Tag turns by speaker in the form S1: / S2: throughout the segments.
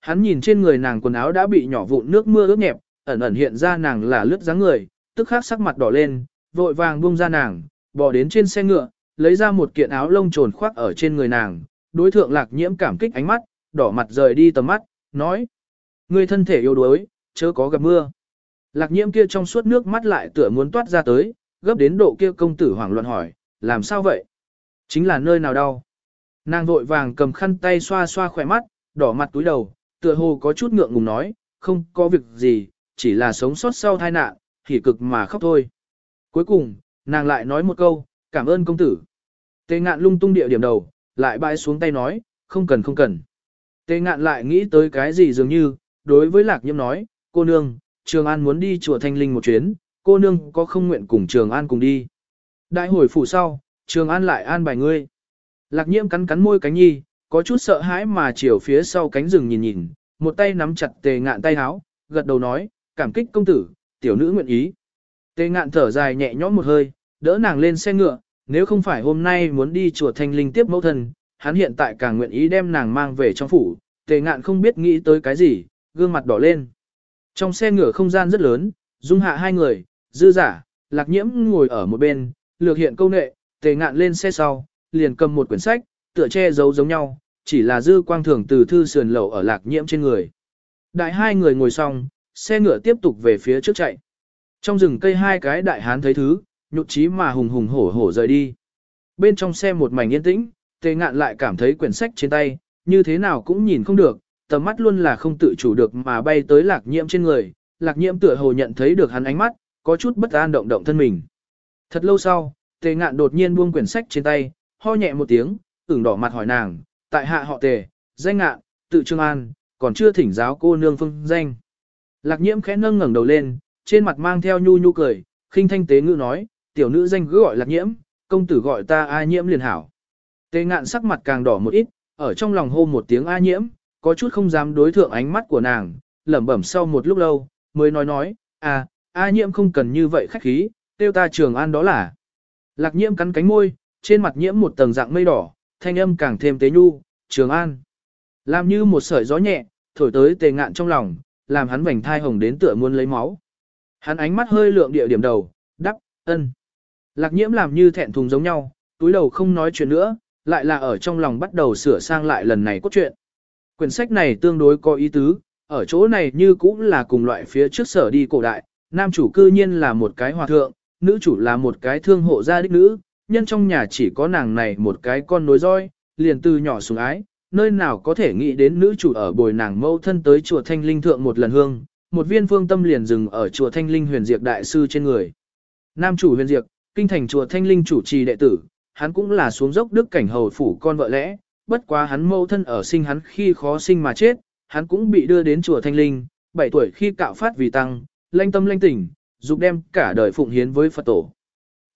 S1: Hắn nhìn trên người nàng quần áo đã bị nhỏ vụn nước mưa ướt nhẹp, ẩn ẩn hiện ra nàng là lướt dáng người, tức khắc sắc mặt đỏ lên, vội vàng buông ra nàng, bỏ đến trên xe ngựa, lấy ra một kiện áo lông trồn khoác ở trên người nàng, đối thượng lạc nhiễm cảm kích ánh mắt, đỏ mặt rời đi tầm mắt, nói. Người thân thể yếu đuối, chớ có gặp mưa. Lạc nhiễm kia trong suốt nước mắt lại tựa muốn toát ra tới, gấp đến độ kia công tử hoảng loạn hỏi, làm sao vậy? Chính là nơi nào đau? Nàng vội vàng cầm khăn tay xoa xoa khỏe mắt, đỏ mặt túi đầu, tựa hồ có chút ngượng ngùng nói, không có việc gì, chỉ là sống sót sau tai nạn, thì cực mà khóc thôi. Cuối cùng, nàng lại nói một câu, cảm ơn công tử. Tề ngạn lung tung địa điểm đầu, lại bãi xuống tay nói, không cần không cần. Tề ngạn lại nghĩ tới cái gì dường như, đối với lạc nhiễm nói, cô nương, Trường An muốn đi chùa Thanh Linh một chuyến, cô nương có không nguyện cùng Trường An cùng đi. Đại hồi phủ sau, Trường An lại an bài ngươi. Lạc nhiễm cắn cắn môi cánh nhi, có chút sợ hãi mà chiều phía sau cánh rừng nhìn nhìn, một tay nắm chặt tề ngạn tay háo, gật đầu nói, cảm kích công tử, tiểu nữ nguyện ý. Tề ngạn thở dài nhẹ nhõm một hơi, đỡ nàng lên xe ngựa, nếu không phải hôm nay muốn đi chùa Thanh Linh tiếp mẫu thân, hắn hiện tại càng nguyện ý đem nàng mang về trong phủ, tề ngạn không biết nghĩ tới cái gì, gương mặt đỏ lên. Trong xe ngựa không gian rất lớn, dung hạ hai người, dư giả, lạc nhiễm ngồi ở một bên, lược hiện câu nệ, tề ngạn lên xe sau, liền cầm một quyển sách, tựa che giấu giống nhau, chỉ là dư quang thường từ thư sườn lậu ở lạc nhiễm trên người. Đại hai người ngồi xong, xe ngựa tiếp tục về phía trước chạy. Trong rừng cây hai cái đại hán thấy thứ, nhục trí mà hùng hùng hổ hổ rời đi. Bên trong xe một mảnh yên tĩnh, tề ngạn lại cảm thấy quyển sách trên tay, như thế nào cũng nhìn không được, tầm mắt luôn là không tự chủ được mà bay tới lạc nhiễm trên người, lạc nhiễm tựa hồ nhận thấy được hắn ánh mắt, có chút bất an động động thân mình. Thật lâu sau, tề ngạn đột nhiên buông quyển sách trên tay, ho nhẹ một tiếng, ửng đỏ mặt hỏi nàng, tại hạ họ tề, danh ngạn, tự trương an, còn chưa thỉnh giáo cô nương phương danh. Lạc nhiễm khẽ nâng ngẩng đầu lên, trên mặt mang theo nhu nhu cười, khinh thanh tế ngữ nói, tiểu nữ danh cứ gọi lạc nhiễm, công tử gọi ta A nhiễm liền hảo. Tề ngạn sắc mặt càng đỏ một ít, ở trong lòng hô một tiếng A nhiễm, có chút không dám đối thượng ánh mắt của nàng, lẩm bẩm sau một lúc lâu, mới nói nói, à, A nhiễm không cần như vậy khách khí, tiêu ta trường an đó là. Lạc nhiễm cắn cánh môi, trên mặt nhiễm một tầng dạng mây đỏ, thanh âm càng thêm tế nhu, trường an. Làm như một sợi gió nhẹ, thổi tới tề ngạn trong lòng, làm hắn vành thai hồng đến tựa muốn lấy máu. Hắn ánh mắt hơi lượng địa điểm đầu, đắc, ân. Lạc nhiễm làm như thẹn thùng giống nhau, túi đầu không nói chuyện nữa, lại là ở trong lòng bắt đầu sửa sang lại lần này cốt truyện. Quyển sách này tương đối có ý tứ, ở chỗ này như cũng là cùng loại phía trước sở đi cổ đại, nam chủ cư nhiên là một cái hòa thượng, nữ chủ là một cái thương hộ gia đích nữ, nhân trong nhà chỉ có nàng này một cái con nối roi, liền từ nhỏ xuống ái, nơi nào có thể nghĩ đến nữ chủ ở bồi nàng mâu thân tới chùa Thanh Linh thượng một lần hương, một viên phương tâm liền dừng ở chùa Thanh Linh huyền diệt đại sư trên người. Nam chủ huyền diệt, kinh thành chùa Thanh Linh chủ trì đệ tử, hắn cũng là xuống dốc đức cảnh hầu phủ con vợ lẽ, bất quá hắn mâu thân ở sinh hắn khi khó sinh mà chết, hắn cũng bị đưa đến chùa Thanh Linh, 7 tuổi khi cạo phát vì tăng, lanh tâm lanh tỉnh, dục đem cả đời phụng hiến với Phật tổ.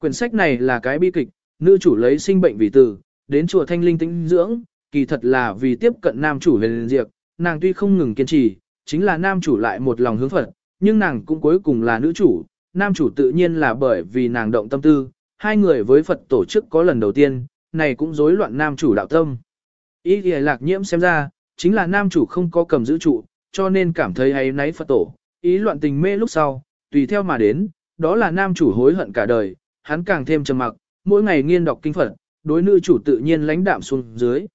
S1: Quyển sách này là cái bi kịch, nữ chủ lấy sinh bệnh vì từ, đến chùa Thanh Linh tĩnh dưỡng, kỳ thật là vì tiếp cận nam chủ về liền diệt, nàng tuy không ngừng kiên trì, chính là nam chủ lại một lòng hướng Phật, nhưng nàng cũng cuối cùng là nữ chủ, nam chủ tự nhiên là bởi vì nàng động tâm tư, hai người với Phật tổ chức có lần đầu tiên, này cũng rối loạn nam chủ đạo tâm. Ý thì lạc nhiễm xem ra, chính là nam chủ không có cầm giữ trụ, cho nên cảm thấy hay náy Phật tổ, ý loạn tình mê lúc sau, tùy theo mà đến, đó là nam chủ hối hận cả đời, hắn càng thêm trầm mặc, mỗi ngày nghiên đọc kinh Phật, đối nữ chủ tự nhiên lãnh đạm xuống dưới.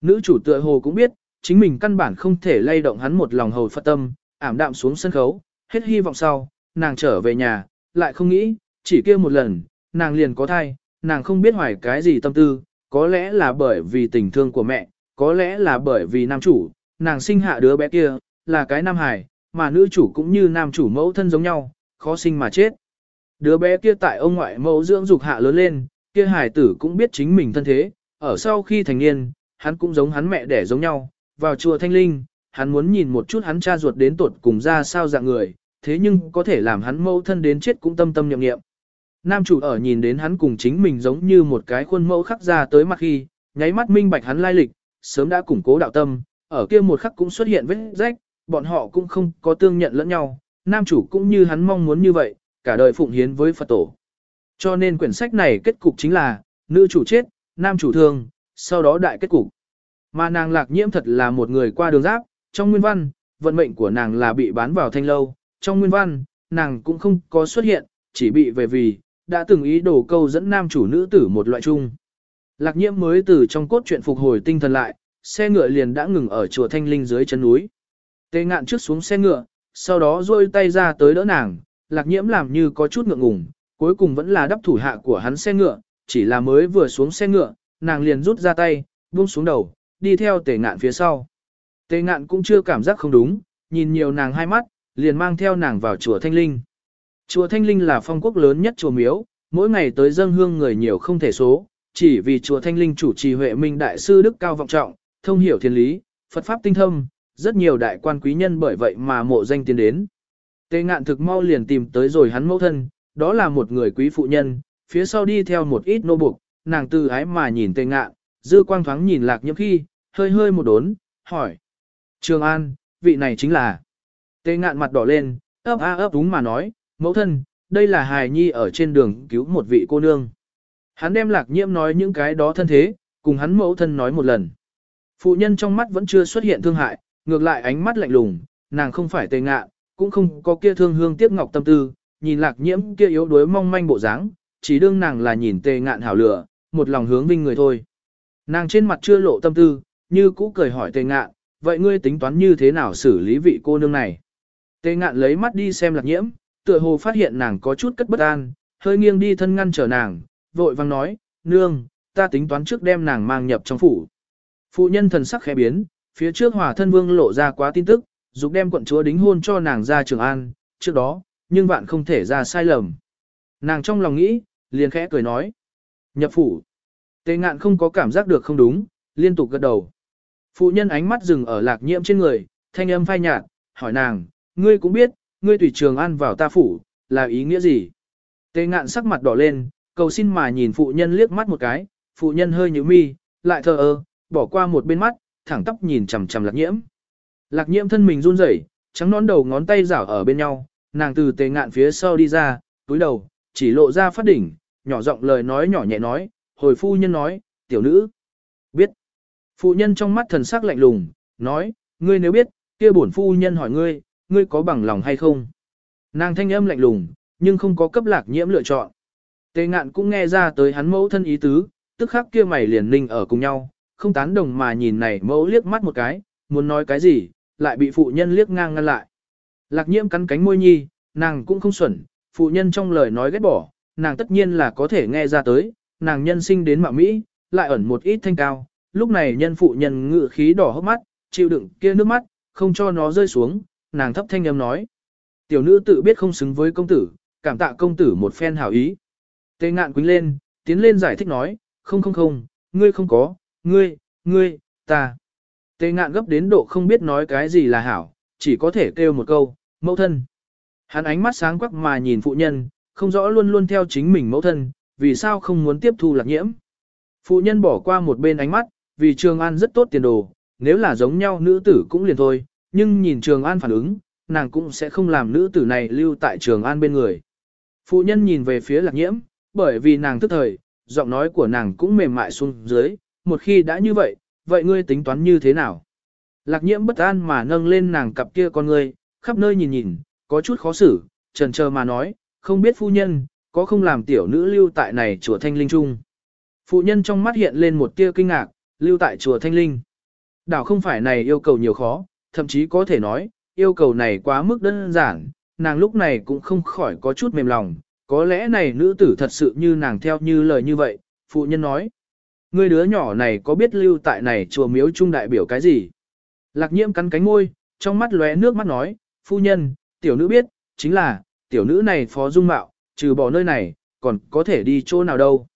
S1: Nữ chủ tựa hồ cũng biết, chính mình căn bản không thể lay động hắn một lòng hầu Phật tâm, ảm đạm xuống sân khấu, hết hy vọng sau, nàng trở về nhà, lại không nghĩ, chỉ kia một lần, nàng liền có thai, nàng không biết hoài cái gì tâm tư, có lẽ là bởi vì tình thương của mẹ, có lẽ là bởi vì nam chủ, nàng sinh hạ đứa bé kia, là cái nam hài, mà nữ chủ cũng như nam chủ mẫu thân giống nhau, khó sinh mà chết. Đứa bé kia tại ông ngoại mẫu dưỡng dục hạ lớn lên, kia hải tử cũng biết chính mình thân thế, ở sau khi thành niên, hắn cũng giống hắn mẹ đẻ giống nhau, vào chùa Thanh Linh, hắn muốn nhìn một chút hắn cha ruột đến tuột cùng ra sao dạng người, thế nhưng có thể làm hắn mẫu thân đến chết cũng tâm tâm nhậm nghiệm. Nam chủ ở nhìn đến hắn cùng chính mình giống như một cái khuôn mẫu khắc ra tới mặt khi, nháy mắt minh bạch hắn lai lịch, sớm đã củng cố đạo tâm, ở kia một khắc cũng xuất hiện vết rách, bọn họ cũng không có tương nhận lẫn nhau, nam chủ cũng như hắn mong muốn như vậy, cả đời phụng hiến với Phật tổ. Cho nên quyển sách này kết cục chính là, nữ chủ chết, nam chủ thương, sau đó đại kết cục. Mà nàng lạc nhiễm thật là một người qua đường giáp, trong nguyên văn, vận mệnh của nàng là bị bán vào thanh lâu, trong nguyên văn, nàng cũng không có xuất hiện, chỉ bị về vì, đã từng ý đồ câu dẫn nam chủ nữ tử một loại chung. Lạc nhiễm mới từ trong cốt truyện phục hồi tinh thần lại, xe ngựa liền đã ngừng ở chùa Thanh Linh dưới chân núi. Tê ngạn trước xuống xe ngựa, sau đó rôi tay ra tới đỡ nàng, lạc nhiễm làm như có chút ngượng ngùng, cuối cùng vẫn là đắp thủ hạ của hắn xe ngựa, chỉ là mới vừa xuống xe ngựa, nàng liền rút ra tay, buông xuống đầu, đi theo tề ngạn phía sau. Tề ngạn cũng chưa cảm giác không đúng, nhìn nhiều nàng hai mắt, liền mang theo nàng vào chùa Thanh Linh. Chùa Thanh Linh là phong quốc lớn nhất chùa miếu, mỗi ngày tới dâng hương người nhiều không thể số, chỉ vì chùa Thanh Linh chủ trì Huệ Minh đại sư đức cao vọng trọng, thông hiểu thiên lý, Phật pháp tinh thâm, rất nhiều đại quan quý nhân bởi vậy mà mộ danh tiến đến. Tề ngạn thực mau liền tìm tới rồi hắn mẫu thân, đó là một người quý phụ nhân, phía sau đi theo một ít nô buộc, nàng từ ái mà nhìn tề ngạn, dư quang thoáng nhìn lạc nhiễm khi, hơi hơi một đốn, hỏi. Trường An, vị này chính là. Tề ngạn mặt đỏ lên, ấp a ấp đúng mà nói, mẫu thân, đây là hài nhi ở trên đường cứu một vị cô nương. Hắn đem lạc nhiễm nói những cái đó thân thế, cùng hắn mẫu thân nói một lần. Phụ nhân trong mắt vẫn chưa xuất hiện thương hại, ngược lại ánh mắt lạnh lùng, nàng không phải tề ngạn, cũng không có kia thương hương tiếc ngọc tâm tư, nhìn lạc nhiễm kia yếu đuối mong manh bộ dáng, chỉ đương nàng là nhìn tề ngạn hảo lửa, một lòng hướng vinh người thôi. Nàng trên mặt chưa lộ tâm tư, như cũ cười hỏi tề ngạn, vậy ngươi tính toán như thế nào xử lý vị cô nương này? Tề ngạn lấy mắt đi xem lạc nhiễm, tựa hồ phát hiện nàng có chút cất bất an, hơi nghiêng đi thân ngăn trở nàng, vội vang nói, nương, ta tính toán trước đem nàng mang nhập trong phủ. Phụ nhân thần sắc khẽ biến, phía trước hòa thân vương lộ ra quá tin tức, dục đem quận chúa đính hôn cho nàng ra trường an, trước đó, nhưng vạn không thể ra sai lầm. Nàng trong lòng nghĩ, liền khẽ cười nói. Nhập phủ. Tề ngạn không có cảm giác được không đúng, liên tục gật đầu. Phụ nhân ánh mắt dừng ở lạc nhiễm trên người, thanh âm phai nhạt, hỏi nàng, ngươi cũng biết, ngươi tùy trường an vào ta phủ, là ý nghĩa gì? Tề ngạn sắc mặt đỏ lên, cầu xin mà nhìn phụ nhân liếc mắt một cái, phụ nhân hơi nhíu mi, lại thờ ơ, bỏ qua một bên mắt, thẳng tóc nhìn chằm chằm lạc nhiễm. Lạc nhiễm thân mình run rẩy, trắng nón đầu ngón tay rảo ở bên nhau, nàng từ tề ngạn phía sau đi ra, túi đầu, chỉ lộ ra phát đỉnh, nhỏ giọng lời nói nhỏ nhẹ nói, hồi phu nhân nói, tiểu nữ. Biết. Phụ nhân trong mắt thần sắc lạnh lùng, nói, ngươi nếu biết, kia bổn phu nhân hỏi ngươi, ngươi có bằng lòng hay không? Nàng thanh âm lạnh lùng, nhưng không có cấp lạc nhiễm lựa chọn. Tề ngạn cũng nghe ra tới hắn mẫu thân ý tứ, tức khắc kia mày liền ninh ở cùng nhau, không tán đồng mà nhìn này mẫu liếc mắt một cái, muốn nói cái gì, lại bị phụ nhân liếc ngang ngăn lại. Lạc nhiễm cắn cánh môi nhi, nàng cũng không xuẩn, phụ nhân trong lời nói ghét bỏ, nàng tất nhiên là có thể nghe ra tới, nàng nhân sinh đến mạo Mỹ, lại ẩn một ít thanh cao, lúc này nhân phụ nhân ngự khí đỏ hốc mắt, chịu đựng kia nước mắt, không cho nó rơi xuống, nàng thấp thanh âm nói. Tiểu nữ tự biết không xứng với công tử, cảm tạ công tử một phen hảo ý. Tê ngạn quính lên, tiến lên giải thích nói, không không không, ngươi không có, ngươi, ngươi, ta. Tê ngạn gấp đến độ không biết nói cái gì là hảo, chỉ có thể kêu một câu, mẫu thân. Hắn ánh mắt sáng quắc mà nhìn phụ nhân, không rõ luôn luôn theo chính mình mẫu thân, vì sao không muốn tiếp thu lạc nhiễm. Phụ nhân bỏ qua một bên ánh mắt, vì Trường An rất tốt tiền đồ, nếu là giống nhau nữ tử cũng liền thôi, nhưng nhìn Trường An phản ứng, nàng cũng sẽ không làm nữ tử này lưu tại Trường An bên người. Phụ nhân nhìn về phía lạc nhiễm, bởi vì nàng thức thời, giọng nói của nàng cũng mềm mại xuống dưới, một khi đã như vậy, vậy ngươi tính toán như thế nào? Lạc nhiễm bất an mà nâng lên nàng cặp kia con ngươi, khắp nơi nhìn nhìn, có chút khó xử, trần chờ mà nói, không biết phu nhân, có không làm tiểu nữ lưu tại này chùa Thanh Linh Trung. Phụ nhân trong mắt hiện lên một tia kinh ngạc, lưu tại chùa Thanh Linh. Đảo không phải này yêu cầu nhiều khó, thậm chí có thể nói, yêu cầu này quá mức đơn giản, nàng lúc này cũng không khỏi có chút mềm lòng, có lẽ này nữ tử thật sự như nàng theo như lời như vậy, phụ nhân nói. Người đứa nhỏ này có biết lưu tại này chùa miếu trung đại biểu cái gì? Lạc nhiễm cắn cánh môi, trong mắt lóe nước mắt nói, phu nhân, tiểu nữ biết, chính là, tiểu nữ này phó dung mạo, trừ bỏ nơi này, còn có thể đi chỗ nào đâu.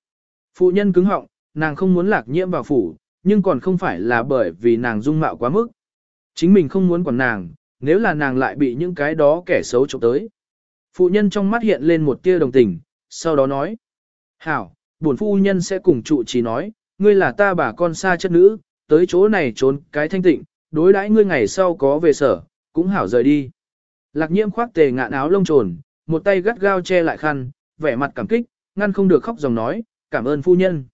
S1: Phụ nhân cứng họng, nàng không muốn lạc nhiễm vào phủ, nhưng còn không phải là bởi vì nàng dung mạo quá mức. Chính mình không muốn quản nàng, nếu là nàng lại bị những cái đó kẻ xấu trộm tới. Phụ nhân trong mắt hiện lên một tia đồng tình, sau đó nói. Hảo, bổn phu nhân sẽ cùng trụ trì nói, ngươi là ta bà con xa chất nữ, tới chỗ này trốn cái thanh tịnh, đối đãi ngươi ngày sau có về sở, cũng hảo rời đi. Lạc nhiễm khoác tề ngạn áo lông trồn, một tay gắt gao che lại khăn, vẻ mặt cảm kích, ngăn không được khóc dòng nói, cảm ơn phu nhân.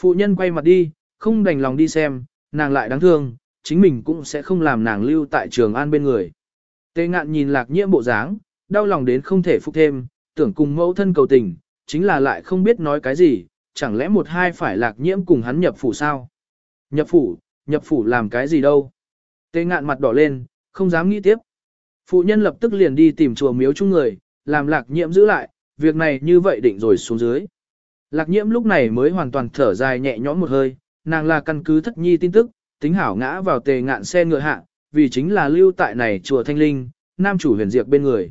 S1: Phụ nhân quay mặt đi, không đành lòng đi xem, nàng lại đáng thương, chính mình cũng sẽ không làm nàng lưu tại trường an bên người. Tề ngạn nhìn lạc nhiễm bộ dáng, đau lòng đến không thể phục thêm, tưởng cùng mẫu thân cầu tình, chính là lại không biết nói cái gì, chẳng lẽ một hai phải lạc nhiễm cùng hắn nhập phủ sao? Nhập phủ, nhập phủ làm cái gì đâu? Tề ngạn mặt đỏ lên, không dám nghĩ tiếp. Phụ nhân lập tức liền đi tìm chùa miếu chung người, làm lạc nhiễm giữ lại, việc này như vậy định rồi xuống dưới. Lạc nhiễm lúc này mới hoàn toàn thở dài nhẹ nhõm một hơi, nàng là căn cứ thất nhi tin tức, tính hảo ngã vào tề ngạn xe ngựa hạ, vì chính là lưu tại này chùa Thanh Linh, nam chủ huyền diệt bên người.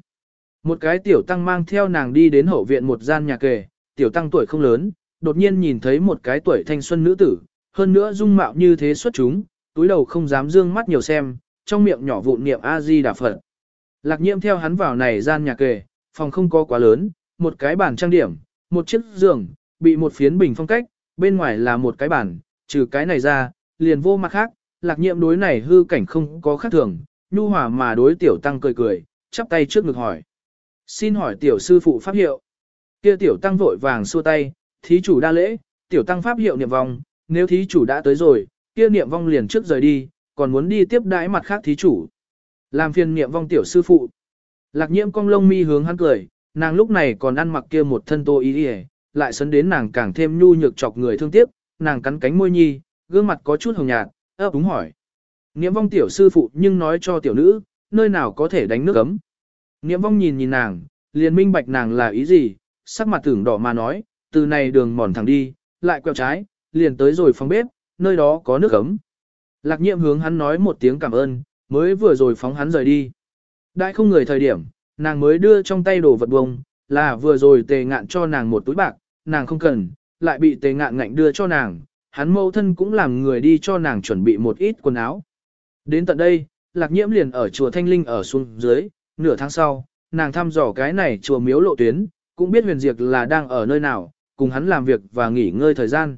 S1: Một cái tiểu tăng mang theo nàng đi đến hậu viện một gian nhà kề, tiểu tăng tuổi không lớn, đột nhiên nhìn thấy một cái tuổi thanh xuân nữ tử, hơn nữa dung mạo như thế xuất chúng, túi đầu không dám dương mắt nhiều xem, trong miệng nhỏ vụn niệm A-di đà Phật. Lạc nhiễm theo hắn vào này gian nhà kề, phòng không có quá lớn, một cái bàn trang điểm, một chiếc giường, bị một phiến bình phong cách, bên ngoài là một cái bàn, trừ cái này ra, liền vô mặt khác, lạc nhiễm đối này hư cảnh không có khác thường, nhu hòa mà đối tiểu tăng cười cười, chắp tay trước ngực hỏi. Xin hỏi tiểu sư phụ pháp hiệu. Kia tiểu tăng vội vàng xua tay, thí chủ đa lễ, tiểu tăng pháp hiệu niệm vong, nếu thí chủ đã tới rồi, kia niệm vong liền trước rời đi, còn muốn đi tiếp đãi mặt khác thí chủ. Làm phiền niệm vong tiểu sư phụ. Lạc nhiễm cong lông mi hướng hắn cười, nàng lúc này còn ăn mặc kia một thân tô ý đi lại sấn đến nàng càng thêm nhu nhược chọc người thương tiếc, nàng cắn cánh môi nhi, gương mặt có chút hồng nhạt, ấp úng hỏi. Niệm vong tiểu sư phụ nhưng nói cho tiểu nữ, nơi nào có thể đánh nước cấm. Niệm vong nhìn nhìn nàng, liền minh bạch nàng là ý gì, sắc mặt tưởng đỏ mà nói, từ này đường mòn thẳng đi, lại quẹo trái, liền tới rồi phòng bếp, nơi đó có nước ấm. Lạc nhiệm hướng hắn nói một tiếng cảm ơn, mới vừa rồi phóng hắn rời đi. Đại không người thời điểm, nàng mới đưa trong tay đồ vật bông, là vừa rồi tề ngạn cho nàng một túi bạc, nàng không cần, lại bị tề ngạn ngạnh đưa cho nàng, hắn mâu thân cũng làm người đi cho nàng chuẩn bị một ít quần áo. Đến tận đây, lạc nhiễm liền ở chùa Thanh Linh ở xuống dưới, nửa tháng sau, nàng thăm dò cái này chùa miếu lộ tuyến, cũng biết huyền diệt là đang ở nơi nào, cùng hắn làm việc và nghỉ ngơi thời gian.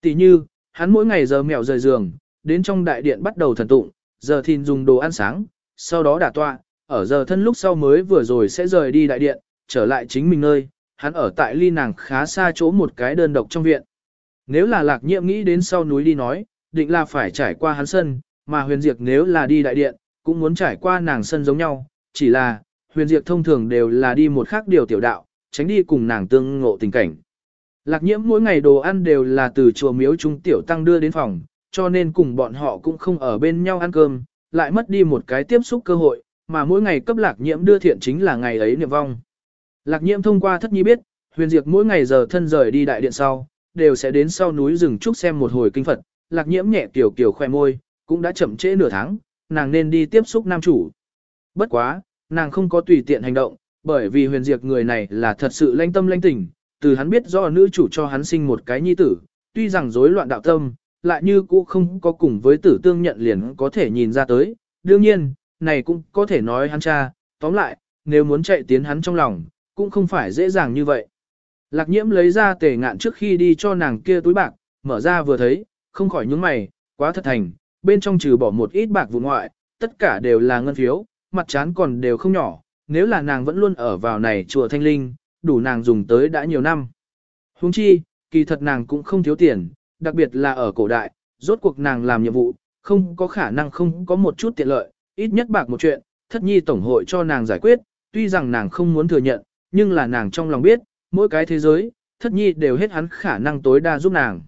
S1: Tỷ như, hắn mỗi ngày giờ mèo rời giường, đến trong đại điện bắt đầu thần tụng, giờ thìn dùng đồ ăn sáng, sau đó đả tọa, ở giờ thân lúc sau mới vừa rồi sẽ rời đi đại điện, trở lại chính mình nơi, hắn ở tại ly nàng khá xa chỗ một cái đơn độc trong viện. Nếu là lạc nhiệm nghĩ đến sau núi đi nói, định là phải trải qua hắn sân, mà huyền diệt nếu là đi đại điện, cũng muốn trải qua nàng sân giống nhau, chỉ là, huyền diệt thông thường đều là đi một khác điều tiểu đạo, tránh đi cùng nàng tương ngộ tình cảnh. Lạc nhiễm mỗi ngày đồ ăn đều là từ chùa miếu trung tiểu tăng đưa đến phòng, cho nên cùng bọn họ cũng không ở bên nhau ăn cơm, lại mất đi một cái tiếp xúc cơ hội, mà mỗi ngày cấp lạc nhiễm đưa thiện chính là ngày ấy niệm vong. Lạc nhiễm thông qua thất nhi biết, huyền diệt mỗi ngày giờ thân rời đi đại điện sau, đều sẽ đến sau núi rừng trúc xem một hồi kinh Phật, lạc nhiễm nhẹ tiểu kiểu khoe môi, cũng đã chậm trễ nửa tháng, nàng nên đi tiếp xúc nam chủ. Bất quá, nàng không có tùy tiện hành động, bởi vì huyền diệt người này là thật sự lanh tâm lanh tình, từ hắn biết do nữ chủ cho hắn sinh một cái nhi tử, tuy rằng rối loạn đạo tâm, lại như cũ không có cùng với tử tương nhận liền có thể nhìn ra tới. Đương nhiên, này cũng có thể nói hắn cha, tóm lại, nếu muốn chạy tiến hắn trong lòng, cũng không phải dễ dàng như vậy. Lạc nhiễm lấy ra tề ngạn trước khi đi cho nàng kia túi bạc, mở ra vừa thấy, không khỏi nhướng mày, quá thật thành, bên trong trừ bỏ một ít bạc vụ ngoại, tất cả đều là ngân phiếu, mặt chán còn đều không nhỏ, nếu là nàng vẫn luôn ở vào này chùa Thanh Linh, đủ nàng dùng tới đã nhiều năm. Huống chi, kỳ thật nàng cũng không thiếu tiền, đặc biệt là ở cổ đại, rốt cuộc nàng làm nhiệm vụ, không có khả năng không có một chút tiện lợi, ít nhất bạc một chuyện, thất nhi tổng hội cho nàng giải quyết, tuy rằng nàng không muốn thừa nhận, nhưng là nàng trong lòng biết, mỗi cái thế giới, thất nhi đều hết hắn khả năng tối đa giúp nàng.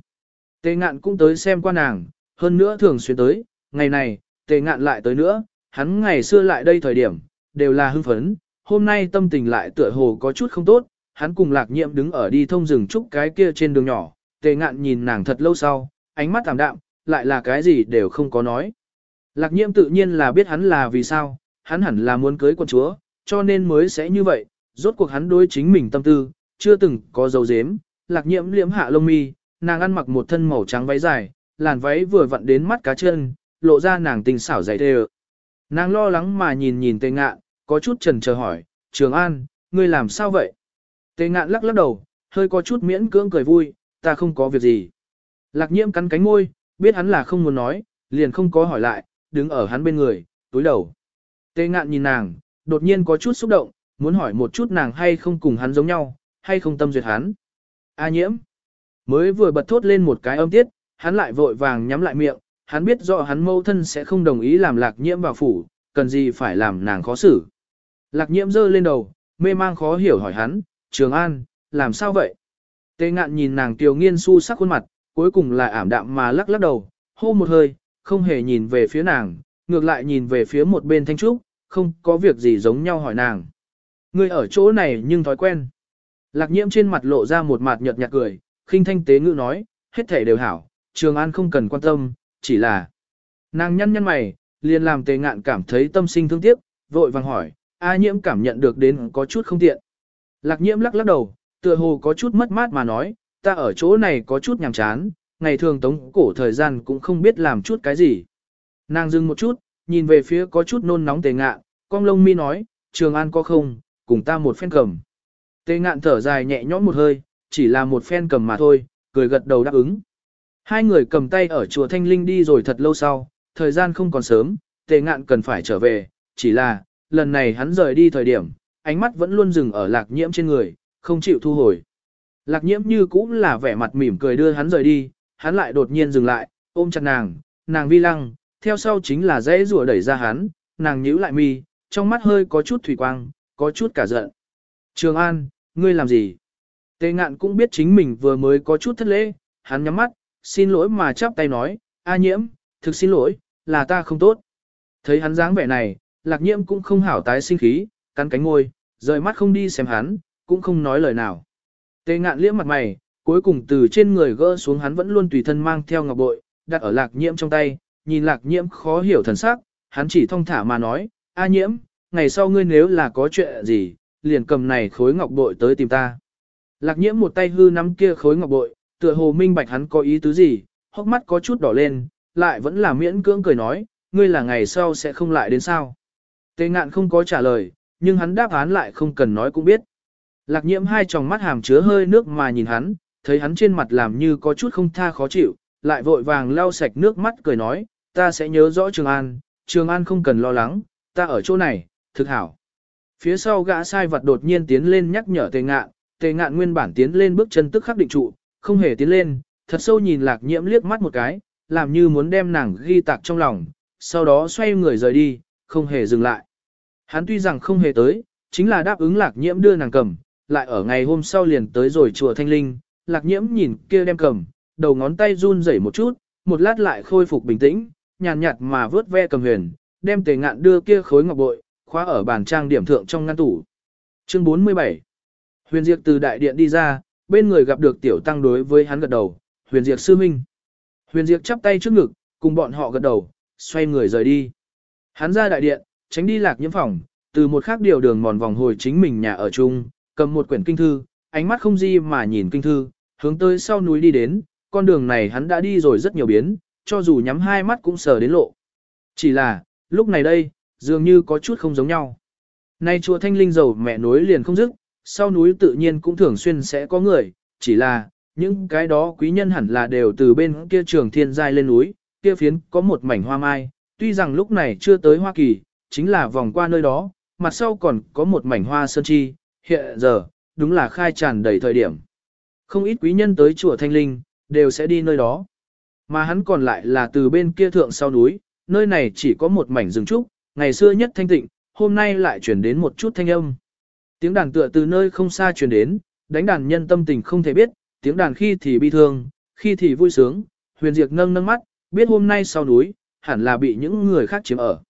S1: Tề ngạn cũng tới xem qua nàng, hơn nữa thường xuyên tới, ngày này, tề ngạn lại tới nữa, hắn ngày xưa lại đây thời điểm, đều là hưng phấn, hôm nay tâm tình lại tựa hồ có chút không tốt, hắn cùng lạc nhiệm đứng ở đi thông rừng trúc cái kia trên đường nhỏ, tề ngạn nhìn nàng thật lâu sau, ánh mắt tạm đạm, lại là cái gì đều không có nói. Lạc nhiệm tự nhiên là biết hắn là vì sao, hắn hẳn là muốn cưới quân chúa, cho nên mới sẽ như vậy, rốt cuộc hắn đối chính mình tâm tư, chưa từng có dấu dếm, lạc nhiệm liễm hạ lông mi, nàng ăn mặc một thân màu trắng váy dài, làn váy vừa vặn đến mắt cá chân, lộ ra nàng tình xảo dày đều. Nàng lo lắng mà nhìn nhìn tề ngạn, có chút trần chờ hỏi, Trường An, ngươi làm sao vậy? Tề ngạn lắc lắc đầu, hơi có chút miễn cưỡng cười vui, ta không có việc gì. Lạc nhiễm cắn cánh môi, biết hắn là không muốn nói, liền không có hỏi lại, đứng ở hắn bên người, túi đầu. Tề ngạn nhìn nàng, đột nhiên có chút xúc động, muốn hỏi một chút nàng hay không cùng hắn giống nhau, hay không tâm duyệt hắn. A nhiễm, mới vừa bật thốt lên một cái âm tiết, hắn lại vội vàng nhắm lại miệng, hắn biết rõ hắn mâu thân sẽ không đồng ý làm lạc nhiễm vào phủ, cần gì phải làm nàng khó xử. Lạc nhiễm giơ lên đầu, mê mang khó hiểu hỏi hắn, Trường An, làm sao vậy? Tê ngạn nhìn nàng tiểu nghiên su sắc khuôn mặt, cuối cùng là ảm đạm mà lắc lắc đầu, hô một hơi, không hề nhìn về phía nàng, ngược lại nhìn về phía một bên thanh trúc, không có việc gì giống nhau hỏi nàng. Người ở chỗ này nhưng thói quen. Lạc nhiễm trên mặt lộ ra một mặt nhợt nhạt cười, khinh thanh tế ngữ nói, hết thể đều hảo, Trường An không cần quan tâm, chỉ là... Nàng nhăn nhăn mày, liền làm tề ngạn cảm thấy tâm sinh thương tiếc, vội vàng hỏi, A nhiễm cảm nhận được đến có chút không tiện. Lạc nhiễm lắc lắc đầu, tựa hồ có chút mất mát mà nói, ta ở chỗ này có chút nhàm chán, ngày thường tống cổ thời gian cũng không biết làm chút cái gì. Nàng dừng một chút, nhìn về phía có chút nôn nóng tề ngạn, con lông mi nói, trường an có không, cùng ta một phen cầm. Tề ngạn thở dài nhẹ nhõm một hơi, chỉ là một phen cầm mà thôi, cười gật đầu đáp ứng. Hai người cầm tay ở chùa Thanh Linh đi rồi thật lâu sau, thời gian không còn sớm, tề ngạn cần phải trở về, chỉ là, lần này hắn rời đi thời điểm, ánh mắt vẫn luôn dừng ở lạc nhiễm trên người, không chịu thu hồi. Lạc nhiễm như cũng là vẻ mặt mỉm cười đưa hắn rời đi, hắn lại đột nhiên dừng lại, ôm chặt nàng, nàng vi lăng, theo sau chính là dễ rùa đẩy ra hắn, nàng nhíu lại mi, trong mắt hơi có chút thủy quang, có chút cả giận. Trường An, ngươi làm gì? Tề ngạn cũng biết chính mình vừa mới có chút thất lễ, hắn nhắm mắt, xin lỗi mà chắp tay nói, A nhiễm, thực xin lỗi, là ta không tốt. Thấy hắn dáng vẻ này, lạc nhiễm cũng không hảo tái sinh khí, cắn cánh ngôi, rời mắt không đi xem hắn, cũng không nói lời nào. Tề ngạn liễm mặt mày, cuối cùng từ trên người gỡ xuống hắn vẫn luôn tùy thân mang theo ngọc bội, đặt ở lạc nhiễm trong tay, nhìn lạc nhiễm khó hiểu thần sắc, hắn chỉ thong thả mà nói, A nhiễm, ngày sau ngươi nếu là có chuyện gì, liền cầm này khối ngọc bội tới tìm ta. Lạc nhiễm một tay hư nắm kia khối ngọc bội, tựa hồ minh bạch hắn có ý tứ gì, hốc mắt có chút đỏ lên, lại vẫn là miễn cưỡng cười nói, ngươi là ngày sau sẽ không lại đến sao. Tề ngạn không có trả lời, nhưng hắn đáp án lại không cần nói cũng biết. Lạc nhiễm hai tròng mắt hàm chứa hơi nước mà nhìn hắn, thấy hắn trên mặt làm như có chút không tha khó chịu, lại vội vàng lau sạch nước mắt cười nói, ta sẽ nhớ rõ Trường An, Trường An không cần lo lắng, ta ở chỗ này, thực hảo. Phía sau gã sai vật đột nhiên tiến lên nhắc nhở tề ngạn, tề ngạn nguyên bản tiến lên bước chân tức khắc định trụ, không hề tiến lên, thật sâu nhìn lạc nhiễm liếc mắt một cái, làm như muốn đem nàng ghi tạc trong lòng, sau đó xoay người rời đi, không hề dừng lại. Hắn tuy rằng không hề tới, chính là đáp ứng lạc nhiễm đưa nàng cầm, lại ở ngày hôm sau liền tới rồi chùa Thanh Linh, lạc nhiễm nhìn kia đem cầm, đầu ngón tay run rẩy một chút, một lát lại khôi phục bình tĩnh, nhàn nhạt mà vớt ve cầm huyền, đem tề ngạn đưa kia khối ngọc bội, khóa ở bàn trang điểm thượng trong ngăn tủ. Chương 47 Huyền Diệp từ đại điện đi ra, bên người gặp được tiểu tăng đối với hắn gật đầu, Huyền Diệp sư minh. Huyền Diệp chắp tay trước ngực, cùng bọn họ gật đầu, xoay người rời đi. Hắn ra đại điện, tránh đi lạc nhiễm phòng, từ một khác điều đường mòn vòng hồi chính mình nhà ở chung, cầm một quyển kinh thư, ánh mắt không di mà nhìn kinh thư, hướng tới sau núi đi đến, con đường này hắn đã đi rồi rất nhiều biến, cho dù nhắm hai mắt cũng sờ đến lộ. Chỉ là, lúc này đây, dường như có chút không giống nhau. Nay chùa Thanh Linh dầu mẹ núi liền không dứt, sau núi tự nhiên cũng thường xuyên sẽ có người, chỉ là, những cái đó quý nhân hẳn là đều từ bên kia trường thiên giai lên núi, kia phiến có một mảnh hoa mai, tuy rằng lúc này chưa tới Hoa Kỳ, chính là vòng qua nơi đó, mặt sau còn có một mảnh hoa sơn chi, hiện giờ, đúng là khai tràn đầy thời điểm. Không ít quý nhân tới chùa Thanh Linh, đều sẽ đi nơi đó. Mà hắn còn lại là từ bên kia thượng sau núi, nơi này chỉ có một mảnh rừng trúc, ngày xưa nhất thanh tịnh, hôm nay lại chuyển đến một chút thanh âm. Tiếng đàn tựa từ nơi không xa chuyển đến, đánh đàn nhân tâm tình không thể biết, tiếng đàn khi thì bi thương, khi thì vui sướng, huyền diệt nâng nâng mắt, biết hôm nay sau núi, hẳn là bị những người khác chiếm ở.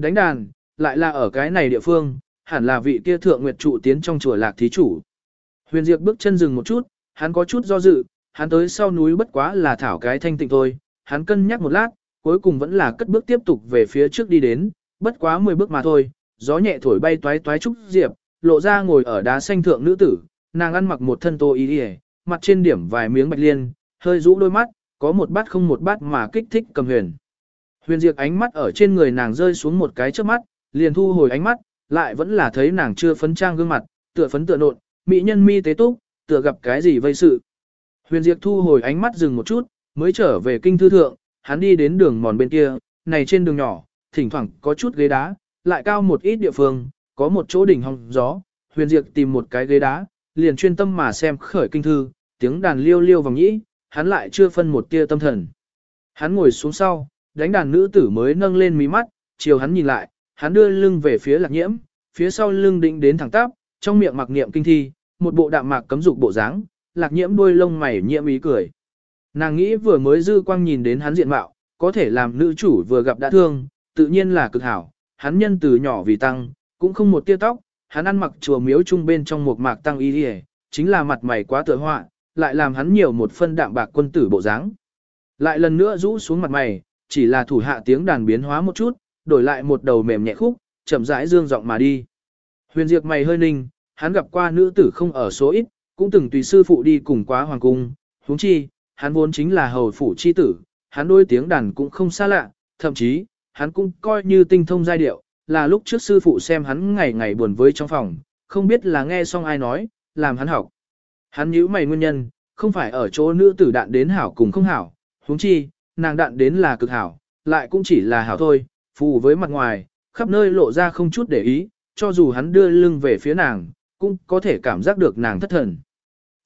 S1: Đánh đàn, lại là ở cái này địa phương, hẳn là vị kia thượng nguyệt trụ tiến trong chùa lạc thí chủ. Huyền Diệp bước chân dừng một chút, hắn có chút do dự, hắn tới sau núi bất quá là thảo cái thanh tịnh thôi, hắn cân nhắc một lát, cuối cùng vẫn là cất bước tiếp tục về phía trước đi đến, bất quá 10 bước mà thôi, gió nhẹ thổi bay toái toái trúc diệp, lộ ra ngồi ở đá xanh thượng nữ tử, nàng ăn mặc một thân tô y y, mặt trên điểm vài miếng bạch liên, hơi rũ đôi mắt, có một bát không một bát mà kích thích cầm huyền. Huyền Diệp ánh mắt ở trên người nàng rơi xuống một cái trước mắt, liền thu hồi ánh mắt, lại vẫn là thấy nàng chưa phấn trang gương mặt, tựa phấn tựa nộn, mỹ nhân mi tế túc, tựa gặp cái gì vây sự. Huyền Diệp thu hồi ánh mắt dừng một chút, mới trở về kinh thư thượng, hắn đi đến đường mòn bên kia, này trên đường nhỏ, thỉnh thoảng có chút ghế đá, lại cao một ít địa phương, có một chỗ đỉnh hong gió, Huyền Diệp tìm một cái ghế đá, liền chuyên tâm mà xem khởi kinh thư, tiếng đàn liêu liêu vòng nhĩ, hắn lại chưa phân một tia tâm thần. Hắn ngồi xuống sau, đánh đàn nữ tử mới nâng lên mí mắt, chiều hắn nhìn lại, hắn đưa lưng về phía lạc nhiễm, phía sau lưng định đến thẳng tắp, trong miệng mặc niệm kinh thi, một bộ đạm mạc cấm dục bộ dáng, lạc nhiễm đuôi lông mày nhiễm ý cười. Nàng nghĩ vừa mới dư quang nhìn đến hắn diện mạo, có thể làm nữ chủ vừa gặp đã thương, tự nhiên là cực hảo, hắn nhân từ nhỏ vì tăng, cũng không một tia tóc, hắn ăn mặc chùa miếu trung bên trong một mạc tăng y đi chính là mặt mày quá tựa họa, lại làm hắn nhiều một phân đạm bạc quân tử bộ dáng. Lại lần nữa rũ xuống mặt mày, chỉ là thủ hạ tiếng đàn biến hóa một chút, đổi lại một đầu mềm nhẹ khúc, chậm rãi dương giọng mà đi. Huyền Diệp mày hơi ninh, hắn gặp qua nữ tử không ở số ít, cũng từng tùy sư phụ đi cùng quá hoàng cung, huống chi, hắn vốn chính là hầu phủ chi tử, hắn đôi tiếng đàn cũng không xa lạ, thậm chí, hắn cũng coi như tinh thông giai điệu, là lúc trước sư phụ xem hắn ngày ngày buồn với trong phòng, không biết là nghe xong ai nói, làm hắn học. Hắn nhíu mày nguyên nhân, không phải ở chỗ nữ tử đạn đến hảo cùng không hảo, huống chi, nàng đạn đến là cực hảo, lại cũng chỉ là hảo thôi, phù với mặt ngoài, khắp nơi lộ ra không chút để ý, cho dù hắn đưa lưng về phía nàng, cũng có thể cảm giác được nàng thất thần.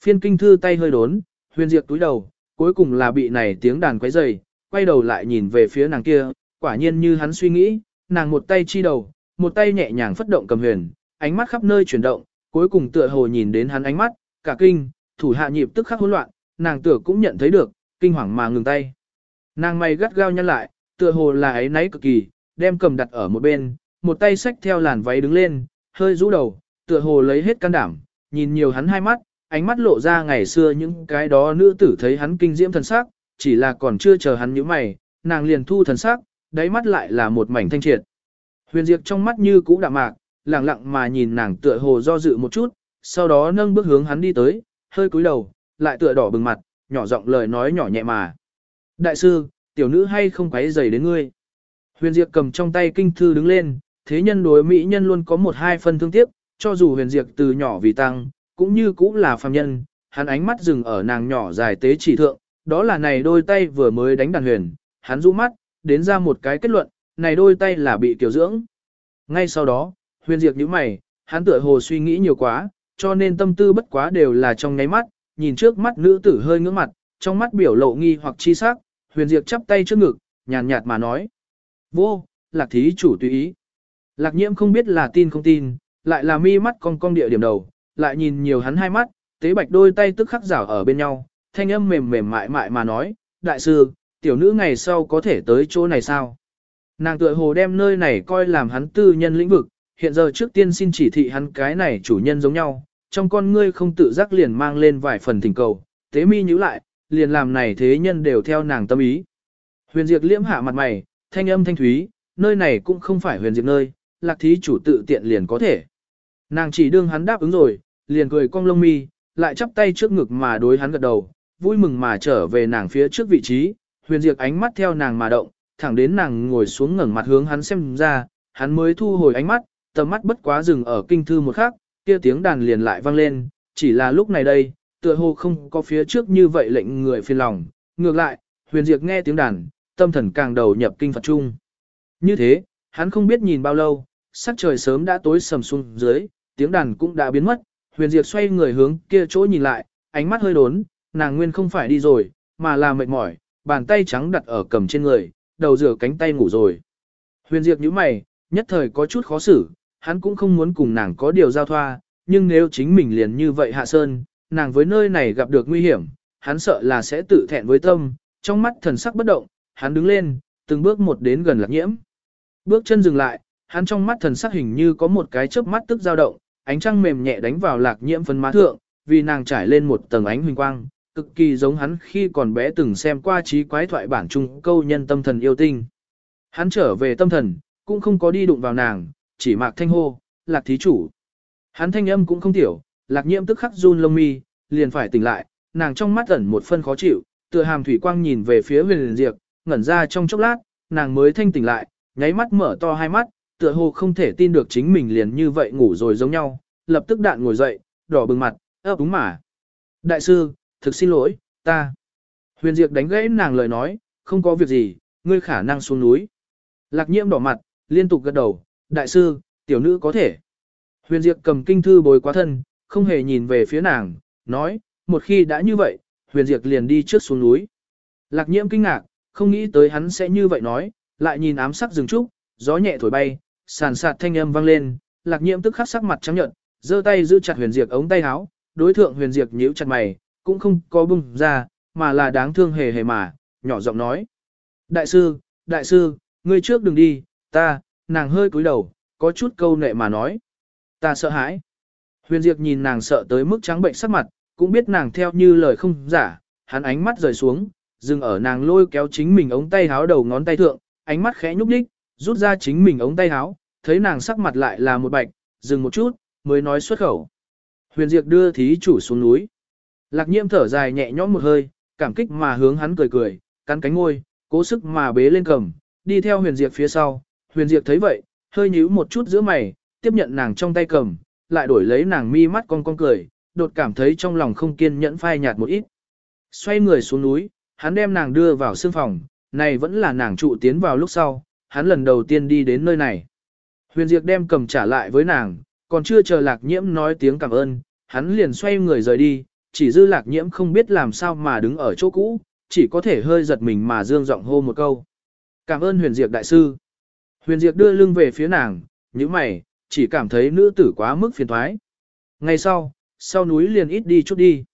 S1: Phiên kinh thư tay hơi đốn, huyền diệt túi đầu, cuối cùng là bị này tiếng đàn quấy dày, quay đầu lại nhìn về phía nàng kia, quả nhiên như hắn suy nghĩ, nàng một tay chi đầu, một tay nhẹ nhàng phất động cầm huyền, ánh mắt khắp nơi chuyển động, cuối cùng tựa hồ nhìn đến hắn ánh mắt, cả kinh, thủ hạ nhịp tức khắc hỗn loạn, nàng tựa cũng nhận thấy được, kinh hoàng mà ngừng tay. Nàng mày gắt gao nhăn lại, tựa hồ là ấy náy cực kỳ, đem cầm đặt ở một bên, một tay xách theo làn váy đứng lên, hơi rũ đầu, tựa hồ lấy hết can đảm, nhìn nhiều hắn hai mắt, ánh mắt lộ ra ngày xưa những cái đó nữ tử thấy hắn kinh diễm thần sắc, chỉ là còn chưa chờ hắn nhíu mày, nàng liền thu thần sắc, đáy mắt lại là một mảnh thanh triệt. Huyền Diệp trong mắt như cũ đạm mạc, lặng lặng mà nhìn nàng tựa hồ do dự một chút, sau đó nâng bước hướng hắn đi tới, hơi cúi đầu, lại tựa đỏ bừng mặt, nhỏ giọng lời nói nhỏ nhẹ mà. Đại sư, tiểu nữ hay không quấy rầy đến ngươi? Huyền Diệp cầm trong tay kinh thư đứng lên, thế nhân đối mỹ nhân luôn có một hai phân thương tiếc, cho dù Huyền Diệp từ nhỏ vì tăng, cũng như cũng là phàm nhân, hắn ánh mắt dừng ở nàng nhỏ dài tế chỉ thượng, đó là này đôi tay vừa mới đánh đàn huyền, hắn rũ mắt, đến ra một cái kết luận, này đôi tay là bị tiểu dưỡng. Ngay sau đó, huyền Diệp nhíu mày, hắn tựa hồ suy nghĩ nhiều quá, cho nên tâm tư bất quá đều là trong nháy mắt, nhìn trước mắt nữ tử hơi ngưỡng mặt, trong mắt biểu lộ nghi hoặc chi sắc, huyền Diệp chắp tay trước ngực, nhàn nhạt mà nói. Vô, lạc thí chủ tùy ý. Lạc nhiễm không biết là tin không tin, lại là mi mắt cong cong địa điểm đầu, lại nhìn nhiều hắn hai mắt, tế bạch đôi tay tức khắc rảo ở bên nhau, thanh âm mềm mềm mại mại mà nói, đại sư, tiểu nữ ngày sau có thể tới chỗ này sao? Nàng tựa hồ đem nơi này coi làm hắn tư nhân lĩnh vực, hiện giờ trước tiên xin chỉ thị hắn cái này chủ nhân giống nhau, trong con ngươi không tự giác liền mang lên vài phần thỉnh cầu, tế mi nhíu lại, liền làm này thế nhân đều theo nàng tâm ý. Huyền Diệp liễm hạ mặt mày, thanh âm thanh thúy, nơi này cũng không phải huyền Diệp nơi, lạc thí chủ tự tiện liền có thể. Nàng chỉ đương hắn đáp ứng rồi, liền cười cong lông mi, lại chắp tay trước ngực mà đối hắn gật đầu, vui mừng mà trở về nàng phía trước vị trí, huyền diệt ánh mắt theo nàng mà động, thẳng đến nàng ngồi xuống ngẩng mặt hướng hắn xem ra, hắn mới thu hồi ánh mắt, tầm mắt bất quá dừng ở kinh thư một khắc, kia tiếng đàn liền lại vang lên, chỉ là lúc này đây, tựa hồ không có phía trước như vậy lệnh người phiền lòng, ngược lại, huyền diệt nghe tiếng đàn, tâm thần càng đầu nhập kinh Phật trung. Như thế, hắn không biết nhìn bao lâu, sắc trời sớm đã tối sầm xuống dưới, tiếng đàn cũng đã biến mất, huyền diệt xoay người hướng kia chỗ nhìn lại, ánh mắt hơi đốn, nàng nguyên không phải đi rồi, mà là mệt mỏi, bàn tay trắng đặt ở cầm trên người, đầu rửa cánh tay ngủ rồi. Huyền diệt nhíu mày, nhất thời có chút khó xử, hắn cũng không muốn cùng nàng có điều giao thoa, nhưng nếu chính mình liền như vậy hạ sơn, nàng với nơi này gặp được nguy hiểm, hắn sợ là sẽ tự thẹn với tâm, trong mắt thần sắc bất động, hắn đứng lên, từng bước một đến gần lạc nhiễm. Bước chân dừng lại, hắn trong mắt thần sắc hình như có một cái chớp mắt tức dao động, ánh trăng mềm nhẹ đánh vào lạc nhiễm phân má thượng, vì nàng trải lên một tầng ánh huỳnh quang, cực kỳ giống hắn khi còn bé từng xem qua trí quái thoại bản chung câu nhân tâm thần yêu tinh. Hắn trở về tâm thần, cũng không có đi đụng vào nàng, chỉ mạc thanh hô, lạc thí chủ. Hắn thanh âm cũng không tiểu, lạc nhiễm tức khắc run lông mi, liền phải tỉnh lại, nàng trong mắt ẩn một phân khó chịu, tựa hàm thủy quang nhìn về phía huyền diệt, ngẩn ra trong chốc lát, nàng mới thanh tỉnh lại, nháy mắt mở to hai mắt, tựa hồ không thể tin được chính mình liền như vậy ngủ rồi giống nhau, lập tức đạn ngồi dậy, đỏ bừng mặt, ấp đúng mà. Đại sư, thực xin lỗi, ta. Huyền Diệp đánh gãy nàng lời nói, không có việc gì, ngươi khả năng xuống núi. Lạc nhiễm đỏ mặt, liên tục gật đầu, đại sư, tiểu nữ có thể. Huyền Diệp cầm kinh thư bồi quá thân, không hề nhìn về phía nàng, nói, một khi đã như vậy, Huyền diệt liền đi trước xuống núi. Lạc nhiễm kinh ngạc, không nghĩ tới hắn sẽ như vậy nói, lại nhìn ám sắc rừng trúc, gió nhẹ thổi bay, sàn sạt thanh âm vang lên, lạc nhiễm tức khắc sắc mặt trắng nhợt, giơ tay giữ chặt huyền diệt ống tay áo, đối thượng huyền diệt nhíu chặt mày, cũng không có bung ra, mà là đáng thương hề hề mà, nhỏ giọng nói. Đại sư, đại sư, ngươi trước đừng đi, ta, nàng hơi cúi đầu, có chút câu nệ mà nói. Ta sợ hãi. Huyền Diệp nhìn nàng sợ tới mức trắng bệnh sắc mặt, cũng biết nàng theo như lời không giả, hắn ánh mắt rời xuống, dừng ở nàng lôi kéo chính mình ống tay háo đầu ngón tay thượng, ánh mắt khẽ nhúc nhích, rút ra chính mình ống tay háo, thấy nàng sắc mặt lại là một bạch, dừng một chút, mới nói xuất khẩu. Huyền Diệp đưa thí chủ xuống núi. Lạc nhiễm thở dài nhẹ nhõm một hơi, cảm kích mà hướng hắn cười cười, cắn cánh ngôi, cố sức mà bế lên cầm, đi theo huyền Diệp phía sau. Huyền Diệp thấy vậy, hơi nhíu một chút giữa mày, tiếp nhận nàng trong tay cầm, lại đổi lấy nàng mi mắt con con cười, đột cảm thấy trong lòng không kiên nhẫn phai nhạt một ít. Xoay người xuống núi, hắn đem nàng đưa vào sương phòng, này vẫn là nàng trụ tiến vào lúc sau, hắn lần đầu tiên đi đến nơi này. Huyền Diệp đem cầm trả lại với nàng, còn chưa chờ lạc nhiễm nói tiếng cảm ơn, hắn liền xoay người rời đi, chỉ dư lạc nhiễm không biết làm sao mà đứng ở chỗ cũ, chỉ có thể hơi giật mình mà dương giọng hô một câu. Cảm ơn huyền diệp đại sư. Huyền diệp đưa lưng về phía nàng, như mày, chỉ cảm thấy nữ tử quá mức phiền thoái. Ngày sau, sau núi liền ít đi chút đi.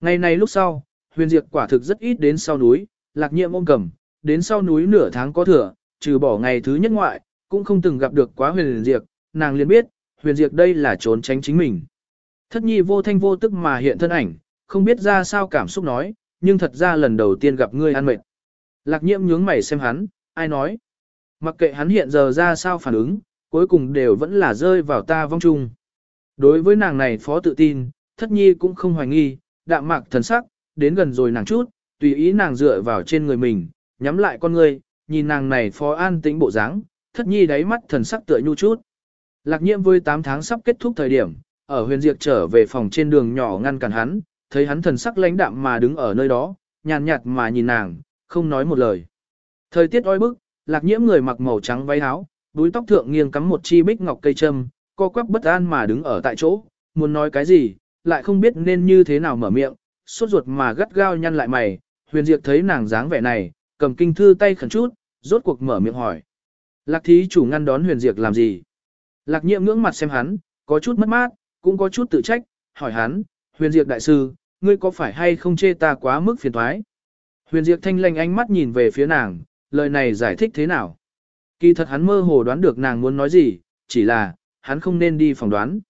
S1: Ngày này lúc sau, huyền diệt quả thực rất ít đến sau núi, lạc nhiễm ôm cầm, đến sau núi nửa tháng có thừa, trừ bỏ ngày thứ nhất ngoại, cũng không từng gặp được quá huyền diệt, nàng liền biết, huyền diệt đây là trốn tránh chính mình. Thất nhi vô thanh vô tức mà hiện thân ảnh, không biết ra sao cảm xúc nói, nhưng thật ra lần đầu tiên gặp ngươi ăn mệt. Lạc nhiễm nhướng mày xem hắn, ai nói. Mặc kệ hắn hiện giờ ra sao phản ứng, cuối cùng đều vẫn là rơi vào ta vong chung. Đối với nàng này phó tự tin, thất nhi cũng không hoài nghi, đạm mạc thần sắc, đến gần rồi nàng chút, tùy ý nàng dựa vào trên người mình, nhắm lại con ngươi, nhìn nàng này phó an tĩnh bộ dáng, thất nhi đáy mắt thần sắc tựa nhu chút. Lạc nhiễm với 8 tháng sắp kết thúc thời điểm, ở huyền diệt trở về phòng trên đường nhỏ ngăn cản hắn, thấy hắn thần sắc lãnh đạm mà đứng ở nơi đó, nhàn nhạt mà nhìn nàng, không nói một lời. Thời tiết oi bức, lạc nhiễm người mặc màu trắng váy áo, búi tóc thượng nghiêng cắm một chi bích ngọc cây châm, co quắp bất an mà đứng ở tại chỗ, muốn nói cái gì, lại không biết nên như thế nào mở miệng, sốt ruột mà gắt gao nhăn lại mày, huyền diệt thấy nàng dáng vẻ này, cầm kinh thư tay khẩn chút, rốt cuộc mở miệng hỏi. Lạc thí chủ ngăn đón huyền diệt làm gì? Lạc nhiệm ngưỡng mặt xem hắn, có chút mất mát, cũng có chút tự trách, hỏi hắn, huyền diệt đại sư, ngươi có phải hay không chê ta quá mức phiền thoái? Huyền diệt thanh lanh ánh mắt nhìn về phía nàng, lời này giải thích thế nào? Kỳ thật hắn mơ hồ đoán được nàng muốn nói gì, chỉ là, hắn không nên đi phỏng đoán.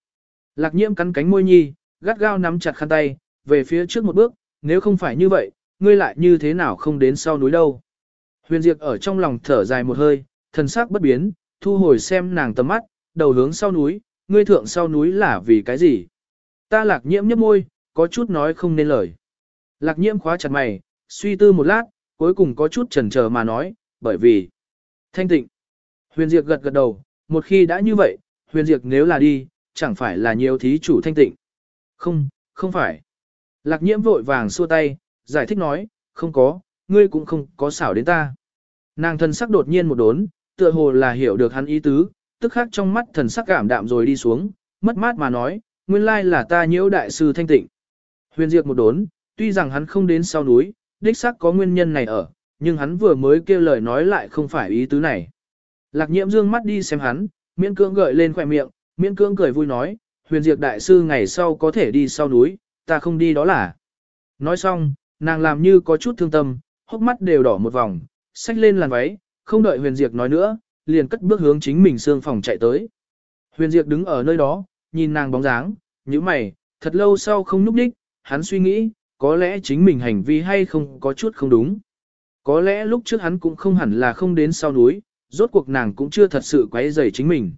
S1: Lạc nhiễm cắn cánh môi nhi, gắt gao nắm chặt khăn tay, về phía trước một bước, nếu không phải như vậy, ngươi lại như thế nào không đến sau núi đâu. Huyền Diệp ở trong lòng thở dài một hơi, thần sắc bất biến, thu hồi xem nàng tầm mắt, đầu hướng sau núi, ngươi thượng sau núi là vì cái gì? Ta lạc nhiễm nhấp môi, có chút nói không nên lời. Lạc nhiễm khóa chặt mày, suy tư một lát, cuối cùng có chút chần chờ mà nói, bởi vì thanh tịnh. Huyền Diệp gật gật đầu, một khi đã như vậy, Huyền Diệp nếu là đi, chẳng phải là nhiều thí chủ thanh tịnh. Không, không phải. Lạc nhiễm vội vàng xua tay, giải thích nói, không có, ngươi cũng không có xảo đến ta. Nàng thần sắc đột nhiên một đốn, tựa hồ là hiểu được hắn ý tứ, tức khắc trong mắt thần sắc cảm đạm rồi đi xuống, mất mát mà nói, nguyên lai là ta nhiễu đại sư thanh tịnh. Huyền Diệp một đốn, tuy rằng hắn không đến sau núi, đích xác có nguyên nhân này ở, nhưng hắn vừa mới kêu lời nói lại không phải ý tứ này. Lạc nhiễm dương mắt đi xem hắn, miễn cưỡng gợi lên khỏe miệng, miễn cưỡng cười vui nói, huyền diệt đại sư ngày sau có thể đi sau núi, ta không đi đó là. Nói xong, nàng làm như có chút thương tâm, hốc mắt đều đỏ một vòng, xách lên làn váy, không đợi huyền diệt nói nữa, liền cất bước hướng chính mình xương phòng chạy tới. Huyền diệt đứng ở nơi đó, nhìn nàng bóng dáng, như mày, thật lâu sau không núp đích, hắn suy nghĩ, có lẽ chính mình hành vi hay không có chút không đúng. Có lẽ lúc trước hắn cũng không hẳn là không đến sau núi, rốt cuộc nàng cũng chưa thật sự quấy rầy chính mình.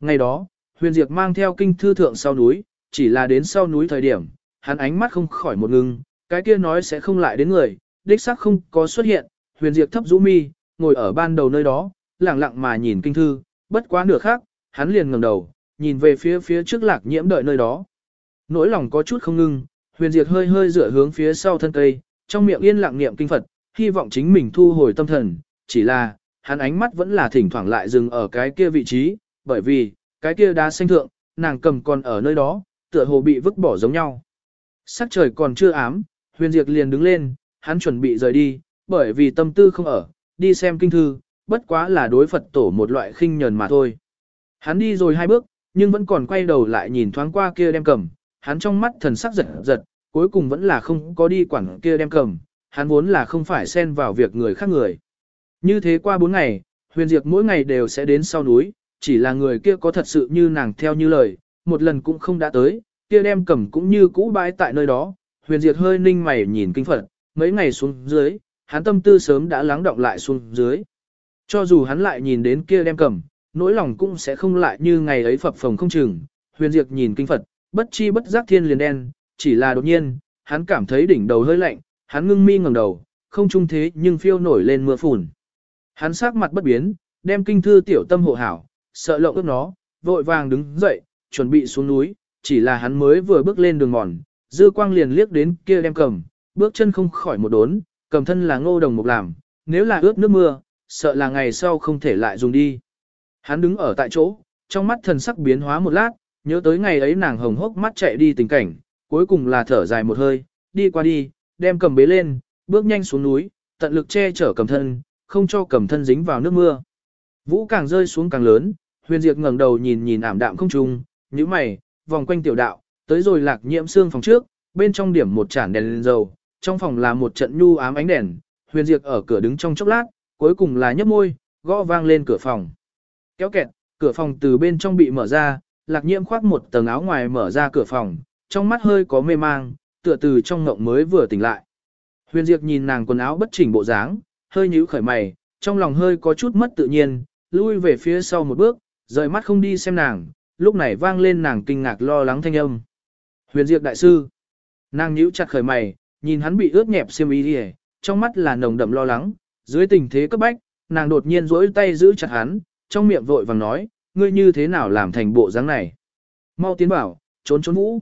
S1: Ngày đó, huyền diệt mang theo kinh thư thượng sau núi, chỉ là đến sau núi thời điểm, hắn ánh mắt không khỏi một ngưng, cái kia nói sẽ không lại đến người, đích xác không có xuất hiện, huyền diệt thấp rũ mi, ngồi ở ban đầu nơi đó, lặng lặng mà nhìn kinh thư, bất quá nửa khác, hắn liền ngẩng đầu, nhìn về phía phía trước lạc nhiễm đợi nơi đó. Nỗi lòng có chút không ngưng, huyền diệt hơi hơi dựa hướng phía sau thân cây, trong miệng yên lặng niệm kinh Phật, hy vọng chính mình thu hồi tâm thần, chỉ là, hắn ánh mắt vẫn là thỉnh thoảng lại dừng ở cái kia vị trí, bởi vì, cái kia đá xanh thượng, nàng cầm còn ở nơi đó, tựa hồ bị vứt bỏ giống nhau. Sắc trời còn chưa ám, huyền diệt liền đứng lên, hắn chuẩn bị rời đi, bởi vì tâm tư không ở, đi xem kinh thư, bất quá là đối Phật tổ một loại khinh nhờn mà thôi. Hắn đi rồi hai bước, nhưng vẫn còn quay đầu lại nhìn thoáng qua kia đem cầm, hắn trong mắt thần sắc giật giật, cuối cùng vẫn là không có đi quản kia đem cầm, hắn vốn là không phải xen vào việc người khác người. Như thế qua bốn ngày, huyền diệt mỗi ngày đều sẽ đến sau núi, chỉ là người kia có thật sự như nàng theo như lời, một lần cũng không đã tới, kia đem cầm cũng như cũ bãi tại nơi đó, huyền diệt hơi ninh mày nhìn kinh phật, mấy ngày xuống dưới, hắn tâm tư sớm đã lắng động lại xuống dưới. Cho dù hắn lại nhìn đến kia đem cầm, nỗi lòng cũng sẽ không lại như ngày ấy phập phồng không chừng, huyền diệt nhìn kinh phật, bất chi bất giác thiên liền đen, chỉ là đột nhiên, hắn cảm thấy đỉnh đầu hơi lạnh, hắn ngưng mi ngẩng đầu, không trung thế nhưng phiêu nổi lên mưa phùn. Hắn sắc mặt bất biến, đem kinh thư tiểu tâm hộ hảo, sợ lộng ước nó, vội vàng đứng dậy, chuẩn bị xuống núi, chỉ là hắn mới vừa bước lên đường mòn, dư quang liền liếc đến kia đem cầm, bước chân không khỏi một đốn, cầm thân là ngô đồng mục làm, nếu là ướt nước mưa, sợ là ngày sau không thể lại dùng đi. Hắn đứng ở tại chỗ, trong mắt thần sắc biến hóa một lát, nhớ tới ngày ấy nàng hồng hốc mắt chạy đi tình cảnh, cuối cùng là thở dài một hơi, đi qua đi, đem cầm bế lên, bước nhanh xuống núi, tận lực che chở cầm thân, không cho cầm thân dính vào nước mưa. Vũ càng rơi xuống càng lớn, huyền diệt ngẩng đầu nhìn nhìn ảm đạm không trung, như mày, vòng quanh tiểu đạo, tới rồi lạc nhiễm xương phòng trước, bên trong điểm một chản đèn lên dầu, trong phòng là một trận nhu ám ánh đèn, huyền diệt ở cửa đứng trong chốc lát, cuối cùng là nhấp môi, gõ vang lên cửa phòng. Kéo kẹt, cửa phòng từ bên trong bị mở ra, lạc nhiễm khoác một tầng áo ngoài mở ra cửa phòng, trong mắt hơi có mê mang, tựa từ trong ngộng mới vừa tỉnh lại. Huyền Diệp nhìn nàng quần áo bất chỉnh bộ dáng, hơi nhíu khởi mày, trong lòng hơi có chút mất tự nhiên, lui về phía sau một bước, rời mắt không đi xem nàng, lúc này vang lên nàng kinh ngạc lo lắng thanh âm. Huyền Diệp đại sư. Nàng nhíu chặt khởi mày, nhìn hắn bị ướt nhẹp xiêm y đi trong mắt là nồng đậm lo lắng, dưới tình thế cấp bách, nàng đột nhiên duỗi tay giữ chặt hắn, trong miệng vội vàng nói, ngươi như thế nào làm thành bộ dáng này? Mau tiến bảo, trốn trốn vũ.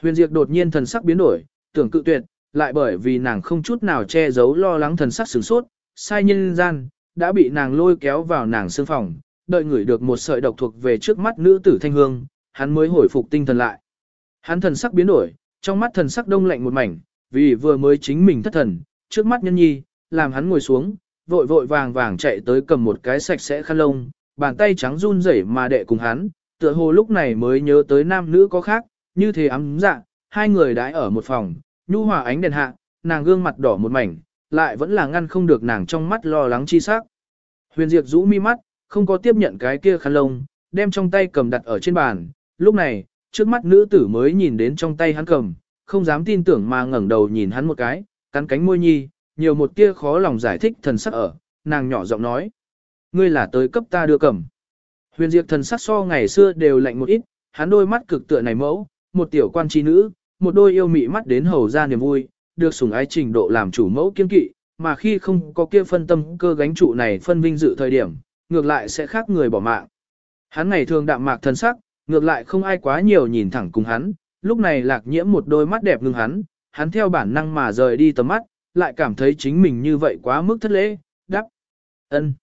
S1: Huyền Diệp đột nhiên thần sắc biến đổi, tưởng cự tuyệt, lại bởi vì nàng không chút nào che giấu lo lắng thần sắc sửng sốt, sai nhân gian, đã bị nàng lôi kéo vào nàng xương phòng, đợi ngửi được một sợi độc thuộc về trước mắt nữ tử thanh hương, hắn mới hồi phục tinh thần lại. Hắn thần sắc biến đổi, trong mắt thần sắc đông lạnh một mảnh, vì vừa mới chính mình thất thần, trước mắt nhân nhi, làm hắn ngồi xuống, vội vội vàng vàng chạy tới cầm một cái sạch sẽ khăn lông, bàn tay trắng run rẩy mà đệ cùng hắn, tựa hồ lúc này mới nhớ tới nam nữ có khác, như thế ấm dạ, hai người đãi ở một phòng, nhu hòa ánh đèn hạ, nàng gương mặt đỏ một mảnh, lại vẫn là ngăn không được nàng trong mắt lo lắng chi sắc. Huyền Diệp rũ mi mắt, không có tiếp nhận cái kia khăn lông, đem trong tay cầm đặt ở trên bàn, lúc này, trước mắt nữ tử mới nhìn đến trong tay hắn cầm, không dám tin tưởng mà ngẩng đầu nhìn hắn một cái, cắn cánh môi nhi, nhiều một tia khó lòng giải thích thần sắc ở, nàng nhỏ giọng nói. Ngươi là tới cấp ta đưa cầm. Huyền Diệp thần sắc so ngày xưa đều lạnh một ít, hắn đôi mắt cực tựa này mẫu, một tiểu quan trí nữ, một đôi yêu mị mắt đến hầu ra niềm vui, được sủng ái trình độ làm chủ mẫu kiên kỵ, mà khi không có kia phân tâm cơ gánh trụ này phân vinh dự thời điểm, ngược lại sẽ khác người bỏ mạng. Hắn ngày thường đạm mạc thân sắc, ngược lại không ai quá nhiều nhìn thẳng cùng hắn, lúc này lạc nhiễm một đôi mắt đẹp ngưng hắn, hắn theo bản năng mà rời đi tầm mắt, lại cảm thấy chính mình như vậy quá mức thất lễ, đắp. ân.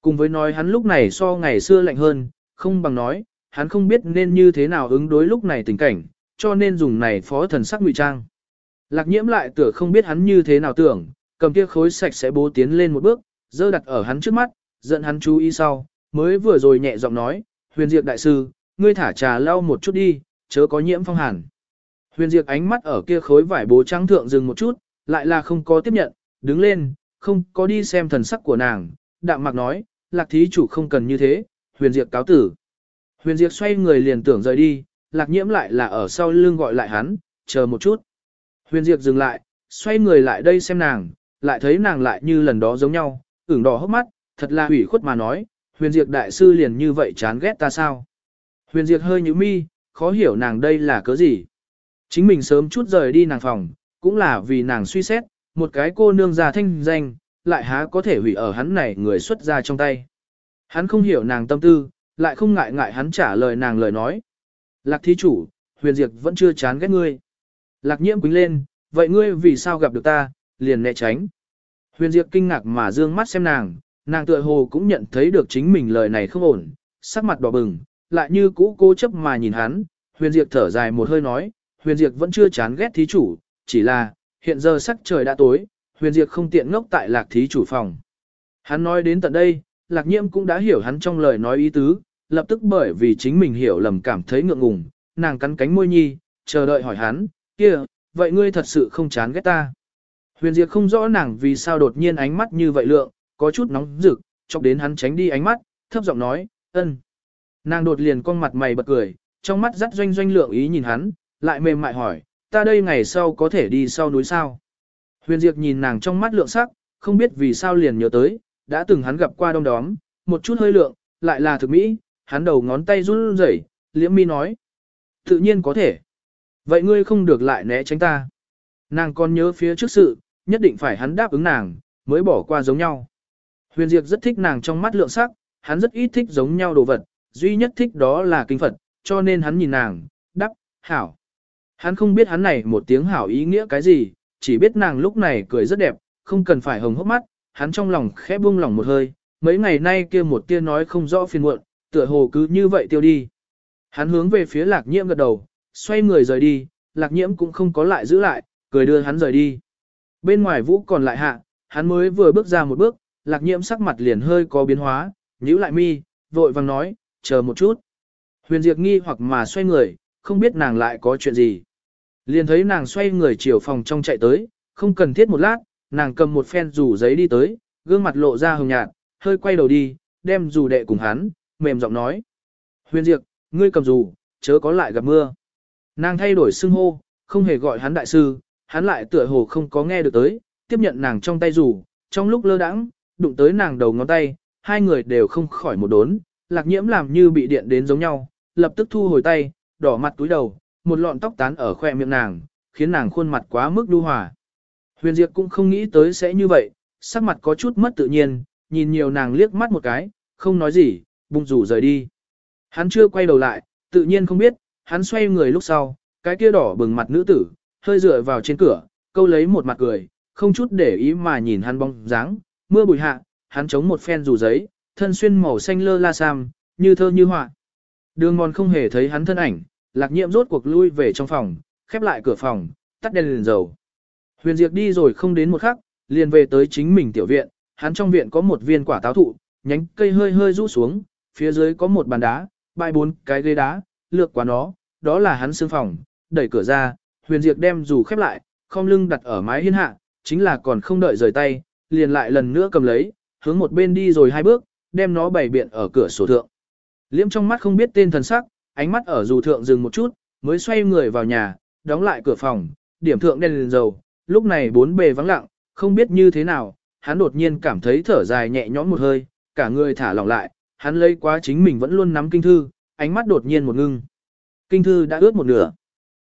S1: Cùng với nói hắn lúc này so ngày xưa lạnh hơn, không bằng nói, hắn không biết nên như thế nào ứng đối lúc này tình cảnh, cho nên dùng này phó thần sắc ngụy trang. Lạc nhiễm lại tựa không biết hắn như thế nào tưởng, cầm kia khối sạch sẽ bố tiến lên một bước, dơ đặt ở hắn trước mắt, dẫn hắn chú ý sau, mới vừa rồi nhẹ giọng nói, huyền diệt đại sư, ngươi thả trà lau một chút đi, chớ có nhiễm phong hàn. Huyền diệt ánh mắt ở kia khối vải bố trắng thượng dừng một chút, lại là không có tiếp nhận, đứng lên, không có đi xem thần sắc của nàng, đạm mạc nói, lạc thí chủ không cần như thế, huyền diệt cáo tử. Huyền diệt xoay người liền tưởng rời đi, lạc nhiễm lại là ở sau lưng gọi lại hắn, chờ một chút. Huyền Diệp dừng lại, xoay người lại đây xem nàng, lại thấy nàng lại như lần đó giống nhau, ửng đỏ hốc mắt, thật là hủy khuất mà nói, huyền diệt đại sư liền như vậy chán ghét ta sao. Huyền diệt hơi nhíu mi, khó hiểu nàng đây là cớ gì. Chính mình sớm chút rời đi nàng phòng, cũng là vì nàng suy xét, một cái cô nương già thanh danh, lại há có thể hủy ở hắn này người xuất ra trong tay. Hắn không hiểu nàng tâm tư, lại không ngại ngại hắn trả lời nàng lời nói. Lạc thí chủ, huyền diệt vẫn chưa chán ghét ngươi. Lạc nhiễm quính lên, vậy ngươi vì sao gặp được ta, liền né tránh. Huyền diệt kinh ngạc mà dương mắt xem nàng, nàng tựa hồ cũng nhận thấy được chính mình lời này không ổn, sắc mặt đỏ bừng, lại như cũ cố chấp mà nhìn hắn, huyền diệt thở dài một hơi nói, huyền diệt vẫn chưa chán ghét thí chủ, chỉ là, hiện giờ sắc trời đã tối, huyền diệt không tiện ngốc tại lạc thí chủ phòng. Hắn nói đến tận đây, lạc nhiễm cũng đã hiểu hắn trong lời nói ý tứ, lập tức bởi vì chính mình hiểu lầm cảm thấy ngượng ngùng, nàng cắn cánh môi nhi, chờ đợi hỏi hắn, kia, vậy ngươi thật sự không chán ghét ta. Huyền Diệp không rõ nàng vì sao đột nhiên ánh mắt như vậy lượng, có chút nóng rực, chọc đến hắn tránh đi ánh mắt, thấp giọng nói, ân. Nàng đột liền con mặt mày bật cười, trong mắt dắt doanh doanh lượng ý nhìn hắn, lại mềm mại hỏi, ta đây ngày sau có thể đi sau núi sao. Huyền Diệp nhìn nàng trong mắt lượng sắc, không biết vì sao liền nhớ tới, đã từng hắn gặp qua đông đóm, một chút hơi lượng, lại là thực mỹ, hắn đầu ngón tay run rẩy, liễm mi nói. Tự nhiên có thể. Vậy ngươi không được lại né tránh ta. Nàng còn nhớ phía trước sự, nhất định phải hắn đáp ứng nàng, mới bỏ qua giống nhau. Huyền Diệp rất thích nàng trong mắt lượng sắc, hắn rất ít thích giống nhau đồ vật, duy nhất thích đó là kinh Phật, cho nên hắn nhìn nàng, đáp, hảo. Hắn không biết hắn này một tiếng hảo ý nghĩa cái gì, chỉ biết nàng lúc này cười rất đẹp, không cần phải hồng hốc mắt, hắn trong lòng khẽ buông lòng một hơi, mấy ngày nay kia một tia nói không rõ phiền muộn, tựa hồ cứ như vậy tiêu đi. Hắn hướng về phía lạc nhiễm gật đầu, xoay người rời đi, lạc nhiễm cũng không có lại giữ lại, cười đưa hắn rời đi. Bên ngoài vũ còn lại hạ, hắn mới vừa bước ra một bước, lạc nhiễm sắc mặt liền hơi có biến hóa, nhíu lại mi, vội vàng nói, chờ một chút. Huyền Diệp nghi hoặc mà xoay người, không biết nàng lại có chuyện gì. Liền thấy nàng xoay người chiều phòng trong chạy tới, không cần thiết một lát, nàng cầm một phen rủ giấy đi tới, gương mặt lộ ra hồng nhạt, hơi quay đầu đi, đem rủ đệ cùng hắn, mềm giọng nói. Huyền Diệp, ngươi cầm dù, chớ có lại gặp mưa. Nàng thay đổi xưng hô, không hề gọi hắn đại sư, hắn lại tựa hồ không có nghe được tới, tiếp nhận nàng trong tay dù, trong lúc lơ đãng, đụng tới nàng đầu ngón tay, hai người đều không khỏi một đốn, lạc nhiễm làm như bị điện đến giống nhau, lập tức thu hồi tay, đỏ mặt túi đầu, một lọn tóc tán ở khoe miệng nàng, khiến nàng khuôn mặt quá mức đu hòa. Huyền Diệp cũng không nghĩ tới sẽ như vậy, sắc mặt có chút mất tự nhiên, nhìn nhiều nàng liếc mắt một cái, không nói gì, bung rủ rời đi. Hắn chưa quay đầu lại, tự nhiên không biết, hắn xoay người lúc sau, cái kia đỏ bừng mặt nữ tử, hơi dựa vào trên cửa, câu lấy một mặt cười, không chút để ý mà nhìn hắn bóng dáng, mưa bụi hạ, hắn chống một phen dù giấy, thân xuyên màu xanh lơ la sam, như thơ như họa. Đường mòn không hề thấy hắn thân ảnh, lạc nhiệm rốt cuộc lui về trong phòng, khép lại cửa phòng, tắt đèn liền dầu. Huyền Diệp đi rồi không đến một khắc, liền về tới chính mình tiểu viện, hắn trong viện có một viên quả táo thụ, nhánh cây hơi hơi rũ xuống, phía dưới có một bàn đá, bãi bốn cái ghế đá, lược qua nó, đó là hắn xương phòng, đẩy cửa ra, Huyền diệt đem dù khép lại, không lưng đặt ở mái hiên hạ, chính là còn không đợi rời tay, liền lại lần nữa cầm lấy, hướng một bên đi rồi hai bước, đem nó bày biện ở cửa sổ thượng. Liễm trong mắt không biết tên thần sắc, ánh mắt ở dù thượng dừng một chút, mới xoay người vào nhà, đóng lại cửa phòng, điểm thượng đèn lên dầu, lúc này bốn bề vắng lặng, không biết như thế nào, hắn đột nhiên cảm thấy thở dài nhẹ nhõm một hơi, cả người thả lỏng lại, hắn lấy quá chính mình vẫn luôn nắm kinh thư, ánh mắt đột nhiên một ngưng. Kinh thư đã ướt một nửa.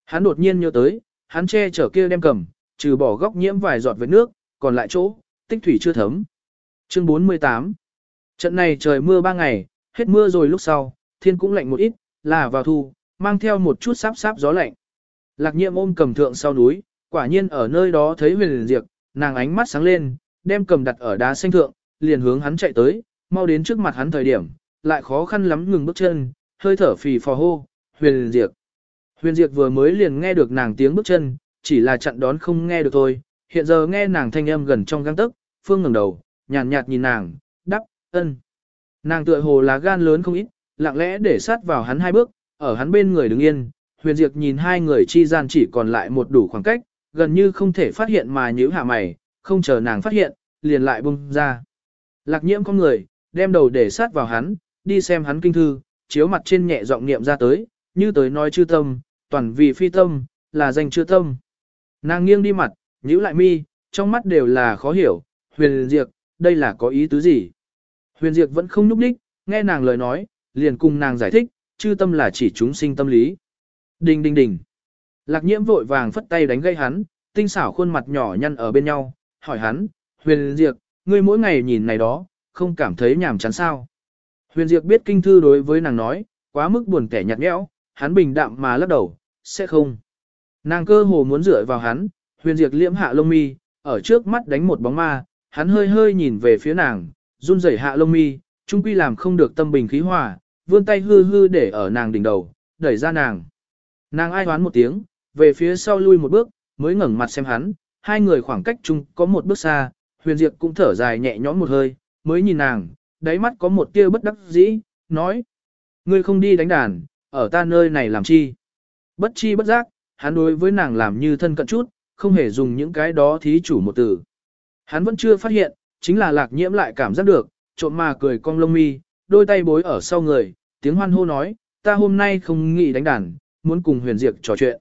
S1: Hắn đột nhiên nhớ tới, hắn che chở kia đem cầm, trừ bỏ góc nhiễm vài giọt với nước, còn lại chỗ, tích thủy chưa thấm. Chương 48 Trận này trời mưa ba ngày, hết mưa rồi lúc sau, thiên cũng lạnh một ít, là vào thu, mang theo một chút sáp sáp gió lạnh. Lạc nhiệm ôm cầm thượng sau núi, quả nhiên ở nơi đó thấy huyền liền diệt, nàng ánh mắt sáng lên, đem cầm đặt ở đá xanh thượng, liền hướng hắn chạy tới, mau đến trước mặt hắn thời điểm, lại khó khăn lắm ngừng bước chân, hơi thở phì phò hô, huyền diệt. Huyền diệt vừa mới liền nghe được nàng tiếng bước chân, chỉ là chặn đón không nghe được thôi, hiện giờ nghe nàng thanh âm gần trong găng tức, phương ngẩng đầu, nhàn nhạt, nhạt nhìn nàng, đắp, ân. Nàng tựa hồ là gan lớn không ít, lặng lẽ để sát vào hắn hai bước, ở hắn bên người đứng yên, huyền diệt nhìn hai người chi gian chỉ còn lại một đủ khoảng cách, gần như không thể phát hiện mà nhíu hạ mày, không chờ nàng phát hiện, liền lại bung ra. Lạc nhiễm con người, đem đầu để sát vào hắn, đi xem hắn kinh thư, chiếu mặt trên nhẹ giọng niệm ra tới, như tới nói chư tâm, toàn vì phi tâm, là danh chư tâm. Nàng nghiêng đi mặt, nhíu lại mi, trong mắt đều là khó hiểu, huyền diệt, đây là có ý tứ gì? Huyền diệt vẫn không núp đích, nghe nàng lời nói, liền cùng nàng giải thích, chư tâm là chỉ chúng sinh tâm lý. Đình đình đình. Lạc nhiễm vội vàng phất tay đánh gây hắn, tinh xảo khuôn mặt nhỏ nhăn ở bên nhau, hỏi hắn, huyền diệt, ngươi mỗi ngày nhìn này đó, không cảm thấy nhàm chán sao. Huyền Diệp biết kinh thư đối với nàng nói, quá mức buồn kẻ nhạt nhẽo, hắn bình đạm mà lắc đầu, sẽ không. Nàng cơ hồ muốn dựa vào hắn, huyền diệt liễm hạ lông mi, ở trước mắt đánh một bóng ma, hắn hơi hơi nhìn về phía nàng, run rẩy hạ lông mi, trung quy làm không được tâm bình khí hòa, vươn tay hư hư để ở nàng đỉnh đầu, đẩy ra nàng. Nàng ai hoán một tiếng, về phía sau lui một bước, mới ngẩng mặt xem hắn, hai người khoảng cách chung có một bước xa, huyền diệt cũng thở dài nhẹ nhõm một hơi, mới nhìn nàng, đáy mắt có một tia bất đắc dĩ, nói. Ngươi không đi đánh đàn, ở ta nơi này làm chi? Bất chi bất giác, hắn đối với nàng làm như thân cận chút, không hề dùng những cái đó thí chủ một từ. Hắn vẫn chưa phát hiện, chính là lạc nhiễm lại cảm giác được, trộm mà cười cong lông mi, đôi tay bối ở sau người, tiếng hoan hô nói, ta hôm nay không nghĩ đánh đàn, muốn cùng huyền diệt trò chuyện.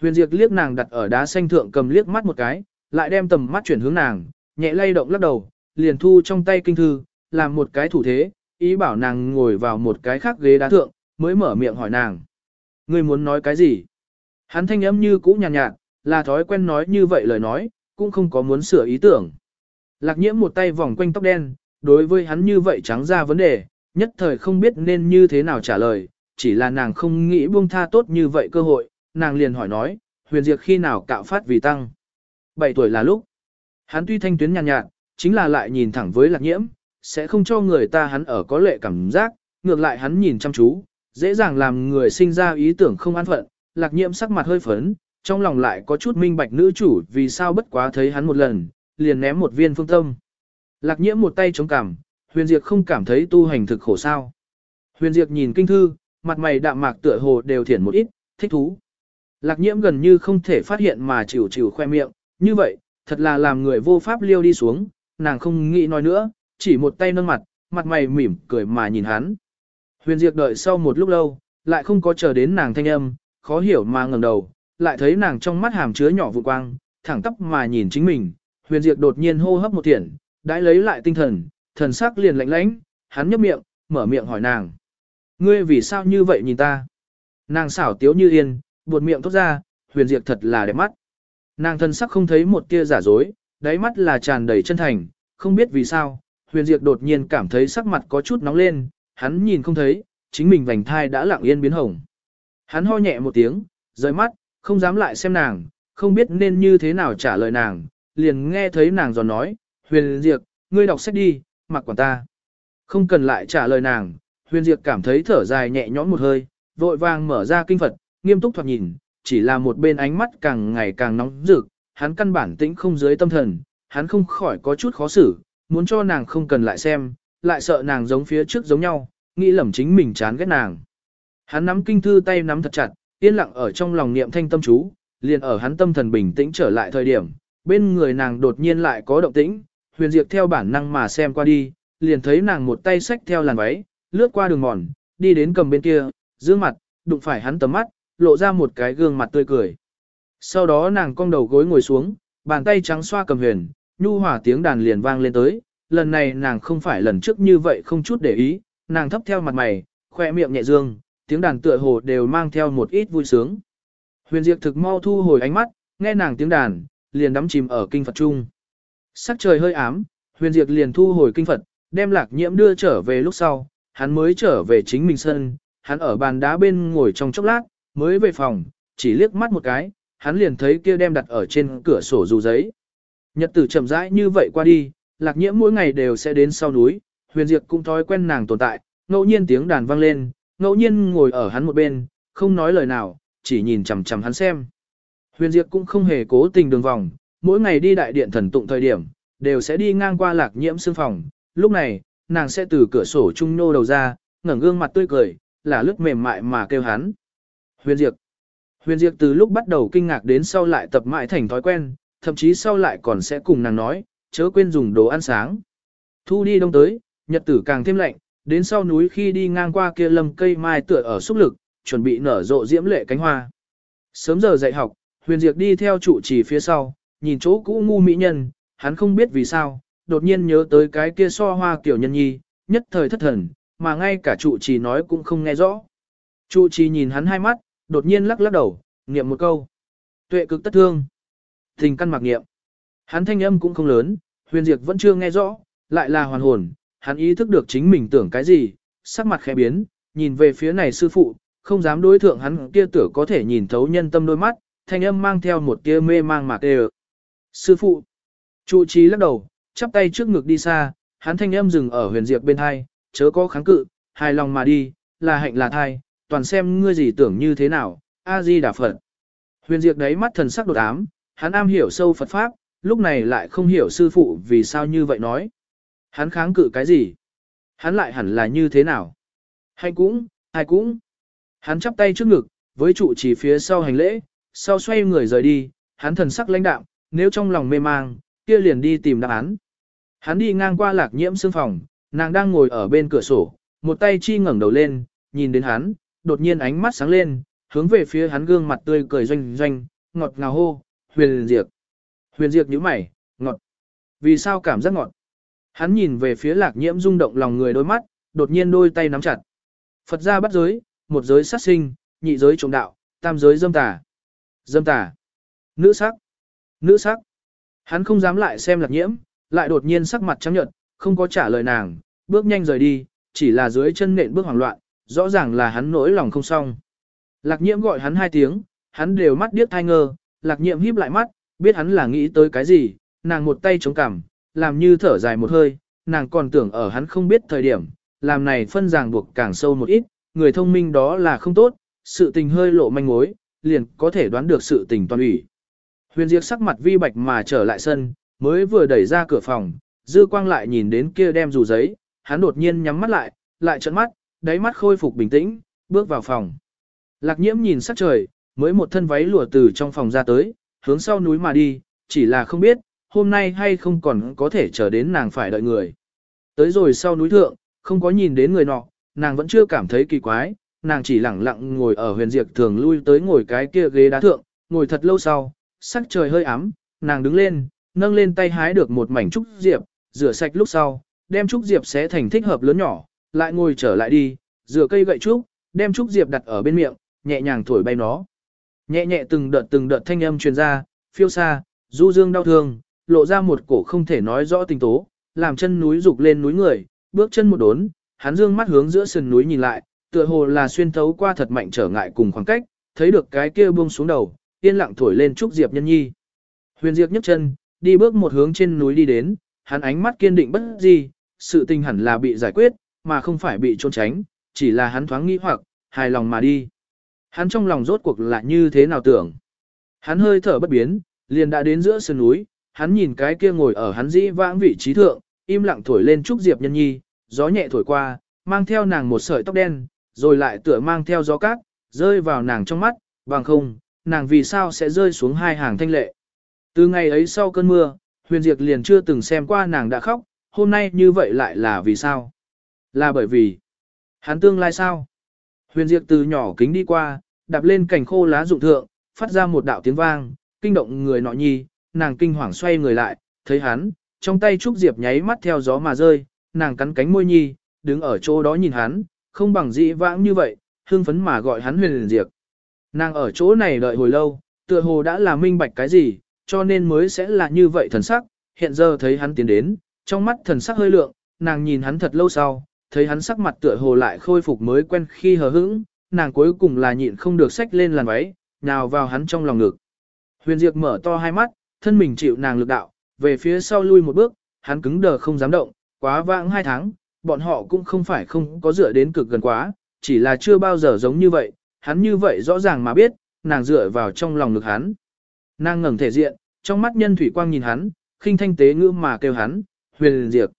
S1: Huyền diệt liếc nàng đặt ở đá xanh thượng cầm liếc mắt một cái, lại đem tầm mắt chuyển hướng nàng, nhẹ lay động lắc đầu, liền thu trong tay kinh thư, làm một cái thủ thế, ý bảo nàng ngồi vào một cái khác ghế đá thượng, mới mở miệng hỏi nàng. Ngươi muốn nói cái gì? Hắn thanh âm như cũ nhàn nhạt, nhạt, là thói quen nói như vậy lời nói, cũng không có muốn sửa ý tưởng. Lạc nhiễm một tay vòng quanh tóc đen, đối với hắn như vậy trắng ra vấn đề, nhất thời không biết nên như thế nào trả lời, chỉ là nàng không nghĩ buông tha tốt như vậy cơ hội, nàng liền hỏi nói, huyền diệt khi nào cạo phát vì tăng. 7 tuổi là lúc. Hắn tuy thanh tuyến nhàn nhạt, nhạt, chính là lại nhìn thẳng với lạc nhiễm, sẽ không cho người ta hắn ở có lệ cảm giác, ngược lại hắn nhìn chăm chú, dễ dàng làm người sinh ra ý tưởng không an phận, lạc nhiễm sắc mặt hơi phấn, trong lòng lại có chút minh bạch nữ chủ vì sao bất quá thấy hắn một lần, liền ném một viên phương tâm. Lạc nhiễm một tay chống cằm, huyền diệt không cảm thấy tu hành thực khổ sao. Huyền diệt nhìn kinh thư, mặt mày đạm mạc tựa hồ đều thiển một ít, thích thú. Lạc nhiễm gần như không thể phát hiện mà chịu chịu khoe miệng, như vậy, thật là làm người vô pháp liêu đi xuống, nàng không nghĩ nói nữa, chỉ một tay nâng mặt, mặt mày mỉm cười mà nhìn hắn. Huyền Diệp đợi sau một lúc lâu, lại không có chờ đến nàng thanh âm, khó hiểu mà ngẩng đầu, lại thấy nàng trong mắt hàm chứa nhỏ vụ quang, thẳng tóc mà nhìn chính mình. Huyền Diệp đột nhiên hô hấp một thiện, đãi lấy lại tinh thần, thần sắc liền lạnh lãnh, hắn nhấp miệng, mở miệng hỏi nàng. Ngươi vì sao như vậy nhìn ta? Nàng xảo tiếu như yên, buột miệng thốt ra, huyền diệt thật là đẹp mắt. Nàng thân sắc không thấy một tia giả dối, đáy mắt là tràn đầy chân thành, không biết vì sao, huyền diệt đột nhiên cảm thấy sắc mặt có chút nóng lên, hắn nhìn không thấy, chính mình vành thai đã lặng yên biến hồng. Hắn ho nhẹ một tiếng, rời mắt, không dám lại xem nàng, không biết nên như thế nào trả lời nàng, liền nghe thấy nàng giòn nói, huyền diệt, ngươi đọc sách đi, mặc quản ta. Không cần lại trả lời nàng, huyền diệt cảm thấy thở dài nhẹ nhõm một hơi, vội vàng mở ra kinh Phật, nghiêm túc thoạt nhìn, chỉ là một bên ánh mắt càng ngày càng nóng rực, hắn căn bản tĩnh không dưới tâm thần, hắn không khỏi có chút khó xử, muốn cho nàng không cần lại xem, lại sợ nàng giống phía trước giống nhau, nghĩ lầm chính mình chán ghét nàng. Hắn nắm kinh thư tay nắm thật chặt, yên lặng ở trong lòng niệm thanh tâm chú, liền ở hắn tâm thần bình tĩnh trở lại thời điểm, bên người nàng đột nhiên lại có động tĩnh, huyền diệt theo bản năng mà xem qua đi, liền thấy nàng một tay xách theo làn váy, lướt qua đường mòn, đi đến cầm bên kia, giữ mặt, đụng phải hắn tầm mắt, lộ ra một cái gương mặt tươi cười. Sau đó nàng cong đầu gối ngồi xuống, bàn tay trắng xoa cầm huyền, nhu hòa tiếng đàn liền vang lên tới, lần này nàng không phải lần trước như vậy không chút để ý, nàng thấp theo mặt mày, khoe miệng nhẹ dương, tiếng đàn tựa hồ đều mang theo một ít vui sướng. Huyền Diệp thực mau thu hồi ánh mắt, nghe nàng tiếng đàn, liền đắm chìm ở kinh Phật trung. Sắc trời hơi ám, Huyền Diệp liền thu hồi kinh Phật, đem lạc nhiễm đưa trở về lúc sau, hắn mới trở về chính mình sân, hắn ở bàn đá bên ngồi trong chốc lát, mới về phòng, chỉ liếc mắt một cái, hắn liền thấy kia đem đặt ở trên cửa sổ dù giấy. Nhật tử chậm rãi như vậy qua đi, lạc nhiễm mỗi ngày đều sẽ đến sau núi, huyền diệt cũng thói quen nàng tồn tại, ngẫu nhiên tiếng đàn vang lên, ngẫu nhiên ngồi ở hắn một bên, không nói lời nào, chỉ nhìn chằm chằm hắn xem. Huyền diệt cũng không hề cố tình đường vòng, mỗi ngày đi đại điện thần tụng thời điểm, đều sẽ đi ngang qua lạc nhiễm xương phòng, lúc này, nàng sẽ từ cửa sổ trung nô đầu ra, ngẩng gương mặt tươi cười, là lướt mềm mại mà kêu hắn. Huyền Diệp. Huyền Diệp từ lúc bắt đầu kinh ngạc đến sau lại tập mãi thành thói quen, thậm chí sau lại còn sẽ cùng nàng nói, chớ quên dùng đồ ăn sáng. Thu đi đông tới, nhật tử càng thêm lạnh, đến sau núi khi đi ngang qua kia lâm cây mai tựa ở xúc lực, chuẩn bị nở rộ diễm lệ cánh hoa. Sớm giờ dạy học, Huyền Diệp đi theo trụ trì phía sau, nhìn chỗ cũ ngu mỹ nhân, hắn không biết vì sao, đột nhiên nhớ tới cái kia so hoa kiểu nhân nhi, nhất thời thất thần, mà ngay cả trụ trì nói cũng không nghe rõ. Trụ trì nhìn hắn hai mắt, đột nhiên lắc lắc đầu, niệm một câu. Tuệ cực tất thương. Tình căn mặc niệm. Hắn thanh âm cũng không lớn, huyền diệt vẫn chưa nghe rõ, lại là hoàn hồn, hắn ý thức được chính mình tưởng cái gì, sắc mặt khẽ biến, nhìn về phía này sư phụ, không dám đối thượng hắn kia tưởng có thể nhìn thấu nhân tâm đôi mắt, thanh âm mang theo một tia mê mang mạc đều. Sư phụ. Trụ trì lắc đầu, chắp tay trước ngực đi xa, hắn thanh âm dừng ở huyền diệt bên hai, chớ có kháng cự, hài lòng mà đi, là hạnh là thai, toàn xem ngươi gì tưởng như thế nào, A-di Đà Phật. Huyền Diệp đấy mắt thần sắc đột ám, hắn am hiểu sâu Phật Pháp, lúc này lại không hiểu sư phụ vì sao như vậy nói. Hắn kháng cự cái gì? Hắn lại hẳn là như thế nào? Hay cũng, ai cũng. Hắn chắp tay trước ngực, với trụ chỉ phía sau hành lễ, sau xoay người rời đi, hắn thần sắc lãnh đạm, nếu trong lòng mê mang, kia liền đi tìm đáp án. Hắn đi ngang qua lạc nhiễm xương phòng, nàng đang ngồi ở bên cửa sổ, một tay chi ngẩng đầu lên, nhìn đến hắn, đột nhiên ánh mắt sáng lên, hướng về phía hắn gương mặt tươi cười doanh doanh, ngọt ngào hô, huyền diệt. Huyền diệt nhíu mày, ngọt. Vì sao cảm giác ngọt? Hắn nhìn về phía lạc nhiễm rung động lòng người đôi mắt, đột nhiên đôi tay nắm chặt. Phật gia bắt giới, một giới sát sinh, nhị giới trộm đạo, tam giới dâm tà. Dâm tà. Nữ sắc. Nữ sắc. Hắn không dám lại xem lạc nhiễm, lại đột nhiên sắc mặt trắng nhợt, không có trả lời nàng, bước nhanh rời đi, chỉ là dưới chân nện bước hoảng loạn, rõ ràng là hắn nỗi lòng không xong. Lạc nhiễm gọi hắn hai tiếng, hắn đều mắt điếc thai ngơ, lạc nhiễm híp lại mắt, biết hắn là nghĩ tới cái gì, nàng một tay chống cằm, làm như thở dài một hơi, nàng còn tưởng ở hắn không biết thời điểm, làm này phân ràng buộc càng sâu một ít, người thông minh đó là không tốt, sự tình hơi lộ manh mối, liền có thể đoán được sự tình toàn ủy. Huyền Diệp sắc mặt vi bạch mà trở lại sân, mới vừa đẩy ra cửa phòng, dư quang lại nhìn đến kia đem dù giấy, hắn đột nhiên nhắm mắt lại, lại trợn mắt, đáy mắt khôi phục bình tĩnh, bước vào phòng. Lạc nhiễm nhìn sắc trời, mới một thân váy lụa từ trong phòng ra tới, hướng sau núi mà đi, chỉ là không biết, hôm nay hay không còn có thể chờ đến nàng phải đợi người. Tới rồi sau núi thượng, không có nhìn đến người nọ, nàng vẫn chưa cảm thấy kỳ quái, nàng chỉ lặng lặng ngồi ở huyền diệt thường lui tới ngồi cái kia ghế đá thượng, ngồi thật lâu sau, sắc trời hơi ấm, nàng đứng lên, nâng lên tay hái được một mảnh trúc diệp, rửa sạch lúc sau, đem trúc diệp xé thành thích hợp lớn nhỏ, lại ngồi trở lại đi, rửa cây gậy trúc, đem trúc diệp đặt ở bên miệng, nhẹ nhàng thổi bay nó. Nhẹ nhẹ từng đợt từng đợt thanh âm truyền ra, phiêu xa, du dương đau thương, lộ ra một cổ không thể nói rõ tình tố, làm chân núi rục lên núi người, bước chân một đốn, hắn dương mắt hướng giữa sườn núi nhìn lại, tựa hồ là xuyên thấu qua thật mạnh trở ngại cùng khoảng cách, thấy được cái kia buông xuống đầu, yên lặng thổi lên trúc diệp nhân nhi. Huyền Diệp nhấc chân, đi bước một hướng trên núi đi đến, hắn ánh mắt kiên định bất gì, sự tình hẳn là bị giải quyết, mà không phải bị trốn tránh, chỉ là hắn thoáng nghĩ hoặc, hài lòng mà đi. Hắn trong lòng rốt cuộc là như thế nào tưởng. Hắn hơi thở bất biến, liền đã đến giữa sườn núi, hắn nhìn cái kia ngồi ở hắn dĩ vãng vị trí thượng, im lặng thổi lên trúc diệp nhân nhi, gió nhẹ thổi qua, mang theo nàng một sợi tóc đen, rồi lại tựa mang theo gió cát, rơi vào nàng trong mắt, bằng không, nàng vì sao sẽ rơi xuống hai hàng thanh lệ. Từ ngày ấy sau cơn mưa, huyền diệt liền chưa từng xem qua nàng đã khóc, hôm nay như vậy lại là vì sao? Là bởi vì, hắn tương lai sao? Huyền Diệp từ nhỏ kính đi qua, đạp lên cành khô lá rụng thượng, phát ra một đạo tiếng vang, kinh động người nọ nhi, nàng kinh hoàng xoay người lại, thấy hắn, trong tay trúc diệp nháy mắt theo gió mà rơi, nàng cắn cánh môi nhi, đứng ở chỗ đó nhìn hắn, không bằng dĩ vãng như vậy, hương phấn mà gọi hắn huyền diệp. Nàng ở chỗ này đợi hồi lâu, tựa hồ đã là minh bạch cái gì, cho nên mới sẽ là như vậy thần sắc, hiện giờ thấy hắn tiến đến, trong mắt thần sắc hơi lượng, nàng nhìn hắn thật lâu sau, thấy hắn sắc mặt tựa hồ lại khôi phục mới quen khi hờ hững, nàng cuối cùng là nhịn không được xách lên làn váy, nào vào hắn trong lòng ngực. Huyền Diệp mở to hai mắt, thân mình chịu nàng lực đạo, về phía sau lui một bước, hắn cứng đờ không dám động, quá vãng hai tháng, bọn họ cũng không phải không có dựa đến cực gần quá, chỉ là chưa bao giờ giống như vậy, hắn như vậy rõ ràng mà biết, nàng dựa vào trong lòng ngực hắn. Nàng ngẩng thể diện, trong mắt nhân thủy quang nhìn hắn, khinh thanh tế ngữ mà kêu hắn, huyền diệt.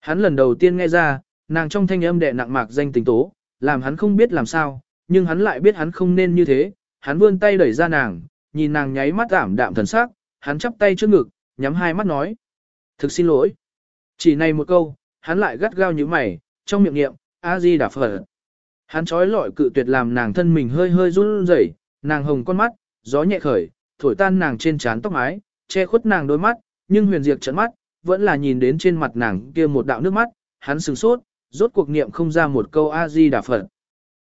S1: Hắn lần đầu tiên nghe ra, nàng trong thanh âm đệ nặng mạc danh tình tố, làm hắn không biết làm sao, nhưng hắn lại biết hắn không nên như thế, hắn vươn tay đẩy ra nàng, nhìn nàng nháy mắt ảm đạm thần sắc, hắn chắp tay trước ngực, nhắm hai mắt nói. Thực xin lỗi. Chỉ này một câu, hắn lại gắt gao như mày, trong miệng niệm, A-di đà Phật. Hắn trói lọi cự tuyệt làm nàng thân mình hơi hơi run rẩy, nàng hồng con mắt, gió nhẹ khởi, thổi tan nàng trên trán tóc mái, che khuất nàng đôi mắt, nhưng huyền diệt trận mắt, vẫn là nhìn đến trên mặt nàng kia một đạo nước mắt, hắn sửng sốt, rốt cuộc niệm không ra một câu A-di đà Phật.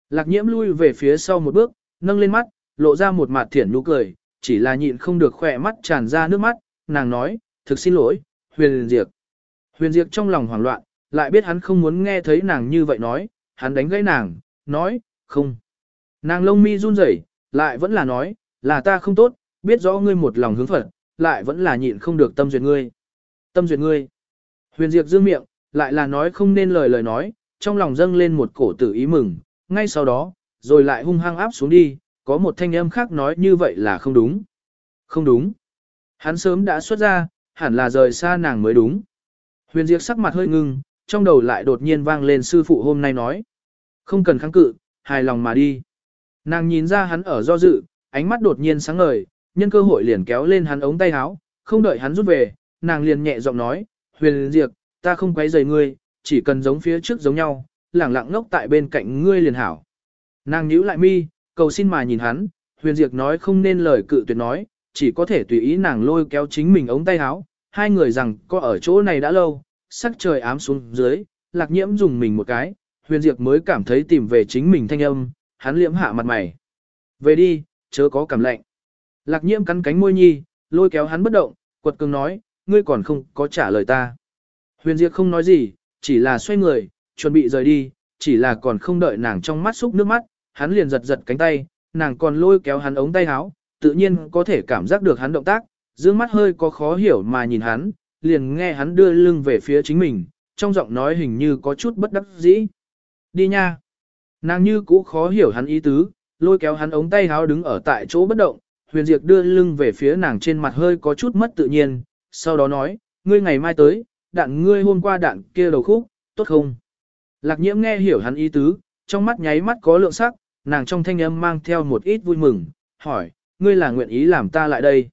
S1: Lạc nhiễm lui về phía sau một bước, nâng lên mắt, lộ ra một mặt thiển nụ cười, chỉ là nhịn không được khỏe mắt tràn ra nước mắt, nàng nói, thực xin lỗi, huyền diệt. Huyền diệt trong lòng hoảng loạn, lại biết hắn không muốn nghe thấy nàng như vậy nói, hắn đánh gãy nàng, nói, không. Nàng lông mi run rẩy, lại vẫn là nói, là ta không tốt, biết rõ ngươi một lòng hướng Phật, lại vẫn là nhịn không được tâm duyệt ngươi. Tâm duyệt ngươi. Huyền diệt dương miệng, lại là nói không nên lời lời nói, trong lòng dâng lên một cổ tử ý mừng, ngay sau đó, rồi lại hung hăng áp xuống đi, có một thanh âm khác nói như vậy là không đúng. Không đúng. Hắn sớm đã xuất ra, hẳn là rời xa nàng mới đúng. Huyền Diệp sắc mặt hơi ngưng, trong đầu lại đột nhiên vang lên sư phụ hôm nay nói. Không cần kháng cự, hài lòng mà đi. Nàng nhìn ra hắn ở do dự, ánh mắt đột nhiên sáng ngời, nhân cơ hội liền kéo lên hắn ống tay áo, không đợi hắn rút về, nàng liền nhẹ giọng nói, Huyền Diệp, ta không quấy rầy ngươi, chỉ cần giống phía trước giống nhau, lẳng lặng ngốc tại bên cạnh ngươi liền hảo. Nàng nhíu lại mi, cầu xin mà nhìn hắn, Huyền diệt nói không nên lời cự tuyệt nói, chỉ có thể tùy ý nàng lôi kéo chính mình ống tay áo, hai người rằng có ở chỗ này đã lâu, sắc trời ám xuống dưới, lạc nhiễm dùng mình một cái, Huyền diệt mới cảm thấy tìm về chính mình thanh âm, hắn liễm hạ mặt mày. Về đi, chớ có cảm lạnh. Lạc nhiễm cắn cánh môi nhi, lôi kéo hắn bất động, quật cường nói, ngươi còn không có trả lời ta. Huyền Diệp không nói gì, chỉ là xoay người, chuẩn bị rời đi, chỉ là còn không đợi nàng trong mắt xúc nước mắt, hắn liền giật giật cánh tay, nàng còn lôi kéo hắn ống tay áo, tự nhiên có thể cảm giác được hắn động tác, dương mắt hơi có khó hiểu mà nhìn hắn, liền nghe hắn đưa lưng về phía chính mình, trong giọng nói hình như có chút bất đắc dĩ. Đi nha. Nàng như cũ khó hiểu hắn ý tứ, lôi kéo hắn ống tay áo đứng ở tại chỗ bất động, huyền diệt đưa lưng về phía nàng trên mặt hơi có chút mất tự nhiên, sau đó nói, ngươi ngày mai tới, đạn ngươi hôm qua đạn kia đầu khúc, tốt không? Lạc nhiễm nghe hiểu hắn ý tứ, trong mắt nháy mắt có lượng sắc, nàng trong thanh âm mang theo một ít vui mừng, hỏi, ngươi là nguyện ý làm ta lại đây.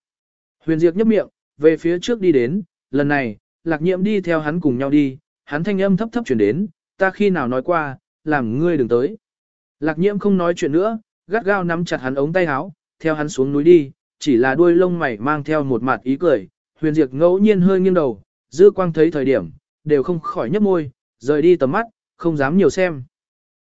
S1: Huyền Diệp nhấp miệng, về phía trước đi đến, lần này, lạc nhiễm đi theo hắn cùng nhau đi, hắn thanh âm thấp thấp chuyển đến, ta khi nào nói qua, làm ngươi đừng tới. Lạc nhiễm không nói chuyện nữa, gắt gao nắm chặt hắn ống tay áo, theo hắn xuống núi đi, chỉ là đuôi lông mày mang theo một mặt ý cười, huyền diệt ngẫu nhiên hơi nghiêng đầu, dư quang thấy thời điểm, đều không khỏi nhấp môi, rời đi tầm mắt, không dám nhiều xem.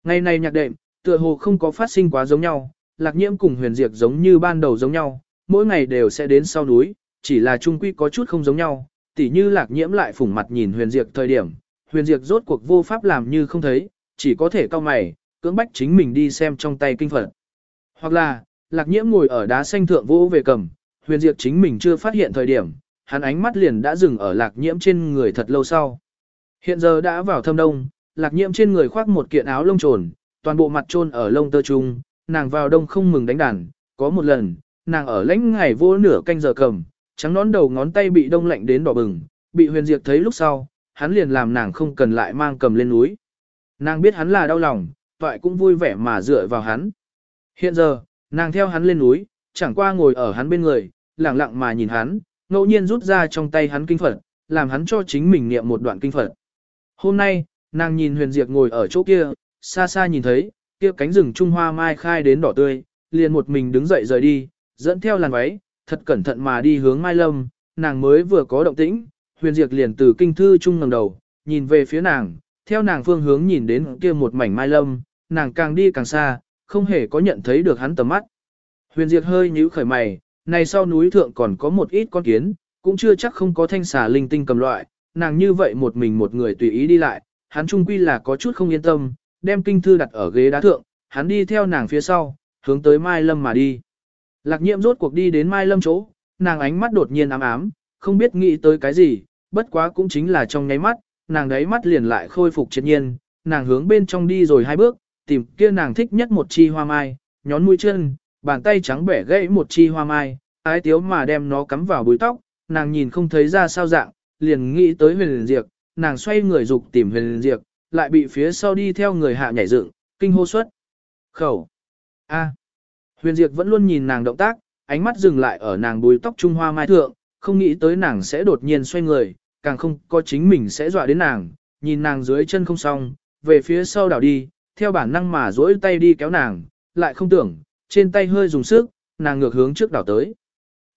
S1: Ngày này nhạc đệm, tựa hồ không có phát sinh quá giống nhau, lạc nhiễm cùng huyền diệt giống như ban đầu giống nhau, mỗi ngày đều sẽ đến sau núi, chỉ là trung quy có chút không giống nhau, tỉ như lạc nhiễm lại phủng mặt nhìn huyền diệt thời điểm, huyền diệt rốt cuộc vô pháp làm như không thấy, chỉ có thể cao mày, cưỡng bách chính mình đi xem trong tay kinh phật. Hoặc là, lạc nhiễm ngồi ở đá xanh thượng vô về cầm, huyền diệt chính mình chưa phát hiện thời điểm, hắn ánh mắt liền đã dừng ở lạc nhiễm trên người thật lâu sau. Hiện giờ đã vào thâm đông, lạc nhiễm trên người khoác một kiện áo lông trồn, toàn bộ mặt trôn ở lông tơ trung, nàng vào đông không mừng đánh đàn, có một lần, nàng ở lãnh ngày vô nửa canh giờ cầm, trắng nón đầu ngón tay bị đông lạnh đến đỏ bừng, bị huyền diệt thấy lúc sau, hắn liền làm nàng không cần lại mang cầm lên núi. Nàng biết hắn là đau lòng, toại cũng vui vẻ mà dựa vào hắn. Hiện giờ, nàng theo hắn lên núi, chẳng qua ngồi ở hắn bên người, lặng lặng mà nhìn hắn, ngẫu nhiên rút ra trong tay hắn kinh Phật, làm hắn cho chính mình niệm một đoạn kinh Phật. Hôm nay, nàng nhìn huyền diệt ngồi ở chỗ kia, xa xa nhìn thấy, kia cánh rừng Trung Hoa mai khai đến đỏ tươi, liền một mình đứng dậy rời đi, dẫn theo làn váy, thật cẩn thận mà đi hướng Mai Lâm, nàng mới vừa có động tĩnh, huyền diệt liền từ kinh thư trung ngẩng đầu, nhìn về phía nàng, theo nàng phương hướng nhìn đến kia một mảnh Mai Lâm, nàng càng đi càng xa, không hề có nhận thấy được hắn tầm mắt. Huyền diệt hơi nhíu khởi mày, này sau núi thượng còn có một ít con kiến, cũng chưa chắc không có thanh xà linh tinh cầm loại, nàng như vậy một mình một người tùy ý đi lại, hắn trung quy là có chút không yên tâm, đem kinh thư đặt ở ghế đá thượng, hắn đi theo nàng phía sau, hướng tới Mai Lâm mà đi. Lạc nhiệm rốt cuộc đi đến Mai Lâm chỗ, nàng ánh mắt đột nhiên ám ám, không biết nghĩ tới cái gì, bất quá cũng chính là trong nháy mắt, nàng đấy mắt liền lại khôi phục triệt nhiên, nàng hướng bên trong đi rồi hai bước, tìm kia nàng thích nhất một chi hoa mai, nhón mũi chân, bàn tay trắng bẻ gãy một chi hoa mai, ái tiếu mà đem nó cắm vào búi tóc, nàng nhìn không thấy ra sao dạng, liền nghĩ tới huyền liền diệt, nàng xoay người dục tìm huyền liền diệt, lại bị phía sau đi theo người hạ nhảy dựng, kinh hô suất. Khẩu. A. Huyền diệt vẫn luôn nhìn nàng động tác, ánh mắt dừng lại ở nàng búi tóc trung hoa mai thượng, không nghĩ tới nàng sẽ đột nhiên xoay người, càng không có chính mình sẽ dọa đến nàng, nhìn nàng dưới chân không xong, về phía sau đảo đi, theo bản năng mà duỗi tay đi kéo nàng, lại không tưởng, trên tay hơi dùng sức, nàng ngược hướng trước đảo tới.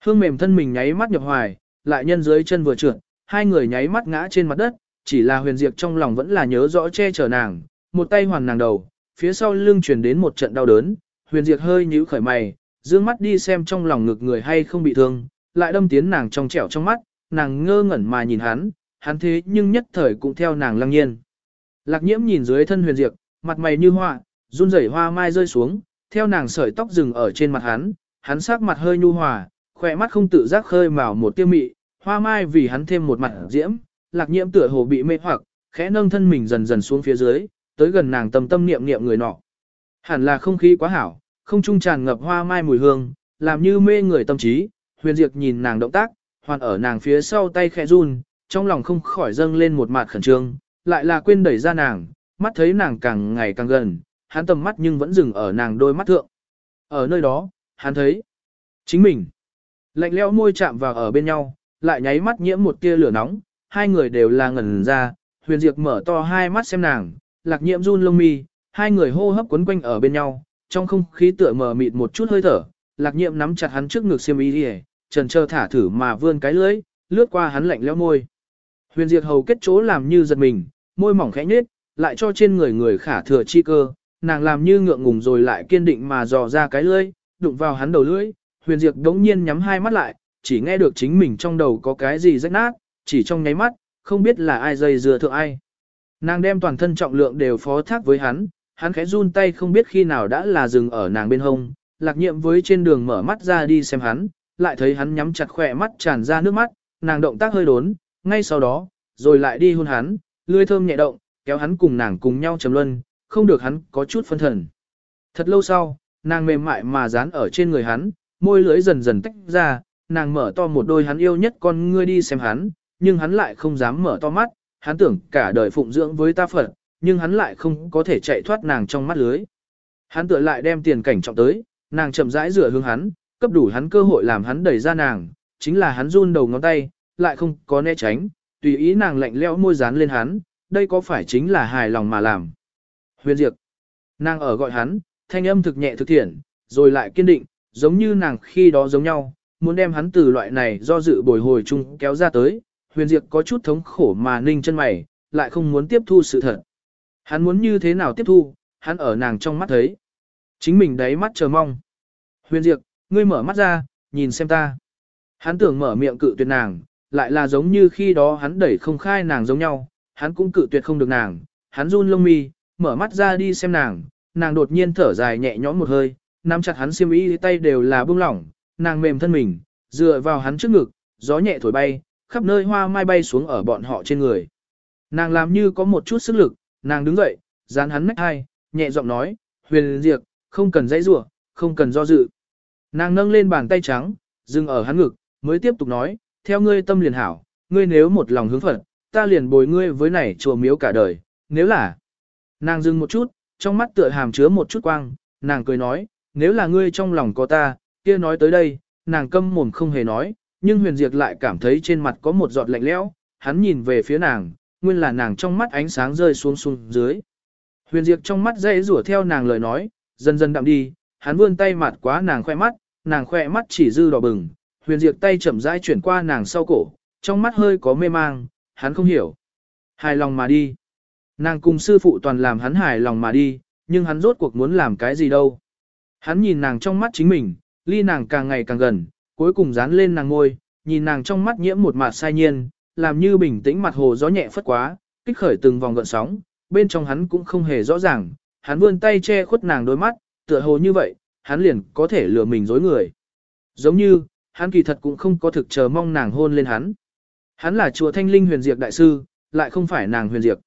S1: Hương mềm thân mình nháy mắt nhập hoài, lại nhân dưới chân vừa trượt, hai người nháy mắt ngã trên mặt đất, chỉ là huyền diệt trong lòng vẫn là nhớ rõ che chở nàng, một tay hoàn nàng đầu, phía sau lưng truyền đến một trận đau đớn, huyền diệt hơi nhíu khởi mày, dương mắt đi xem trong lòng ngực người hay không bị thương, lại đâm tiến nàng trong trẻo trong mắt, nàng ngơ ngẩn mà nhìn hắn, hắn thế nhưng nhất thời cũng theo nàng lăng nhiên. Lạc nhiễm nhìn dưới thân huyền diệt, mặt mày như hoa, run rẩy hoa mai rơi xuống, theo nàng sợi tóc dừng ở trên mặt hắn, hắn sắc mặt hơi nhu hòa, khỏe mắt không tự giác khơi mào một tiêu mị, hoa mai vì hắn thêm một mặt diễm, lạc nhiễm tựa hồ bị mê hoặc, khẽ nâng thân mình dần dần xuống phía dưới, tới gần nàng tâm tâm niệm niệm người nọ. Hẳn là không khí quá hảo, không trung tràn ngập hoa mai mùi hương, làm như mê người tâm trí, huyền diệt nhìn nàng động tác, hoàn ở nàng phía sau tay khẽ run, trong lòng không khỏi dâng lên một mặt khẩn trương, lại là quên đẩy ra nàng, mắt thấy nàng càng ngày càng gần, hắn tầm mắt nhưng vẫn dừng ở nàng đôi mắt thượng. Ở nơi đó, hắn thấy chính mình. Lạnh lẽo môi chạm vào ở bên nhau, lại nháy mắt nhiễm một tia lửa nóng, hai người đều là ngẩn ra, huyền Diệp mở to hai mắt xem nàng, lạc nhiễm run lông mi, hai người hô hấp quấn quanh ở bên nhau, trong không khí tựa mờ mịt một chút hơi thở, lạc nhiễm nắm chặt hắn trước ngực xiêm y đi trần chờ thả thử mà vươn cái lưỡi, lướt qua hắn lạnh lẽo môi. Huyền Diệp hầu kết chỗ làm như giật mình, môi mỏng khẽ nhếch, lại cho trên người người khả thừa chi cơ, nàng làm như ngượng ngùng rồi lại kiên định mà dò ra cái lưỡi, đụng vào hắn đầu lưỡi, huyền diệp đống nhiên nhắm hai mắt lại, chỉ nghe được chính mình trong đầu có cái gì rách nát, chỉ trong nháy mắt, không biết là ai dây dưa thượng ai. Nàng đem toàn thân trọng lượng đều phó thác với hắn, hắn khẽ run tay không biết khi nào đã là dừng ở nàng bên hông, lạc nhiệm với trên đường mở mắt ra đi xem hắn, lại thấy hắn nhắm chặt khỏe mắt tràn ra nước mắt, nàng động tác hơi đốn, ngay sau đó, rồi lại đi hôn hắn, lươi thơm nhẹ động, kéo hắn cùng nàng cùng nhau trầm luân, không được hắn có chút phân thần. Thật lâu sau, nàng mềm mại mà dán ở trên người hắn, môi lưỡi dần dần tách ra, nàng mở to một đôi hắn yêu nhất con ngươi đi xem hắn, nhưng hắn lại không dám mở to mắt, hắn tưởng cả đời phụng dưỡng với ta Phật, nhưng hắn lại không có thể chạy thoát nàng trong mắt lưới. Hắn tựa lại đem tiền cảnh trọng tới, nàng chậm rãi rửa hướng hắn, cấp đủ hắn cơ hội làm hắn đẩy ra nàng, chính là hắn run đầu ngón tay, lại không có né tránh, tùy ý nàng lạnh lẽo môi dán lên hắn, đây có phải chính là hài lòng mà làm. Huyền diệt. nàng ở gọi hắn, thanh âm thực nhẹ thực thiện, rồi lại kiên định, giống như nàng khi đó giống nhau, muốn đem hắn từ loại này do dự bồi hồi chung kéo ra tới, huyền diệt có chút thống khổ mà ninh chân mày, lại không muốn tiếp thu sự thật. Hắn muốn như thế nào tiếp thu, hắn ở nàng trong mắt thấy. Chính mình đáy mắt chờ mong. Huyền diệt, ngươi mở mắt ra, nhìn xem ta. Hắn tưởng mở miệng cự tuyệt nàng, lại là giống như khi đó hắn đẩy không khai nàng giống nhau, hắn cũng cự tuyệt không được nàng, hắn run lông mi, mở mắt ra đi xem nàng, nàng đột nhiên thở dài nhẹ nhõm một hơi, nắm chặt hắn xiêm y tay đều là bông lỏng, nàng mềm thân mình, dựa vào hắn trước ngực, gió nhẹ thổi bay, khắp nơi hoa mai bay xuống ở bọn họ trên người. Nàng làm như có một chút sức lực, nàng đứng dậy, dán hắn nách hai, nhẹ giọng nói, huyền diệt, không cần dãy rủa, không cần do dự. Nàng nâng lên bàn tay trắng, dừng ở hắn ngực, mới tiếp tục nói, theo ngươi tâm liền hảo, ngươi nếu một lòng hướng Phật, ta liền bồi ngươi với này chùa miếu cả đời, nếu là. Nàng dừng một chút, trong mắt tựa hàm chứa một chút quang, nàng cười nói, nếu là ngươi trong lòng có ta, kia nói tới đây, nàng câm mồm không hề nói, nhưng huyền diệt lại cảm thấy trên mặt có một giọt lạnh lẽo, hắn nhìn về phía nàng, nguyên là nàng trong mắt ánh sáng rơi xuống xuống dưới. Huyền diệt trong mắt dây rủa theo nàng lời nói, dần dần đậm đi, hắn vươn tay mặt quá nàng khoe mắt, nàng khoe mắt chỉ dư đỏ bừng, huyền diệt tay chậm rãi chuyển qua nàng sau cổ, trong mắt hơi có mê mang, hắn không hiểu. Hài lòng mà đi. Nàng cùng sư phụ toàn làm hắn hài lòng mà đi, nhưng hắn rốt cuộc muốn làm cái gì đâu. Hắn nhìn nàng trong mắt chính mình, ly nàng càng ngày càng gần, cuối cùng dán lên nàng ngôi, nhìn nàng trong mắt nhiễm một mặt sai nhiên, làm như bình tĩnh mặt hồ gió nhẹ phất quá, kích khởi từng vòng gợn sóng, bên trong hắn cũng không hề rõ ràng, hắn vươn tay che khuất nàng đôi mắt, tựa hồ như vậy, hắn liền có thể lừa mình dối người. Giống như, hắn kỳ thật cũng không có thực chờ mong nàng hôn lên hắn. Hắn là chùa Thanh Linh huyền diệt đại sư, lại không phải nàng huyền diệt.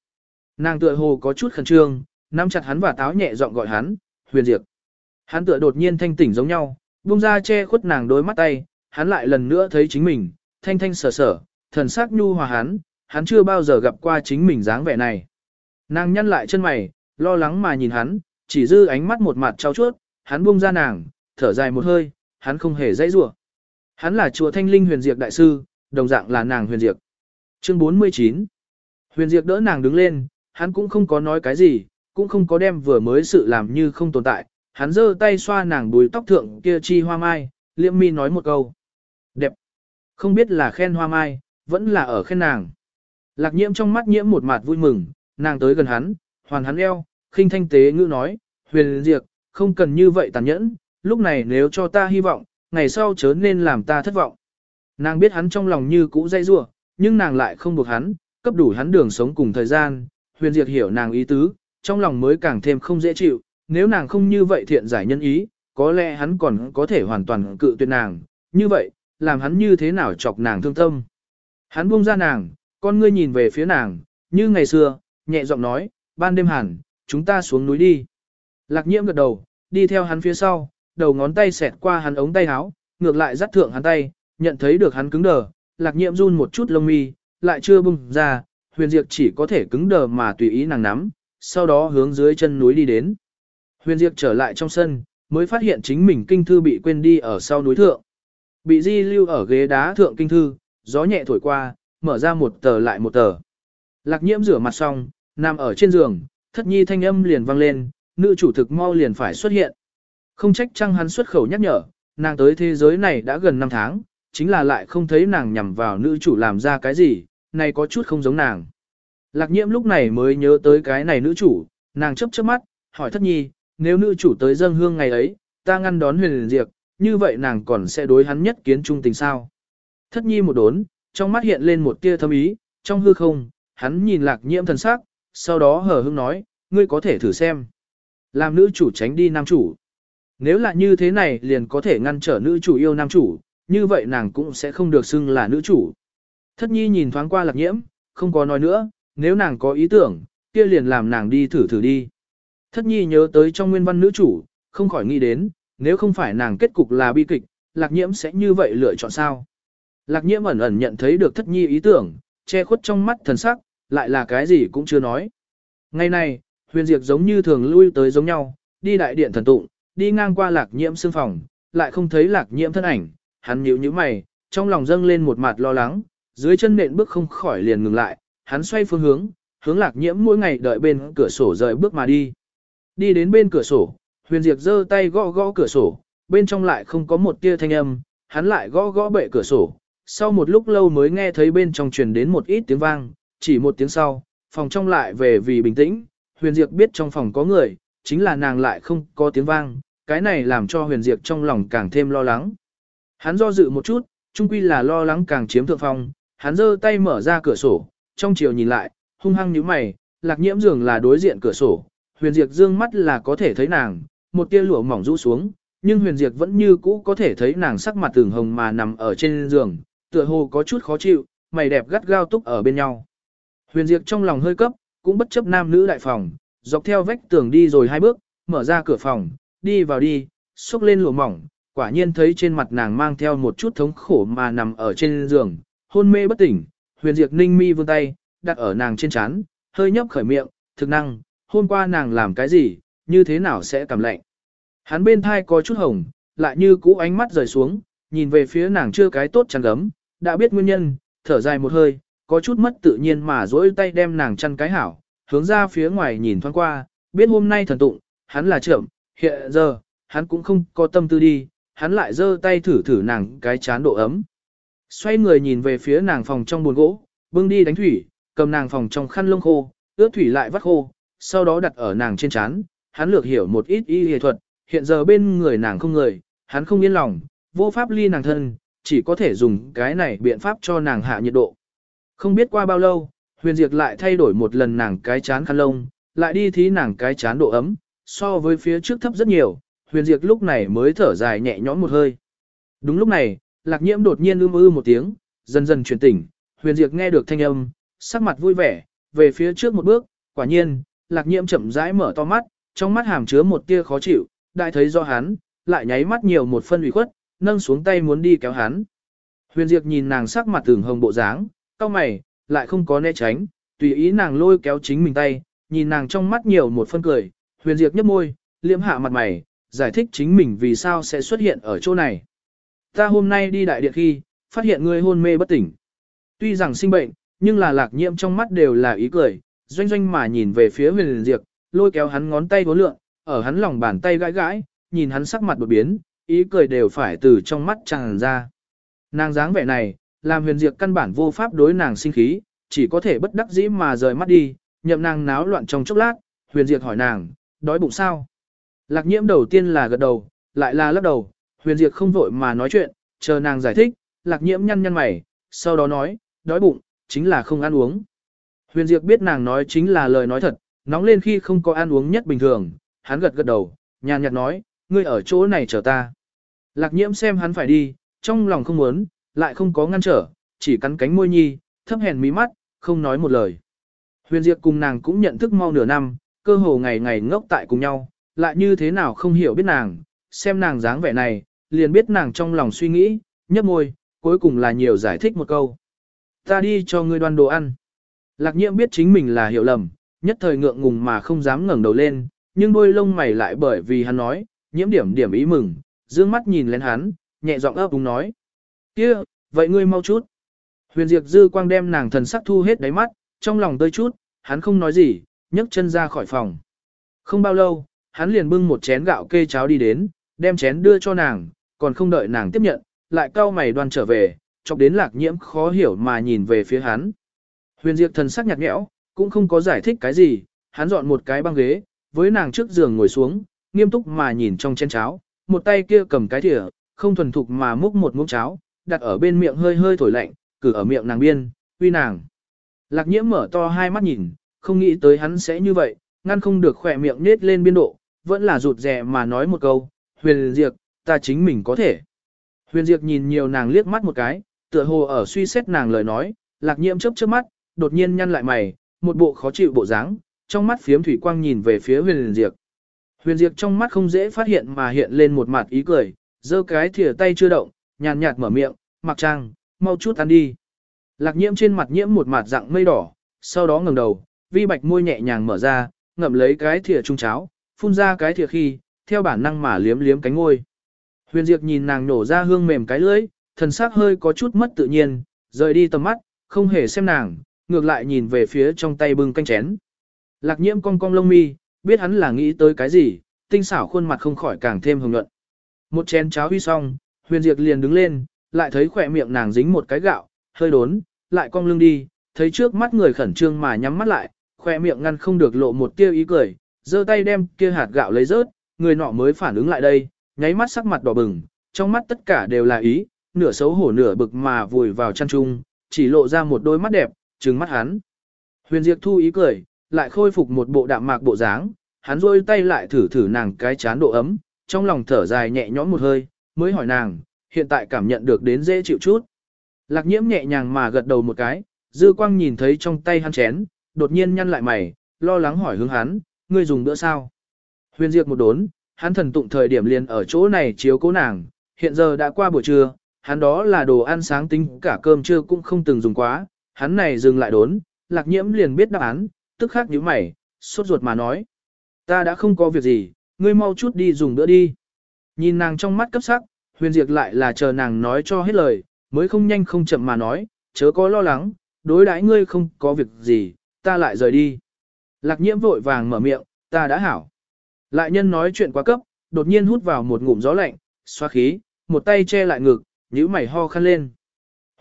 S1: Nàng tựa hồ có chút khẩn trương, nắm chặt hắn và táo nhẹ giọng gọi hắn, huyền diệt. Hắn tựa đột nhiên thanh tỉnh giống nhau, buông ra che khuất nàng đôi mắt tay, hắn lại lần nữa thấy chính mình, thanh thanh sở sở, thần sắc nhu hòa hắn, hắn chưa bao giờ gặp qua chính mình dáng vẻ này. Nàng nhăn lại chân mày, lo lắng mà nhìn hắn, chỉ dư ánh mắt một mặt trao chuốt, hắn buông ra nàng, thở dài một hơi, hắn không hề dãy rủa. Hắn là chùa Thanh Linh Huyền Diệp đại sư, đồng dạng là nàng Huyền Diệp. Chương 49. Huyền Diệp đỡ nàng đứng lên, hắn cũng không có nói cái gì, cũng không có đem vừa mới sự làm như không tồn tại, hắn giơ tay xoa nàng đuôi tóc thượng kia chi hoa mai, liễm mi nói một câu. Đẹp. Không biết là khen hoa mai, vẫn là ở khen nàng. Lạc nhiễm trong mắt nhiễm một mặt vui mừng, nàng tới gần hắn, hoàn hắn eo, khinh thanh tế ngữ nói, huyền diệt, không cần như vậy tàn nhẫn, lúc này nếu cho ta hy vọng, ngày sau chớ nên làm ta thất vọng. Nàng biết hắn trong lòng như cũ dây rua, nhưng nàng lại không buộc hắn, cấp đủ hắn đường sống cùng thời gian, huyền diệt hiểu nàng ý tứ, trong lòng mới càng thêm không dễ chịu, nếu nàng không như vậy thiện giải nhân ý, có lẽ hắn còn có thể hoàn toàn cự tuyệt nàng, như vậy, làm hắn như thế nào chọc nàng thương tâm. Hắn buông ra nàng, con ngươi nhìn về phía nàng, như ngày xưa, nhẹ giọng nói, ban đêm hẳn, chúng ta xuống núi đi. Lạc nhiễm gật đầu, đi theo hắn phía sau, đầu ngón tay xẹt qua hắn ống tay áo, ngược lại dắt thượng hắn tay, nhận thấy được hắn cứng đờ, lạc nhiễm run một chút lông mi, lại chưa bung ra, huyền diệp chỉ có thể cứng đờ mà tùy ý nàng nắm, sau đó hướng dưới chân núi đi đến. Huyền diệp trở lại trong sân, mới phát hiện chính mình kinh thư bị quên đi ở sau núi thượng. Bị di lưu ở ghế đá thượng kinh thư, gió nhẹ thổi qua, mở ra một tờ lại một tờ. Lạc nhiễm rửa mặt xong, nằm ở trên giường, thất nhi thanh âm liền vang lên, nữ chủ thực mau liền phải xuất hiện. Không trách chăng hắn xuất khẩu nhắc nhở, nàng tới thế giới này đã gần 5 tháng, chính là lại không thấy nàng nhằm vào nữ chủ làm ra cái gì, này có chút không giống nàng. Lạc nhiễm lúc này mới nhớ tới cái này nữ chủ, nàng chấp chớp mắt, hỏi thất nhi, nếu nữ chủ tới dâng hương ngày ấy, ta ngăn đón huyền liền diệt, như vậy nàng còn sẽ đối hắn nhất kiến trung tình sao. Thất nhi một đốn, trong mắt hiện lên một tia thâm ý, trong hư không, hắn nhìn lạc nhiễm thần sắc, sau đó hờ hững nói, ngươi có thể thử xem. Làm nữ chủ tránh đi nam chủ. Nếu là như thế này liền có thể ngăn trở nữ chủ yêu nam chủ, như vậy nàng cũng sẽ không được xưng là nữ chủ. Thất nhi nhìn thoáng qua lạc nhiễm, không có nói nữa, nếu nàng có ý tưởng, kia liền làm nàng đi thử thử đi. Thất nhi nhớ tới trong nguyên văn nữ chủ, không khỏi nghĩ đến, nếu không phải nàng kết cục là bi kịch, lạc nhiễm sẽ như vậy lựa chọn sao. Lạc nhiễm ẩn ẩn nhận thấy được thất nhi ý tưởng, che khuất trong mắt thần sắc, lại là cái gì cũng chưa nói. Ngày này, huyền diệt giống như thường lui tới giống nhau, đi đại điện thần tụng, đi ngang qua lạc nhiễm xương phòng, lại không thấy lạc nhiễm thân ảnh, hắn nhíu nhíu mày, trong lòng dâng lên một mặt lo lắng, dưới chân nện bước không khỏi liền ngừng lại, hắn xoay phương hướng, hướng lạc nhiễm mỗi ngày đợi bên cửa sổ rời bước mà đi. Đi đến bên cửa sổ, huyền diệt giơ tay gõ gõ cửa sổ, bên trong lại không có một tia thanh âm, hắn lại gõ gõ bệ cửa sổ, sau một lúc lâu mới nghe thấy bên trong truyền đến một ít tiếng vang, chỉ một tiếng sau, phòng trong lại về vì bình tĩnh, huyền diệt biết trong phòng có người, chính là nàng lại không có tiếng vang, cái này làm cho huyền diệt trong lòng càng thêm lo lắng. Hắn do dự một chút, chung quy là lo lắng càng chiếm thượng phong, hắn giơ tay mở ra cửa sổ, trong chiều nhìn lại, hung hăng nhíu mày, lạc nhiễm giường là đối diện cửa sổ, huyền diệt dương mắt là có thể thấy nàng, một tia lụa mỏng rũ xuống, nhưng huyền diệt vẫn như cũ có thể thấy nàng sắc mặt tường hồng mà nằm ở trên giường, tựa hồ có chút khó chịu, mày đẹp gắt gao túc ở bên nhau. Huyền diệt trong lòng hơi cấp, cũng bất chấp nam nữ đại phòng, dọc theo vách tường đi rồi hai bước, mở ra cửa phòng, đi vào đi, xúc lên lụa mỏng, quả nhiên thấy trên mặt nàng mang theo một chút thống khổ mà nằm ở trên giường, hôn mê bất tỉnh, huyền diệt ninh mi vươn tay, đặt ở nàng trên chán, hơi nhấp khởi miệng, thực năng, hôm qua nàng làm cái gì, như thế nào sẽ cảm lạnh. Hắn bên thai có chút hồng, lại như cũ ánh mắt rời xuống, nhìn về phía nàng chưa cái tốt chăn gấm, đã biết nguyên nhân, thở dài một hơi, có chút mất tự nhiên mà dỗi tay đem nàng chăn cái hảo, hướng ra phía ngoài nhìn thoáng qua, biết hôm nay thần tụng, hắn là trưởng, hiện giờ, hắn cũng không có tâm tư đi, hắn lại giơ tay thử thử nàng cái chán độ ấm. Xoay người nhìn về phía nàng phòng trong buồn gỗ, bưng đi đánh thủy, cầm nàng phòng trong khăn lông khô, ướt thủy lại vắt khô, sau đó đặt ở nàng trên chán, hắn lược hiểu một ít y y thuật, hiện giờ bên người nàng không người, hắn không yên lòng, vô pháp ly nàng thân, chỉ có thể dùng cái này biện pháp cho nàng hạ nhiệt độ. Không biết qua bao lâu, huyền diệt lại thay đổi một lần nàng cái chán khăn lông, lại đi thí nàng cái chán độ ấm, so với phía trước thấp rất nhiều, huyền diệt lúc này mới thở dài nhẹ nhõm một hơi. Đúng lúc này, lạc nhiễm đột nhiên ưm ư một tiếng, dần dần chuyển tỉnh, huyền diệt nghe được thanh âm, sắc mặt vui vẻ, về phía trước một bước, quả nhiên, lạc nhiễm chậm rãi mở to mắt, trong mắt hàm chứa một tia khó chịu, đại thấy do hắn, lại nháy mắt nhiều một phân ủy khuất, nâng xuống tay muốn đi kéo hắn. Huyền diệt nhìn nàng sắc mặt tưởng hồng bộ dáng, cau mày, lại không có né tránh, tùy ý nàng lôi kéo chính mình tay, nhìn nàng trong mắt nhiều một phân cười, Huyền diệt nhếch môi, liễm hạ mặt mày, giải thích chính mình vì sao sẽ xuất hiện ở chỗ này. Ta hôm nay đi đại điện khi, phát hiện ngươi hôn mê bất tỉnh. Tuy rằng sinh bệnh, nhưng là lạc nhiễm trong mắt đều là ý cười, doanh doanh mà nhìn về phía huyền diệp, lôi kéo hắn ngón tay vô lượng, ở hắn lòng bàn tay gãi gãi, nhìn hắn sắc mặt đột biến, ý cười đều phải từ trong mắt tràn ra. Nàng dáng vẻ này, làm huyền diệp căn bản vô pháp đối nàng sinh khí, chỉ có thể bất đắc dĩ mà rời mắt đi, nhậm nàng náo loạn trong chốc lát, huyền diệp hỏi nàng, đói bụng sao? Lạc nhiễm đầu tiên là gật đầu, lại là lắc đầu, huyền diệp không vội mà nói chuyện, chờ nàng giải thích, lạc nhiễm nhăn nhăn mày, sau đó nói, đói bụng, chính là không ăn uống. Huyền Diệp biết nàng nói chính là lời nói thật, nóng lên khi không có ăn uống nhất bình thường, hắn gật gật đầu, nhàn nhạt nói, ngươi ở chỗ này chờ ta. Lạc nhiễm xem hắn phải đi, trong lòng không muốn, lại không có ngăn trở, chỉ cắn cánh môi nhi, thấp hèn mí mắt, không nói một lời. Huyền Diệp cùng nàng cũng nhận thức mau nửa năm, cơ hồ ngày ngày ngốc tại cùng nhau, lại như thế nào không hiểu biết nàng, xem nàng dáng vẻ này, liền biết nàng trong lòng suy nghĩ, nhấp môi, cuối cùng là nhiều giải thích một câu. Ta đi cho ngươi đoan đồ ăn. Lạc nhiễm biết chính mình là hiểu lầm, nhất thời ngượng ngùng mà không dám ngẩng đầu lên, nhưng đôi lông mày lại bởi vì hắn nói, nhiễm điểm điểm ý mừng, dương mắt nhìn lên hắn, nhẹ giọng ấp úng nói. kia, vậy ngươi mau chút. Huyền Diệp dư quang đem nàng thần sắc thu hết đáy mắt, trong lòng tơi chút, hắn không nói gì, nhấc chân ra khỏi phòng. Không bao lâu, hắn liền bưng một chén gạo kê cháo đi đến, đem chén đưa cho nàng, còn không đợi nàng tiếp nhận, lại cau mày đoan trở về, chọc đến lạc nhiễm khó hiểu mà nhìn về phía hắn. Huyền Diệp thần sắc nhạt nhẽo, cũng không có giải thích cái gì, hắn dọn một cái băng ghế, với nàng trước giường ngồi xuống, nghiêm túc mà nhìn trong chén cháo, một tay kia cầm cái thìa, không thuần thục mà múc một muỗng cháo, đặt ở bên miệng hơi hơi thổi lạnh, cử ở miệng nàng biên, uy nàng. Lạc nhiễm mở to hai mắt nhìn, không nghĩ tới hắn sẽ như vậy, ngăn không được khỏe miệng nết lên biên độ, vẫn là rụt rè mà nói một câu, huyền diệt, ta chính mình có thể. Huyền Diệp nhìn nhiều nàng liếc mắt một cái, tựa hồ ở suy xét nàng lời nói, lạc nhiễm chớp chớp mắt, đột nhiên nhăn lại mày, một bộ khó chịu bộ dáng, trong mắt phiếm thủy quang nhìn về phía huyền Diệp. Huyền Diệp trong mắt không dễ phát hiện mà hiện lên một mặt ý cười, giơ cái thìa tay chưa động, nhàn nhạt mở miệng, mặc trang, mau chút ăn đi. Lạc nhiễm trên mặt nhiễm một mặt dạng mây đỏ, sau đó ngẩng đầu, vi bạch môi nhẹ nhàng mở ra, ngậm lấy cái thìa trung cháo, phun ra cái thìa khi, theo bản năng mà liếm liếm cánh ngôi. Huyền Diệp nhìn nàng nổ ra hương mềm cái lưỡi, thần sắc hơi có chút mất tự nhiên, rời đi tầm mắt, không hề xem nàng, ngược lại nhìn về phía trong tay bưng canh chén. Lạc nhiễm cong cong lông mi, biết hắn là nghĩ tới cái gì, tinh xảo khuôn mặt không khỏi càng thêm hồng nhuận. Một chén cháo huy xong, Huyền Diệp liền đứng lên, lại thấy khỏe miệng nàng dính một cái gạo, hơi đốn, lại cong lưng đi, thấy trước mắt người khẩn trương mà nhắm mắt lại, khỏe miệng ngăn không được lộ một tia ý cười, giơ tay đem kia hạt gạo lấy rớt, người nọ mới phản ứng lại đây, nháy mắt sắc mặt đỏ bừng, trong mắt tất cả đều là ý, nửa xấu hổ nửa bực mà vùi vào chăn trung, chỉ lộ ra một đôi mắt đẹp, trừng mắt hắn. Huyền Diệp thu ý cười, lại khôi phục một bộ đạm mạc bộ dáng, hắn rôi tay lại thử thử nàng cái chán độ ấm, trong lòng thở dài nhẹ nhõm một hơi, mới hỏi nàng, hiện tại cảm nhận được đến dễ chịu chút. Lạc nhiễm nhẹ nhàng mà gật đầu một cái, dư quang nhìn thấy trong tay hắn chén, đột nhiên nhăn lại mày, lo lắng hỏi hướng hắn, ngươi dùng bữa sao? Huyền Diệp một đốn, hắn thần tụng thời điểm liền ở chỗ này chiếu cố nàng, hiện giờ đã qua buổi trưa, hắn đó là đồ ăn sáng tính cả cơm trưa cũng không từng dùng quá, hắn này dừng lại đốn, lạc nhiễm liền biết đáp án, tức khắc nhíu mày, sốt ruột mà nói. Ta đã không có việc gì, ngươi mau chút đi dùng bữa đi. Nhìn nàng trong mắt cấp sắc, huyền diệt lại là chờ nàng nói cho hết lời, mới không nhanh không chậm mà nói, chớ có lo lắng, đối đãi ngươi không có việc gì, ta lại rời đi. Lạc nhiễm vội vàng mở miệng, ta đã hảo. Lại nhân nói chuyện quá cấp, đột nhiên hút vào một ngụm gió lạnh, xoa khí, một tay che lại ngực, nhíu mày ho khăn lên.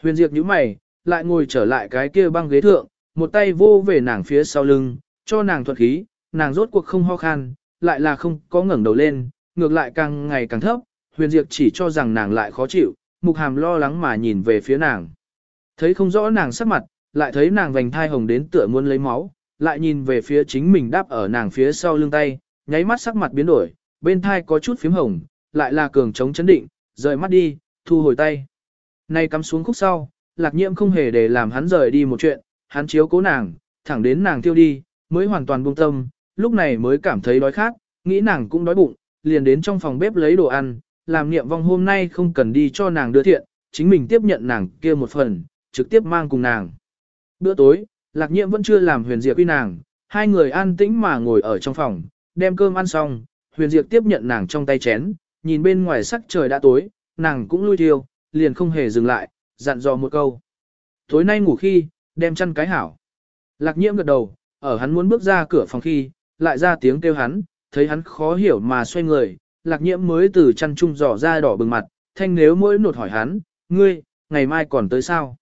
S1: Huyền Diệp nhíu mày, lại ngồi trở lại cái kia băng ghế thượng, một tay vô về nàng phía sau lưng, cho nàng thuận khí, nàng rốt cuộc không ho khan, lại là không có ngẩng đầu lên, ngược lại càng ngày càng thấp, Huyền Diệp chỉ cho rằng nàng lại khó chịu, mục hàm lo lắng mà nhìn về phía nàng. Thấy không rõ nàng sắc mặt, lại thấy nàng vành thai hồng đến tựa muốn lấy máu, lại nhìn về phía chính mình đáp ở nàng phía sau lưng tay, nháy mắt sắc mặt biến đổi, bên thai có chút phím hồng, lại là cường chống chấn định, rời mắt đi, thu hồi tay. Nay cắm xuống khúc sau, lạc nhiễm không hề để làm hắn rời đi một chuyện, hắn chiếu cố nàng, thẳng đến nàng tiêu đi, mới hoàn toàn buông tâm, lúc này mới cảm thấy đói khát, nghĩ nàng cũng đói bụng, liền đến trong phòng bếp lấy đồ ăn, làm niệm vong hôm nay không cần đi cho nàng đưa thiện, chính mình tiếp nhận nàng kia một phần, trực tiếp mang cùng nàng. Bữa tối, lạc nhiễm vẫn chưa làm huyền diệp uy nàng, hai người an tĩnh mà ngồi ở trong phòng, đem cơm ăn xong, huyền diệp tiếp nhận nàng trong tay chén, nhìn bên ngoài sắc trời đã tối, nàng cũng lui thiêu, liền không hề dừng lại, dặn dò một câu. Tối nay ngủ khi, đem chăn cái hảo. Lạc nhiễm gật đầu, ở hắn muốn bước ra cửa phòng khi, lại ra tiếng kêu hắn, thấy hắn khó hiểu mà xoay người, lạc nhiễm mới từ chăn trung dò ra đỏ bừng mặt, thanh nếu mỗi nột hỏi hắn, ngươi, ngày mai còn tới sao?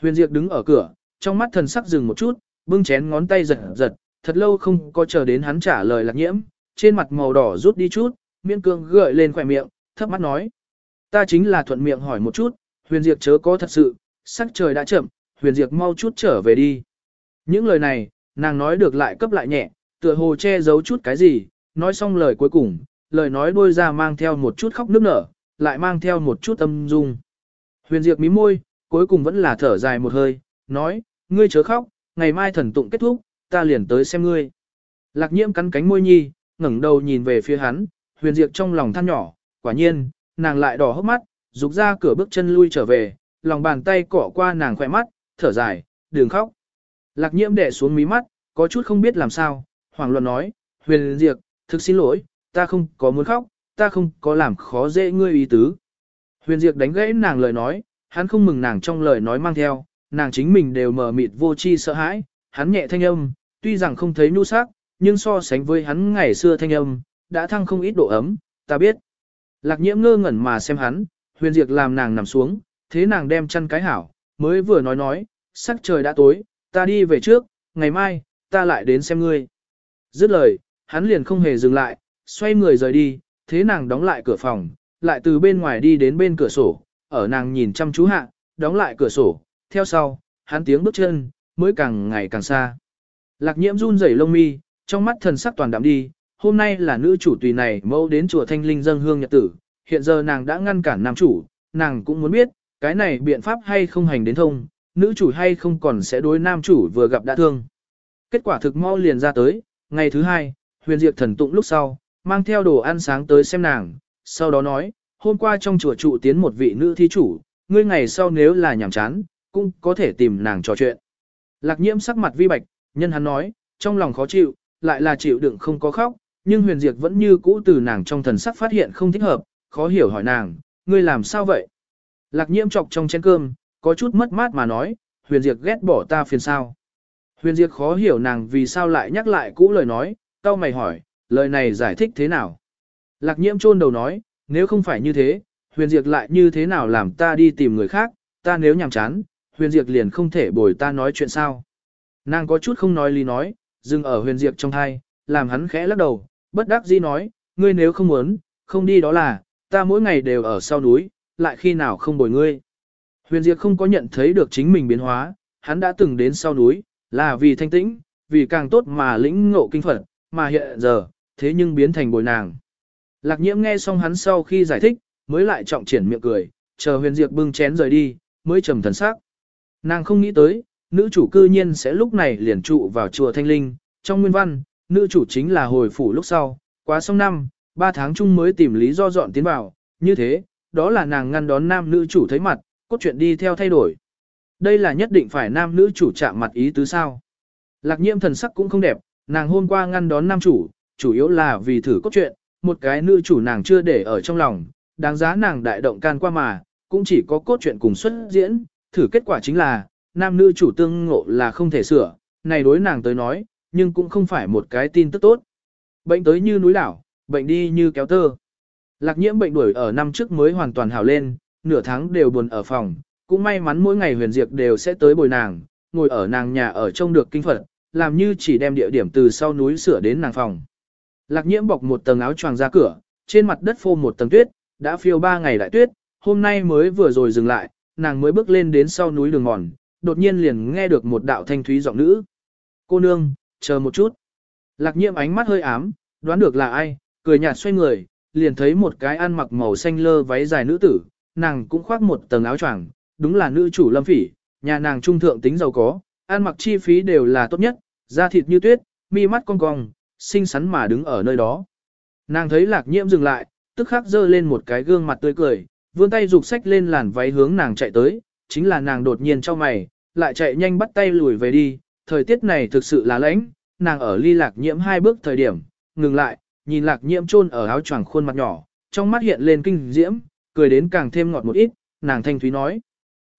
S1: Huyền Diệp đứng ở cửa, trong mắt thần sắc dừng một chút, bưng chén ngón tay giật giật, thật lâu không có chờ đến hắn trả lời lạc nhiễm, trên mặt màu đỏ rút đi chút, miễn cương gợi lên khỏe miệng, thấp mắt nói. Ta chính là thuận miệng hỏi một chút, huyền diệt chớ có thật sự, sắc trời đã chậm, huyền diệt mau chút trở về đi. Những lời này, nàng nói được lại cấp lại nhẹ, tựa hồ che giấu chút cái gì, nói xong lời cuối cùng, lời nói đôi ra mang theo một chút khóc nức nở, lại mang theo một chút âm dung. Huyền diệt mí môi, cuối cùng vẫn là thở dài một hơi, nói, ngươi chớ khóc, ngày mai thần tụng kết thúc, ta liền tới xem ngươi. Lạc nhiễm cắn cánh môi nhi, ngẩng đầu nhìn về phía hắn, huyền diệt trong lòng than nhỏ, quả nhiên, nàng lại đỏ hốc mắt, rục ra cửa bước chân lui trở về, lòng bàn tay cỏ qua nàng khỏe mắt, thở dài, đừng khóc. Lạc nhiễm đẻ xuống mí mắt, có chút không biết làm sao, hoàng luận nói, huyền diệt, thực xin lỗi, ta không có muốn khóc, ta không có làm khó dễ ngươi ý tứ. Huyền diệt đánh gãy nàng lời nói, hắn không mừng nàng trong lời nói mang theo, nàng chính mình đều mờ mịt vô chi sợ hãi, hắn nhẹ thanh âm, tuy rằng không thấy nhu sắc, nhưng so sánh với hắn ngày xưa thanh âm, đã thăng không ít độ ấm, ta biết. Lạc nhiễm ngơ ngẩn mà xem hắn, huyền diệt làm nàng nằm xuống, thế nàng đem chăn cái hảo, mới vừa nói nói, sắc trời đã tối, ta đi về trước, ngày mai, ta lại đến xem ngươi. Dứt lời, hắn liền không hề dừng lại, xoay người rời đi, thế nàng đóng lại cửa phòng, lại từ bên ngoài đi đến bên cửa sổ, ở nàng nhìn chăm chú hạ, đóng lại cửa sổ, theo sau, hắn tiếng bước chân, mới càng ngày càng xa. Lạc nhiễm run rẩy lông mi, trong mắt thần sắc toàn đạm đi, hôm nay là nữ chủ tùy này mẫu đến chùa Thanh Linh dâng hương nhật tử, hiện giờ nàng đã ngăn cản nam chủ, nàng cũng muốn biết, cái này biện pháp hay không hành đến thông, nữ chủ hay không còn sẽ đối nam chủ vừa gặp đã thương. Kết quả thực mau liền ra tới, ngày thứ hai, huyền diệt thần tụng lúc sau, mang theo đồ ăn sáng tới xem nàng, sau đó nói, hôm qua trong chùa trụ tiến một vị nữ thí chủ, ngươi ngày sau nếu là nhảm chán, cũng có thể tìm nàng trò chuyện. Lạc nhiễm sắc mặt vi bạch, nhân hắn nói, trong lòng khó chịu, lại là chịu đựng không có khóc, nhưng huyền diệt vẫn như cũ từ nàng trong thần sắc phát hiện không thích hợp, khó hiểu hỏi nàng, ngươi làm sao vậy? Lạc nhiễm chọc trong chén cơm, có chút mất mát mà nói, huyền diệt ghét bỏ ta phiền sao. Huyền diệt khó hiểu nàng vì sao lại nhắc lại cũ lời nói, tao mày hỏi, lời này giải thích thế nào? Lạc nhiễm chôn đầu nói, nếu không phải như thế, huyền diệt lại như thế nào làm ta đi tìm người khác, ta nếu nhàm chán, huyền diệt liền không thể bồi ta nói chuyện sao. Nàng có chút không nói lý nói, dừng ở huyền diệp trong thai, làm hắn khẽ lắc đầu, bất đắc dĩ nói, ngươi nếu không muốn, không đi đó là, ta mỗi ngày đều ở sau núi, lại khi nào không bồi ngươi. Huyền diệp không có nhận thấy được chính mình biến hóa, hắn đã từng đến sau núi, là vì thanh tĩnh, vì càng tốt mà lĩnh ngộ kinh phật, mà hiện giờ, thế nhưng biến thành bồi nàng. Lạc nhiễm nghe xong hắn sau khi giải thích, mới lại trọng triển miệng cười, chờ huyền diệp bưng chén rời đi, mới trầm thần sắc. Nàng không nghĩ tới, nữ chủ cư nhiên sẽ lúc này liền trụ vào chùa Thanh Linh, trong nguyên văn, nữ chủ chính là hồi phủ lúc sau, quá xong năm, ba tháng chung mới tìm lý do dọn tiến vào, như thế, đó là nàng ngăn đón nam nữ chủ thấy mặt, cốt truyện đi theo thay đổi. Đây là nhất định phải nam nữ chủ chạm mặt ý tứ sao. Lạc nhiễm thần sắc cũng không đẹp, nàng hôm qua ngăn đón nam chủ, chủ yếu là vì thử cốt truyện, một cái nữ chủ nàng chưa để ở trong lòng, đáng giá nàng đại động can qua mà, cũng chỉ có cốt truyện cùng xuất diễn, thử kết quả chính là, nam nữ chủ tương ngộ là không thể sửa, này đối nàng tới nói, nhưng cũng không phải một cái tin tức tốt. Bệnh tới như núi đảo, bệnh đi như kéo tơ. Lạc nhiễm bệnh đuổi ở năm trước mới hoàn toàn hảo lên, nửa tháng đều buồn ở phòng, cũng may mắn mỗi ngày huyền diệt đều sẽ tới bồi nàng, ngồi ở nàng nhà ở trông được kinh phật, làm như chỉ đem địa điểm từ sau núi sửa đến nàng phòng. Lạc nhiễm bọc một tầng áo choàng ra cửa, trên mặt đất phô một tầng tuyết, đã phiêu ba ngày đại tuyết, hôm nay mới vừa rồi dừng lại, nàng mới bước lên đến sau núi đường mòn, đột nhiên liền nghe được một đạo thanh thúy giọng nữ. Cô nương, chờ một chút. Lạc nhiễm ánh mắt hơi ám, đoán được là ai, cười nhạt xoay người, liền thấy một cái ăn mặc màu xanh lơ váy dài nữ tử, nàng cũng khoác một tầng áo choàng, đúng là nữ chủ lâm phỉ, nhà nàng trung thượng tính giàu có, ăn mặc chi phí đều là tốt nhất, da thịt như tuyết, mi mắt cong cong, xinh xắn mà đứng ở nơi đó. Nàng thấy lạc nhiễm dừng lại, tức khắc giơ lên một cái gương mặt tươi cười, vươn tay rục sách lên làn váy hướng nàng chạy tới, chính là nàng đột nhiên cho mày, lại chạy nhanh bắt tay lùi về đi, thời tiết này thực sự là lạnh, nàng ở ly lạc nhiễm hai bước thời điểm, ngừng lại, nhìn lạc nhiễm chôn ở áo choàng khuôn mặt nhỏ, trong mắt hiện lên kinh diễm, cười đến càng thêm ngọt một ít, nàng thanh thúy nói.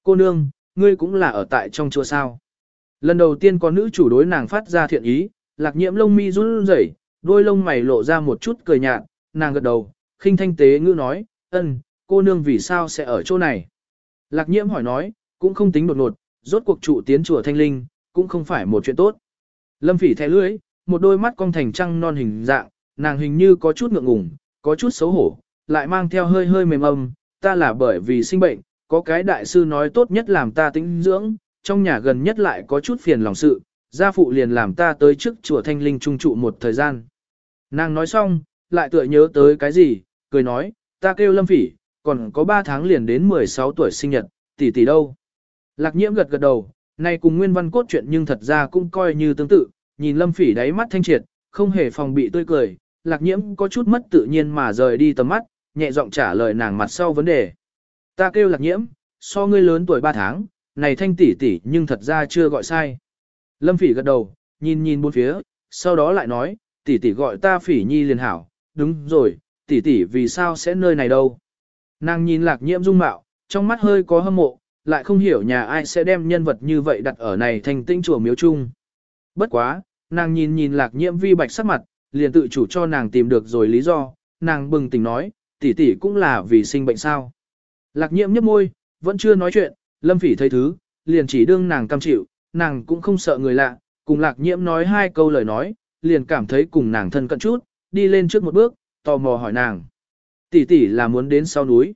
S1: Cô nương, ngươi cũng là ở tại trong chùa sao. Lần đầu tiên có nữ chủ đối nàng phát ra thiện ý, lạc nhiễm lông mi run rẩy, đôi lông mày lộ ra một chút cười nhạt, nàng gật đầu, khinh thanh tế ngữ nói, ân, cô nương vì sao sẽ ở chỗ này. Lạc nhiễm hỏi nói, cũng không tính đột ngột, rốt cuộc trụ tiến chùa thanh linh, cũng không phải một chuyện tốt. Lâm phỉ thẻ lưỡi, một đôi mắt cong thành trăng non hình dạng, nàng hình như có chút ngượng ngùng, có chút xấu hổ, lại mang theo hơi hơi mềm âm, ta là bởi vì sinh bệnh, có cái đại sư nói tốt nhất làm ta tĩnh dưỡng, trong nhà gần nhất lại có chút phiền lòng sự, gia phụ liền làm ta tới trước chùa Thanh Linh trung trụ một thời gian. Nàng nói xong, lại tựa nhớ tới cái gì, cười nói, ta kêu Lâm Phỉ, còn có 3 tháng liền đến 16 tuổi sinh nhật, tỷ tỷ đâu. Lạc nhiễm gật gật đầu, này cùng nguyên văn cốt truyện nhưng thật ra cũng coi như tương tự, nhìn Lâm Phỉ đáy mắt thanh triệt, không hề phòng bị tươi cười, lạc nhiễm có chút mất tự nhiên mà rời đi tầm mắt, nhẹ giọng trả lời nàng mặt sau vấn đề. Ta kêu lạc nhiễm, so ngươi lớn tuổi 3 tháng, này thanh tỷ tỷ nhưng thật ra chưa gọi sai. Lâm Phỉ gật đầu, nhìn nhìn bốn phía, sau đó lại nói, tỷ tỷ gọi ta Phỉ Nhi liền hảo, đúng rồi, tỷ tỷ vì sao sẽ nơi này đâu. Nàng nhìn lạc nhiễm dung mạo, trong mắt hơi có hâm mộ, lại không hiểu nhà ai sẽ đem nhân vật như vậy đặt ở này thành tinh chùa miếu chung. Bất quá, nàng nhìn nhìn lạc nhiễm vi bạch sắc mặt, liền tự chủ cho nàng tìm được rồi lý do, nàng bừng tỉnh nói, tỷ tỷ cũng là vì sinh bệnh sao. Lạc nhiễm nhấp môi, vẫn chưa nói chuyện, lâm phỉ thấy thứ, liền chỉ đương nàng cam chịu, nàng cũng không sợ người lạ, cùng lạc nhiễm nói hai câu lời nói, liền cảm thấy cùng nàng thân cận chút, đi lên trước một bước, tò mò hỏi nàng. Tỷ tỷ là muốn đến sau núi.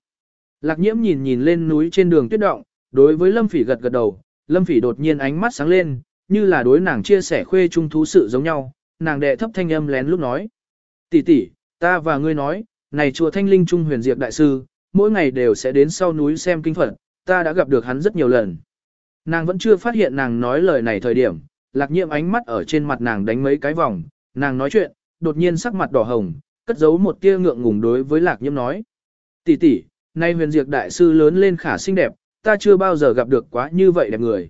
S1: Lạc nhiễm nhìn nhìn lên núi trên đường tuyết động, đối với Lâm Phỉ gật gật đầu, Lâm Phỉ đột nhiên ánh mắt sáng lên, như là đối nàng chia sẻ khuê trung thú sự giống nhau, nàng đệ thấp thanh âm lén lúc nói. Tỷ tỷ, ta và ngươi nói, này chùa Thanh Linh Trung huyền diệt đại sư, mỗi ngày đều sẽ đến sau núi xem kinh Phật, ta đã gặp được hắn rất nhiều lần. Nàng vẫn chưa phát hiện nàng nói lời này thời điểm, lạc Nhiệm ánh mắt ở trên mặt nàng đánh mấy cái vòng, nàng nói chuyện, đột nhiên sắc mặt đỏ hồng, cất giấu một tia ngượng ngùng đối với lạc Nhiệm nói. Tỷ tỷ, nay huyền diệt đại sư lớn lên khả xinh đẹp, ta chưa bao giờ gặp được quá như vậy đẹp người.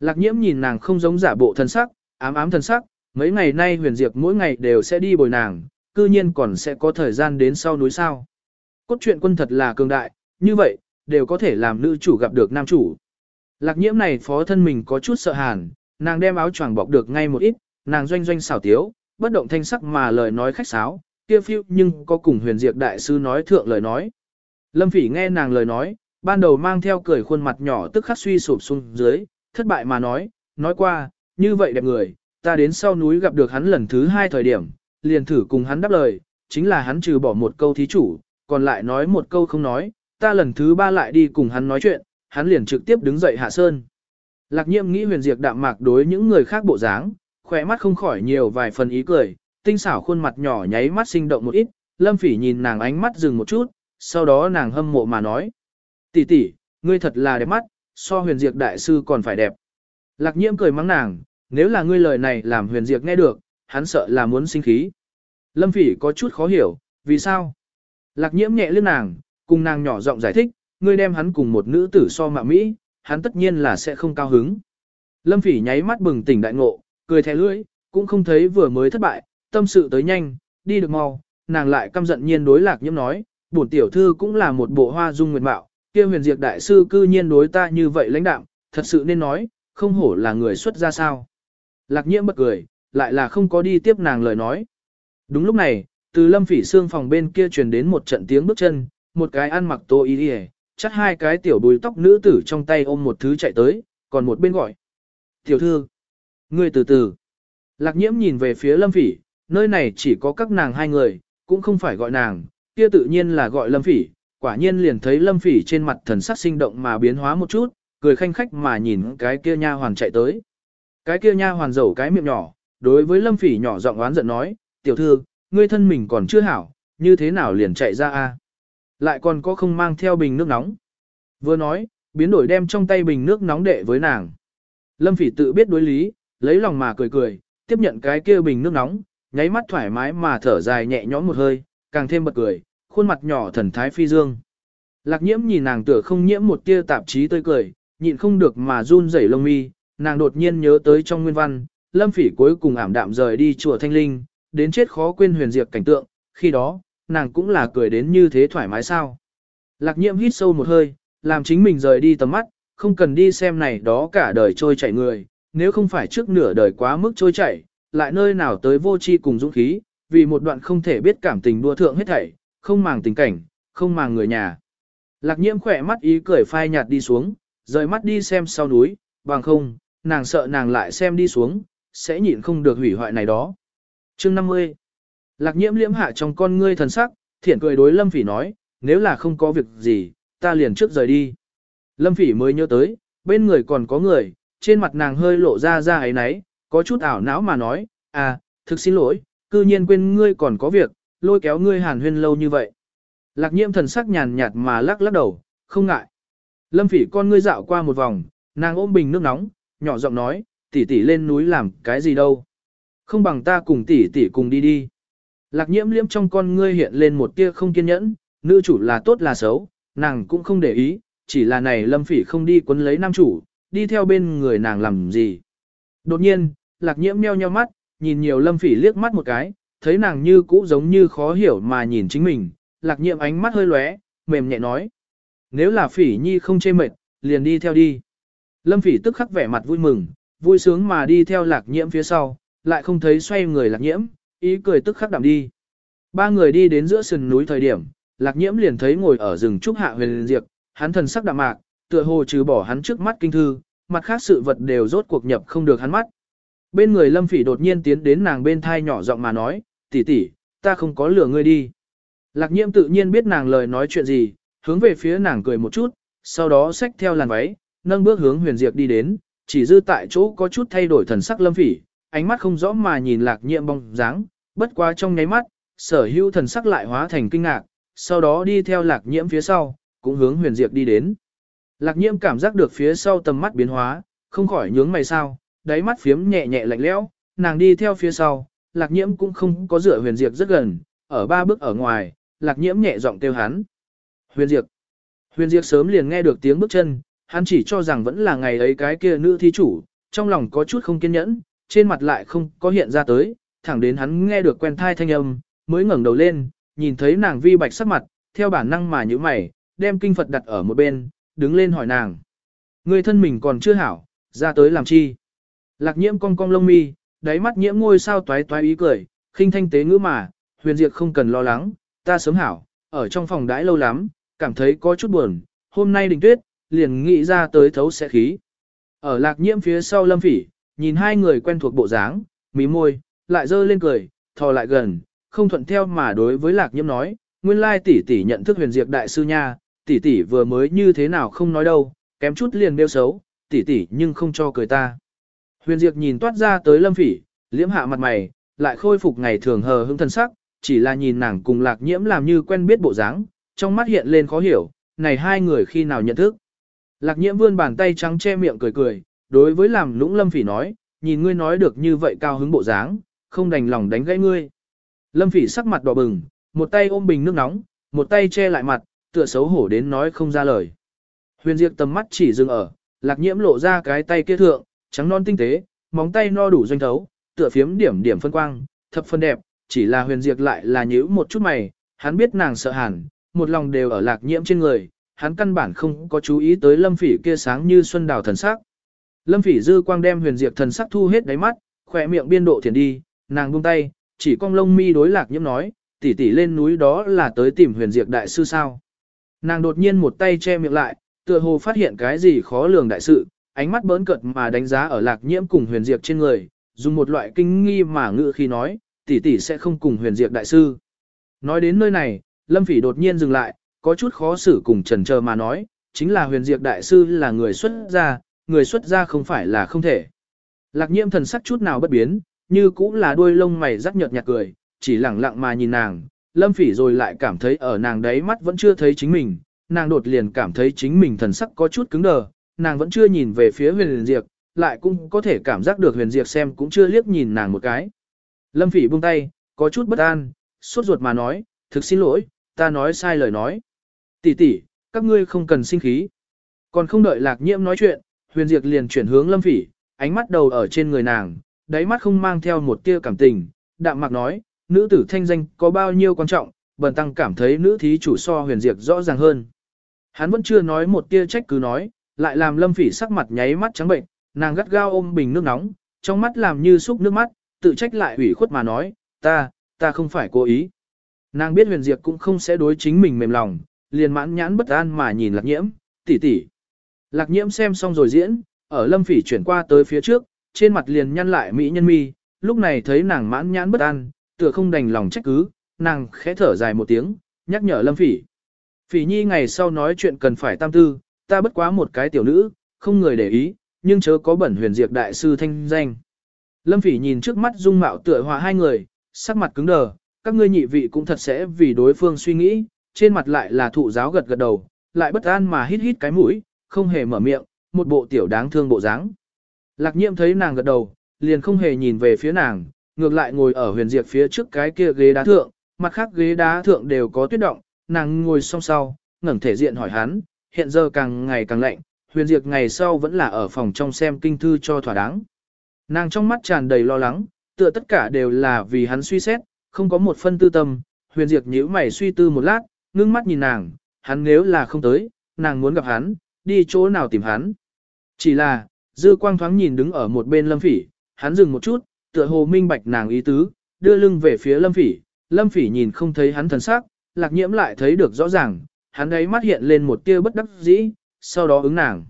S1: Lạc nhiễm nhìn nàng không giống giả bộ thân sắc, ám ám thân sắc, mấy ngày nay huyền diệt mỗi ngày đều sẽ đi bồi nàng, cư nhiên còn sẽ có thời gian đến sau núi sao. Cốt truyện quân thật là cường đại, như vậy, đều có thể làm nữ chủ gặp được nam chủ. Lạc nhiễm này phó thân mình có chút sợ hàn, nàng đem áo choàng bọc được ngay một ít, nàng doanh doanh xảo tiếu, bất động thanh sắc mà lời nói khách sáo, kia phiêu nhưng có cùng huyền diệt đại sư nói thượng lời nói. Lâm phỉ nghe nàng lời nói, ban đầu mang theo cười khuôn mặt nhỏ tức khắc suy sụp xuống dưới, thất bại mà nói, nói qua, như vậy đẹp người, ta đến sau núi gặp được hắn lần thứ hai thời điểm, liền thử cùng hắn đáp lời, chính là hắn trừ bỏ một câu thí chủ, còn lại nói một câu không nói, ta lần thứ ba lại đi cùng hắn nói chuyện, hắn liền trực tiếp đứng dậy hạ sơn. Lạc nhiệm nghĩ huyền diệt đạm mạc đối những người khác bộ dáng, khỏe mắt không khỏi nhiều vài phần ý cười, tinh xảo khuôn mặt nhỏ nháy mắt sinh động một ít, lâm phỉ nhìn nàng ánh mắt dừng một chút, sau đó nàng hâm mộ mà nói tỷ tỷ, ngươi thật là đẹp mắt, so huyền diệt đại sư còn phải đẹp. Lạc nhiễm cười mắng nàng, nếu là ngươi lời này làm huyền diệt nghe được, hắn sợ là muốn sinh khí. Lâm phỉ có chút khó hiểu, vì sao? Lạc nhiễm nhẹ lướt nàng, cùng nàng nhỏ giọng giải thích, ngươi đem hắn cùng một nữ tử so mạ Mỹ, hắn tất nhiên là sẽ không cao hứng. Lâm phỉ nháy mắt bừng tỉnh đại ngộ, cười thè lưỡi, cũng không thấy vừa mới thất bại, tâm sự tới nhanh, đi được mau, nàng lại căm giận nhiên đối lạc nhiễm nói, bổn tiểu thư cũng là một bộ hoa dung nguyệt mạo, kia huyền diệt đại sư cư nhiên đối ta như vậy lãnh đạm, thật sự nên nói, không hổ là người xuất ra sao. Lạc nhiễm bật cười, lại là không có đi tiếp nàng lời nói. Đúng lúc này, từ lâm phỉ xương phòng bên kia truyền đến một trận tiếng bước chân, một cái ăn mặc tô y đi chắc hai cái tiểu đuôi tóc nữ tử trong tay ôm một thứ chạy tới, còn một bên gọi. Tiểu thư, ngươi từ từ. Lạc nhiễm nhìn về phía lâm phỉ, nơi này chỉ có các nàng hai người, cũng không phải gọi nàng, kia tự nhiên là gọi lâm phỉ, quả nhiên liền thấy lâm phỉ trên mặt thần sắc sinh động mà biến hóa một chút, cười khanh khách mà nhìn cái kia nha hoàn chạy tới. Cái kia nha hoàn rầu cái miệng nhỏ, đối với lâm phỉ nhỏ giọng oán giận nói, tiểu thư, ngươi thân mình còn chưa hảo, như thế nào liền chạy ra a? Lại còn có không mang theo bình nước nóng. Vừa nói, biến đổi đem trong tay bình nước nóng đệ với nàng. Lâm phỉ tự biết đối lý, lấy lòng mà cười cười, tiếp nhận cái kia bình nước nóng, nháy mắt thoải mái mà thở dài nhẹ nhõm một hơi, càng thêm bật cười, khuôn mặt nhỏ thần thái phi dương. Lạc nhiễm nhìn nàng tựa không nhiễm một tia tạp chí tươi cười, nhịn không được mà run rẩy lông mi, nàng đột nhiên nhớ tới trong nguyên văn, lâm phỉ cuối cùng ảm đạm rời đi chùa Thanh Linh, đến chết khó quên huyền diệt cảnh tượng, khi đó, nàng cũng là cười đến như thế thoải mái sao. Lạc nhiễm hít sâu một hơi, làm chính mình rời đi tầm mắt, không cần đi xem này đó cả đời trôi chảy người, nếu không phải trước nửa đời quá mức trôi chảy, lại nơi nào tới vô chi cùng dũng khí, vì một đoạn không thể biết cảm tình đua thượng hết thảy, không màng tình cảnh, không màng người nhà. Lạc nhiễm khỏe mắt ý cười phai nhạt đi xuống, rời mắt đi xem sau núi, bằng không, nàng sợ nàng lại xem đi xuống, sẽ nhịn không được hủy hoại này đó. Chương 50 Lạc nhiễm liễm hạ trong con ngươi thần sắc, thiện cười đối Lâm Phỉ nói, nếu là không có việc gì, ta liền trước rời đi. Lâm Phỉ mới nhớ tới, bên người còn có người, trên mặt nàng hơi lộ ra ra ấy nấy, có chút ảo não mà nói, à, thực xin lỗi, cư nhiên quên ngươi còn có việc, lôi kéo ngươi hàn huyên lâu như vậy. Lạc nhiễm thần sắc nhàn nhạt mà lắc lắc đầu, không ngại. Lâm phỉ con ngươi dạo qua một vòng, nàng ôm bình nước nóng, nhỏ giọng nói, tỷ tỷ lên núi làm cái gì đâu. Không bằng ta cùng tỷ tỷ cùng đi đi. Lạc nhiễm liễm trong con ngươi hiện lên một tia không kiên nhẫn, nữ chủ là tốt là xấu, nàng cũng không để ý, chỉ là này lâm phỉ không đi quấn lấy nam chủ, đi theo bên người nàng làm gì. Đột nhiên, lạc nhiễm meo nheo mắt, nhìn nhiều lâm phỉ liếc mắt một cái, thấy nàng như cũ giống như khó hiểu mà nhìn chính mình, lạc nhiễm ánh mắt hơi lóe, mềm nhẹ nói. Nếu là phỉ nhi không chê mệt, liền đi theo đi. Lâm phỉ tức khắc vẻ mặt vui mừng, vui sướng mà đi theo lạc nhiễm phía sau, lại không thấy xoay người lạc nhiễm, ý cười tức khắc đạm đi. Ba người đi đến giữa sườn núi thời điểm, lạc nhiễm liền thấy ngồi ở rừng trúc hạ huyền diệt, hắn thần sắc đạm mạc, tựa hồ trừ bỏ hắn trước mắt kinh thư, mặt khác sự vật đều rốt cuộc nhập không được hắn mắt. Bên người lâm phỉ đột nhiên tiến đến nàng bên thai nhỏ giọng mà nói, tỷ tỷ, ta không có lừa ngươi đi. Lạc nhiễm tự nhiên biết nàng lời nói chuyện gì, hướng về phía nàng cười một chút, sau đó xách theo làn váy, nâng bước hướng huyền diệt đi đến, chỉ dư tại chỗ có chút thay đổi thần sắc lâm phỉ, ánh mắt không rõ mà nhìn lạc nhiễm bóng dáng, bất quá trong nháy mắt, sở hữu thần sắc lại hóa thành kinh ngạc, sau đó đi theo lạc nhiễm phía sau, cũng hướng huyền diệt đi đến. Lạc nhiễm cảm giác được phía sau tầm mắt biến hóa, không khỏi nhướng mày sao, đáy mắt phiếm nhẹ nhẹ lạnh lẽo, nàng đi theo phía sau, lạc nhiễm cũng không có dựa huyền diệt rất gần, ở ba bước ở ngoài, lạc nhiễm nhẹ giọng kêu hắn. Huyền diệt. Huyền diệt sớm liền nghe được tiếng bước chân, hắn chỉ cho rằng vẫn là ngày ấy cái kia nữ thí chủ, trong lòng có chút không kiên nhẫn, trên mặt lại không có hiện ra tới, thẳng đến hắn nghe được quen thai thanh âm, mới ngẩng đầu lên, nhìn thấy nàng vi bạch sắc mặt, theo bản năng mà như mày, đem kinh Phật đặt ở một bên, đứng lên hỏi nàng. Người thân mình còn chưa hảo, ra tới làm chi? Lạc nhiễm cong cong lông mi, đáy mắt nhiễm ngôi sao toái toái ý cười, khinh thanh tế ngữ mà, huyền diệt không cần lo lắng, ta sớm hảo, ở trong phòng đãi lâu lắm, cảm thấy có chút buồn, hôm nay đình tuyết, liền nghĩ ra tới thấu sẽ khí. Ở lạc nhiễm phía sau lâm phỉ, nhìn hai người quen thuộc bộ dáng, mí môi, lại dơ lên cười, thò lại gần, không thuận theo mà đối với lạc nhiễm nói, nguyên lai tỷ tỷ nhận thức huyền diệt đại sư nha, tỷ tỷ vừa mới như thế nào không nói đâu, kém chút liền bêu xấu, tỷ tỷ nhưng không cho cười ta. Huyền Diệp nhìn toát ra tới lâm phỉ, liễm hạ mặt mày, lại khôi phục ngày thường hờ hững thân sắc, chỉ là nhìn nàng cùng lạc nhiễm làm như quen biết bộ dáng, trong mắt hiện lên khó hiểu, này hai người khi nào nhận thức. Lạc nhiễm vươn bàn tay trắng che miệng cười cười, đối với làm lũng lâm phỉ nói, nhìn ngươi nói được như vậy cao hứng bộ dáng, không đành lòng đánh gãy ngươi. Lâm phỉ sắc mặt đỏ bừng, một tay ôm bình nước nóng, một tay che lại mặt, tựa xấu hổ đến nói không ra lời. Huyền Diệp tầm mắt chỉ dừng ở, lạc nhiễm lộ ra cái tay kia thượng, trắng non tinh tế, móng tay no đủ doanh thấu, tựa phiếm điểm điểm phân quang, thập phân đẹp, chỉ là huyền diệt lại là nhíu một chút mày, hắn biết nàng sợ hẳn, một lòng đều ở lạc nhiễm trên người, hắn căn bản không có chú ý tới lâm phỉ kia sáng như xuân đào thần sắc. Lâm phỉ dư quang đem huyền diệt thần sắc thu hết đáy mắt, khỏe miệng biên độ thiền đi, nàng buông tay, chỉ cong lông mi đối lạc nhiễm nói, tỷ tỷ lên núi đó là tới tìm huyền diệt đại sư sao. Nàng đột nhiên một tay che miệng lại, tựa hồ phát hiện cái gì khó lường đại sự, ánh mắt bỡn cợt mà đánh giá ở lạc nhiễm cùng huyền diệt trên người, dùng một loại kinh nghi mà ngự khi nói, tỷ tỷ sẽ không cùng huyền diệt đại sư. Nói đến nơi này, Lâm Phỉ đột nhiên dừng lại, có chút khó xử cùng trần chờ mà nói, chính là huyền diệt đại sư là người xuất gia, người xuất gia không phải là không thể. Lạc nhiễm thần sắc chút nào bất biến, như cũng là đuôi lông mày rắc nhợt nhạt cười, chỉ lẳng lặng mà nhìn nàng, Lâm Phỉ rồi lại cảm thấy ở nàng đấy mắt vẫn chưa thấy chính mình, nàng đột liền cảm thấy chính mình thần sắc có chút cứng đờ, nàng vẫn chưa nhìn về phía huyền diệt, lại cũng có thể cảm giác được huyền diệt xem cũng chưa liếc nhìn nàng một cái. Lâm Phỉ buông tay, có chút bất an, suốt ruột mà nói, thực xin lỗi, ta nói sai lời nói. Tỷ tỷ, các ngươi không cần sinh khí. Còn không đợi lạc nhiễm nói chuyện, huyền diệt liền chuyển hướng Lâm Phỉ, ánh mắt đầu ở trên người nàng, đáy mắt không mang theo một tia cảm tình, đạm mạc nói, nữ tử thanh danh có bao nhiêu quan trọng, bần tăng cảm thấy nữ thí chủ so huyền diệt rõ ràng hơn. Hắn vẫn chưa nói một tia trách cứ nói, lại làm lâm phỉ sắc mặt nháy mắt trắng bệnh, nàng gắt gao ôm bình nước nóng, trong mắt làm như xúc nước mắt, tự trách lại ủy khuất mà nói, ta, ta không phải cố ý. Nàng biết huyền diệt cũng không sẽ đối chính mình mềm lòng, liền mãn nhãn bất an mà nhìn lạc nhiễm, tỷ tỷ. Lạc nhiễm xem xong rồi diễn, ở lâm phỉ chuyển qua tới phía trước, trên mặt liền nhăn lại mỹ nhân mi, lúc này thấy nàng mãn nhãn bất an, tựa không đành lòng trách cứ, nàng khẽ thở dài một tiếng, nhắc nhở lâm phỉ. Phỉ nhi ngày sau nói chuyện cần phải tam tư, ta bất quá một cái tiểu nữ, không người để ý, nhưng chớ có bẩn huyền diệt đại sư thanh danh. Lâm phỉ nhìn trước mắt dung mạo tựa hòa hai người, sắc mặt cứng đờ, các ngươi nhị vị cũng thật sẽ vì đối phương suy nghĩ, trên mặt lại là thụ giáo gật gật đầu, lại bất an mà hít hít cái mũi, không hề mở miệng, một bộ tiểu đáng thương bộ dáng. Lạc nhiệm thấy nàng gật đầu, liền không hề nhìn về phía nàng, ngược lại ngồi ở huyền diệt phía trước cái kia ghế đá thượng, mặt khác ghế đá thượng đều có tuyết động, nàng ngồi song sau, ngẩng thể diện hỏi hắn, hiện giờ càng ngày càng lạnh, huyền diệt ngày sau vẫn là ở phòng trong xem kinh thư cho thỏa đáng. Nàng trong mắt tràn đầy lo lắng, tựa tất cả đều là vì hắn suy xét, không có một phân tư tâm, huyền diệt nhíu mày suy tư một lát, ngưng mắt nhìn nàng, hắn nếu là không tới, nàng muốn gặp hắn, đi chỗ nào tìm hắn. Chỉ là, dư quang thoáng nhìn đứng ở một bên lâm phỉ, hắn dừng một chút, tựa hồ minh bạch nàng ý tứ, đưa lưng về phía lâm phỉ, lâm phỉ nhìn không thấy hắn thần sắc, lạc nhiễm lại thấy được rõ ràng, hắn ấy mắt hiện lên một tia bất đắc dĩ, sau đó ứng nàng.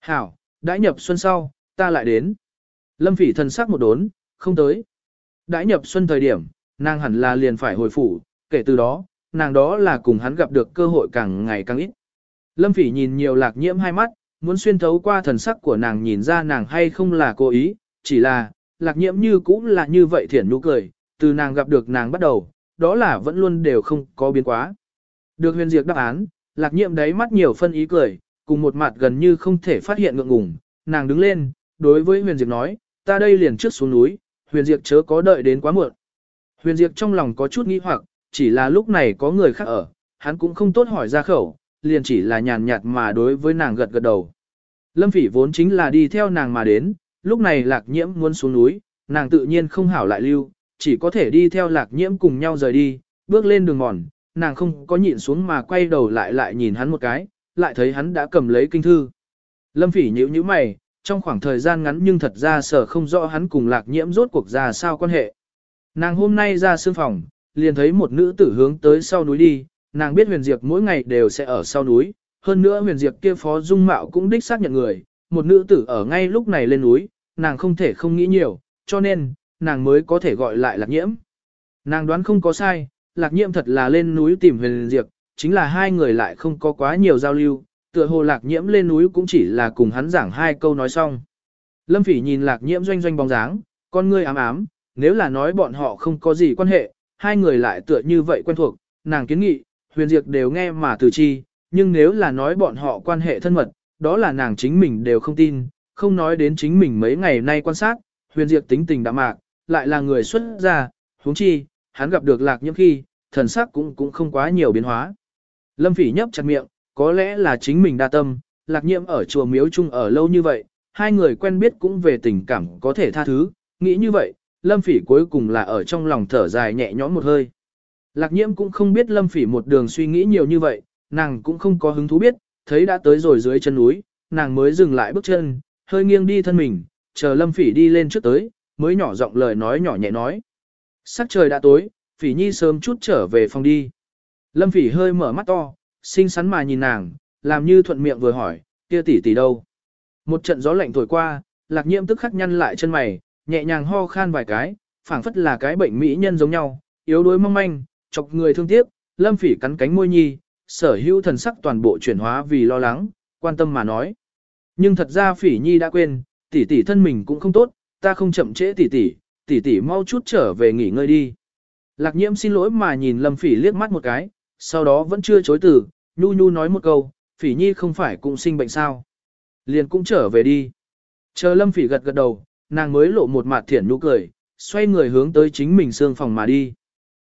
S1: Hảo, đã nhập xuân sau, ta lại đến. Lâm phỉ thần sắc một đốn, không tới. Đã nhập xuân thời điểm, nàng hẳn là liền phải hồi phủ, kể từ đó, nàng đó là cùng hắn gặp được cơ hội càng ngày càng ít. Lâm phỉ nhìn nhiều lạc nhiễm hai mắt, muốn xuyên thấu qua thần sắc của nàng nhìn ra nàng hay không là cố ý, chỉ là, lạc nhiễm như cũng là như vậy thiển nụ cười, từ nàng gặp được nàng bắt đầu, đó là vẫn luôn đều không có biến quá. Được huyền diệt đáp án, lạc Nhiệm đấy mắt nhiều phân ý cười, cùng một mặt gần như không thể phát hiện ngượng ngùng, nàng đứng lên, đối với huyền diệt nói, ta đây liền trước xuống núi, huyền diệt chớ có đợi đến quá muộn. Huyền diệt trong lòng có chút nghi hoặc, chỉ là lúc này có người khác ở, hắn cũng không tốt hỏi ra khẩu, liền chỉ là nhàn nhạt mà đối với nàng gật gật đầu. Lâm phỉ vốn chính là đi theo nàng mà đến, lúc này lạc nhiễm muốn xuống núi, nàng tự nhiên không hảo lại lưu, chỉ có thể đi theo lạc nhiễm cùng nhau rời đi, bước lên đường mòn, nàng không có nhịn xuống mà quay đầu lại lại nhìn hắn một cái, lại thấy hắn đã cầm lấy kinh thư. Lâm phỉ nhíu nhíu mày, trong khoảng thời gian ngắn nhưng thật ra sở không rõ hắn cùng lạc nhiễm rốt cuộc ra sao quan hệ. Nàng hôm nay ra sương phòng, liền thấy một nữ tử hướng tới sau núi đi, nàng biết huyền diệp mỗi ngày đều sẽ ở sau núi, hơn nữa huyền diệp kia phó dung mạo cũng đích xác nhận người, một nữ tử ở ngay lúc này lên núi, nàng không thể không nghĩ nhiều, cho nên, nàng mới có thể gọi lại lạc nhiễm. Nàng đoán không có sai, lạc Nhiệm thật là lên núi tìm huyền diệp, chính là hai người lại không có quá nhiều giao lưu, tựa hồ lạc nhiễm lên núi cũng chỉ là cùng hắn giảng hai câu nói xong. Lâm phỉ nhìn lạc nhiễm doanh doanh bóng dáng, con ngươi ám ám, nếu là nói bọn họ không có gì quan hệ, hai người lại tựa như vậy quen thuộc, nàng kiến nghị, huyền diệt đều nghe mà từ chi, nhưng nếu là nói bọn họ quan hệ thân mật, đó là nàng chính mình đều không tin, không nói đến chính mình mấy ngày nay quan sát, huyền diệt tính tình đạm mạc, lại là người xuất gia, huống chi, hắn gặp được lạc nhiễm khi, thần sắc cũng cũng không quá nhiều biến hóa. Lâm phỉ nhấp chặt miệng, có lẽ là chính mình đa tâm, lạc nhiễm ở chùa miếu chung ở lâu như vậy, hai người quen biết cũng về tình cảm có thể tha thứ, nghĩ như vậy, lâm phỉ cuối cùng là ở trong lòng thở dài nhẹ nhõm một hơi. Lạc nhiễm cũng không biết lâm phỉ một đường suy nghĩ nhiều như vậy, nàng cũng không có hứng thú biết, thấy đã tới rồi dưới chân núi, nàng mới dừng lại bước chân, hơi nghiêng đi thân mình, chờ lâm phỉ đi lên trước tới, mới nhỏ giọng lời nói nhỏ nhẹ nói. Sắc trời đã tối, phỉ nhi sớm chút trở về phòng đi. Lâm phỉ hơi mở mắt to, xinh xắn mà nhìn nàng, làm như thuận miệng vừa hỏi, kia tỷ tỷ đâu. Một trận gió lạnh thổi qua, lạc nhiễm tức khắc nhăn lại chân mày, nhẹ nhàng ho khan vài cái, phảng phất là cái bệnh mỹ nhân giống nhau, yếu đuối mong manh, chọc người thương tiếc, lâm phỉ cắn cánh môi nhi, sở hữu thần sắc toàn bộ chuyển hóa vì lo lắng, quan tâm mà nói. Nhưng thật ra phỉ nhi đã quên, tỷ tỷ thân mình cũng không tốt, ta không chậm trễ tỷ tỷ, tỷ tỷ mau chút trở về nghỉ ngơi đi. Lạc nhiễm xin lỗi mà nhìn lâm phỉ liếc mắt một cái, sau đó vẫn chưa chối từ, nhu nhu nói một câu, phỉ nhi không phải cũng sinh bệnh sao. Liền cũng trở về đi. Chờ lâm phỉ gật gật đầu, nàng mới lộ một mặt thiển nụ cười, xoay người hướng tới chính mình xương phòng mà đi.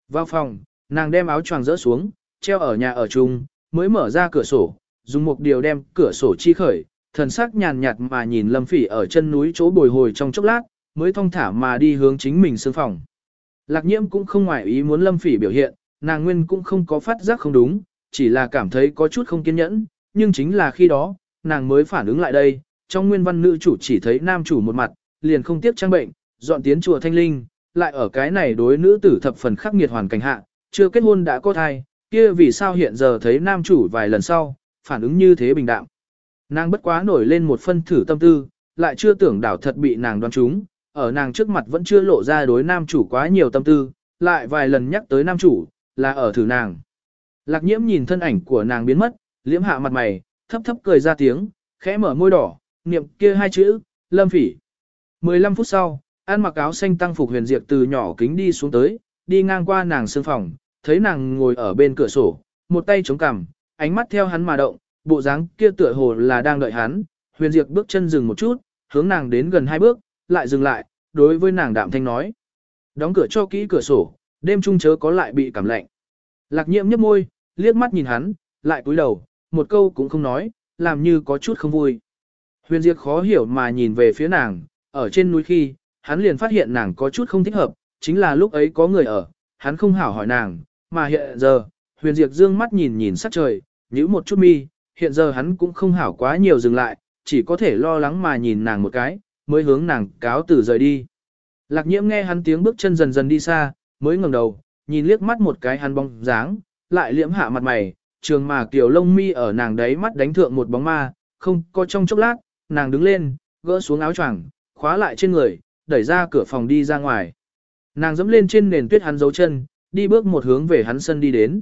S1: Vào phòng, nàng đem áo choàng rỡ xuống, treo ở nhà ở chung, mới mở ra cửa sổ, dùng một điều đem cửa sổ chi khởi, thần sắc nhàn nhạt mà nhìn Lâm Phỉ ở chân núi chỗ bồi hồi trong chốc lát, mới thong thả mà đi hướng chính mình sương phòng. Lạc Nhiễm cũng không ngoại ý muốn Lâm Phỉ biểu hiện, nàng nguyên cũng không có phát giác không đúng, chỉ là cảm thấy có chút không kiên nhẫn, nhưng chính là khi đó, nàng mới phản ứng lại đây, trong nguyên văn nữ chủ chỉ thấy nam chủ một mặt, liền không tiếp trang bệnh, dọn tiến chùa Thanh Linh, lại ở cái này đối nữ tử thập phần khắc nghiệt hoàn cảnh hạ, chưa kết hôn đã có thai, kia vì sao hiện giờ thấy nam chủ vài lần sau, phản ứng như thế bình đạm. Nàng bất quá nổi lên một phân thử tâm tư, lại chưa tưởng đảo thật bị nàng đoán trúng, ở nàng trước mặt vẫn chưa lộ ra đối nam chủ quá nhiều tâm tư, lại vài lần nhắc tới nam chủ, là ở thử nàng. Lạc nhiễm nhìn thân ảnh của nàng biến mất, liễm hạ mặt mày, thấp thấp cười ra tiếng, khẽ mở môi đỏ, niệm kia hai chữ, lâm phỉ. 15 phút sau, ăn mặc áo xanh tăng phục huyền diệt từ nhỏ kính đi xuống tới, đi ngang qua nàng sương phòng, thấy nàng ngồi ở bên cửa sổ, một tay chống cằm, ánh mắt theo hắn mà động, bộ dáng kia tựa hồ là đang đợi hắn, huyền diệt bước chân dừng một chút, hướng nàng đến gần hai bước, lại dừng lại, đối với nàng đạm thanh nói. Đóng cửa cho kỹ cửa sổ, đêm trung chớ có lại bị cảm lạnh. Lạc nhiễm nhấp môi, liếc mắt nhìn hắn, lại cúi đầu, một câu cũng không nói, làm như có chút không vui. Huyền Diệp khó hiểu mà nhìn về phía nàng, ở trên núi khi, hắn liền phát hiện nàng có chút không thích hợp, chính là lúc ấy có người ở, hắn không hảo hỏi nàng, mà hiện giờ, Huyền Diệp dương mắt nhìn nhìn sắc trời, nhíu một chút mi, hiện giờ hắn cũng không hảo quá nhiều dừng lại, chỉ có thể lo lắng mà nhìn nàng một cái, mới hướng nàng cáo từ rời đi. Lạc nhiễm nghe hắn tiếng bước chân dần dần đi xa, mới ngẩng đầu, nhìn liếc mắt một cái hắn bóng dáng, lại liễm hạ mặt mày, trường mà kiểu lông mi ở nàng đấy mắt đánh thượng một bóng ma, không có trong chốc lát, nàng đứng lên, gỡ xuống áo choàng, khóa lại trên người, đẩy ra cửa phòng đi ra ngoài. Nàng dẫm lên trên nền tuyết hắn dấu chân, đi bước một hướng về hắn sân đi đến.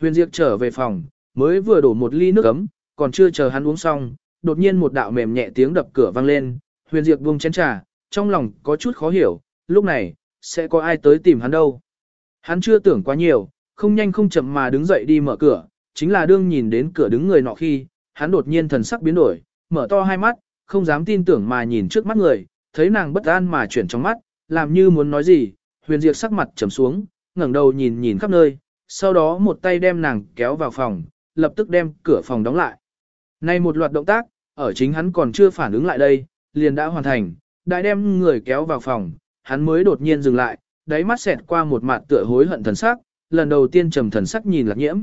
S1: Huyền Diệp trở về phòng, mới vừa đổ một ly nước ấm, còn chưa chờ hắn uống xong, đột nhiên một đạo mềm nhẹ tiếng đập cửa vang lên, Huyền Diệp buông chén trà, trong lòng có chút khó hiểu, lúc này, sẽ có ai tới tìm hắn đâu. Hắn chưa tưởng quá nhiều, không nhanh không chậm mà đứng dậy đi mở cửa, chính là đương nhìn đến cửa đứng người nọ khi, hắn đột nhiên thần sắc biến đổi, mở to hai mắt, không dám tin tưởng mà nhìn trước mắt người, thấy nàng bất an mà chuyển trong mắt, làm như muốn nói gì, huyền diệp sắc mặt trầm xuống, ngẩng đầu nhìn nhìn khắp nơi, sau đó một tay đem nàng kéo vào phòng, lập tức đem cửa phòng đóng lại. Nay một loạt động tác, ở chính hắn còn chưa phản ứng lại đây, liền đã hoàn thành, đại đem người kéo vào phòng, hắn mới đột nhiên dừng lại, đáy mắt xẹt qua một mặt tựa hối hận thần sắc, lần đầu tiên trầm thần sắc nhìn lạc nhiễm.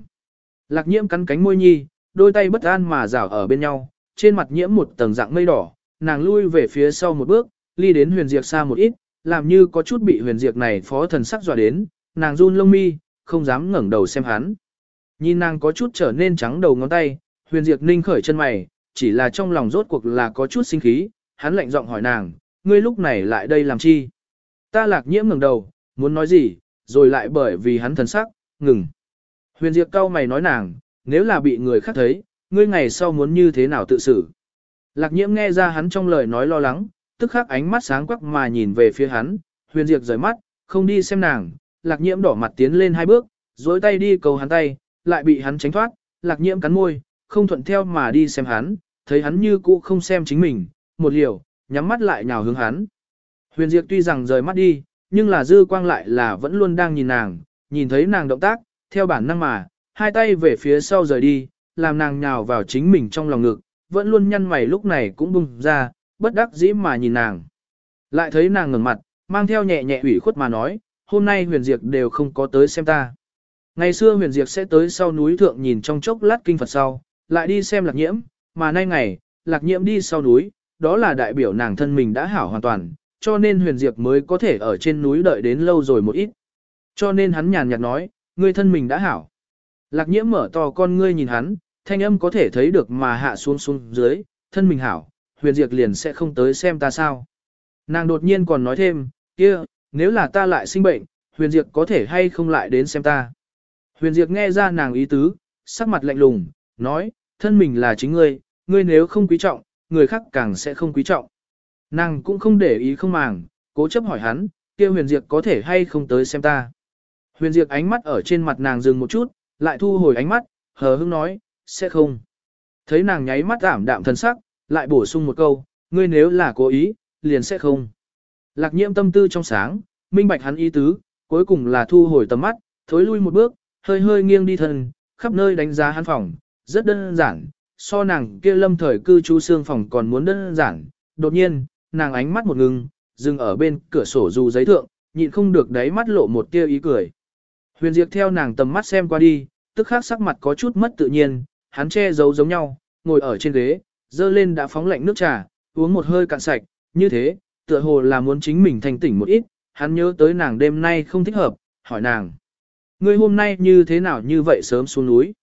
S1: Lạc nhiễm cắn cánh môi nhi, đôi tay bất an mà rảo ở bên nhau, trên mặt nhiễm một tầng dạng mây đỏ, nàng lui về phía sau một bước, ly đến huyền diệt xa một ít, làm như có chút bị huyền diệt này phó thần sắc dọa đến, nàng run lông mi, không dám ngẩng đầu xem hắn. Nhìn nàng có chút trở nên trắng đầu ngón tay, huyền diệt ninh khởi chân mày, chỉ là trong lòng rốt cuộc là có chút sinh khí, hắn lạnh giọng hỏi nàng, ngươi lúc này lại đây làm chi? Ta lạc nhiễm ngẩng đầu, muốn nói gì, rồi lại bởi vì hắn thần sắc, ngừng. Huyền Diệp cau mày nói nàng, nếu là bị người khác thấy, ngươi ngày sau muốn như thế nào tự xử. Lạc nhiễm nghe ra hắn trong lời nói lo lắng, tức khắc ánh mắt sáng quắc mà nhìn về phía hắn, huyền diệp rời mắt, không đi xem nàng, lạc nhiễm đỏ mặt tiến lên hai bước, dối tay đi cầu hắn tay, lại bị hắn tránh thoát, lạc nhiễm cắn môi, không thuận theo mà đi xem hắn, thấy hắn như cũ không xem chính mình, một liều, nhắm mắt lại nhào hướng hắn. Huyền diệp tuy rằng rời mắt đi, nhưng là dư quang lại là vẫn luôn đang nhìn nàng, nhìn thấy nàng động tác, theo bản năng mà, hai tay về phía sau rời đi, làm nàng nhào vào chính mình trong lòng ngực, vẫn luôn nhăn mày lúc này cũng bung ra, bất đắc dĩ mà nhìn nàng. Lại thấy nàng ngẩng mặt, mang theo nhẹ nhẹ ủy khuất mà nói, hôm nay huyền diệt đều không có tới xem ta. Ngày xưa huyền diệt sẽ tới sau núi thượng nhìn trong chốc lát kinh Phật sau, lại đi xem lạc nhiễm, mà nay ngày, lạc nhiễm đi sau núi, đó là đại biểu nàng thân mình đã hảo hoàn toàn, cho nên huyền Diệp mới có thể ở trên núi đợi đến lâu rồi một ít. Cho nên hắn nhàn nhạt nói, ngươi thân mình đã hảo. Lạc nhiễm mở to con ngươi nhìn hắn, thanh âm có thể thấy được mà hạ xuống xuống dưới, thân mình hảo, huyền Diệp liền sẽ không tới xem ta sao. Nàng đột nhiên còn nói thêm, kia, nếu là ta lại sinh bệnh, huyền Diệp có thể hay không lại đến xem ta. Huyền Diệp nghe ra nàng ý tứ, sắc mặt lạnh lùng, nói, thân mình là chính ngươi, ngươi nếu không quý trọng, người khác càng sẽ không quý trọng. Nàng cũng không để ý không màng, cố chấp hỏi hắn, kia huyền diệt có thể hay không tới xem ta. Huyền diệt ánh mắt ở trên mặt nàng dừng một chút, lại thu hồi ánh mắt, hờ hững nói, sẽ không. Thấy nàng nháy mắt ảm đạm thân sắc, lại bổ sung một câu, ngươi nếu là cố ý, liền sẽ không. Lạc nhiễm tâm tư trong sáng, minh bạch hắn ý tứ, cuối cùng là thu hồi tầm mắt, thối lui một bước, hơi hơi nghiêng đi thân, khắp nơi đánh giá hắn phòng, rất đơn giản, so nàng kia lâm thời cư trú xương phòng còn muốn đơn giản. Đột nhiên, nàng ánh mắt một ngừng, dừng ở bên cửa sổ dù giấy thượng, nhịn không được đáy mắt lộ một tia ý cười. Huyền Diệp theo nàng tầm mắt xem qua đi, tức khắc sắc mặt có chút mất tự nhiên, hắn che giấu giống nhau, ngồi ở trên ghế, dơ lên đã phóng lạnh nước trà, uống một hơi cạn sạch, như thế, tựa hồ là muốn chính mình thành tỉnh một ít, hắn nhớ tới nàng đêm nay không thích hợp, hỏi nàng. Ngươi hôm nay như thế nào như vậy sớm xuống núi?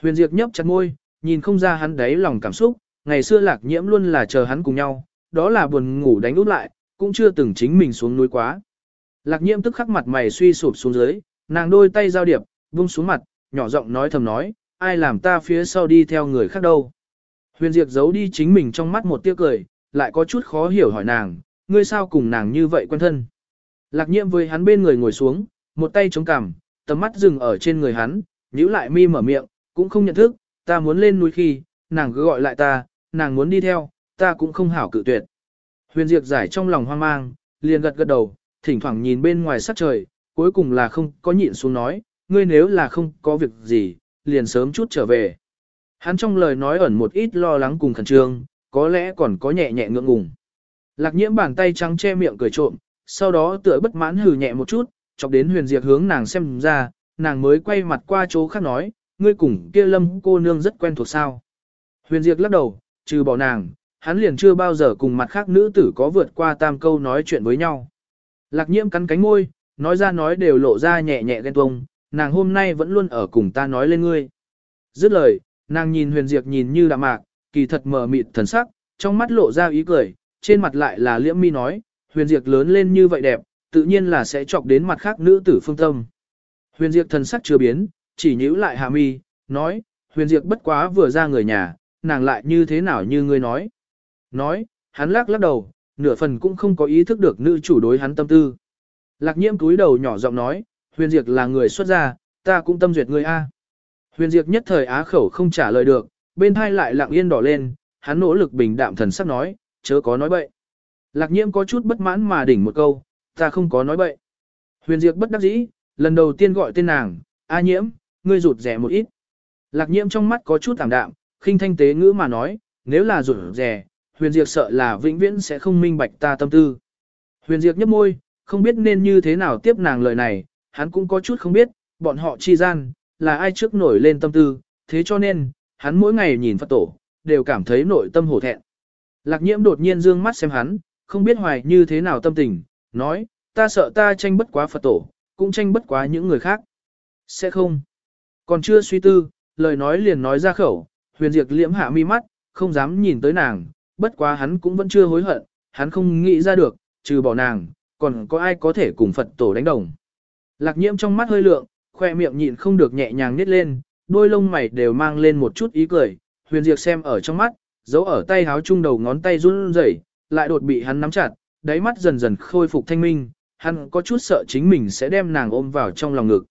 S1: Huyền Diệp nhấp chặt môi, nhìn không ra hắn đáy lòng cảm xúc, ngày xưa lạc nhiễm luôn là chờ hắn cùng nhau, đó là buồn ngủ đánh út lại, cũng chưa từng chính mình xuống núi quá. Lạc nhiễm tức khắc mặt mày suy sụp xuống dưới, nàng đôi tay giao điệp, buông xuống mặt, nhỏ giọng nói thầm nói, ai làm ta phía sau đi theo người khác đâu. Huyền Diệp giấu đi chính mình trong mắt một tiếc cười, lại có chút khó hiểu hỏi nàng, ngươi sao cùng nàng như vậy quen thân. Lạc nhiễm với hắn bên người ngồi xuống, một tay chống cằm, tầm mắt dừng ở trên người hắn, nhíu lại mi mở miệng, cũng không nhận thức, ta muốn lên núi khi, nàng cứ gọi lại ta, nàng muốn đi theo, ta cũng không hảo cự tuyệt. Huyền Diệp giải trong lòng hoang mang, liền gật gật đầu, thỉnh thoảng nhìn bên ngoài sắc trời, cuối cùng là không có nhịn xuống nói, ngươi nếu là không có việc gì, liền sớm chút trở về. Hắn trong lời nói ẩn một ít lo lắng cùng khẩn trương, có lẽ còn có nhẹ nhẹ ngượng ngùng. Lạc nhiễm bàn tay trắng che miệng cười trộm, sau đó tựa bất mãn hừ nhẹ một chút, chọc đến huyền diệt hướng nàng xem ra, nàng mới quay mặt qua chỗ khác nói, ngươi cùng kia lâm cô nương rất quen thuộc sao. Huyền Diệc lắc đầu, trừ bỏ nàng, hắn liền chưa bao giờ cùng mặt khác nữ tử có vượt qua tam câu nói chuyện với nhau. Lạc nhiễm cắn cánh môi, nói ra nói đều lộ ra nhẹ nhẹ ghen tuông, nàng hôm nay vẫn luôn ở cùng ta nói lên ngươi. Dứt lời, nàng nhìn huyền Diệc nhìn như đạm mạc, kỳ thật mờ mịt thần sắc, trong mắt lộ ra ý cười, trên mặt lại là liễm mi nói, huyền Diệc lớn lên như vậy đẹp, tự nhiên là sẽ chọc đến mặt khác nữ tử phương tâm. Huyền Diệc thần sắc chưa biến, chỉ nhíu lại hạ mi, nói, huyền diệt bất quá vừa ra người nhà, nàng lại như thế nào như ngươi nói. Nói, hắn lắc lắc đầu, nửa phần cũng không có ý thức được nữ chủ đối hắn tâm tư. Lạc nhiễm túi đầu nhỏ giọng nói, huyền diệt là người xuất gia, ta cũng tâm duyệt ngươi a. Huyền diệt nhất thời á khẩu không trả lời được, bên thai lại lặng yên đỏ lên, hắn nỗ lực bình đạm thần sắc nói, chớ có nói bậy. Lạc nhiễm có chút bất mãn mà đỉnh một câu, ta không có nói bậy. Huyền diệt bất đắc dĩ, lần đầu tiên gọi tên nàng, a nhiễm, ngươi rụt rẻ một ít. Lạc nhiễm trong mắt có chút tạm đạm, khinh thanh tế ngữ mà nói, nếu là rụt rẻ, huyền diệt sợ là vĩnh viễn sẽ không minh bạch ta tâm tư. Huyền diệt nhấp môi, không biết nên như thế nào tiếp nàng lời này, hắn cũng có chút không biết, bọn họ chi gian, là ai trước nổi lên tâm tư, thế cho nên, hắn mỗi ngày nhìn Phật tổ, đều cảm thấy nội tâm hổ thẹn. Lạc nhiễm đột nhiên dương mắt xem hắn, không biết hoài như thế nào tâm tình, nói, ta sợ ta tranh bất quá Phật tổ, cũng tranh bất quá những người khác. Sẽ không. Còn chưa suy tư, lời nói liền nói ra khẩu, huyền diệt liễm hạ mi mắt, không dám nhìn tới nàng, bất quá hắn cũng vẫn chưa hối hận, hắn không nghĩ ra được, trừ bỏ nàng, còn có ai có thể cùng Phật tổ đánh đồng. Lạc nhiễm trong mắt hơi lượng, khoe miệng nhịn không được nhẹ nhàng nít lên, đôi lông mày đều mang lên một chút ý cười, huyền diệt xem ở trong mắt, giấu ở tay háo chung đầu ngón tay run rẩy, lại đột bị hắn nắm chặt, đáy mắt dần dần khôi phục thanh minh, hắn có chút sợ chính mình sẽ đem nàng ôm vào trong lòng ngực.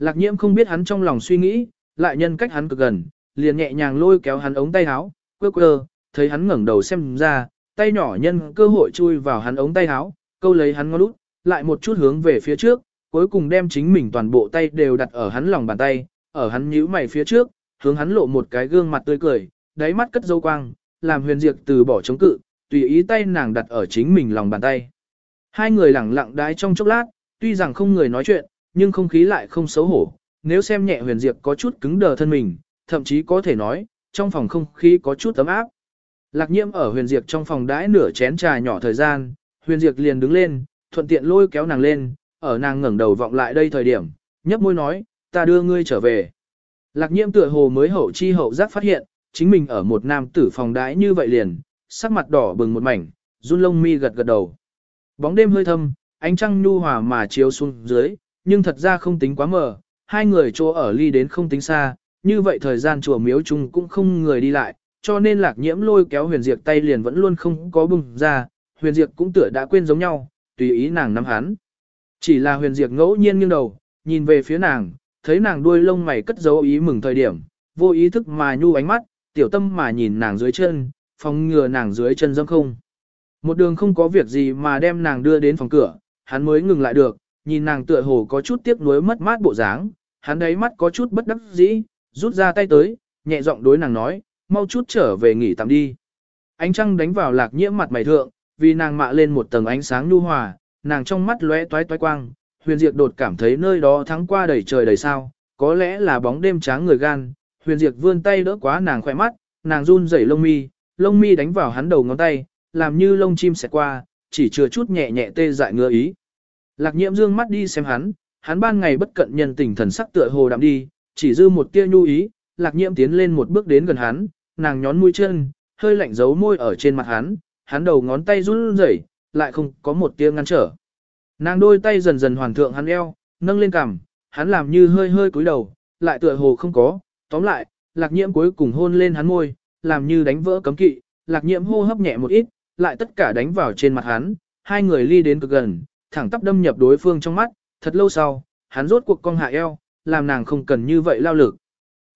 S1: Lạc nhiễm không biết hắn trong lòng suy nghĩ, lại nhân cách hắn cực gần, liền nhẹ nhàng lôi kéo hắn ống tay áo, quơ quơ, thấy hắn ngẩng đầu xem ra, tay nhỏ nhân cơ hội chui vào hắn ống tay áo, câu lấy hắn ngón út, lại một chút hướng về phía trước, cuối cùng đem chính mình toàn bộ tay đều đặt ở hắn lòng bàn tay, ở hắn nhíu mày phía trước, hướng hắn lộ một cái gương mặt tươi cười, đáy mắt cất dâu quang, làm huyền diệt từ bỏ chống cự, tùy ý tay nàng đặt ở chính mình lòng bàn tay. Hai người lẳng lặng đái trong chốc lát, tuy rằng không người nói chuyện, nhưng không khí lại không xấu hổ, nếu xem nhẹ huyền Diệp có chút cứng đờ thân mình, thậm chí có thể nói, trong phòng không khí có chút ấm áp. Lạc nhiễm ở huyền Diệp trong phòng đãi nửa chén trà nhỏ thời gian, huyền Diệp liền đứng lên, thuận tiện lôi kéo nàng lên, ở nàng ngẩng đầu vọng lại đây thời điểm, nhấp môi nói, ta đưa ngươi trở về. Lạc nhiễm tựa hồ mới hậu chi hậu giác phát hiện, chính mình ở một nam tử phòng đãi như vậy liền, sắc mặt đỏ bừng một mảnh, run lông mi gật gật đầu. Bóng đêm hơi thâm, ánh trăng nhu hòa mà chiếu xuống dưới, nhưng thật ra không tính quá mờ, hai người chỗ ở ly đến không tính xa, như vậy thời gian chùa miếu chung cũng không người đi lại, cho nên lạc nhiễm lôi kéo huyền diệt tay liền vẫn luôn không có bùng ra, huyền diệt cũng tựa đã quên giống nhau, tùy ý nàng nắm hắn. Chỉ là huyền diệt ngẫu nhiên nghiêng đầu, nhìn về phía nàng, thấy nàng đuôi lông mày cất dấu ý mừng thời điểm, vô ý thức mà nhu ánh mắt, tiểu tâm mà nhìn nàng dưới chân, phòng ngừa nàng dưới chân dâm không. Một đường không có việc gì mà đem nàng đưa đến phòng cửa, hắn mới ngừng lại được, nhìn nàng tựa hồ có chút tiếc nuối mất mát bộ dáng, hắn đấy mắt có chút bất đắc dĩ, rút ra tay tới, nhẹ giọng đối nàng nói, mau chút trở về nghỉ tạm đi. Ánh trăng đánh vào lạc nhiễm mặt mày thượng, vì nàng mạ lên một tầng ánh sáng nhu hòa, nàng trong mắt lóe toái toái quang, huyền diệt đột cảm thấy nơi đó thắng qua đầy trời đầy sao, có lẽ là bóng đêm tráng người gan, huyền diệt vươn tay đỡ quá nàng khỏe mắt, nàng run rẩy lông mi, lông mi đánh vào hắn đầu ngón tay, làm như lông chim xẹt qua, chỉ chừa chút nhẹ nhẹ tê dại ngứa ý. Lạc nhiễm dương mắt đi xem hắn, hắn ban ngày bất cận nhân tình thần sắc tựa hồ đạm đi, chỉ dư một tia nhu ý, lạc nhiễm tiến lên một bước đến gần hắn, nàng nhón mũi chân, hơi lạnh giấu môi ở trên mặt hắn, hắn đầu ngón tay run rẩy, lại không có một tia ngăn trở. Nàng đôi tay dần dần hoàn thượng hắn eo, nâng lên cằm, hắn làm như hơi hơi cúi đầu, lại tựa hồ không có, tóm lại, lạc nhiễm cuối cùng hôn lên hắn môi, làm như đánh vỡ cấm kỵ, lạc nhiễm hô hấp nhẹ một ít, lại tất cả đánh vào trên mặt hắn, hai người ly đến cực gần, thẳng tắp đâm nhập đối phương trong mắt, thật lâu sau, hắn rốt cuộc cong hạ eo, làm nàng không cần như vậy lao lực.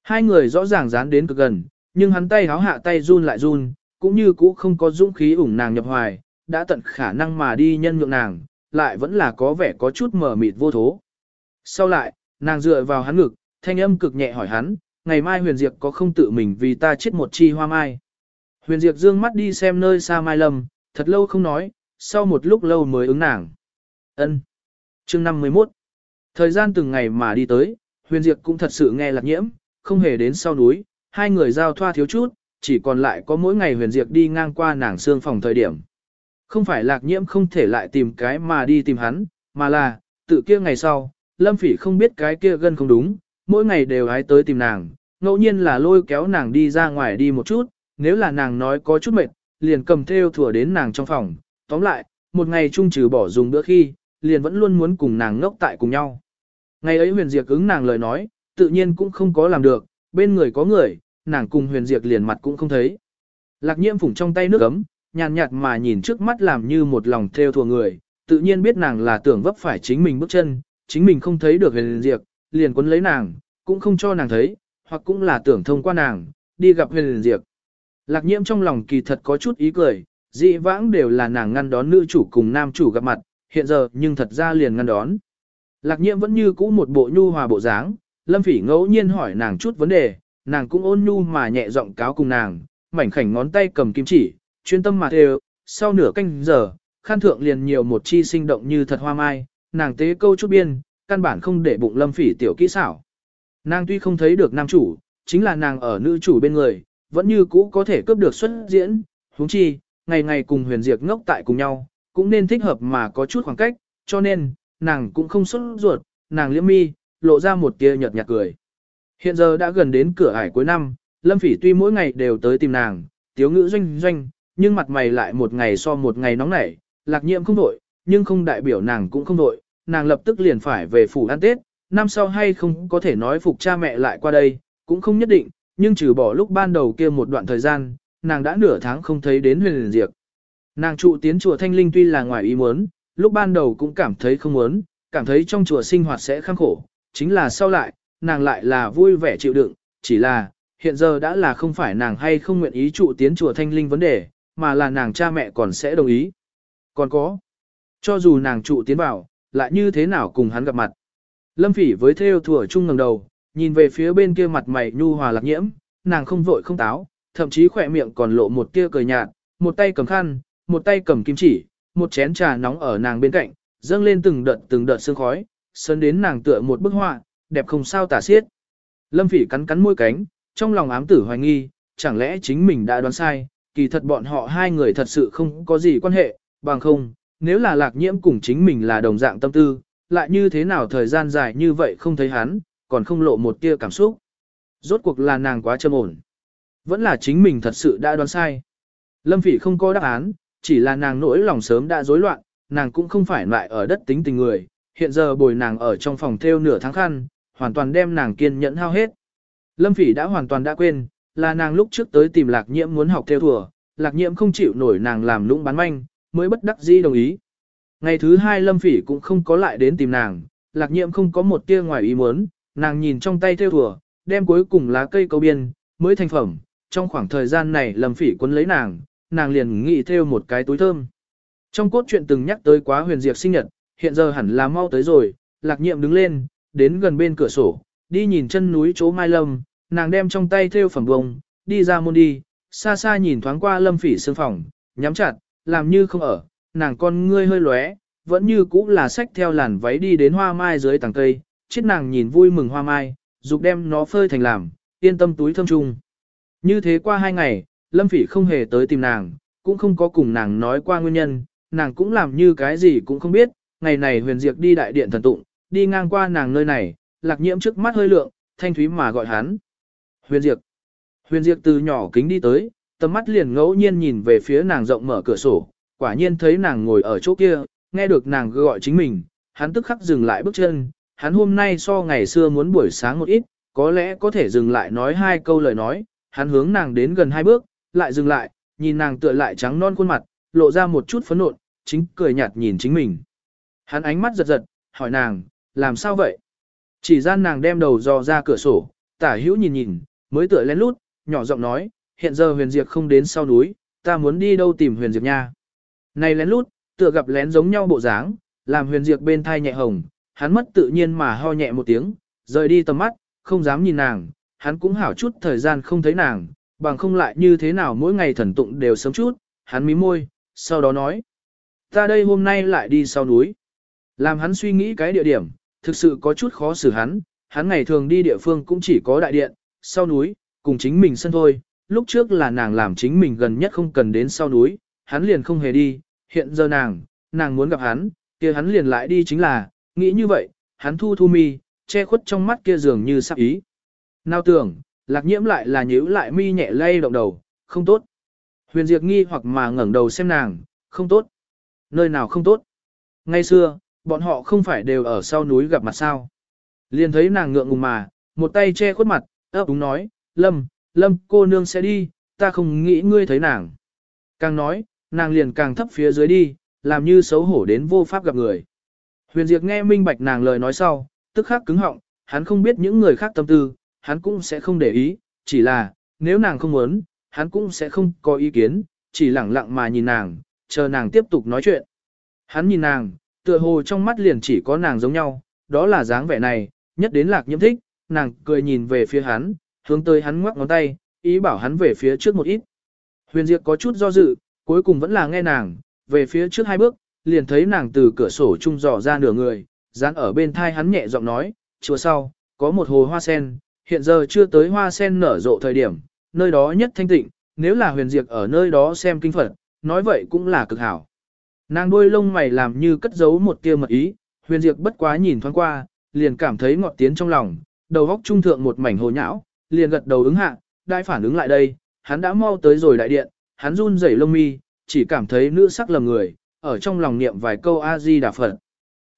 S1: Hai người rõ ràng dán đến cực gần, nhưng hắn tay háo hạ tay run lại run, cũng như cũ không có dũng khí ủng nàng nhập hoài, đã tận khả năng mà đi nhân nhượng nàng, lại vẫn là có vẻ có chút mờ mịt vô thố. Sau lại, nàng dựa vào hắn ngực, thanh âm cực nhẹ hỏi hắn, ngày mai huyền diệt có không tự mình vì ta chết một chi hoa mai. Huyền diệp dương mắt đi xem nơi xa mai lâm, thật lâu không nói, sau một lúc lâu mới ứng nàng ân. Chương 51 Thời gian từng ngày mà đi tới, huyền Diệp cũng thật sự nghe lạc nhiễm, không hề đến sau núi, hai người giao thoa thiếu chút, chỉ còn lại có mỗi ngày huyền Diệp đi ngang qua nàng xương phòng thời điểm. Không phải lạc nhiễm không thể lại tìm cái mà đi tìm hắn, mà là, tự kia ngày sau, lâm phỉ không biết cái kia gân không đúng, mỗi ngày đều hái tới tìm nàng, ngẫu nhiên là lôi kéo nàng đi ra ngoài đi một chút, nếu là nàng nói có chút mệt, liền cầm theo thủa đến nàng trong phòng, tóm lại, một ngày chung trừ bỏ dùng bữa khi, liền vẫn luôn muốn cùng nàng ngốc tại cùng nhau. Ngày ấy huyền diệt ứng nàng lời nói, tự nhiên cũng không có làm được, bên người có người, nàng cùng huyền diệt liền mặt cũng không thấy. Lạc nhiễm phủng trong tay nước ấm, nhàn nhạt mà nhìn trước mắt làm như một lòng theo thùa người, tự nhiên biết nàng là tưởng vấp phải chính mình bước chân, chính mình không thấy được huyền diệt, liền quấn lấy nàng, cũng không cho nàng thấy, hoặc cũng là tưởng thông qua nàng, đi gặp huyền diệt. Lạc nhiễm trong lòng kỳ thật có chút ý cười, dị vãng đều là nàng ngăn đón nữ chủ cùng nam chủ gặp mặt, hiện giờ nhưng thật ra liền ngăn đón. Lạc nhiễm vẫn như cũ một bộ nhu hòa bộ dáng, lâm phỉ ngẫu nhiên hỏi nàng chút vấn đề, nàng cũng ôn nhu mà nhẹ giọng cáo cùng nàng, mảnh khảnh ngón tay cầm kim chỉ, chuyên tâm mà theo sau nửa canh giờ, khan thượng liền nhiều một chi sinh động như thật hoa mai, nàng tế câu chút biên, căn bản không để bụng lâm phỉ tiểu kỹ xảo. Nàng tuy không thấy được nam chủ, chính là nàng ở nữ chủ bên người, vẫn như cũ có thể cướp được xuất diễn, huống chi, ngày ngày cùng huyền diệt ngốc tại cùng nhau, cũng nên thích hợp mà có chút khoảng cách, cho nên, nàng cũng không xuất ruột, nàng liễm mi, lộ ra một tia nhợt nhạt cười. Hiện giờ đã gần đến cửa ải cuối năm, Lâm Phỉ tuy mỗi ngày đều tới tìm nàng, tiếu ngữ doanh doanh, nhưng mặt mày lại một ngày so một ngày nóng nảy, lạc nhiệm không đổi, nhưng không đại biểu nàng cũng không đổi, nàng lập tức liền phải về phủ ăn Tết, năm sau hay không có thể nói phục cha mẹ lại qua đây, cũng không nhất định, nhưng trừ bỏ lúc ban đầu kia một đoạn thời gian, nàng đã nửa tháng không thấy đến huyền liền diệt. Nàng trụ tiến chùa Thanh Linh tuy là ngoài ý muốn, lúc ban đầu cũng cảm thấy không muốn, cảm thấy trong chùa sinh hoạt sẽ khăng khổ, chính là sau lại, nàng lại là vui vẻ chịu đựng, chỉ là, hiện giờ đã là không phải nàng hay không nguyện ý trụ tiến chùa Thanh Linh vấn đề, mà là nàng cha mẹ còn sẽ đồng ý. Còn có, cho dù nàng trụ tiến vào, lại như thế nào cùng hắn gặp mặt. Lâm phỉ với theo thủa chung ngẩng đầu, nhìn về phía bên kia mặt mày nhu hòa lạc nhiễm, nàng không vội không táo, thậm chí khỏe miệng còn lộ một tia cười nhạt, một tay cầm khăn, một tay cầm kim chỉ, một chén trà nóng ở nàng bên cạnh, dâng lên từng đợt từng đợt sương khói, sơn đến nàng tựa một bức họa, đẹp không sao tả xiết. Lâm phỉ cắn cắn môi cánh, trong lòng ám tử hoài nghi, chẳng lẽ chính mình đã đoán sai, kỳ thật bọn họ hai người thật sự không có gì quan hệ, bằng không, nếu là lạc nhiễm cùng chính mình là đồng dạng tâm tư, lại như thế nào thời gian dài như vậy không thấy hắn, còn không lộ một tia cảm xúc. Rốt cuộc là nàng quá trầm ổn. Vẫn là chính mình thật sự đã đoán sai. Lâm Phỉ không có đáp án, chỉ là nàng nỗi lòng sớm đã rối loạn, nàng cũng không phải lại ở đất tính tình người, hiện giờ bồi nàng ở trong phòng theo nửa tháng khăn, hoàn toàn đem nàng kiên nhẫn hao hết. Lâm Phỉ đã hoàn toàn đã quên, là nàng lúc trước tới tìm Lạc Nhiễm muốn học theo thùa, Lạc Nhiễm không chịu nổi nàng làm lũng bán manh, mới bất đắc dĩ đồng ý. Ngày thứ hai Lâm Phỉ cũng không có lại đến tìm nàng, Lạc Nhiễm không có một tia ngoài ý muốn, nàng nhìn trong tay theo thùa, đem cuối cùng lá cây câu biên, mới thành phẩm, trong khoảng thời gian này Lâm Phỉ quấn lấy nàng, nàng liền nghĩ theo một cái túi thơm. Trong cốt truyện từng nhắc tới quá huyền diệt sinh nhật, hiện giờ hẳn là mau tới rồi, Lạc Nhiệm đứng lên, đến gần bên cửa sổ, đi nhìn chân núi chỗ Mai Lâm, nàng đem trong tay theo phẩm bông, đi ra môn đi, xa xa nhìn thoáng qua Lâm Phỉ sương phòng, nhắm chặt, làm như không ở, nàng con ngươi hơi lóe, vẫn như cũ là sách theo làn váy đi đến hoa mai dưới tàng cây, chết nàng nhìn vui mừng hoa mai, dục đem nó phơi thành làm, yên tâm túi thơm chung Như thế qua hai ngày, Lâm Phỉ không hề tới tìm nàng, cũng không có cùng nàng nói qua nguyên nhân, nàng cũng làm như cái gì cũng không biết, ngày này huyền diệt đi đại điện thần tụng, đi ngang qua nàng nơi này, lạc nhiễm trước mắt hơi lượng, thanh thúy mà gọi hắn. Huyền diệt. Huyền diệt từ nhỏ kính đi tới, tầm mắt liền ngẫu nhiên nhìn về phía nàng rộng mở cửa sổ, quả nhiên thấy nàng ngồi ở chỗ kia, nghe được nàng gọi chính mình, hắn tức khắc dừng lại bước chân, hắn hôm nay so ngày xưa muốn buổi sáng một ít, có lẽ có thể dừng lại nói hai câu lời nói, hắn hướng nàng đến gần hai bước, lại dừng lại, nhìn nàng tựa lại trắng non khuôn mặt, lộ ra một chút phấn nộn, chính cười nhạt nhìn chính mình. Hắn ánh mắt giật giật, hỏi nàng, làm sao vậy? Chỉ gian nàng đem đầu dò ra cửa sổ, tả hữu nhìn nhìn, mới tựa lén lút, nhỏ giọng nói, hiện giờ huyền diệp không đến sau núi, ta muốn đi đâu tìm huyền diệp nha. Này lén lút, tựa gặp lén giống nhau bộ dáng, làm huyền diệp bên thai nhẹ hồng, hắn mất tự nhiên mà ho nhẹ một tiếng, rời đi tầm mắt, không dám nhìn nàng, hắn cũng hảo chút thời gian không thấy nàng, bằng không lại như thế nào mỗi ngày thần tụng đều sớm chút, hắn mím môi, sau đó nói. Ta đây hôm nay lại đi sau núi. Làm hắn suy nghĩ cái địa điểm, thực sự có chút khó xử hắn, hắn ngày thường đi địa phương cũng chỉ có đại điện, sau núi, cùng chính mình sân thôi, lúc trước là nàng làm chính mình gần nhất không cần đến sau núi, hắn liền không hề đi, hiện giờ nàng, nàng muốn gặp hắn, kia hắn liền lại đi chính là, nghĩ như vậy, hắn thu thu mi, che khuất trong mắt kia dường như sắp ý. Nào tưởng, lạc nhiễm lại là nhíu lại mi nhẹ lay động đầu, không tốt. Huyền Diệp nghi hoặc mà ngẩng đầu xem nàng, không tốt. Nơi nào không tốt? Ngay xưa, bọn họ không phải đều ở sau núi gặp mặt sao. Liền thấy nàng ngượng ngùng mà, một tay che khuất mặt, ấp úng nói, Lâm, Lâm, cô nương sẽ đi, ta không nghĩ ngươi thấy nàng. Càng nói, nàng liền càng thấp phía dưới đi, làm như xấu hổ đến vô pháp gặp người. Huyền Diệp nghe minh bạch nàng lời nói sau, tức khắc cứng họng, hắn không biết những người khác tâm tư, hắn cũng sẽ không để ý, chỉ là, nếu nàng không muốn, hắn cũng sẽ không có ý kiến, chỉ lẳng lặng mà nhìn nàng, chờ nàng tiếp tục nói chuyện. Hắn nhìn nàng, tựa hồ trong mắt liền chỉ có nàng giống nhau, đó là dáng vẻ này, nhất đến lạc nhiễm thích, nàng cười nhìn về phía hắn, hướng tới hắn ngoắc ngón tay, ý bảo hắn về phía trước một ít. Huyền Diệp có chút do dự, cuối cùng vẫn là nghe nàng, về phía trước hai bước, liền thấy nàng từ cửa sổ trung dò ra nửa người, dán ở bên thai hắn nhẹ giọng nói, chùa sau, có một hồ hoa sen, hiện giờ chưa tới hoa sen nở rộ thời điểm, nơi đó nhất thanh tịnh, nếu là huyền diệt ở nơi đó xem kinh Phật, nói vậy cũng là cực hảo. Nàng đuôi lông mày làm như cất giấu một tia mật ý, huyền diệt bất quá nhìn thoáng qua, liền cảm thấy ngọt tiến trong lòng, đầu góc trung thượng một mảnh hồ nhão, liền gật đầu ứng hạ, đại phản ứng lại đây, hắn đã mau tới rồi đại điện, hắn run rẩy lông mi, chỉ cảm thấy nữ sắc lầm người, ở trong lòng niệm vài câu A-di đà Phật.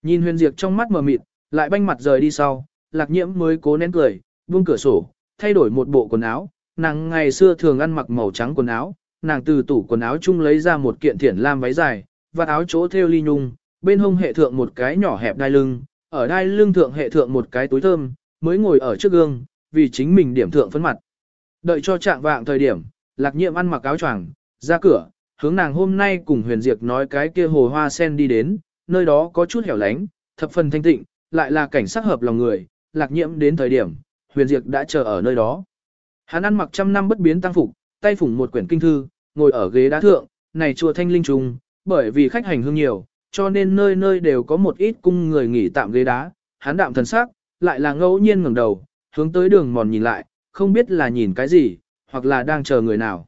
S1: Nhìn huyền diệt trong mắt mờ mịt, lại banh mặt rời đi sau, lạc nhiễm mới cố nén cười, buông cửa sổ, thay đổi một bộ quần áo, nàng ngày xưa thường ăn mặc màu trắng quần áo, nàng từ tủ quần áo chung lấy ra một kiện thiển lam váy dài, và áo chỗ theo ly nhung, bên hông hệ thượng một cái nhỏ hẹp đai lưng, ở đai lưng thượng hệ thượng một cái túi thơm, mới ngồi ở trước gương, vì chính mình điểm thượng phấn mặt. Đợi cho trạng vạng thời điểm, lạc nhiệm ăn mặc áo choàng, ra cửa, hướng nàng hôm nay cùng huyền diệt nói cái kia hồ hoa sen đi đến, nơi đó có chút hẻo lánh, thập phần thanh tịnh, lại là cảnh sắc hợp lòng người, lạc nhiễm đến thời điểm, huyền diệt đã chờ ở nơi đó. Hắn ăn mặc trăm năm bất biến tăng phục, tay phủng một quyển kinh thư, ngồi ở ghế đá thượng, này chùa thanh linh trùng, bởi vì khách hành hương nhiều, cho nên nơi nơi đều có một ít cung người nghỉ tạm ghế đá, hắn đạm thần sắc, lại là ngẫu nhiên ngẩng đầu, hướng tới đường mòn nhìn lại, không biết là nhìn cái gì, hoặc là đang chờ người nào.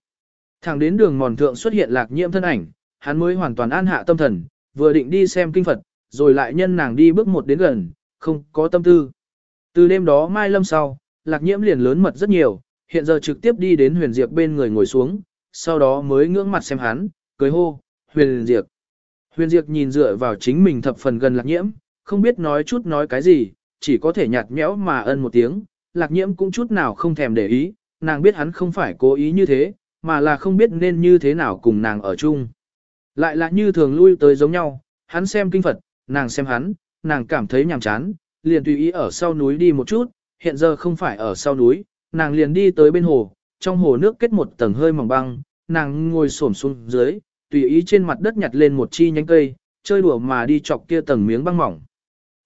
S1: Thẳng đến đường mòn thượng xuất hiện lạc nhiễm thân ảnh, hắn mới hoàn toàn an hạ tâm thần, vừa định đi xem kinh Phật, rồi lại nhân nàng đi bước một đến gần, không có tâm tư. Từ đêm đó mai lâm sau, lạc nhiễm liền lớn mật rất nhiều, hiện giờ trực tiếp đi đến huyền diệp bên người ngồi xuống, sau đó mới ngưỡng mặt xem hắn, cười hô, huyền diệp. Huyền diệp nhìn dựa vào chính mình thập phần gần lạc nhiễm, không biết nói chút nói cái gì, chỉ có thể nhạt nhẽo mà ân một tiếng, lạc nhiễm cũng chút nào không thèm để ý, nàng biết hắn không phải cố ý như thế, mà là không biết nên như thế nào cùng nàng ở chung. Lại là như thường lui tới giống nhau, hắn xem kinh Phật, nàng xem hắn, nàng cảm thấy nhàm chán, liền tùy ý ở sau núi đi một chút, hiện giờ không phải ở sau núi, nàng liền đi tới bên hồ, trong hồ nước kết một tầng hơi mỏng băng, nàng ngồi xổm xuống dưới, tùy ý trên mặt đất nhặt lên một chi nhánh cây, chơi đùa mà đi chọc kia tầng miếng băng mỏng.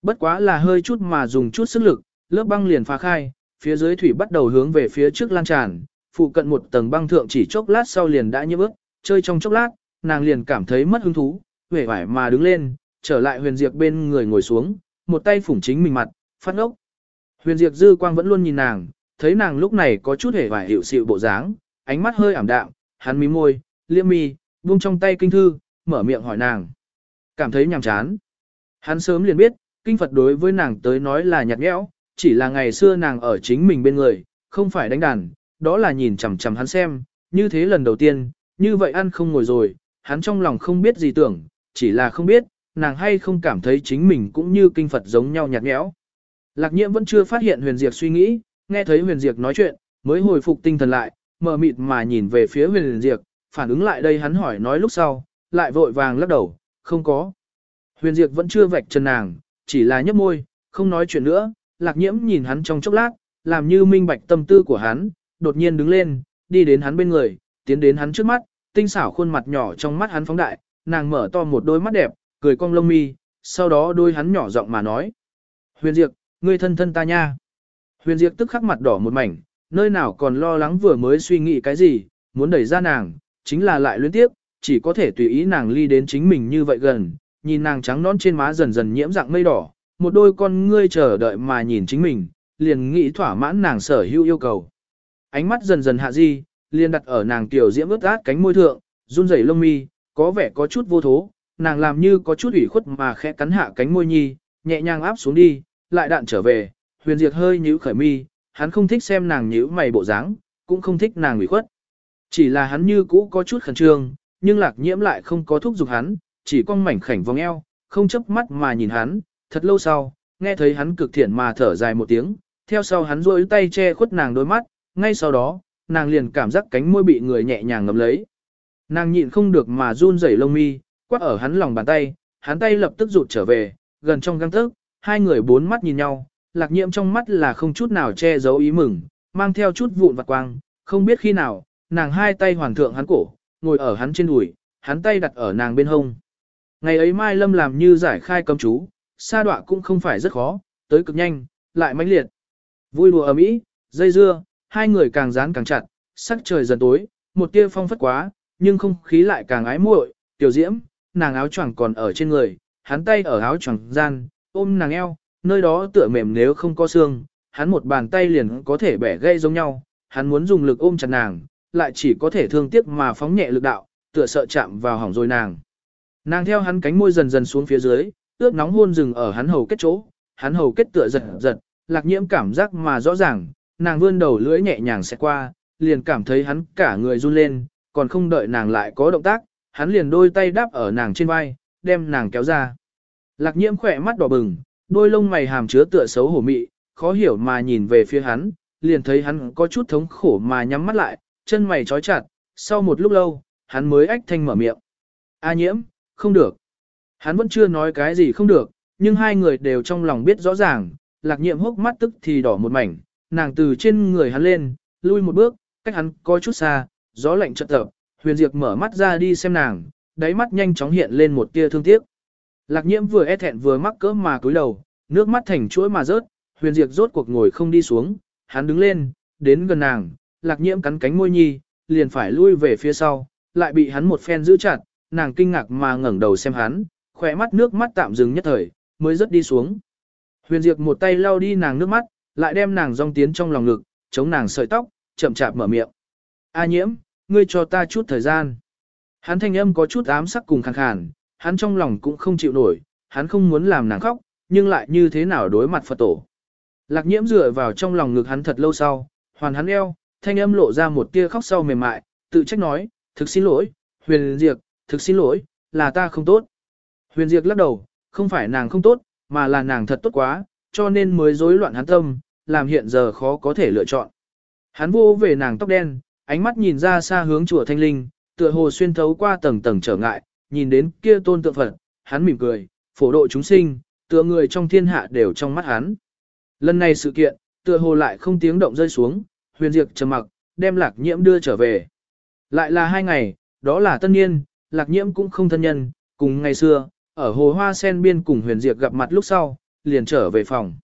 S1: Bất quá là hơi chút mà dùng chút sức lực, lớp băng liền phá khai, phía dưới thủy bắt đầu hướng về phía trước lan tràn, phụ cận một tầng băng thượng chỉ chốc lát sau liền đã nhiễm ướt, chơi trong chốc lát, nàng liền cảm thấy mất hứng thú, vẻ vải mà đứng lên, trở lại huyền diệp bên người ngồi xuống, một tay phủng chính mình mặt, phát ốc. Huyền diệp dư quang vẫn luôn nhìn nàng, thấy nàng lúc này có chút hề vải hiệu sự bộ dáng, ánh mắt hơi ảm đạm, hắn mím môi, liêm mi, buông trong tay kinh thư, mở miệng hỏi nàng. Cảm thấy nhàm chán. Hắn sớm liền biết, kinh Phật đối với nàng tới nói là nhạt nhẽo, chỉ là ngày xưa nàng ở chính mình bên người, không phải đánh đàn, đó là nhìn chằm chằm hắn xem, như thế lần đầu tiên, như vậy ăn không ngồi rồi, hắn trong lòng không biết gì tưởng, chỉ là không biết, nàng hay không cảm thấy chính mình cũng như kinh Phật giống nhau nhạt nhẽo. Lạc nhiễm vẫn chưa phát hiện huyền diệt suy nghĩ, nghe thấy huyền diệt nói chuyện, mới hồi phục tinh thần lại, mờ mịt mà nhìn về phía huyền diệt, phản ứng lại đây hắn hỏi nói lúc sau, lại vội vàng lắc đầu, không có. Huyền diệt vẫn chưa vạch chân nàng, chỉ là nhấp môi, không nói chuyện nữa, lạc nhiễm nhìn hắn trong chốc lát, làm như minh bạch tâm tư của hắn, đột nhiên đứng lên, đi đến hắn bên người, tiến đến hắn trước mắt, tinh xảo khuôn mặt nhỏ trong mắt hắn phóng đại, nàng mở to một đôi mắt đẹp, cười cong lông mi, sau đó đôi hắn nhỏ giọng mà nói. Huyền Diệp, ngươi thân thân ta nha. Huyền Diệp tức khắc mặt đỏ một mảnh, nơi nào còn lo lắng vừa mới suy nghĩ cái gì, muốn đẩy ra nàng, chính là lại luyến tiếp, chỉ có thể tùy ý nàng ly đến chính mình như vậy gần, nhìn nàng trắng nón trên má dần dần nhiễm dạng mây đỏ, một đôi con ngươi chờ đợi mà nhìn chính mình, liền nghĩ thỏa mãn nàng sở hữu yêu cầu. Ánh mắt dần dần hạ di, liền đặt ở nàng tiểu diễm ướt át cánh môi thượng, run rẩy lông mi, có vẻ có chút vô thố, nàng làm như có chút ủy khuất mà khẽ cắn hạ cánh môi nhi, nhẹ nhàng áp xuống đi, lại đạn trở về, huyền diệt hơi nhíu khởi mi, hắn không thích xem nàng nhíu mày bộ dáng, cũng không thích nàng ủy khuất. Chỉ là hắn như cũ có chút khẩn trương, nhưng lạc nhiễm lại không có thúc giục hắn, chỉ cong mảnh khảnh vòng eo, không chớp mắt mà nhìn hắn, thật lâu sau, nghe thấy hắn cực thiện mà thở dài một tiếng, theo sau hắn rôi tay che khuất nàng đôi mắt, ngay sau đó, nàng liền cảm giác cánh môi bị người nhẹ nhàng ngầm lấy. Nàng nhịn không được mà run rẩy lông mi, quát ở hắn lòng bàn tay, hắn tay lập tức rụt trở về, gần trong găng tức, hai người bốn mắt nhìn nhau, lạc nhiễm trong mắt là không chút nào che giấu ý mừng, mang theo chút vụn vặt quang, không biết khi nào, nàng hai tay hoàn thượng hắn cổ, ngồi ở hắn trên đùi, hắn tay đặt ở nàng bên hông. Ngày ấy Mai Lâm làm như giải khai cấm chú, sa đọa cũng không phải rất khó, tới cực nhanh, lại mãnh liệt. Vui đùa ầm ĩ, dây dưa, hai người càng dán càng chặt, sắc trời dần tối, một tia phong phất quá, nhưng không khí lại càng ái muội, tiểu diễm, nàng áo choàng còn ở trên người, hắn tay ở áo choàng gian, ôm nàng eo, nơi đó tựa mềm nếu không có xương, hắn một bàn tay liền có thể bẻ gây giống nhau, hắn muốn dùng lực ôm chặt nàng, lại chỉ có thể thương tiếc mà phóng nhẹ lực đạo, tựa sợ chạm vào hỏng rồi nàng. Nàng theo hắn cánh môi dần dần xuống phía dưới, ướt nóng hôn dừng ở hắn hầu kết chỗ, hắn hầu kết tựa giật giật, lạc nhiễm cảm giác mà rõ ràng, nàng vươn đầu lưỡi nhẹ nhàng sẽ qua, liền cảm thấy hắn cả người run lên, còn không đợi nàng lại có động tác, hắn liền đôi tay đáp ở nàng trên vai, đem nàng kéo ra. Lạc nhiễm khỏe mắt đỏ bừng, đôi lông mày hàm chứa tựa xấu hổ mị, khó hiểu mà nhìn về phía hắn, liền thấy hắn có chút thống khổ mà nhắm mắt lại, chân mày trói chặt, sau một lúc lâu, hắn mới ách thanh mở miệng. A nhiễm, không được. Hắn vẫn chưa nói cái gì không được, nhưng hai người đều trong lòng biết rõ ràng, lạc nhiễm hốc mắt tức thì đỏ một mảnh, nàng từ trên người hắn lên, lui một bước, cách hắn có chút xa, gió lạnh chợt tập, huyền Diệp mở mắt ra đi xem nàng, đáy mắt nhanh chóng hiện lên một tia thương tiếc. Lạc nhiễm vừa e thẹn vừa mắc cỡ mà cúi đầu, nước mắt thành chuỗi mà rớt, huyền diệt rốt cuộc ngồi không đi xuống, hắn đứng lên, đến gần nàng, lạc nhiễm cắn cánh môi nhi, liền phải lui về phía sau, lại bị hắn một phen giữ chặt, nàng kinh ngạc mà ngẩng đầu xem hắn, khỏe mắt nước mắt tạm dừng nhất thời, mới rớt đi xuống. Huyền Diệp một tay lau đi nàng nước mắt, lại đem nàng rong tiến trong lòng ngực, chống nàng sợi tóc, chậm chạp mở miệng. A nhiễm, ngươi cho ta chút thời gian. Hắn thanh âm có chút ám sắc cùng khàn khàn, hắn trong lòng cũng không chịu nổi, hắn không muốn làm nàng khóc, nhưng lại như thế nào đối mặt Phật tổ. Lạc nhiễm dựa vào trong lòng ngực hắn thật lâu sau, hoàn hắn eo, thanh âm lộ ra một tia khóc sau mềm mại, tự trách nói, thực xin lỗi, huyền diệt, thực xin lỗi, là ta không tốt. Huyền diệt lắc đầu, không phải nàng không tốt, mà là nàng thật tốt quá, cho nên mới rối loạn hắn tâm, làm hiện giờ khó có thể lựa chọn. Hắn vô về nàng tóc đen, ánh mắt nhìn ra xa hướng chùa Thanh Linh, tựa hồ xuyên thấu qua tầng tầng trở ngại, nhìn đến kia tôn tượng Phật, hắn mỉm cười, phổ độ chúng sinh, tựa người trong thiên hạ đều trong mắt hắn. Lần này sự kiện, tựa hồ lại không tiếng động rơi xuống, huyền diệt trầm mặc, đem lạc nhiễm đưa trở về. Lại là hai ngày, đó là tân niên, lạc nhiễm cũng không thân nhân, cùng ngày xưa, ở hồ hoa sen biên cùng huyền diệt gặp mặt lúc sau, liền trở về phòng.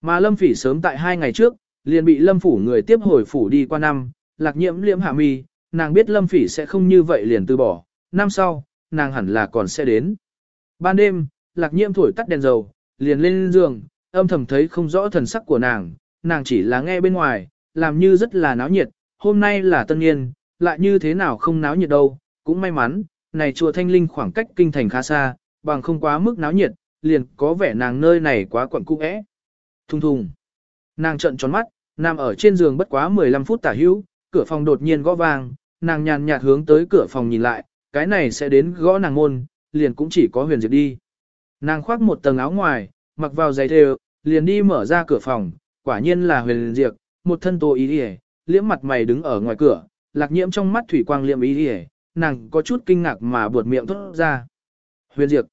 S1: Mà lâm phỉ sớm tại hai ngày trước, liền bị lâm phủ người tiếp hồi phủ đi qua năm, lạc nhiễm liễm hạ mi, nàng biết lâm phỉ sẽ không như vậy liền từ bỏ, năm sau, nàng hẳn là còn sẽ đến. Ban đêm, lạc nhiễm thổi tắt đèn dầu, liền lên giường, âm thầm thấy không rõ thần sắc của nàng, nàng chỉ là nghe bên ngoài, làm như rất là náo nhiệt, hôm nay là tân niên, lại như thế nào không náo nhiệt đâu, cũng may mắn, này chùa Thanh Linh khoảng cách kinh thành khá xa, bằng không quá mức náo nhiệt, liền có vẻ nàng nơi này quá quẩn cung ẽ. Thùng thùng. Nàng trợn tròn mắt, nằm ở trên giường bất quá 15 phút tả hữu, cửa phòng đột nhiên gõ vang, nàng nhàn nhạt hướng tới cửa phòng nhìn lại, cái này sẽ đến gõ nàng môn, liền cũng chỉ có huyền diệp đi. Nàng khoác một tầng áo ngoài, mặc vào giày thêu, liền đi mở ra cửa phòng, quả nhiên là huyền diệp, một thân tô ý đi liễm mặt mày đứng ở ngoài cửa, lạc nhiễm trong mắt thủy quang liệm ý đi nàng có chút kinh ngạc mà buột miệng thốt ra. Huyền diệp.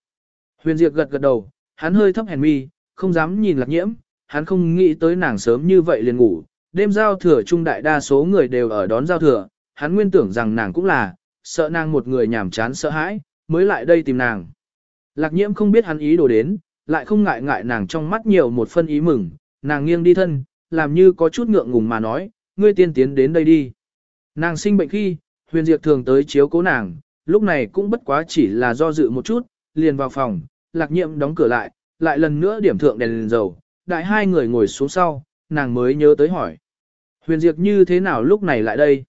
S1: Huyền diệp gật gật đầu, hắn hơi thấp hèn mi, không dám nhìn lạc nhiễm, hắn không nghĩ tới nàng sớm như vậy liền ngủ, đêm giao thừa trung đại đa số người đều ở đón giao thừa, hắn nguyên tưởng rằng nàng cũng là, sợ nàng một người nhảm chán sợ hãi, mới lại đây tìm nàng. Lạc nhiễm không biết hắn ý đồ đến, lại không ngại ngại nàng trong mắt nhiều một phân ý mừng, nàng nghiêng đi thân, làm như có chút ngượng ngùng mà nói, ngươi tiên tiến đến đây đi. Nàng sinh bệnh khi, huyền diệt thường tới chiếu cố nàng, lúc này cũng bất quá chỉ là do dự một chút, liền vào phòng, lạc nhiệm đóng cửa lại, lại lần nữa điểm thượng đèn, đèn dầu, đại hai người ngồi xuống sau, nàng mới nhớ tới hỏi. Huyền diệt như thế nào lúc này lại đây?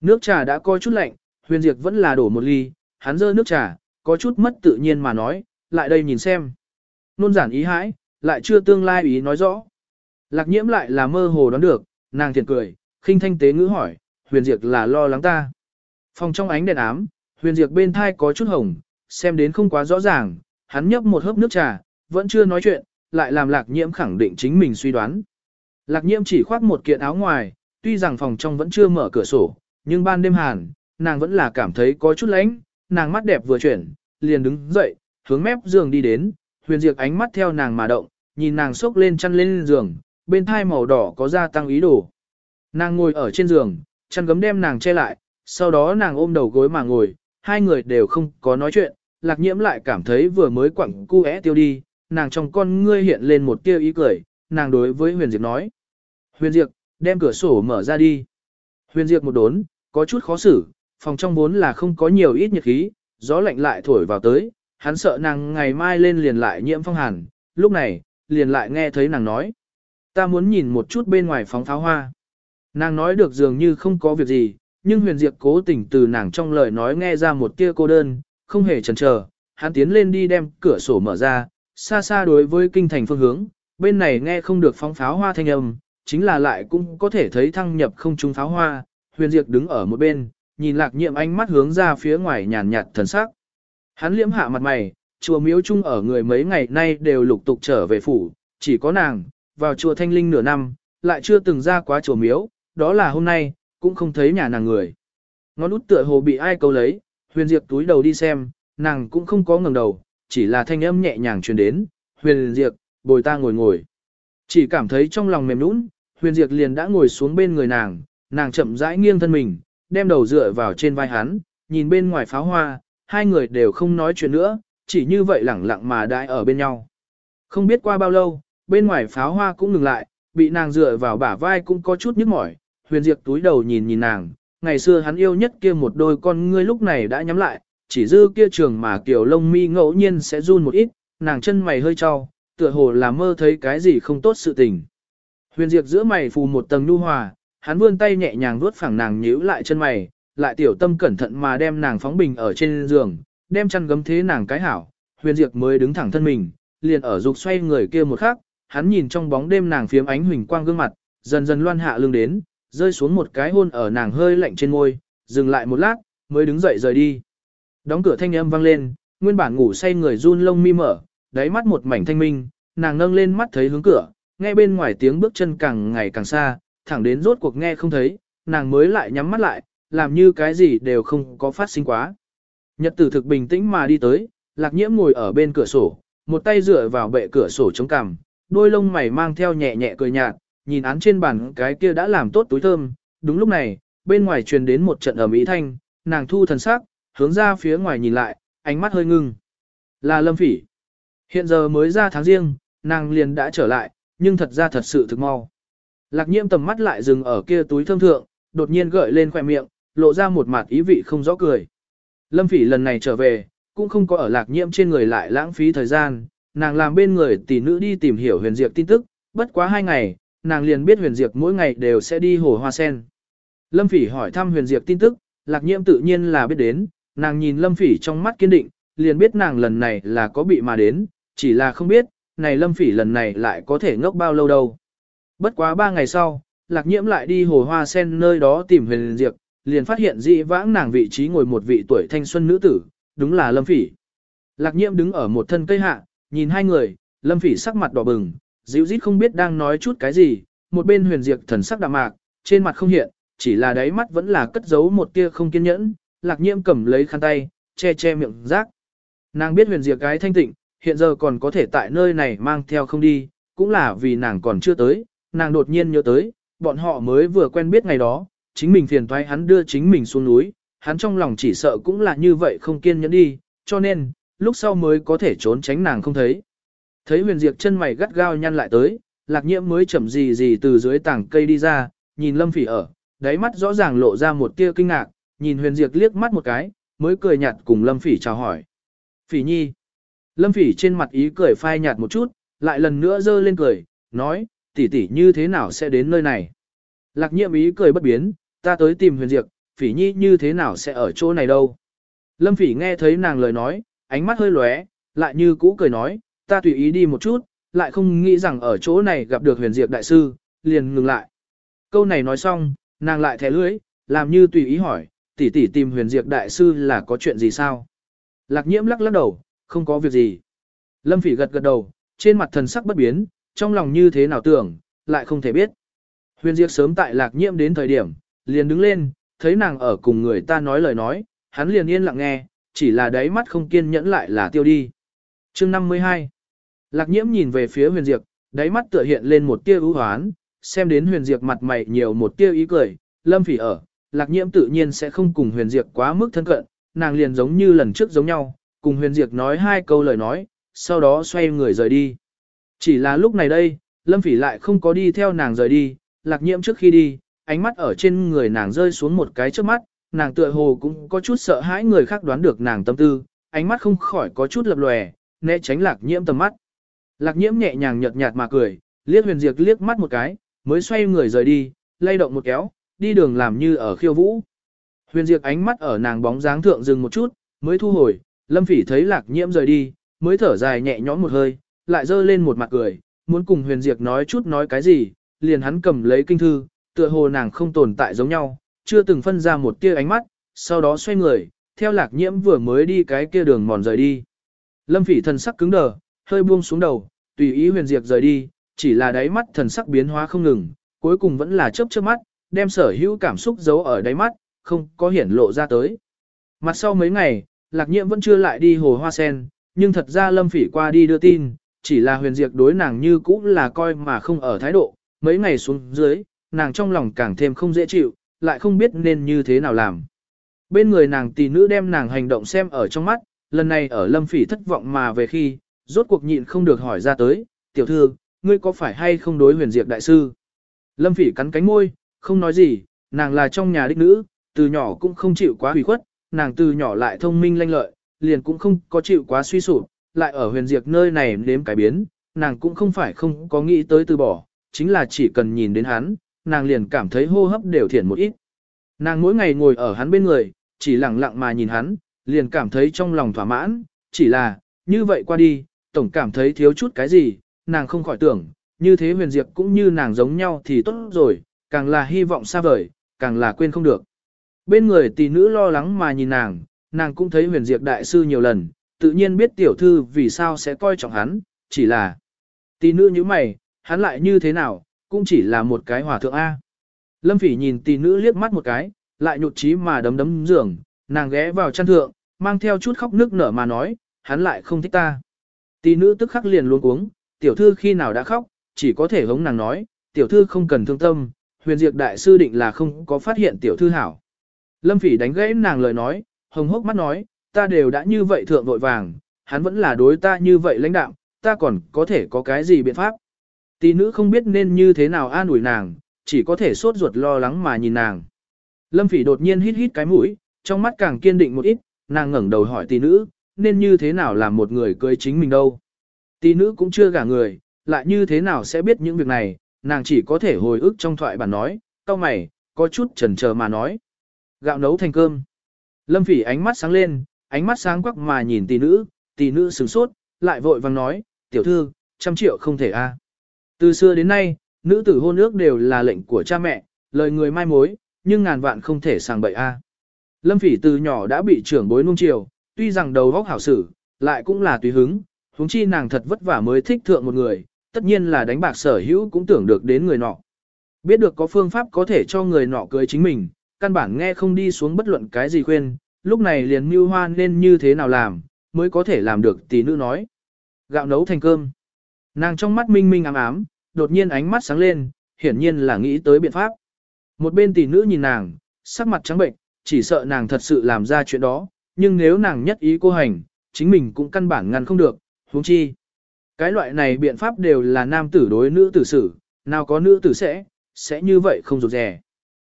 S1: Nước trà đã coi chút lạnh, huyền diệt vẫn là đổ một ly, hắn dơ nước trà, có chút mất tự nhiên mà nói, lại đây nhìn xem. Nôn giản ý hãi, lại chưa tương lai ý nói rõ. Lạc nhiễm lại là mơ hồ đoán được, nàng thiện cười, khinh thanh tế ngữ hỏi, huyền diệt là lo lắng ta. Phòng trong ánh đèn ám, huyền diệt bên thai có chút hồng, xem đến không quá rõ ràng, hắn nhấp một hớp nước trà, vẫn chưa nói chuyện, lại làm lạc nhiễm khẳng định chính mình suy đoán. Lạc nhiễm chỉ khoác một kiện áo ngoài, tuy rằng phòng trong vẫn chưa mở cửa sổ, nhưng ban đêm hàn, nàng vẫn là cảm thấy có chút lạnh, nàng mắt đẹp vừa chuyển, liền đứng dậy, hướng mép giường đi đến, huyền diệt ánh mắt theo nàng mà động, nhìn nàng sốc lên chăn lên giường, bên thai màu đỏ có gia tăng ý đồ. Nàng ngồi ở trên giường, chăn gấm đem nàng che lại, sau đó nàng ôm đầu gối mà ngồi, hai người đều không có nói chuyện, lạc nhiễm lại cảm thấy vừa mới quẳng cu é tiêu đi, nàng trong con ngươi hiện lên một tia ý cười, nàng đối với huyền Diệp nói. Huyền Diệp, đem cửa sổ mở ra đi. Huyền Diệp một đốn, có chút khó xử, phòng trong vốn là không có nhiều ít nhiệt khí, gió lạnh lại thổi vào tới, hắn sợ nàng ngày mai lên liền lại nhiễm phong hàn, lúc này, liền lại nghe thấy nàng nói. Ta muốn nhìn một chút bên ngoài phóng pháo hoa. Nàng nói được dường như không có việc gì, nhưng huyền diệp cố tình từ nàng trong lời nói nghe ra một tia cô đơn, không hề chần chờ, hắn tiến lên đi đem cửa sổ mở ra, xa xa đối với kinh thành phương hướng, bên này nghe không được phóng pháo hoa thanh âm, chính là lại cũng có thể thấy thăng nhập không trung pháo hoa, huyền diệt đứng ở một bên, nhìn lạc nhiệm ánh mắt hướng ra phía ngoài nhàn nhạt thần sắc. Hắn liễm hạ mặt mày, chùa miếu chung ở người mấy ngày nay đều lục tục trở về phủ, chỉ có nàng, vào chùa thanh linh nửa năm, lại chưa từng ra quá chùa miếu, đó là hôm nay, cũng không thấy nhà nàng người. Ngón út tựa hồ bị ai câu lấy, huyền diệp túi đầu đi xem, nàng cũng không có ngẩng đầu, chỉ là thanh âm nhẹ nhàng truyền đến, huyền diệp, bồi ta ngồi ngồi. Chỉ cảm thấy trong lòng mềm nũng, huyền Diệt liền đã ngồi xuống bên người nàng, nàng chậm rãi nghiêng thân mình, đem đầu dựa vào trên vai hắn, nhìn bên ngoài pháo hoa, hai người đều không nói chuyện nữa, chỉ như vậy lẳng lặng mà đãi ở bên nhau. Không biết qua bao lâu, bên ngoài pháo hoa cũng ngừng lại, bị nàng dựa vào bả vai cũng có chút nhức mỏi, huyền diệt túi đầu nhìn nhìn nàng, ngày xưa hắn yêu nhất kia một đôi con ngươi lúc này đã nhắm lại, chỉ dư kia trường mà kiểu lông mi ngẫu nhiên sẽ run một ít, nàng chân mày hơi trao, tựa hồ là mơ thấy cái gì không tốt sự tình. Huyền diệp giữa mày phù một tầng nhu hòa, hắn vươn tay nhẹ nhàng vuốt phẳng nàng nhíu lại chân mày, lại tiểu tâm cẩn thận mà đem nàng phóng bình ở trên giường, đem chăn gấm thế nàng cái hảo, huyền diệp mới đứng thẳng thân mình, liền ở dục xoay người kia một khắc, hắn nhìn trong bóng đêm nàng phiếm ánh huỳnh quang gương mặt, dần dần loan hạ lưng đến, rơi xuống một cái hôn ở nàng hơi lạnh trên môi, dừng lại một lát, mới đứng dậy rời đi. Đóng cửa thanh âm vang lên, nguyên bản ngủ say người run lông mi mở, đáy mắt một mảnh thanh minh, nàng nâng lên mắt thấy hướng cửa, nghe bên ngoài tiếng bước chân càng ngày càng xa, thẳng đến rốt cuộc nghe không thấy, nàng mới lại nhắm mắt lại, làm như cái gì đều không có phát sinh quá. Nhật tử thực bình tĩnh mà đi tới, lạc nhiễm ngồi ở bên cửa sổ, một tay dựa vào bệ cửa sổ chống cằm, đôi lông mày mang theo nhẹ nhẹ cười nhạt, nhìn án trên bàn cái kia đã làm tốt túi thơm. Đúng lúc này, bên ngoài truyền đến một trận ầm ĩ thanh, nàng thu thần sắc, hướng ra phía ngoài nhìn lại, ánh mắt hơi ngưng. Là Lâm Phỉ. Hiện giờ mới ra tháng riêng, nàng liền đã trở lại, nhưng thật ra thật sự thực mau. Lạc nhiễm tầm mắt lại dừng ở kia túi thơm thượng, đột nhiên gợi lên khỏe miệng, lộ ra một mặt ý vị không rõ cười. Lâm Phỉ lần này trở về, cũng không có ở lạc nhiễm trên người lại lãng phí thời gian, nàng làm bên người tỷ nữ đi tìm hiểu huyền diệp tin tức, bất quá hai ngày, nàng liền biết huyền diệp mỗi ngày đều sẽ đi hồ hoa sen. Lâm Phỉ hỏi thăm huyền diệp tin tức, lạc nhiễm tự nhiên là biết đến, nàng nhìn Lâm Phỉ trong mắt kiên định, liền biết nàng lần này là có bị mà đến, chỉ là không biết, này Lâm Phỉ lần này lại có thể ngốc bao lâu đâu. Bất quá ba ngày sau, lạc nhiễm lại đi hồ hoa sen nơi đó tìm huyền diệp, liền phát hiện dị vãng nàng vị trí ngồi một vị tuổi thanh xuân nữ tử, đúng là Lâm Phỉ. Lạc nhiễm đứng ở một thân cây hạ, nhìn hai người, Lâm Phỉ sắc mặt đỏ bừng, dịu dít không biết đang nói chút cái gì, một bên huyền diệp thần sắc đạm mạc, trên mặt không hiện, chỉ là đáy mắt vẫn là cất giấu một tia không kiên nhẫn, lạc nhiễm cầm lấy khăn tay, che che miệng rác. Nàng biết huyền diệp cái thanh tịnh, hiện giờ còn có thể tại nơi này mang theo không đi, cũng là vì nàng còn chưa tới, nàng đột nhiên nhớ tới, bọn họ mới vừa quen biết ngày đó, chính mình phiền thoái hắn đưa chính mình xuống núi, hắn trong lòng chỉ sợ cũng là như vậy không kiên nhẫn đi, cho nên, lúc sau mới có thể trốn tránh nàng không thấy. Thấy huyền diệt chân mày gắt gao nhăn lại tới, lạc nhiễm mới chậm gì gì từ dưới tảng cây đi ra, nhìn Lâm Phỉ ở, đáy mắt rõ ràng lộ ra một tia kinh ngạc, nhìn Huyền diệt liếc mắt một cái, mới cười nhạt cùng Lâm Phỉ chào hỏi. Phỉ nhi. Lâm Phỉ trên mặt ý cười phai nhạt một chút, lại lần nữa dơ lên cười, nói, tỷ tỷ như thế nào sẽ đến nơi này. Lạc nhiệm ý cười bất biến, ta tới tìm Huyền diệt, Phỉ nhi như thế nào sẽ ở chỗ này đâu. Lâm Phỉ nghe thấy nàng lời nói, ánh mắt hơi lóe, lại như cũ cười nói, ta tùy ý đi một chút, lại không nghĩ rằng ở chỗ này gặp được huyền diệt đại sư, liền ngừng lại. Câu này nói xong, nàng lại thẻ lưới, làm như tùy ý hỏi, tỷ tỷ tìm huyền diệt đại sư là có chuyện gì sao? Lạc nhiễm lắc lắc đầu, không có việc gì. Lâm phỉ gật gật đầu, trên mặt thần sắc bất biến, trong lòng như thế nào tưởng, lại không thể biết. Huyền Diệp sớm tại lạc nhiễm đến thời điểm, liền đứng lên, thấy nàng ở cùng người ta nói lời nói, hắn liền yên lặng nghe, chỉ là đáy mắt không kiên nhẫn lại là tiêu đi. Chương 52 Lạc nhiễm nhìn về phía huyền diệp, đáy mắt tựa hiện lên một tia ưu hoán, xem đến huyền diệp mặt mày nhiều một tia ý cười, lâm phỉ ở, lạc nhiễm tự nhiên sẽ không cùng huyền diệp quá mức thân cận, nàng liền giống như lần trước giống nhau, cùng huyền diệt nói hai câu lời nói, sau đó xoay người rời đi. Chỉ là lúc này đây, lâm phỉ lại không có đi theo nàng rời đi, lạc nhiễm trước khi đi, ánh mắt ở trên người nàng rơi xuống một cái trước mắt, nàng tựa hồ cũng có chút sợ hãi người khác đoán được nàng tâm tư, ánh mắt không khỏi có chút lập lòe, né tránh lạc nhiễm tầm mắt. Lạc nhiễm nhẹ nhàng nhợt nhạt mà cười, liếc huyền diệt liếc mắt một cái, mới xoay người rời đi, lay động một kéo, đi đường làm như ở khiêu vũ. Huyền diệt ánh mắt ở nàng bóng dáng thượng dừng một chút, mới thu hồi, lâm phỉ thấy lạc nhiễm rời đi, mới thở dài nhẹ nhõm một hơi, lại dơ lên một mặt cười, muốn cùng huyền diệt nói chút nói cái gì, liền hắn cầm lấy kinh thư, tựa hồ nàng không tồn tại giống nhau, chưa từng phân ra một tia ánh mắt, sau đó xoay người, theo lạc nhiễm vừa mới đi cái kia đường mòn rời đi. Lâm phỉ thần sắc cứng đờ, hơi buông xuống đầu, tùy ý huyền diệt rời đi, chỉ là đáy mắt thần sắc biến hóa không ngừng, cuối cùng vẫn là chớp chớp mắt, đem sở hữu cảm xúc giấu ở đáy mắt, không có hiển lộ ra tới. Mặt sau mấy ngày, lạc nhiễm vẫn chưa lại đi hồ hoa sen, nhưng thật ra lâm phỉ qua đi đưa tin, chỉ là huyền diệt đối nàng như cũ là coi mà không ở thái độ, mấy ngày xuống dưới, nàng trong lòng càng thêm không dễ chịu, lại không biết nên như thế nào làm. Bên người nàng tỷ nữ đem nàng hành động xem ở trong mắt, lần này ở lâm phỉ thất vọng mà về khi, rốt cuộc nhịn không được hỏi ra tới, tiểu thư, ngươi có phải hay không đối huyền Diệt đại sư? Lâm phỉ cắn cánh môi, không nói gì, nàng là trong nhà đích nữ, từ nhỏ cũng không chịu quá hủy khuất, nàng từ nhỏ lại thông minh lanh lợi, liền cũng không có chịu quá suy sụp, lại ở huyền diệt nơi này nếm cái biến, nàng cũng không phải không có nghĩ tới từ bỏ, chính là chỉ cần nhìn đến hắn, nàng liền cảm thấy hô hấp đều thiển một ít. Nàng mỗi ngày ngồi ở hắn bên người, chỉ lặng lặng mà nhìn hắn, liền cảm thấy trong lòng thỏa mãn, chỉ là, như vậy qua đi, tổng cảm thấy thiếu chút cái gì, nàng không khỏi tưởng, như thế huyền diệp cũng như nàng giống nhau thì tốt rồi, càng là hy vọng xa vời, càng là quên không được. Bên người tỷ nữ lo lắng mà nhìn nàng, nàng cũng thấy huyền diệt đại sư nhiều lần, tự nhiên biết tiểu thư vì sao sẽ coi trọng hắn, chỉ là tỷ nữ như mày, hắn lại như thế nào, cũng chỉ là một cái hòa thượng A. Lâm phỉ nhìn tỷ nữ liếc mắt một cái, lại nhụt chí mà đấm đấm giường, nàng ghé vào chăn thượng, mang theo chút khóc nước nở mà nói, hắn lại không thích ta. Tỷ nữ tức khắc liền luôn uống, tiểu thư khi nào đã khóc, chỉ có thể hống nàng nói, tiểu thư không cần thương tâm, huyền diệt đại sư định là không có phát hiện tiểu thư hảo. Lâm phỉ đánh gãy nàng lời nói, hồng hốc mắt nói, ta đều đã như vậy thượng vội vàng, hắn vẫn là đối ta như vậy lãnh đạo, ta còn có thể có cái gì biện pháp. Tỷ nữ không biết nên như thế nào an ủi nàng, chỉ có thể sốt ruột lo lắng mà nhìn nàng. Lâm phỉ đột nhiên hít hít cái mũi, trong mắt càng kiên định một ít, nàng ngẩng đầu hỏi tỷ nữ, nên như thế nào làm một người cưới chính mình đâu. Tỷ nữ cũng chưa gả người, lại như thế nào sẽ biết những việc này, nàng chỉ có thể hồi ức trong thoại bản nói, cao mày, có chút chần chờ mà nói. Gạo nấu thành cơm. Lâm phỉ ánh mắt sáng lên, ánh mắt sáng quắc mà nhìn tỷ nữ, tỷ nữ sửng sốt, lại vội vàng nói, tiểu thư, trăm triệu không thể a. À. Từ xưa đến nay, nữ tử hôn ước đều là lệnh của cha mẹ, lời người mai mối, nhưng ngàn vạn không thể sàng bậy a. À. Lâm phỉ từ nhỏ đã bị trưởng bối nung chiều, tuy rằng đầu góc hảo sử, lại cũng là tùy hứng, huống chi nàng thật vất vả mới thích thượng một người, tất nhiên là đánh bạc sở hữu cũng tưởng được đến người nọ. Biết được có phương pháp có thể cho người nọ cưới chính mình, căn bản nghe không đi xuống bất luận cái gì khuyên, lúc này liền mưu hoan nên như thế nào làm, mới có thể làm được tỷ nữ nói. Gạo nấu thành cơm. Nàng trong mắt minh minh ám ám, đột nhiên ánh mắt sáng lên, hiển nhiên là nghĩ tới biện pháp. Một bên tỷ nữ nhìn nàng, sắc mặt trắng bệnh, chỉ sợ nàng thật sự làm ra chuyện đó, nhưng nếu nàng nhất ý cô hành, chính mình cũng căn bản ngăn không được, huống chi. Cái loại này biện pháp đều là nam tử đối nữ tử xử, nào có nữ tử sẽ, sẽ như vậy không rụt rè.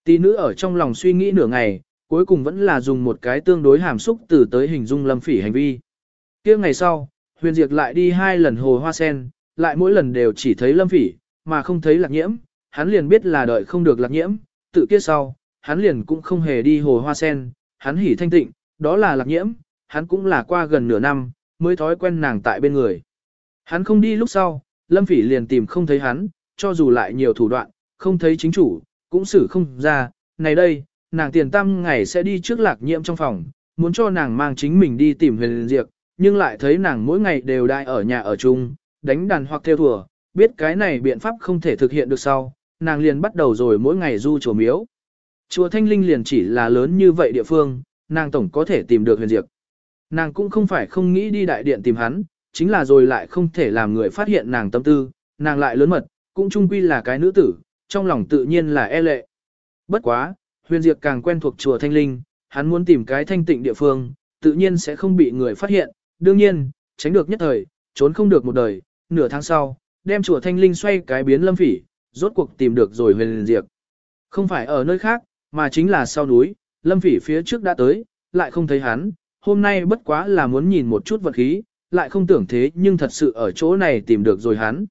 S1: Tỷ nữ ở trong lòng suy nghĩ nửa ngày, cuối cùng vẫn là dùng một cái tương đối hàm xúc từ tới hình dung lâm phỉ hành vi. kia ngày sau, huyền diệt lại đi hai lần hồ hoa sen, lại mỗi lần đều chỉ thấy lâm phỉ, mà không thấy lạc nhiễm, hắn liền biết là đợi không được lạc nhiễm, tự kia sau, hắn liền cũng không hề đi hồ hoa sen, hắn hỉ thanh tịnh, đó là lạc nhiễm, hắn cũng là qua gần nửa năm, mới thói quen nàng tại bên người. Hắn không đi lúc sau, lâm phỉ liền tìm không thấy hắn, cho dù lại nhiều thủ đoạn, không thấy chính chủ, cũng xử không ra, này đây, nàng tiền tam ngày sẽ đi trước lạc nhiễm trong phòng, muốn cho nàng mang chính mình đi tìm huyền diệt, nhưng lại thấy nàng mỗi ngày đều đại ở nhà ở chung, đánh đàn hoặc theo thùa, biết cái này biện pháp không thể thực hiện được sau, nàng liền bắt đầu rồi mỗi ngày du chùa miếu. Chùa Thanh Linh liền chỉ là lớn như vậy địa phương, nàng tổng có thể tìm được huyền diệt. Nàng cũng không phải không nghĩ đi đại điện tìm hắn, chính là rồi lại không thể làm người phát hiện nàng tâm tư, nàng lại lớn mật, cũng chung quy là cái nữ tử, trong lòng tự nhiên là e lệ. Bất quá, huyền diệt càng quen thuộc chùa Thanh Linh, hắn muốn tìm cái thanh tịnh địa phương, tự nhiên sẽ không bị người phát hiện, đương nhiên, tránh được nhất thời, trốn không được một đời, nửa tháng sau, đem chùa Thanh Linh xoay cái biến lâm phỉ, rốt cuộc tìm được rồi huyền diệt. Không phải ở nơi khác, mà chính là sau núi, lâm phỉ phía trước đã tới, lại không thấy hắn, hôm nay bất quá là muốn nhìn một chút vật khí, lại không tưởng thế nhưng thật sự ở chỗ này tìm được rồi hắn.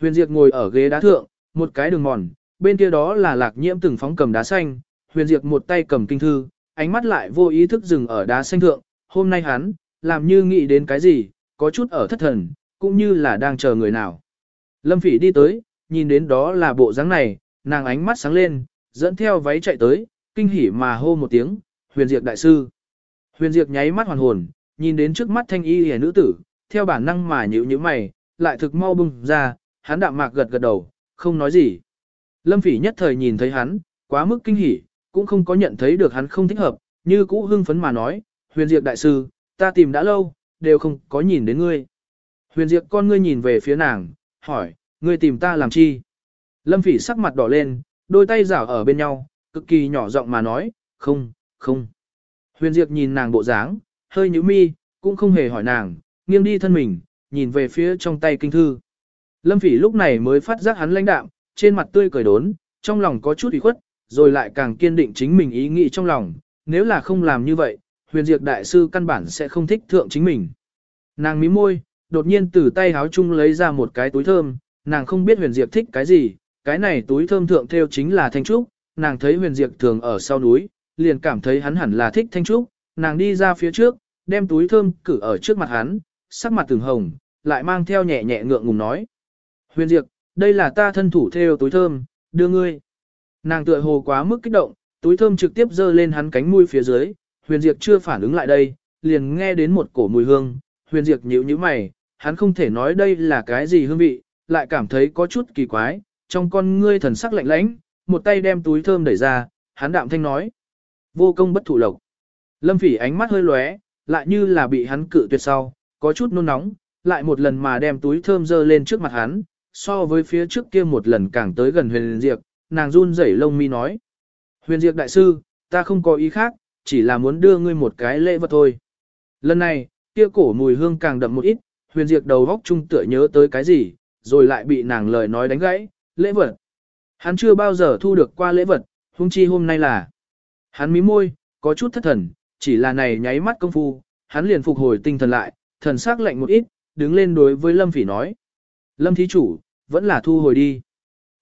S1: Huyền Diệp ngồi ở ghế đá thượng, một cái đường mòn, bên kia đó là lạc nhiễm từng phóng cầm đá xanh, Huyền Diệp một tay cầm kinh thư, ánh mắt lại vô ý thức dừng ở đá xanh thượng, hôm nay hắn, làm như nghĩ đến cái gì, có chút ở thất thần, cũng như là đang chờ người nào. Lâm Phỉ đi tới, nhìn đến đó là bộ dáng này, nàng ánh mắt sáng lên, dẫn theo váy chạy tới, kinh hỉ mà hô một tiếng, Huyền Diệp đại sư. Huyền Diệp nháy mắt hoàn hồn, nhìn đến trước mắt thanh y hề nữ tử, theo bản năng mà nhữ như mày, lại thực mau bung ra, hắn đạm mạc gật gật đầu, không nói gì. Lâm Phỉ nhất thời nhìn thấy hắn, quá mức kinh hỉ, cũng không có nhận thấy được hắn không thích hợp, như cũ hưng phấn mà nói, huyền diệt đại sư, ta tìm đã lâu, đều không có nhìn đến ngươi. Huyền diệt con ngươi nhìn về phía nàng, hỏi, ngươi tìm ta làm chi? Lâm Phỉ sắc mặt đỏ lên, đôi tay rảo ở bên nhau, cực kỳ nhỏ giọng mà nói, không, không. Huyền Diệp nhìn nàng bộ dáng, hơi nhíu mi, cũng không hề hỏi nàng, nghiêng đi thân mình, nhìn về phía trong tay kinh thư. Lâm Phỉ lúc này mới phát giác hắn lãnh đạm, trên mặt tươi cười đốn, trong lòng có chút ủy khuất, rồi lại càng kiên định chính mình ý nghĩ trong lòng, nếu là không làm như vậy, huyền diệt đại sư căn bản sẽ không thích thượng chính mình. Nàng mím môi, đột nhiên từ tay háo chung lấy ra một cái túi thơm, nàng không biết huyền diệt thích cái gì, cái này túi thơm thượng theo chính là thanh trúc, nàng thấy huyền diệt thường ở sau núi, liền cảm thấy hắn hẳn là thích thanh trúc, nàng đi ra phía trước, đem túi thơm cử ở trước mặt hắn, sắc mặt từng hồng, lại mang theo nhẹ nhẹ ngượng ngùng nói. Huyền Diệp, đây là ta thân thủ theo túi thơm, đưa ngươi. Nàng tựa hồ quá mức kích động, túi thơm trực tiếp dơ lên hắn cánh mũi phía dưới, Huyền Diệp chưa phản ứng lại đây, liền nghe đến một cổ mùi hương, Huyền Diệp nhíu nhíu mày, hắn không thể nói đây là cái gì hương vị, lại cảm thấy có chút kỳ quái, trong con ngươi thần sắc lạnh lãnh, một tay đem túi thơm đẩy ra, hắn đạm thanh nói. Vô công bất thụ lộc. Lâm phỉ ánh mắt hơi lóe, lại như là bị hắn cự tuyệt sau, có chút nôn nóng, lại một lần mà đem túi thơm dơ lên trước mặt hắn, so với phía trước kia một lần càng tới gần huyền diệp, nàng run rẩy lông mi nói. Huyền diệp đại sư, ta không có ý khác, chỉ là muốn đưa ngươi một cái lễ vật thôi. Lần này, kia cổ mùi hương càng đậm một ít, huyền diệp đầu góc trung tựa nhớ tới cái gì, rồi lại bị nàng lời nói đánh gãy, lễ vật. Hắn chưa bao giờ thu được qua lễ vật, huống chi hôm nay là. Hắn mí môi, có chút thất thần, chỉ là này nháy mắt công phu, hắn liền phục hồi tinh thần lại, thần sắc lạnh một ít, đứng lên đối với Lâm Phỉ nói. Lâm thí chủ, vẫn là thu hồi đi.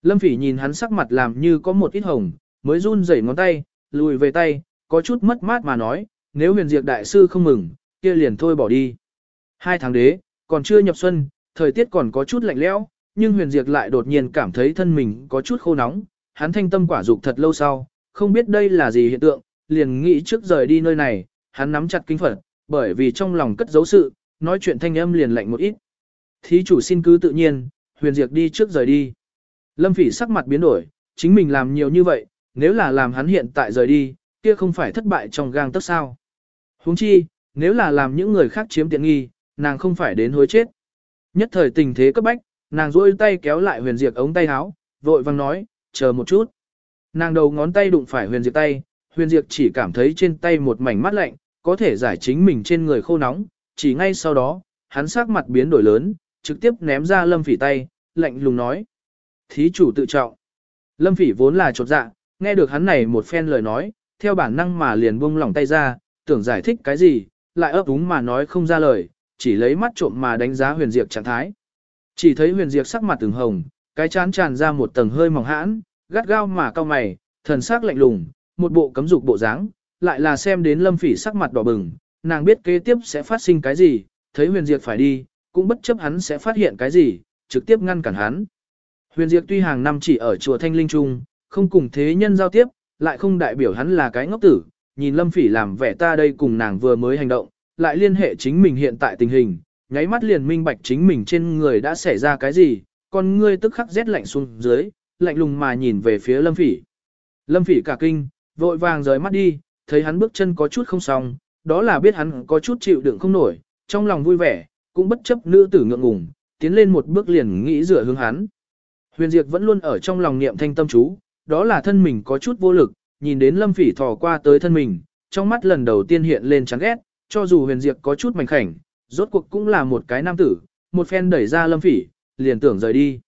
S1: Lâm Phỉ nhìn hắn sắc mặt làm như có một ít hồng, mới run rẩy ngón tay, lùi về tay, có chút mất mát mà nói, nếu huyền diệt đại sư không mừng, kia liền thôi bỏ đi. Hai tháng đế, còn chưa nhập xuân, thời tiết còn có chút lạnh lẽo, nhưng huyền diệt lại đột nhiên cảm thấy thân mình có chút khô nóng, hắn thanh tâm quả dục thật lâu sau, không biết đây là gì hiện tượng, liền nghĩ trước rời đi nơi này, hắn nắm chặt kinh phật, bởi vì trong lòng cất giấu sự, nói chuyện thanh âm liền lạnh một ít. Thí chủ xin cứ tự nhiên, huyền diệt đi trước rời đi. Lâm phỉ sắc mặt biến đổi, chính mình làm nhiều như vậy, nếu là làm hắn hiện tại rời đi, kia không phải thất bại trong gang tấc sao. huống chi, nếu là làm những người khác chiếm tiện nghi, nàng không phải đến hối chết. Nhất thời tình thế cấp bách, nàng duỗi tay kéo lại huyền diệt ống tay áo, vội vang nói, chờ một chút. Nàng đầu ngón tay đụng phải huyền diệt tay, huyền diệt chỉ cảm thấy trên tay một mảnh mát lạnh, có thể giải chính mình trên người khô nóng, chỉ ngay sau đó, hắn sắc mặt biến đổi lớn, trực tiếp ném ra lâm phỉ tay, lạnh lùng nói. Thí chủ tự trọng. Lâm Phỉ vốn là chột dạ, nghe được hắn này một phen lời nói, theo bản năng mà liền buông lỏng tay ra, tưởng giải thích cái gì, lại ấp úng mà nói không ra lời, chỉ lấy mắt trộm mà đánh giá huyền diệt trạng thái. Chỉ thấy huyền diệt sắc mặt từng hồng, cái chán tràn ra một tầng hơi mỏng hãn, gắt gao mà cao mày, thần sắc lạnh lùng, một bộ cấm dục bộ dáng, lại là xem đến lâm phỉ sắc mặt đỏ bừng, nàng biết kế tiếp sẽ phát sinh cái gì, thấy huyền diệt phải đi, cũng bất chấp hắn sẽ phát hiện cái gì, trực tiếp ngăn cản hắn. Huyền Diệp tuy hàng năm chỉ ở chùa Thanh Linh Trung, không cùng thế nhân giao tiếp, lại không đại biểu hắn là cái ngốc tử, nhìn lâm phỉ làm vẻ ta đây cùng nàng vừa mới hành động, lại liên hệ chính mình hiện tại tình hình, nháy mắt liền minh bạch chính mình trên người đã xảy ra cái gì, con ngươi tức khắc rét lạnh xuống dưới, lạnh lùng mà nhìn về phía lâm phỉ. Lâm phỉ cả kinh, vội vàng rời mắt đi, thấy hắn bước chân có chút không xong, đó là biết hắn có chút chịu đựng không nổi, trong lòng vui vẻ, cũng bất chấp nữ tử ngượng ngùng, tiến lên một bước liền nghĩ rửa hướng hắn. Huyền Diệp vẫn luôn ở trong lòng niệm thanh tâm chú, đó là thân mình có chút vô lực, nhìn đến Lâm Phỉ thò qua tới thân mình, trong mắt lần đầu tiên hiện lên chán ghét, cho dù Huyền Diệp có chút mảnh khảnh, rốt cuộc cũng là một cái nam tử, một phen đẩy ra Lâm Phỉ, liền tưởng rời đi.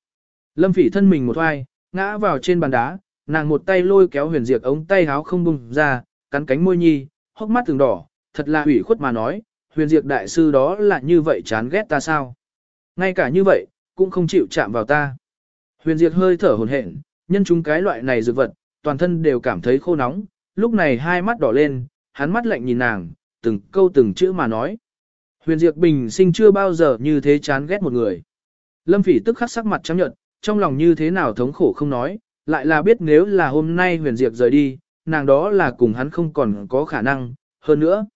S1: Lâm Phỉ thân mình một hoài, ngã vào trên bàn đá, nàng một tay lôi kéo Huyền Diệp ống tay áo không bung ra, cắn cánh môi nhi, hốc mắt từng đỏ, thật là ủy khuất mà nói, Huyền Diệt đại sư đó là như vậy chán ghét ta sao? Ngay cả như vậy, cũng không chịu chạm vào ta. Huyền Diệt hơi thở hồn hển, nhân chúng cái loại này dược vật, toàn thân đều cảm thấy khô nóng, lúc này hai mắt đỏ lên, hắn mắt lạnh nhìn nàng, từng câu từng chữ mà nói. Huyền Diệt bình sinh chưa bao giờ như thế chán ghét một người. Lâm Phỉ tức khắc sắc mặt trắng nhợt, trong lòng như thế nào thống khổ không nói, lại là biết nếu là hôm nay Huyền Diệt rời đi, nàng đó là cùng hắn không còn có khả năng, hơn nữa.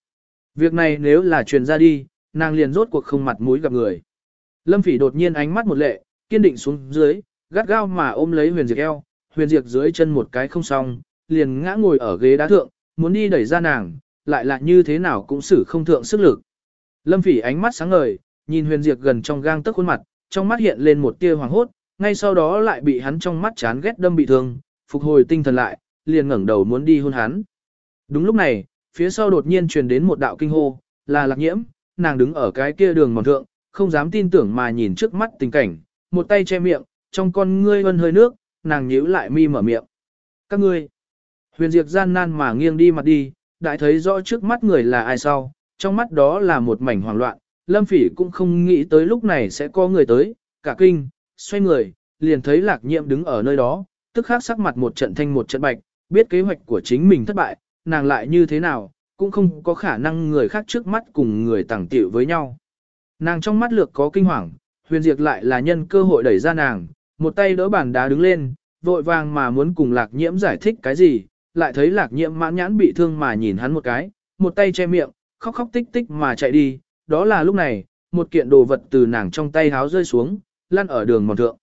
S1: Việc này nếu là truyền ra đi, nàng liền rốt cuộc không mặt mũi gặp người. Lâm Phỉ đột nhiên ánh mắt một lệ, kiên định xuống dưới, gắt gao mà ôm lấy Huyền Diệp eo, Huyền Diệp dưới chân một cái không xong, liền ngã ngồi ở ghế đá thượng, muốn đi đẩy ra nàng, lại là như thế nào cũng xử không thượng sức lực. Lâm Phỉ ánh mắt sáng ngời, nhìn Huyền Diệp gần trong gang tấc khuôn mặt, trong mắt hiện lên một tia hoàng hốt, ngay sau đó lại bị hắn trong mắt chán ghét đâm bị thương, phục hồi tinh thần lại, liền ngẩng đầu muốn đi hôn hắn. Đúng lúc này, phía sau đột nhiên truyền đến một đạo kinh hô, là Lạc Nhiễm, nàng đứng ở cái kia đường mòn thượng, không dám tin tưởng mà nhìn trước mắt tình cảnh, một tay che miệng, trong con ngươi hơn hơi nước, nàng nhíu lại mi mở miệng. Các ngươi, huyền diệt gian nan mà nghiêng đi mặt đi, đại thấy rõ trước mắt người là ai sau, trong mắt đó là một mảnh hoảng loạn, lâm phỉ cũng không nghĩ tới lúc này sẽ có người tới, cả kinh, xoay người, liền thấy lạc nhiễm đứng ở nơi đó, tức khắc sắc mặt một trận thanh một trận bạch, biết kế hoạch của chính mình thất bại, nàng lại như thế nào, cũng không có khả năng người khác trước mắt cùng người tàng tiểu với nhau. Nàng trong mắt lược có kinh hoàng, huyền diệt lại là nhân cơ hội đẩy ra nàng, một tay đỡ bàn đá đứng lên, vội vàng mà muốn cùng lạc nhiễm giải thích cái gì, lại thấy lạc nhiễm mãn nhãn bị thương mà nhìn hắn một cái, một tay che miệng, khóc khóc tích tích mà chạy đi, đó là lúc này, một kiện đồ vật từ nàng trong tay háo rơi xuống, lăn ở đường mòn thượng.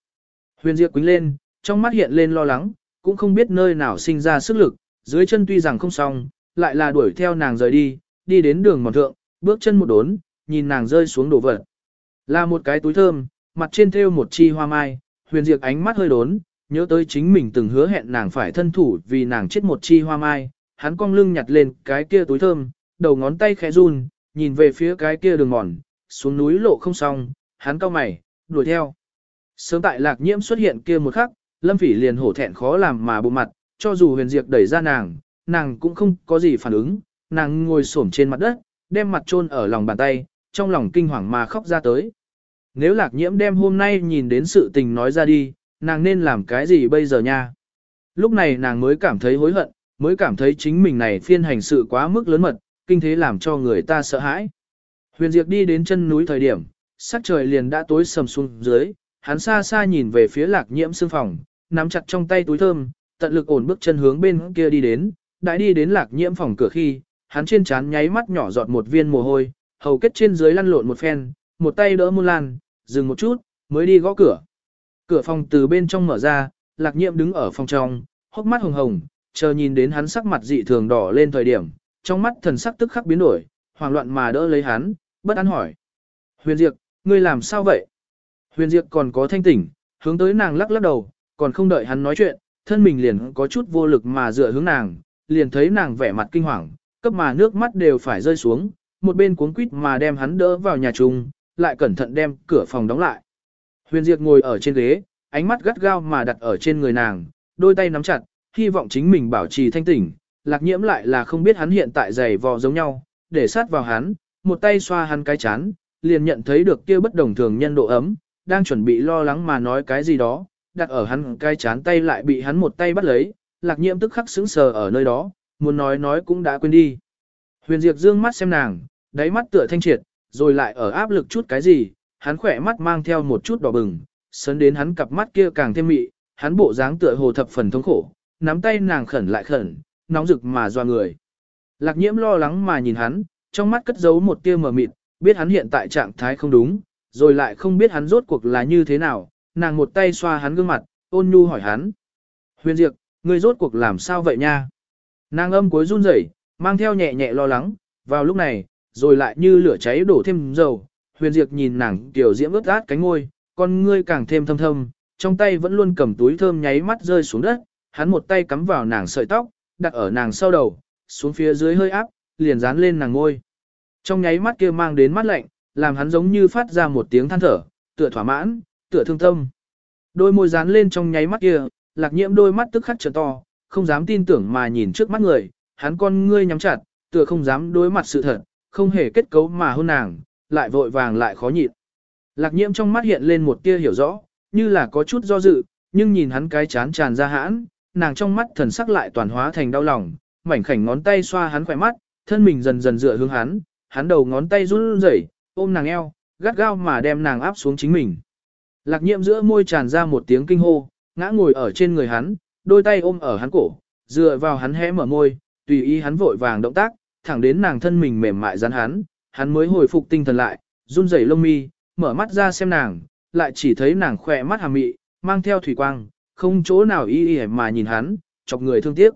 S1: Huyền diệt quính lên, trong mắt hiện lên lo lắng, cũng không biết nơi nào sinh ra sức lực, dưới chân tuy rằng không xong, lại là đuổi theo nàng rời đi, đi đến đường mòn thượng, bước chân một đốn, nhìn nàng rơi xuống đổ vật. Là một cái túi thơm, mặt trên thêu một chi hoa mai, huyền diệt ánh mắt hơi đốn, nhớ tới chính mình từng hứa hẹn nàng phải thân thủ vì nàng chết một chi hoa mai, hắn cong lưng nhặt lên cái kia túi thơm, đầu ngón tay khẽ run, nhìn về phía cái kia đường mòn, xuống núi lộ không xong, hắn cau mày, đuổi theo. Sớm tại lạc nhiễm xuất hiện kia một khắc, lâm phỉ liền hổ thẹn khó làm mà bụng mặt, cho dù huyền diệt đẩy ra nàng, nàng cũng không có gì phản ứng, nàng ngồi xổm trên mặt đất, đem mặt chôn ở lòng bàn tay, trong lòng kinh hoàng mà khóc ra tới. Nếu lạc nhiễm đem hôm nay nhìn đến sự tình nói ra đi, nàng nên làm cái gì bây giờ nha? Lúc này nàng mới cảm thấy hối hận, mới cảm thấy chính mình này phiên hành sự quá mức lớn mật, kinh thế làm cho người ta sợ hãi. Huyền Diệp đi đến chân núi thời điểm, sắc trời liền đã tối sầm xuống dưới, hắn xa xa nhìn về phía lạc nhiễm xương phòng, nắm chặt trong tay túi thơm, tận lực ổn bước chân hướng bên kia đi đến, đã đi đến lạc nhiễm phòng cửa khi, hắn trên trán nháy mắt nhỏ giọt một viên mồ hôi, hầu kết trên dưới lăn lộn một phen, một tay đỡ muôn lan, dừng một chút, mới đi gõ cửa. Cửa phòng từ bên trong mở ra, lạc nhiễm đứng ở phòng trong, hốc mắt hồng hồng, chờ nhìn đến hắn sắc mặt dị thường đỏ lên thời điểm, trong mắt thần sắc tức khắc biến đổi, hoảng loạn mà đỡ lấy hắn, bất an hỏi. Huyền Diệp, ngươi làm sao vậy? Huyền Diệp còn có thanh tỉnh, hướng tới nàng lắc lắc đầu, còn không đợi hắn nói chuyện, thân mình liền có chút vô lực mà dựa hướng nàng, liền thấy nàng vẻ mặt kinh hoàng, cấp mà nước mắt đều phải rơi xuống, một bên cuốn quýt mà đem hắn đỡ vào nhà chung, lại cẩn thận đem cửa phòng đóng lại. Huyền Diệp ngồi ở trên ghế, ánh mắt gắt gao mà đặt ở trên người nàng, đôi tay nắm chặt, hy vọng chính mình bảo trì thanh tỉnh, lạc nhiễm lại là không biết hắn hiện tại giày vò giống nhau, để sát vào hắn, một tay xoa hắn cái chán, liền nhận thấy được kia bất đồng thường nhân độ ấm, đang chuẩn bị lo lắng mà nói cái gì đó, đặt ở hắn cai chán tay lại bị hắn một tay bắt lấy, lạc nhiễm tức khắc sững sờ ở nơi đó, muốn nói nói cũng đã quên đi. Huyền Diệp dương mắt xem nàng, đáy mắt tựa thanh triệt, rồi lại ở áp lực chút cái gì, hắn khỏe mắt mang theo một chút đỏ bừng, sấn đến hắn cặp mắt kia càng thêm mị, hắn bộ dáng tựa hồ thập phần thống khổ, nắm tay nàng khẩn lại khẩn, nóng rực mà doa người. Lạc nhiễm lo lắng mà nhìn hắn, trong mắt cất giấu một tia mờ mịt, biết hắn hiện tại trạng thái không đúng, rồi lại không biết hắn rốt cuộc là như thế nào, nàng một tay xoa hắn gương mặt, ôn nhu hỏi hắn. Huyền Diệp, ngươi rốt cuộc làm sao vậy nha? Nàng âm cuối run rẩy, mang theo nhẹ nhẹ lo lắng, vào lúc này, rồi lại như lửa cháy đổ thêm dầu. Huyền Diệp nhìn nàng tiểu diễm ướt át cánh môi, con ngươi càng thêm thâm thâm, trong tay vẫn luôn cầm túi thơm nháy mắt rơi xuống đất, hắn một tay cắm vào nàng sợi tóc, đặt ở nàng sau đầu, xuống phía dưới hơi áp, liền dán lên nàng ngôi. Trong nháy mắt kia mang đến mắt lạnh, làm hắn giống như phát ra một tiếng than thở, tựa thỏa mãn, tựa thương tâm. Đôi môi dán lên trong nháy mắt kia, lạc nhiễm đôi mắt tức khắc trở to, không dám tin tưởng mà nhìn trước mắt người, hắn con ngươi nhắm chặt, tựa không dám đối mặt sự thật, không hề kết cấu mà hôn nàng, lại vội vàng lại khó nhịn. Lạc nhiễm trong mắt hiện lên một tia hiểu rõ, như là có chút do dự, nhưng nhìn hắn cái chán tràn ra hãn, nàng trong mắt thần sắc lại toàn hóa thành đau lòng, mảnh khảnh ngón tay xoa hắn khỏe mắt, thân mình dần dần dựa hướng hắn, hắn đầu ngón tay run rẩy, ôm nàng eo, gắt gao mà đem nàng áp xuống chính mình. Lạc nhiễm giữa môi tràn ra một tiếng kinh hô, ngã ngồi ở trên người hắn, đôi tay ôm ở hắn cổ, dựa vào hắn hé mở môi, tùy ý hắn vội vàng động tác, thẳng đến nàng thân mình mềm mại dán hắn, hắn mới hồi phục tinh thần lại, run rẩy lông mi, mở mắt ra xem nàng, lại chỉ thấy nàng khỏe mắt hàm mị, mang theo thủy quang, không chỗ nào y y mà nhìn hắn, chọc người thương tiếc.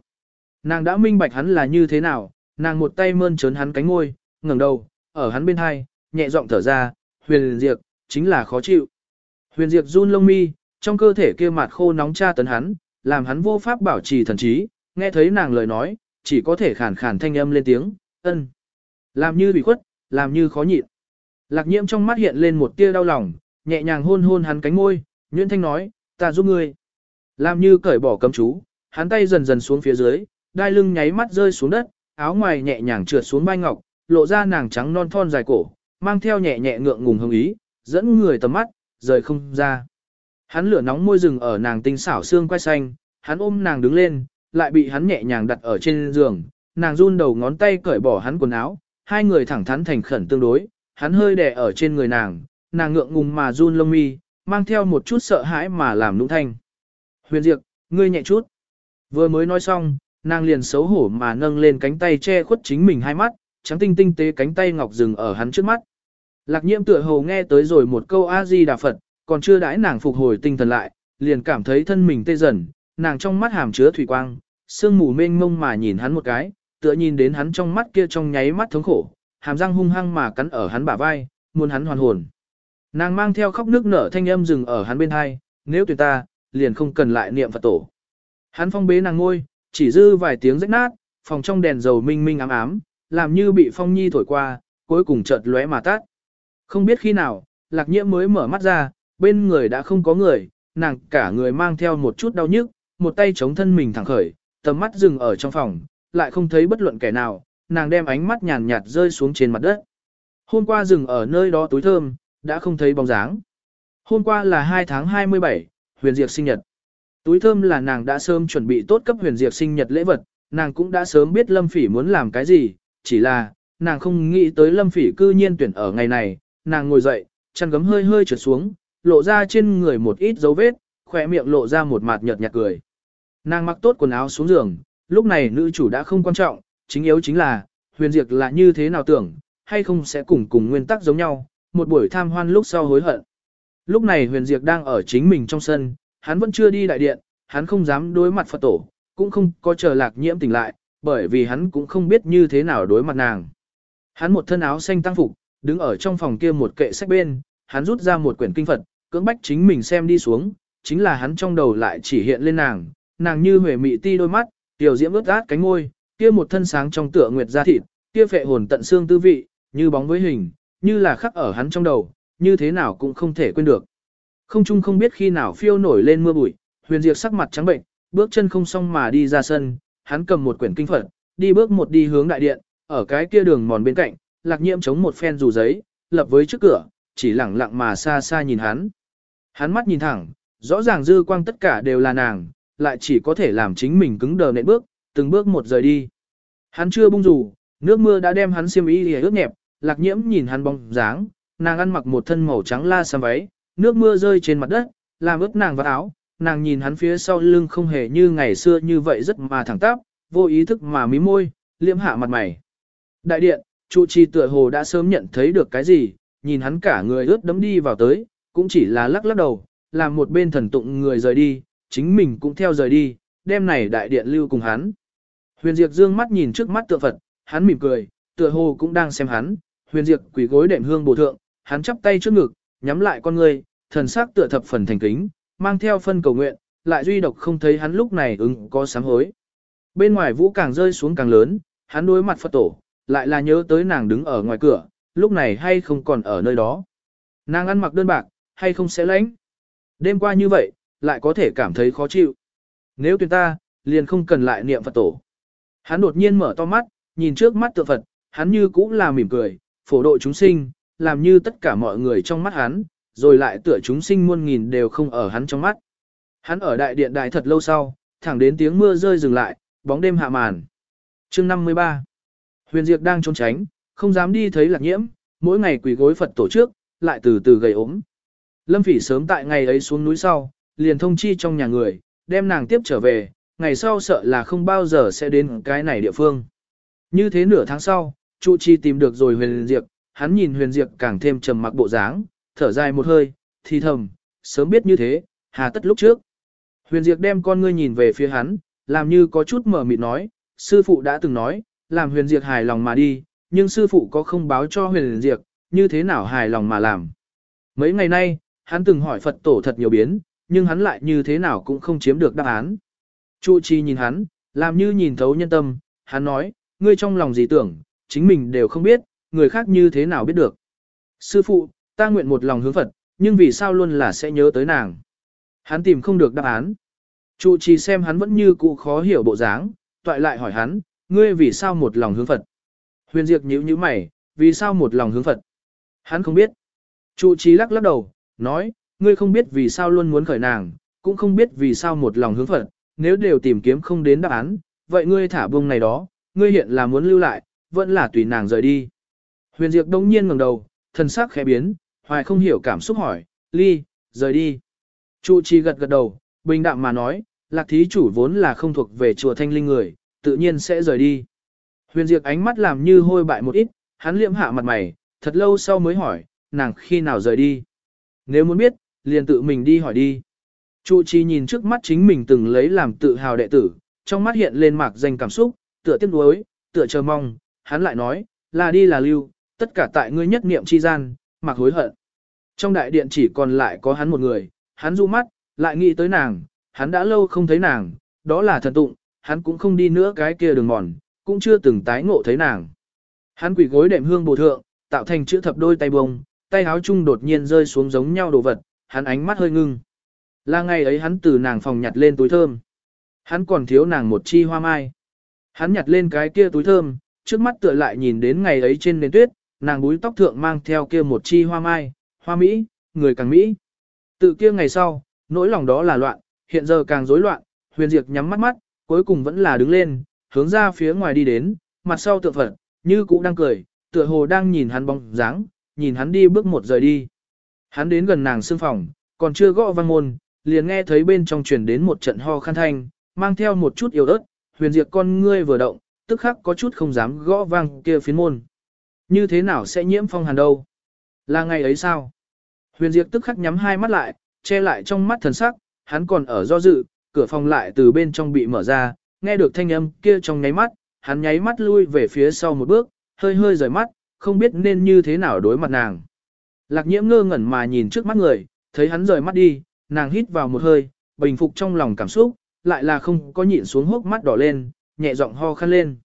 S1: Nàng đã minh bạch hắn là như thế nào, nàng một tay mơn trớn hắn cánh ngôi, ngẩng đầu, ở hắn bên hai, nhẹ giọng thở ra, huyền diệt, chính là khó chịu. Huyền Diệp run lông mi, trong cơ thể kia mặt khô nóng tra tấn hắn, làm hắn vô pháp bảo trì thần trí, nghe thấy nàng lời nói, chỉ có thể khàn khàn thanh âm lên tiếng, ân. Làm như bị khuất, làm như khó nhịn. Lạc nhiễm trong mắt hiện lên một tia đau lòng, nhẹ nhàng hôn hôn hắn cánh môi, Nguyễn Thanh nói, ta giúp ngươi. Làm như cởi bỏ cấm chú, hắn tay dần dần xuống phía dưới, đai lưng nháy mắt rơi xuống đất, áo ngoài nhẹ nhàng trượt xuống vai ngọc, lộ ra nàng trắng non thon dài cổ, mang theo nhẹ nhẹ ngượng ngùng hưng ý, dẫn người tầm mắt, rời không ra. Hắn lửa nóng môi rừng ở nàng tinh xảo xương quay xanh, hắn ôm nàng đứng lên, lại bị hắn nhẹ nhàng đặt ở trên giường, nàng run đầu ngón tay cởi bỏ hắn quần áo, hai người thẳng thắn thành khẩn tương đối, hắn hơi đè ở trên người nàng, nàng ngượng ngùng mà run lông mi, mang theo một chút sợ hãi mà làm nũng thanh. Huyền Diệp, ngươi nhẹ chút. Vừa mới nói xong, nàng liền xấu hổ mà nâng lên cánh tay che khuất chính mình hai mắt, trắng tinh tinh tế cánh tay ngọc dừng ở hắn trước mắt. Lạc nhiễm tựa hồ nghe tới rồi một câu A-di Đà Phật, còn chưa đãi nàng phục hồi tinh thần lại, liền cảm thấy thân mình tê dần, nàng trong mắt hàm chứa thủy quang, sương mù mênh mông mà nhìn hắn một cái, tựa nhìn đến hắn trong mắt kia trong nháy mắt thống khổ, hàm răng hung hăng mà cắn ở hắn bả vai, muốn hắn hoàn hồn. Nàng mang theo khóc nước nở thanh âm dừng ở hắn bên hai, nếu tuyệt ta, liền không cần lại niệm Phật tổ. Hắn phong bế nàng ngôi, chỉ dư vài tiếng rách nát, phòng trong đèn dầu minh minh ám ám, làm như bị phong nhi thổi qua, cuối cùng chợt lóe mà tắt. Không biết khi nào, lạc nhiễm mới mở mắt ra, bên người đã không có người, nàng cả người mang theo một chút đau nhức, một tay chống thân mình thẳng khởi, tầm mắt dừng ở trong phòng, lại không thấy bất luận kẻ nào, nàng đem ánh mắt nhàn nhạt rơi xuống trên mặt đất. Hôm qua dừng ở nơi đó túi thơm, đã không thấy bóng dáng. Hôm qua là 2 tháng 27, huyền diệt sinh nhật. Túi thơm là nàng đã sớm chuẩn bị tốt cấp huyền diệt sinh nhật lễ vật, nàng cũng đã sớm biết Lâm Phỉ muốn làm cái gì, chỉ là, nàng không nghĩ tới Lâm Phỉ cư nhiên tuyển ở ngày này, nàng ngồi dậy, chăn gấm hơi hơi trượt xuống, lộ ra trên người một ít dấu vết, khỏe miệng lộ ra một mặt nhợt nhạt cười. Nàng mặc tốt quần áo xuống giường, lúc này nữ chủ đã không quan trọng, chính yếu chính là, huyền diệt là như thế nào tưởng, hay không sẽ cùng cùng nguyên tắc giống nhau, một buổi tham hoan lúc sau hối hận. Lúc này huyền diệt đang ở chính mình trong sân, hắn vẫn chưa đi đại điện, hắn không dám đối mặt Phật tổ, cũng không có chờ lạc nhiễm tỉnh lại, bởi vì hắn cũng không biết như thế nào đối mặt nàng. Hắn một thân áo xanh tăng phục, đứng ở trong phòng kia một kệ sách bên, hắn rút ra một quyển kinh Phật, cưỡng bách chính mình xem đi xuống, chính là hắn trong đầu lại chỉ hiện lên nàng, nàng như huệ mị ti đôi mắt, tiểu diễm ướt át cánh môi, kia một thân sáng trong tựa nguyệt da thịt, kia phệ hồn tận xương tư vị, như bóng với hình, như là khắc ở hắn trong đầu, như thế nào cũng không thể quên được. Không chung không biết khi nào phiêu nổi lên mưa bụi, huyền diệt sắc mặt trắng bệnh, bước chân không xong mà đi ra sân, hắn cầm một quyển kinh Phật, đi bước một đi hướng đại điện, ở cái kia đường mòn bên cạnh, lạc nhiễm chống một phen dù giấy, lập với trước cửa, chỉ lẳng lặng mà xa xa nhìn hắn. Hắn mắt nhìn thẳng, rõ ràng dư quang tất cả đều là nàng, lại chỉ có thể làm chính mình cứng đờ nện bước, từng bước một rời đi. Hắn chưa bung dù, nước mưa đã đem hắn xiêm y ướt nhẹp, lạc nhiễm nhìn hắn bóng dáng, nàng ăn mặc một thân màu trắng la sam váy, nước mưa rơi trên mặt đất, làm ướt nàng vào áo, nàng nhìn hắn phía sau lưng không hề như ngày xưa như vậy rất mà thẳng tắp, vô ý thức mà mí môi, liễm hạ mặt mày. Đại điện, trụ trì tựa hồ đã sớm nhận thấy được cái gì, nhìn hắn cả người ướt đấm đi vào tới, cũng chỉ là lắc lắc đầu, làm một bên thần tụng người rời đi, chính mình cũng theo rời đi, đêm này đại điện lưu cùng hắn. Huyền Diệp dương mắt nhìn trước mắt tượng Phật, hắn mỉm cười, tựa hồ cũng đang xem hắn, Huyền Diệp quỳ gối đệm hương bổ thượng, hắn chắp tay trước ngực, nhắm lại con người, thần sắc tựa thập phần thành kính, mang theo phân cầu nguyện, lại duy độc không thấy hắn lúc này ứng có sáng hối. Bên ngoài vũ càng rơi xuống càng lớn, hắn đối mặt Phật tổ, lại là nhớ tới nàng đứng ở ngoài cửa, lúc này hay không còn ở nơi đó. Nàng ăn mặc đơn bạc, hay không sẽ lãnh. Đêm qua như vậy, lại có thể cảm thấy khó chịu. Nếu tuyển ta, liền không cần lại niệm Phật tổ. Hắn đột nhiên mở to mắt, nhìn trước mắt tượng Phật, hắn như cũng là mỉm cười, phổ độ chúng sinh, làm như tất cả mọi người trong mắt hắn, rồi lại tựa chúng sinh muôn nghìn đều không ở hắn trong mắt. Hắn ở đại điện đại thật lâu sau, thẳng đến tiếng mưa rơi dừng lại, bóng đêm hạ màn. chương 53 Huyền Diệp đang trốn tránh, không dám đi thấy lạc nhiễm, mỗi ngày quỳ gối Phật tổ trước, lại từ từ gầy ốm. Lâm Phỉ sớm tại ngày ấy xuống núi sau, liền thông chi trong nhà người, đem nàng tiếp trở về, ngày sau sợ là không bao giờ sẽ đến cái này địa phương. Như thế nửa tháng sau, trụ trì tìm được rồi huyền diệp, hắn nhìn huyền diệp càng thêm trầm mặc bộ dáng, thở dài một hơi, thì thầm, sớm biết như thế, hà tất lúc trước. Huyền diệp đem con ngươi nhìn về phía hắn, làm như có chút mở mịt nói, sư phụ đã từng nói, làm huyền diệt hài lòng mà đi, nhưng sư phụ có không báo cho huyền diệt như thế nào hài lòng mà làm. Mấy ngày nay, hắn từng hỏi Phật tổ thật nhiều biến, nhưng hắn lại như thế nào cũng không chiếm được đáp án. Chu Chi nhìn hắn, làm như nhìn thấu nhân tâm, hắn nói, ngươi trong lòng gì tưởng, chính mình đều không biết, người khác như thế nào biết được. Sư phụ, ta nguyện một lòng hướng Phật, nhưng vì sao luôn là sẽ nhớ tới nàng. Hắn tìm không được đáp án. Chu Chi xem hắn vẫn như cũ khó hiểu bộ dáng, toại lại hỏi hắn, ngươi vì sao một lòng hướng Phật. Huyền Diệp nhíu nhíu mày, vì sao một lòng hướng Phật. Hắn không biết. Chu Chi lắc lắc đầu, nói, ngươi không biết vì sao luôn muốn khởi nàng, cũng không biết vì sao một lòng hướng Phật, nếu đều tìm kiếm không đến đáp án, vậy ngươi thả bông này đó, ngươi hiện là muốn lưu lại, vẫn là tùy nàng rời đi. Huyền Diệp đông nhiên ngẩng đầu, thần sắc khẽ biến, hoài không hiểu cảm xúc hỏi, ly, rời đi. Chu Chi gật gật đầu, bình đạm mà nói, lạc thí chủ vốn là không thuộc về chùa thanh linh người, tự nhiên sẽ rời đi. Huyền Diệp ánh mắt làm như hôi bại một ít, hắn liệm hạ mặt mày, thật lâu sau mới hỏi, nàng khi nào rời đi. Nếu muốn biết, liền tự mình đi hỏi đi. Chu Chi nhìn trước mắt chính mình từng lấy làm tự hào đệ tử, trong mắt hiện lên mạc danh cảm xúc, tựa tiếc nuối, tựa chờ mong, hắn lại nói, là đi là lưu, tất cả tại ngươi nhất niệm chi gian, mạc hối hận. Trong đại điện chỉ còn lại có hắn một người, hắn du mắt, lại nghĩ tới nàng, hắn đã lâu không thấy nàng, đó là thần tụng, hắn cũng không đi nữa cái kia đường mòn, cũng chưa từng tái ngộ thấy nàng. Hắn quỳ gối đệm hương bồ thượng, tạo thành chữ thập đôi tay bông, tay háo chung đột nhiên rơi xuống giống nhau đồ vật, hắn ánh mắt hơi ngưng. Là ngày ấy hắn từ nàng phòng nhặt lên túi thơm. Hắn còn thiếu nàng một chi hoa mai. Hắn nhặt lên cái kia túi thơm, trước mắt tựa lại nhìn đến ngày ấy trên nền tuyết, nàng búi tóc thượng mang theo kia một chi hoa mai, hoa Mỹ, người càng Mỹ. Từ kia ngày sau, nỗi lòng đó là loạn, hiện giờ càng rối loạn, huyền diệt nhắm mắt mắt, cuối cùng vẫn là đứng lên, hướng ra phía ngoài đi đến, mặt sau tựa phật, như cũ đang cười, tựa hồ đang nhìn hắn bóng dáng, nhìn hắn đi bước một rời đi. Hắn đến gần nàng xương phòng, còn chưa gõ văn môn, liền nghe thấy bên trong truyền đến một trận ho khăn thanh, mang theo một chút yếu ớt, huyền diệt con ngươi vừa động, tức khắc có chút không dám gõ vang kia phiến môn. Như thế nào sẽ nhiễm phong hàn đâu? Là ngày ấy sao? Huyền diệt tức khắc nhắm hai mắt lại, che lại trong mắt thần sắc, hắn còn ở do dự, cửa phòng lại từ bên trong bị mở ra, nghe được thanh âm kia trong nháy mắt, hắn nháy mắt lui về phía sau một bước, hơi hơi rời mắt, không biết nên như thế nào đối mặt nàng. Lạc nhiễm ngơ ngẩn mà nhìn trước mắt người, thấy hắn rời mắt đi, nàng hít vào một hơi, bình phục trong lòng cảm xúc, lại là không có nhịn xuống hốc mắt đỏ lên, nhẹ giọng ho khăn lên.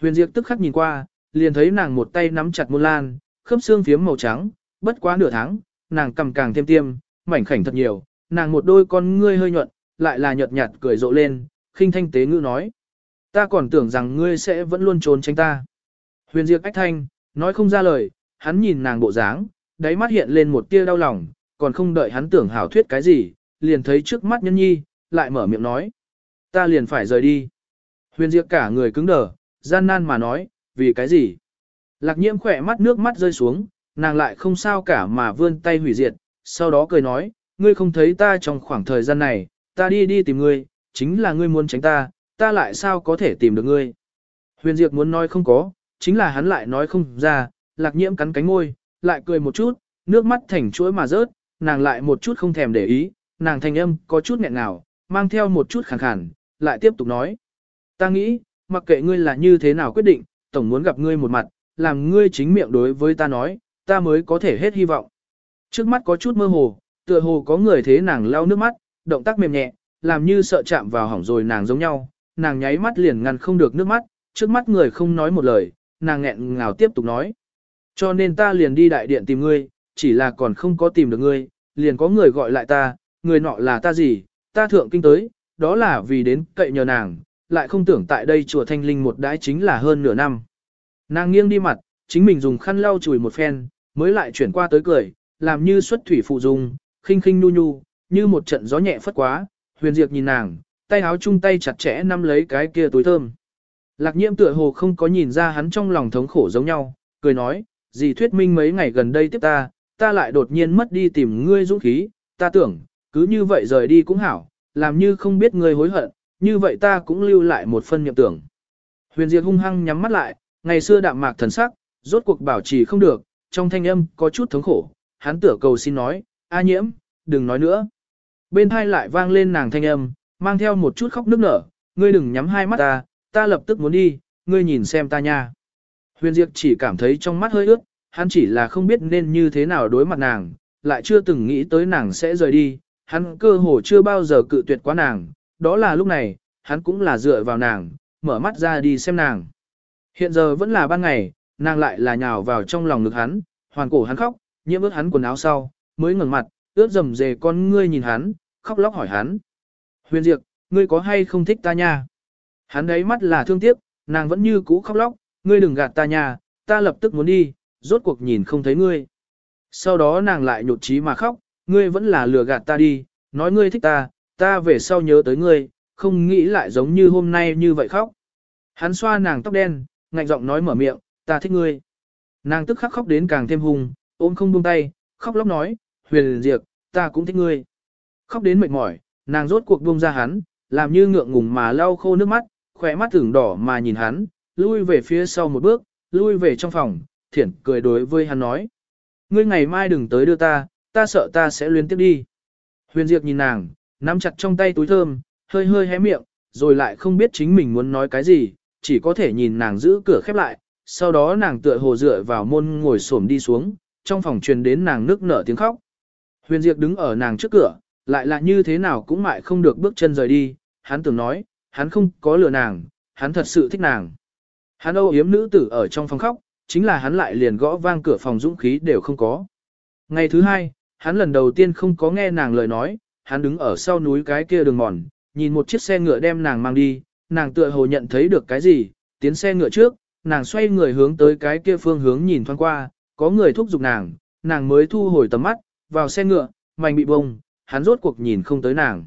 S1: Huyền Diệp tức khắc nhìn qua, liền thấy nàng một tay nắm chặt môn lan, khớp xương phiếm màu trắng, bất quá nửa tháng, nàng cầm càng thêm tiêm, mảnh khảnh thật nhiều, nàng một đôi con ngươi hơi nhuận, lại là nhợt nhạt cười rộ lên, khinh thanh tế ngữ nói. Ta còn tưởng rằng ngươi sẽ vẫn luôn trốn tránh ta. Huyền Diệp ách thanh, nói không ra lời, hắn nhìn nàng bộ dáng, đáy mắt hiện lên một tia đau lòng, còn không đợi hắn tưởng hảo thuyết cái gì, liền thấy trước mắt nhân nhi, lại mở miệng nói. Ta liền phải rời đi. Huyền Diệp cả người cứng đờ, gian nan mà nói, vì cái gì? Lạc nhiễm khỏe mắt nước mắt rơi xuống, nàng lại không sao cả mà vươn tay hủy diệt, sau đó cười nói, ngươi không thấy ta trong khoảng thời gian này, ta đi đi tìm ngươi, chính là ngươi muốn tránh ta, ta lại sao có thể tìm được ngươi. Huyền Diệp muốn nói không có, chính là hắn lại nói không ra, lạc nhiễm cắn cánh môi, lại cười một chút, nước mắt thành chuỗi mà rớt, nàng lại một chút không thèm để ý, nàng thanh âm có chút nghẹn ngào, mang theo một chút khàn khàn, lại tiếp tục nói. Ta nghĩ, mặc kệ ngươi là như thế nào quyết định, tổng muốn gặp ngươi một mặt, làm ngươi chính miệng đối với ta nói, ta mới có thể hết hy vọng. Trước mắt có chút mơ hồ, tựa hồ có người thế nàng lau nước mắt, động tác mềm nhẹ, làm như sợ chạm vào hỏng rồi nàng giống nhau, nàng nháy mắt liền ngăn không được nước mắt, trước mắt người không nói một lời, nàng nghẹn ngào tiếp tục nói. Cho nên ta liền đi đại điện tìm ngươi, chỉ là còn không có tìm được ngươi, liền có người gọi lại ta, người nọ là ta gì, ta thượng kinh tới, đó là vì đến cậy nhờ nàng, lại không tưởng tại đây chùa thanh linh một đái chính là hơn nửa năm. Nàng nghiêng đi mặt, chính mình dùng khăn lau chùi một phen, mới lại chuyển qua tới cười, làm như xuất thủy phụ dung, khinh khinh nu nhu, như một trận gió nhẹ phất quá, huyền diệt nhìn nàng, tay áo chung tay chặt chẽ nắm lấy cái kia túi thơm. Lạc nhiễm tựa hồ không có nhìn ra hắn trong lòng thống khổ giống nhau, cười nói, gì thuyết minh mấy ngày gần đây tiếp ta, ta lại đột nhiên mất đi tìm ngươi dũng khí, ta tưởng, cứ như vậy rời đi cũng hảo, làm như không biết ngươi hối hận, như vậy ta cũng lưu lại một phân niệm tưởng. Huyền Diệt hung hăng nhắm mắt lại, ngày xưa đạm mạc thần sắc, rốt cuộc bảo trì không được, trong thanh âm có chút thống khổ, hắn tựa cầu xin nói, A nhiễm, đừng nói nữa. Bên hai lại vang lên nàng thanh âm, mang theo một chút khóc nức nở, ngươi đừng nhắm hai mắt ta, ta lập tức muốn đi, ngươi nhìn xem ta nha. Huyền Diệp chỉ cảm thấy trong mắt hơi ướt, hắn chỉ là không biết nên như thế nào đối mặt nàng, lại chưa từng nghĩ tới nàng sẽ rời đi, hắn cơ hồ chưa bao giờ cự tuyệt quá nàng, đó là lúc này, hắn cũng là dựa vào nàng, mở mắt ra đi xem nàng. Hiện giờ vẫn là ban ngày, nàng lại là nhào vào trong lòng ngực hắn, hoàn cổ hắn khóc, nhiễm ướt hắn quần áo sau, mới ngẩng mặt, ướt dầm dề con ngươi nhìn hắn, khóc lóc hỏi hắn. Huyền Diệp, ngươi có hay không thích ta nha? Hắn đấy mắt là thương tiếc, nàng vẫn như cũ khóc lóc, ngươi đừng gạt ta nha, ta lập tức muốn đi, rốt cuộc nhìn không thấy ngươi. Sau đó nàng lại nhột trí mà khóc, ngươi vẫn là lừa gạt ta đi, nói ngươi thích ta, ta về sau nhớ tới ngươi, không nghĩ lại giống như hôm nay như vậy khóc. Hắn xoa nàng tóc đen, ngạnh giọng nói mở miệng, ta thích ngươi. Nàng tức khắc khóc đến càng thêm hung, ôm không buông tay, khóc lóc nói, huyền diệt, ta cũng thích ngươi. Khóc đến mệt mỏi, nàng rốt cuộc buông ra hắn, làm như ngượng ngùng mà lau khô nước mắt, khỏe mắt tưởng đỏ mà nhìn hắn, lui về phía sau một bước, lui về trong phòng, thiển cười đối với hắn nói. Ngươi ngày mai đừng tới đưa ta, ta sợ ta sẽ luyến tiếp đi. Huyền Diệp nhìn nàng, nắm chặt trong tay túi thơm, hơi hơi hé miệng, rồi lại không biết chính mình muốn nói cái gì, chỉ có thể nhìn nàng giữ cửa khép lại, sau đó nàng tựa hồ dựa vào môn ngồi xổm đi xuống, trong phòng truyền đến nàng nước nở tiếng khóc. Huyền Diệp đứng ở nàng trước cửa, lại là như thế nào cũng mãi không được bước chân rời đi, hắn tưởng nói, hắn không có lừa nàng, hắn thật sự thích nàng. Hắn âu yếm nữ tử ở trong phòng khóc, chính là hắn lại liền gõ vang cửa phòng dũng khí đều không có. Ngày thứ hai, hắn lần đầu tiên không có nghe nàng lời nói, hắn đứng ở sau núi cái kia đường mòn, nhìn một chiếc xe ngựa đem nàng mang đi, nàng tựa hồ nhận thấy được cái gì, tiến xe ngựa trước, nàng xoay người hướng tới cái kia phương hướng nhìn thoáng qua, có người thúc giục nàng, nàng mới thu hồi tầm mắt, vào xe ngựa, mảnh bị bông, hắn rốt cuộc nhìn không tới nàng.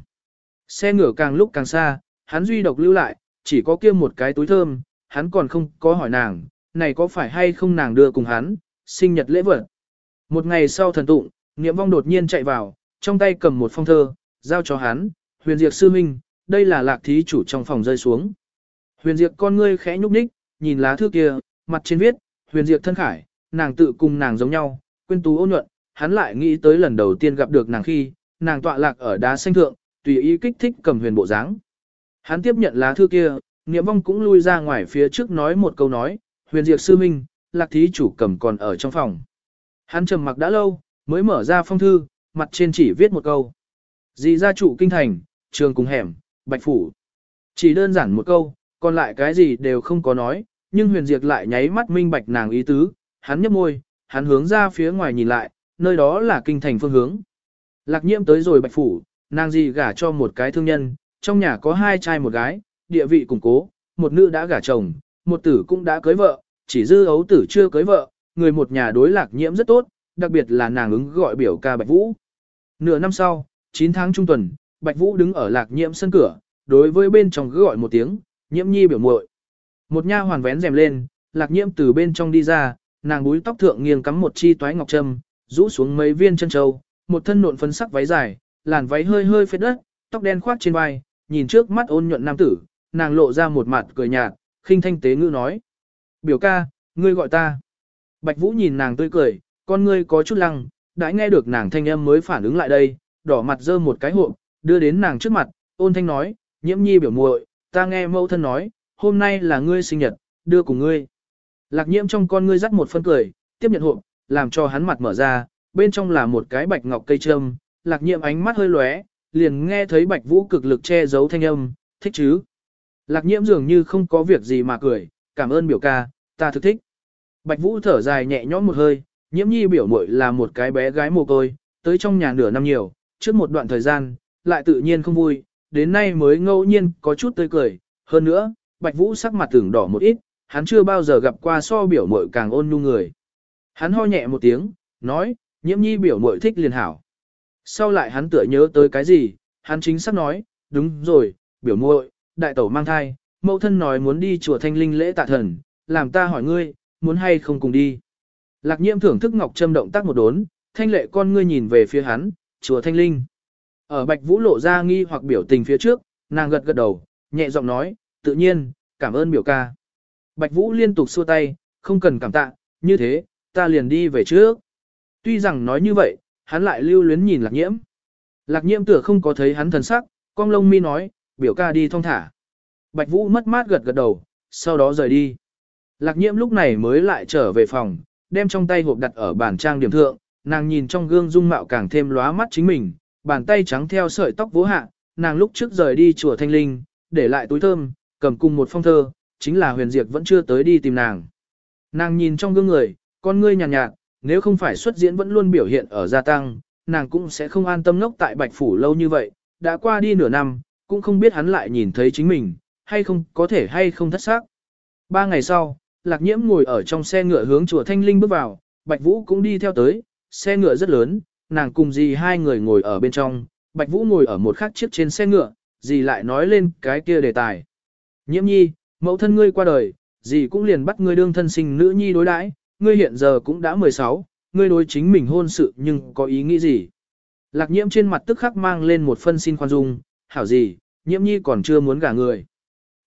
S1: Xe ngựa càng lúc càng xa, hắn duy độc lưu lại, chỉ có kia một cái túi thơm, hắn còn không có hỏi nàng, này có phải hay không nàng đưa cùng hắn, sinh nhật lễ vật. Một ngày sau thần tụng, Niệm vong đột nhiên chạy vào, trong tay cầm một phong thơ, giao cho hắn, huyền diệt sư minh, đây là lạc thí chủ trong phòng rơi xuống. Huyền diệt con ngươi khẽ nhúc nhích, nhìn lá thư kia, mặt trên viết, huyền diệt thân khải, nàng tự cùng nàng giống nhau, quên tú ôn nhuận, hắn lại nghĩ tới lần đầu tiên gặp được nàng khi, nàng tọa lạc ở đá xanh thượng, tùy ý kích thích cầm huyền bộ dáng. Hắn tiếp nhận lá thư kia, Niệm vong cũng lui ra ngoài phía trước nói một câu nói, huyền diệt sư minh, lạc thí chủ cầm còn ở trong phòng. Hắn trầm mặc đã lâu, mới mở ra phong thư, mặt trên chỉ viết một câu. Dì gia trụ kinh thành, trường cùng hẻm, bạch phủ. Chỉ đơn giản một câu, còn lại cái gì đều không có nói, nhưng huyền diệt lại nháy mắt minh bạch nàng ý tứ, hắn nhấp môi, hắn hướng ra phía ngoài nhìn lại, nơi đó là kinh thành phương hướng. Lạc nhiễm tới rồi bạch phủ, nàng gì gả cho một cái thương nhân, trong nhà có hai trai một gái, địa vị củng cố, một nữ đã gả chồng, một tử cũng đã cưới vợ, chỉ dư ấu tử chưa cưới vợ, người một nhà đối lạc nhiễm rất tốt, đặc biệt là nàng ứng gọi biểu ca Bạch Vũ. Nửa năm sau, 9 tháng trung tuần, Bạch Vũ đứng ở lạc nhiễm sân cửa, đối với bên trong cứ gọi một tiếng, nhiễm nhi biểu muội. Một nha hoàn vén rèm lên, lạc nhiễm từ bên trong đi ra, nàng búi tóc thượng nghiêng cắm một chi toái ngọc trâm, rũ xuống mấy viên chân châu, một thân nộn phấn sắc váy dài, làn váy hơi hơi phết đất, tóc đen khoác trên vai, nhìn trước mắt ôn nhuận nam tử, nàng lộ ra một mặt cười nhạt, khinh thanh tế ngữ nói. Biểu ca, ngươi gọi ta. Bạch Vũ nhìn nàng tươi cười, con ngươi có chút lăng, đã nghe được nàng thanh âm mới phản ứng lại đây, đỏ mặt dơ một cái hộp, đưa đến nàng trước mặt, ôn thanh nói, nhiễm nhi biểu muội, ta nghe mẫu thân nói, hôm nay là ngươi sinh nhật, đưa cùng ngươi. Lạc nhiễm trong con ngươi dắt một phân cười, tiếp nhận hộp, làm cho hắn mặt mở ra, bên trong là một cái bạch ngọc cây trâm, lạc nhiễm ánh mắt hơi lóe, liền nghe thấy bạch vũ cực lực che giấu thanh âm, thích chứ. Lạc nhiễm dường như không có việc gì mà cười, cảm ơn biểu ca, ta thực thích. Bạch vũ thở dài nhẹ nhõm một hơi, nhiễm nhi biểu muội là một cái bé gái mồ côi, tới trong nhà nửa năm nhiều, trước một đoạn thời gian, lại tự nhiên không vui, đến nay mới ngẫu nhiên có chút tươi cười, hơn nữa, Bạch Vũ sắc mặt tưởng đỏ một ít, hắn chưa bao giờ gặp qua so biểu muội càng ôn nhu người. Hắn ho nhẹ một tiếng, nói, nhiễm nhi biểu mội thích liền hảo. Sau lại hắn tựa nhớ tới cái gì, hắn chính xác nói, đúng rồi, biểu muội, đại tẩu mang thai, mẫu thân nói muốn đi chùa thanh linh lễ tạ thần, làm ta hỏi ngươi, muốn hay không cùng đi. Lạc nhiễm thưởng thức ngọc trâm động tác một đốn, thanh lệ con ngươi nhìn về phía hắn, chùa thanh linh. Ở bạch vũ lộ ra nghi hoặc biểu tình phía trước, nàng gật gật đầu, nhẹ giọng nói, tự nhiên, cảm ơn biểu ca. Bạch vũ liên tục xua tay, không cần cảm tạ, như thế, ta liền đi về trước. Tuy rằng nói như vậy, hắn lại lưu luyến nhìn lạc nhiễm. Lạc nhiễm tựa không có thấy hắn thần sắc, cong lông mi nói, biểu ca đi thong thả. Bạch vũ mất mát gật gật đầu, sau đó rời đi. Lạc nhiễm lúc này mới lại trở về phòng, đem trong tay hộp đặt ở bàn trang điểm thượng, nàng nhìn trong gương dung mạo càng thêm lóa mắt chính mình, bàn tay trắng theo sợi tóc vỗ hạ, nàng lúc trước rời đi chùa Thanh Linh, để lại túi thơm, cầm cùng một phong thơ, chính là huyền diệt vẫn chưa tới đi tìm nàng. Nàng nhìn trong gương người, con ngươi nhàn nhạt, nhạt, nếu không phải xuất diễn vẫn luôn biểu hiện ở gia tăng, nàng cũng sẽ không an tâm ngốc tại Bạch Phủ lâu như vậy, đã qua đi nửa năm, cũng không biết hắn lại nhìn thấy chính mình, hay không có thể hay không thất xác. Ba ngày sau, Lạc Nhiễm ngồi ở trong xe ngựa hướng chùa Thanh Linh bước vào, Bạch Vũ cũng đi theo tới, xe ngựa rất lớn, nàng cùng dì hai người ngồi ở bên trong, Bạch Vũ ngồi ở một khác chiếc trên xe ngựa, dì lại nói lên cái kia đề tài. Nhiễm nhi, mẫu thân ngươi qua đời, dì cũng liền bắt ngươi đương thân sinh nữ nhi đối đãi, ngươi hiện giờ cũng đã 16, ngươi đối chính mình hôn sự nhưng có ý nghĩ gì? Lạc nhiễm trên mặt tức khắc mang lên một phân xin khoan dung, hảo gì, nhiễm nhi còn chưa muốn gả người.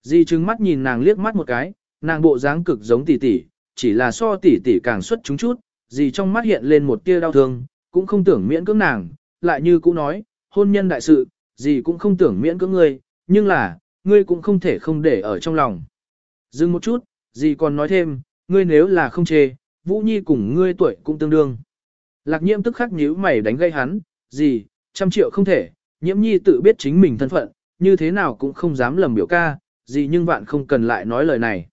S1: Dì trừng mắt nhìn nàng liếc mắt một cái, nàng bộ dáng cực giống tỷ tỷ, chỉ là so tỷ tỷ càng xuất chúng chút, dì trong mắt hiện lên một tia đau thương, cũng không tưởng miễn cưỡng nàng, lại như cũ nói, hôn nhân đại sự, gì cũng không tưởng miễn cưỡng ngươi, nhưng là, ngươi cũng không thể không để ở trong lòng. Dừng một chút, gì còn nói thêm, ngươi nếu là không chê, Vũ Nhi cùng ngươi tuổi cũng tương đương. Lạc nhiễm tức khắc nhíu mày đánh gây hắn, gì, trăm triệu không thể, nhiễm nhi tự biết chính mình thân phận, như thế nào cũng không dám lầm biểu ca, gì nhưng bạn không cần lại nói lời này.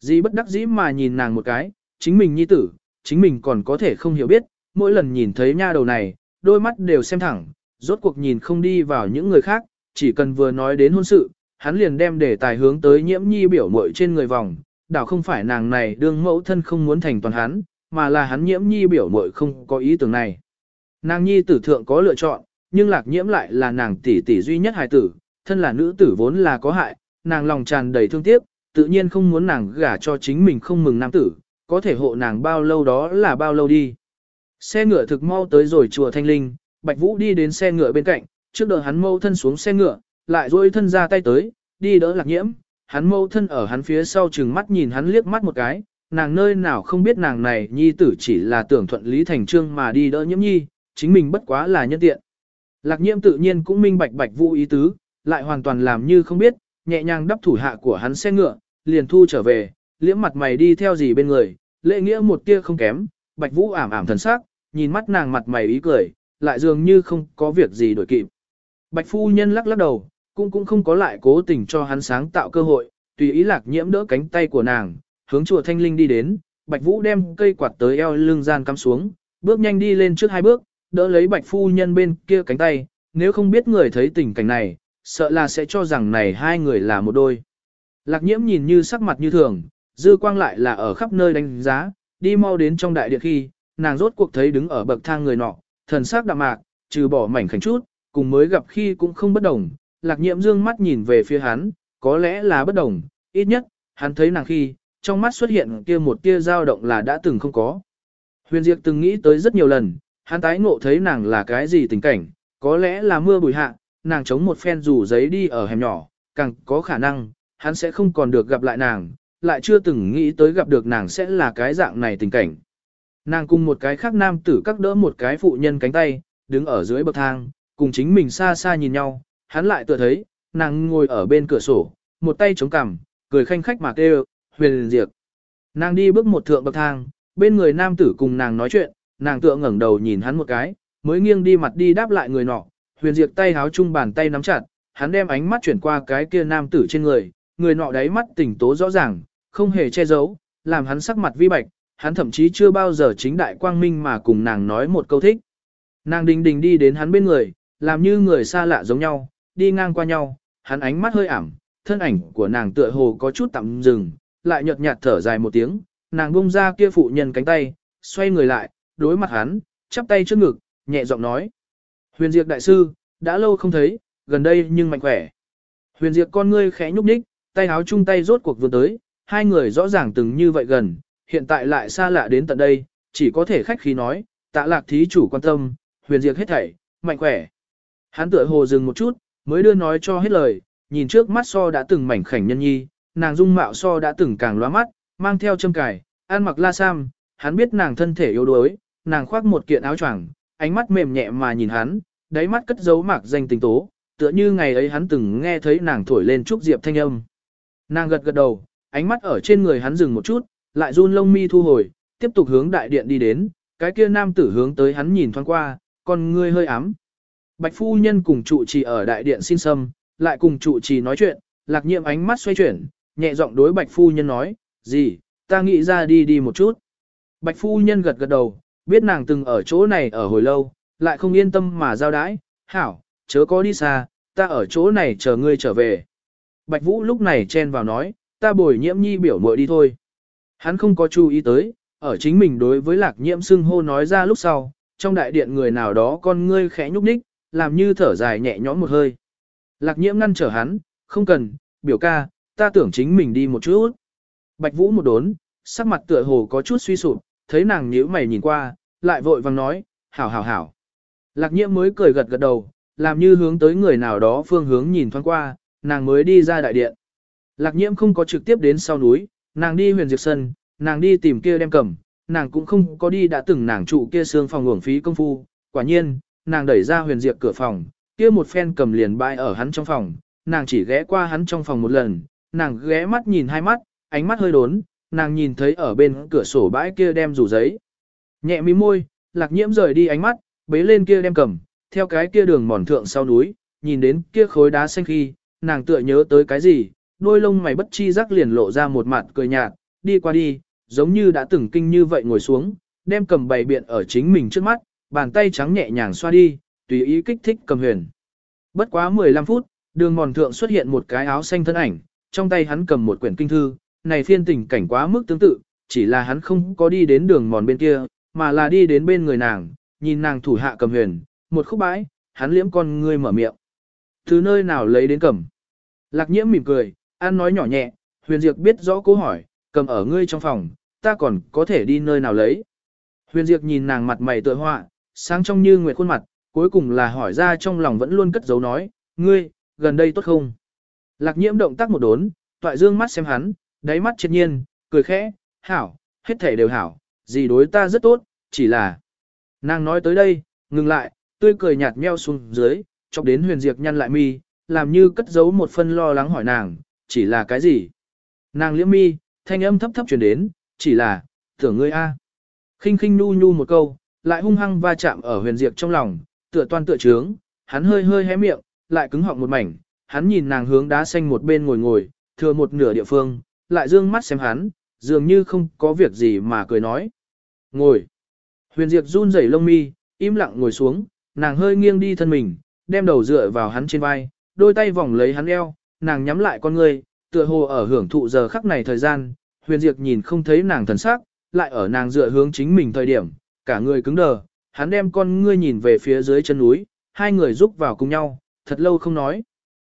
S1: Dì bất đắc dĩ mà nhìn nàng một cái, chính mình nhi tử, chính mình còn có thể không hiểu biết, mỗi lần nhìn thấy nha đầu này, đôi mắt đều xem thẳng, rốt cuộc nhìn không đi vào những người khác, chỉ cần vừa nói đến hôn sự, hắn liền đem đề tài hướng tới nhiễm nhi biểu muội trên người vòng, đảo không phải nàng này đương mẫu thân không muốn thành toàn hắn, mà là hắn nhiễm nhi biểu muội không có ý tưởng này. Nàng nhi tử thượng có lựa chọn, nhưng lạc nhiễm lại là nàng tỷ tỷ duy nhất hài tử, thân là nữ tử vốn là có hại, nàng lòng tràn đầy thương tiếc, tự nhiên không muốn nàng gả cho chính mình không mừng nam tử, có thể hộ nàng bao lâu đó là bao lâu đi. Xe ngựa thực mau tới rồi chùa Thanh Linh, Bạch Vũ đi đến xe ngựa bên cạnh, trước đỡ hắn mâu thân xuống xe ngựa, lại duỗi thân ra tay tới, đi đỡ lạc nhiễm, hắn mâu thân ở hắn phía sau chừng mắt nhìn hắn liếc mắt một cái, nàng nơi nào không biết nàng này nhi tử chỉ là tưởng thuận lý thành trương mà đi đỡ nhiễm nhi, chính mình bất quá là nhân tiện. Lạc nhiễm tự nhiên cũng minh bạch Bạch Vũ ý tứ, lại hoàn toàn làm như không biết, nhẹ nhàng đắp thủ hạ của hắn xe ngựa, liền thu trở về, liễm mặt mày đi theo gì bên người, lễ nghĩa một tia không kém, Bạch Vũ ảm ảm thần sắc, nhìn mắt nàng mặt mày ý cười, lại dường như không có việc gì đổi kịp. Bạch phu nhân lắc lắc đầu, cũng cũng không có lại cố tình cho hắn sáng tạo cơ hội, tùy ý lạc nhiễm đỡ cánh tay của nàng, hướng chùa Thanh Linh đi đến, Bạch Vũ đem cây quạt tới eo lưng gian cắm xuống, bước nhanh đi lên trước hai bước, đỡ lấy Bạch phu nhân bên kia cánh tay, nếu không biết người thấy tình cảnh này, sợ là sẽ cho rằng này hai người là một đôi. Lạc nhiễm nhìn như sắc mặt như thường, dư quang lại là ở khắp nơi đánh giá, đi mau đến trong đại điện khi, nàng rốt cuộc thấy đứng ở bậc thang người nọ, thần sắc đạm mạc, trừ bỏ mảnh khảnh chút, cùng mới gặp khi cũng không bất đồng, lạc nhiễm dương mắt nhìn về phía hắn, có lẽ là bất đồng, ít nhất, hắn thấy nàng khi, trong mắt xuất hiện kia một tia dao động là đã từng không có. Huyền Diệp từng nghĩ tới rất nhiều lần, hắn tái ngộ thấy nàng là cái gì tình cảnh, có lẽ là mưa bụi hạ, nàng chống một phen rủ giấy đi ở hẻm nhỏ, càng có khả năng, hắn sẽ không còn được gặp lại nàng, lại chưa từng nghĩ tới gặp được nàng sẽ là cái dạng này tình cảnh. Nàng cùng một cái khác nam tử cắt đỡ một cái phụ nhân cánh tay, đứng ở dưới bậc thang, cùng chính mình xa xa nhìn nhau, hắn lại tựa thấy, nàng ngồi ở bên cửa sổ, một tay chống cằm, cười khanh khách mà kêu, huyền diệt. Nàng đi bước một thượng bậc thang, bên người nam tử cùng nàng nói chuyện, nàng tựa ngẩng đầu nhìn hắn một cái, mới nghiêng đi mặt đi đáp lại người nọ, huyền diệt tay háo chung bàn tay nắm chặt, hắn đem ánh mắt chuyển qua cái kia nam tử trên người, người nọ đáy mắt tỉnh tố rõ ràng, không hề che giấu, làm hắn sắc mặt vi bạch, hắn thậm chí chưa bao giờ chính đại quang minh mà cùng nàng nói một câu thích. Nàng đình đình đi đến hắn bên người, làm như người xa lạ giống nhau, đi ngang qua nhau, hắn ánh mắt hơi ảm, thân ảnh của nàng tựa hồ có chút tạm dừng, lại nhợt nhạt thở dài một tiếng, nàng bung ra kia phụ nhân cánh tay, xoay người lại, đối mặt hắn, chắp tay trước ngực, nhẹ giọng nói. Huyền Diệp đại sư, đã lâu không thấy, gần đây nhưng mạnh khỏe. Huyền Diệp con ngươi khẽ nhúc nhích, tay áo chung tay rốt cuộc vừa tới, hai người rõ ràng từng như vậy gần, hiện tại lại xa lạ đến tận đây, chỉ có thể khách khí nói, tạ lạc thí chủ quan tâm, huyền diệt hết thảy, mạnh khỏe. Hắn tựa hồ dừng một chút, mới đưa nói cho hết lời, nhìn trước mắt so đã từng mảnh khảnh nhân nhi, nàng dung mạo so đã từng càng lóa mắt, mang theo châm cài, ăn mặc la sam, hắn biết nàng thân thể yếu đuối, nàng khoác một kiện áo choàng, ánh mắt mềm nhẹ mà nhìn hắn, đáy mắt cất giấu mạc danh tình tố, tựa như ngày ấy hắn từng nghe thấy nàng thổi lên trúc diệp thanh âm. Nàng gật gật đầu, ánh mắt ở trên người hắn dừng một chút, lại run lông mi thu hồi, tiếp tục hướng đại điện đi đến, cái kia nam tử hướng tới hắn nhìn thoáng qua, con ngươi hơi ám. Bạch phu nhân cùng trụ trì ở đại điện xin sâm, lại cùng trụ trì nói chuyện, lạc nhiệm ánh mắt xoay chuyển, nhẹ giọng đối bạch phu nhân nói, gì, ta nghĩ ra đi đi một chút. Bạch phu nhân gật gật đầu, biết nàng từng ở chỗ này ở hồi lâu, lại không yên tâm mà giao đãi, hảo, chớ có đi xa, ta ở chỗ này chờ ngươi trở về. Bạch Vũ lúc này chen vào nói, ta bồi nhiễm nhi biểu muội đi thôi. Hắn không có chú ý tới, ở chính mình đối với lạc nhiễm xưng hô nói ra lúc sau, trong đại điện người nào đó con ngươi khẽ nhúc nhích, làm như thở dài nhẹ nhõm một hơi. Lạc nhiễm ngăn trở hắn, không cần, biểu ca, ta tưởng chính mình đi một chút. Bạch Vũ một đốn, sắc mặt tựa hồ có chút suy sụp, thấy nàng nhíu mày nhìn qua, lại vội vàng nói, hảo hảo hảo. Lạc nhiễm mới cười gật gật đầu, làm như hướng tới người nào đó phương hướng nhìn thoáng qua, nàng mới đi ra đại điện. Lạc nhiễm không có trực tiếp đến sau núi, nàng đi huyền diệt sân, nàng đi tìm kia đem cầm, nàng cũng không có đi đã từng nàng trụ kia xương phòng uổng phí công phu. Quả nhiên, nàng đẩy ra huyền diệp cửa phòng, kia một phen cầm liền bãi ở hắn trong phòng, nàng chỉ ghé qua hắn trong phòng một lần, nàng ghé mắt nhìn hai mắt, ánh mắt hơi đốn, nàng nhìn thấy ở bên cửa sổ bãi kia đem rủ giấy. Nhẹ mí môi, lạc nhiễm rời đi ánh mắt, bế lên kia đem cầm, theo cái kia đường mòn thượng sau núi, nhìn đến kia khối đá xanh khi, nàng tựa nhớ tới cái gì, đôi lông mày bất chi giác liền lộ ra một mặt cười nhạt, đi qua đi, giống như đã từng kinh như vậy ngồi xuống, đem cầm bày biện ở chính mình trước mắt, bàn tay trắng nhẹ nhàng xoa đi, tùy ý kích thích cầm huyền. Bất quá 15 phút, đường mòn thượng xuất hiện một cái áo xanh thân ảnh, trong tay hắn cầm một quyển kinh thư, này phiên tình cảnh quá mức tương tự, chỉ là hắn không có đi đến đường mòn bên kia, mà là đi đến bên người nàng, nhìn nàng thủ hạ cầm huyền, một khúc bãi, hắn liễm con ngươi mở miệng. Từ nơi nào lấy đến cầm? Lạc nhiễm mỉm cười, An nói nhỏ nhẹ, huyền diệt biết rõ câu hỏi, cầm ở ngươi trong phòng, ta còn có thể đi nơi nào lấy. Huyền diệp nhìn nàng mặt mày tựa họa, sáng trong như nguyệt khuôn mặt, cuối cùng là hỏi ra trong lòng vẫn luôn cất giấu nói, ngươi, gần đây tốt không? Lạc nhiễm động tác một đốn, toại dương mắt xem hắn, đáy mắt triệt nhiên, cười khẽ, hảo, hết thể đều hảo, gì đối ta rất tốt, chỉ là... Nàng nói tới đây, ngừng lại, tươi cười nhạt meo xuống dưới, chọc đến huyền diệt nhăn lại mi, làm như cất giấu một phân lo lắng hỏi nàng, chỉ là cái gì? Nàng liễm mi, thanh âm thấp thấp truyền đến, chỉ là, tưởng ngươi a. khinh khinh nu nu một câu, lại hung hăng va chạm ở huyền diệt trong lòng, tựa toan tựa trướng, hắn hơi hơi hé miệng, lại cứng họng một mảnh, hắn nhìn nàng hướng đá xanh một bên ngồi ngồi, thừa một nửa địa phương, lại dương mắt xem hắn, dường như không có việc gì mà cười nói. Ngồi. Huyền diệt run rẩy lông mi, im lặng ngồi xuống, nàng hơi nghiêng đi thân mình, đem đầu dựa vào hắn trên vai, đôi tay vòng lấy hắn eo, nàng nhắm lại con ngươi, tựa hồ ở hưởng thụ giờ khắc này thời gian, huyền diệp nhìn không thấy nàng thần sắc, lại ở nàng dựa hướng chính mình thời điểm, cả người cứng đờ, hắn đem con ngươi nhìn về phía dưới chân núi, hai người rúc vào cùng nhau, thật lâu không nói.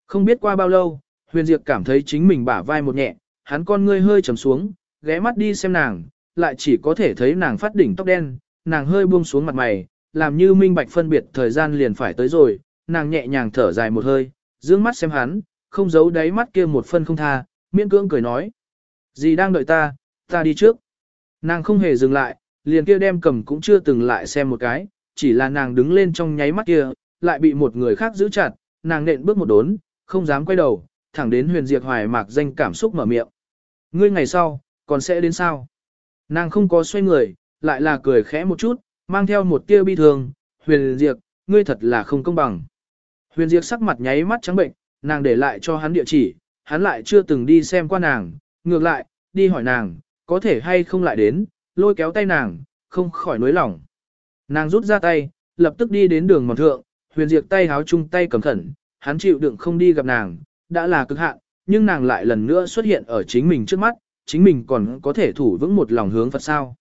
S1: Không biết qua bao lâu, huyền diệt cảm thấy chính mình bả vai một nhẹ, hắn con ngươi hơi trầm xuống, ghé mắt đi xem nàng, lại chỉ có thể thấy nàng phát đỉnh tóc đen, nàng hơi buông xuống mặt mày, làm như minh bạch phân biệt thời gian liền phải tới rồi, nàng nhẹ nhàng thở dài một hơi, dương mắt xem hắn, không giấu đáy mắt kia một phân không tha, miễn cưỡng cười nói. Gì đang đợi ta, ta đi trước. Nàng không hề dừng lại, liền kia đem cầm cũng chưa từng lại xem một cái, chỉ là nàng đứng lên trong nháy mắt kia, lại bị một người khác giữ chặt, nàng nện bước một đốn, không dám quay đầu, thẳng đến huyền diệt hoài mạc danh cảm xúc mở miệng. Ngươi ngày sau, còn sẽ đến sao? Nàng không có xoay người, lại là cười khẽ một chút, mang theo một tia bi thường, huyền diệt, ngươi thật là không công bằng. Huyền diệt sắc mặt nháy mắt trắng bệnh, nàng để lại cho hắn địa chỉ, hắn lại chưa từng đi xem qua nàng, ngược lại, đi hỏi nàng, có thể hay không lại đến, lôi kéo tay nàng, không khỏi nối lòng. Nàng rút ra tay, lập tức đi đến đường mòn thượng, huyền diệt tay háo chung tay cầm khẩn, hắn chịu đựng không đi gặp nàng, đã là cực hạn, nhưng nàng lại lần nữa xuất hiện ở chính mình trước mắt, chính mình còn có thể thủ vững một lòng hướng Phật sao.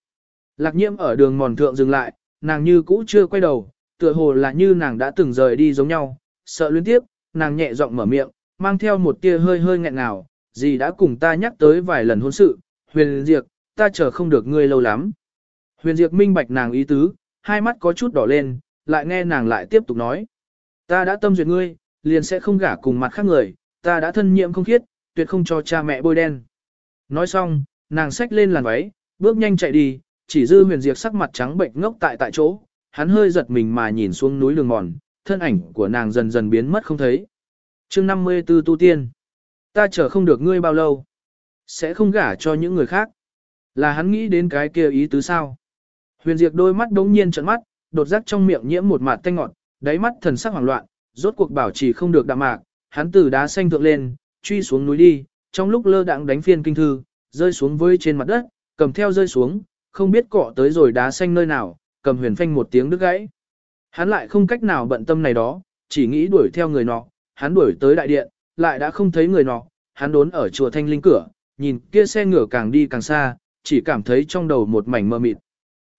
S1: Lạc nhiễm ở đường mòn thượng dừng lại, nàng như cũ chưa quay đầu, tựa hồ là như nàng đã từng rời đi giống nhau, sợ liên tiếp, nàng nhẹ giọng mở miệng, mang theo một tia hơi hơi nghẹn ngào, gì đã cùng ta nhắc tới vài lần hôn sự, huyền diệt, ta chờ không được ngươi lâu lắm. Huyền Diệp minh bạch nàng ý tứ, hai mắt có chút đỏ lên, lại nghe nàng lại tiếp tục nói. Ta đã tâm duyệt ngươi, liền sẽ không gả cùng mặt khác người, ta đã thân nhiệm không khiết, tuyệt không cho cha mẹ bôi đen. Nói xong, nàng xách lên làn váy, bước nhanh chạy đi, chỉ dư huyền diệt sắc mặt trắng bệnh ngốc tại tại chỗ, hắn hơi giật mình mà nhìn xuống núi đường mòn, thân ảnh của nàng dần dần biến mất không thấy. chương 54 tu tiên. Ta chờ không được ngươi bao lâu. Sẽ không gả cho những người khác. Là hắn nghĩ đến cái kia ý tứ sao. Huyền Diệp đôi mắt đống nhiên trợn mắt, đột giác trong miệng nhiễm một mạt tanh ngọt, đáy mắt thần sắc hoảng loạn, rốt cuộc bảo trì không được đạm mạc, hắn từ đá xanh thượng lên, truy xuống núi đi, trong lúc lơ đãng đánh phiên kinh thư, rơi xuống với trên mặt đất, cầm theo rơi xuống, không biết cọ tới rồi đá xanh nơi nào, cầm huyền phanh một tiếng đứt gãy. Hắn lại không cách nào bận tâm này đó, chỉ nghĩ đuổi theo người nọ, hắn đuổi tới đại điện, lại đã không thấy người nọ, hắn đốn ở chùa Thanh Linh cửa, nhìn kia xe ngựa càng đi càng xa, chỉ cảm thấy trong đầu một mảnh mơ mịt.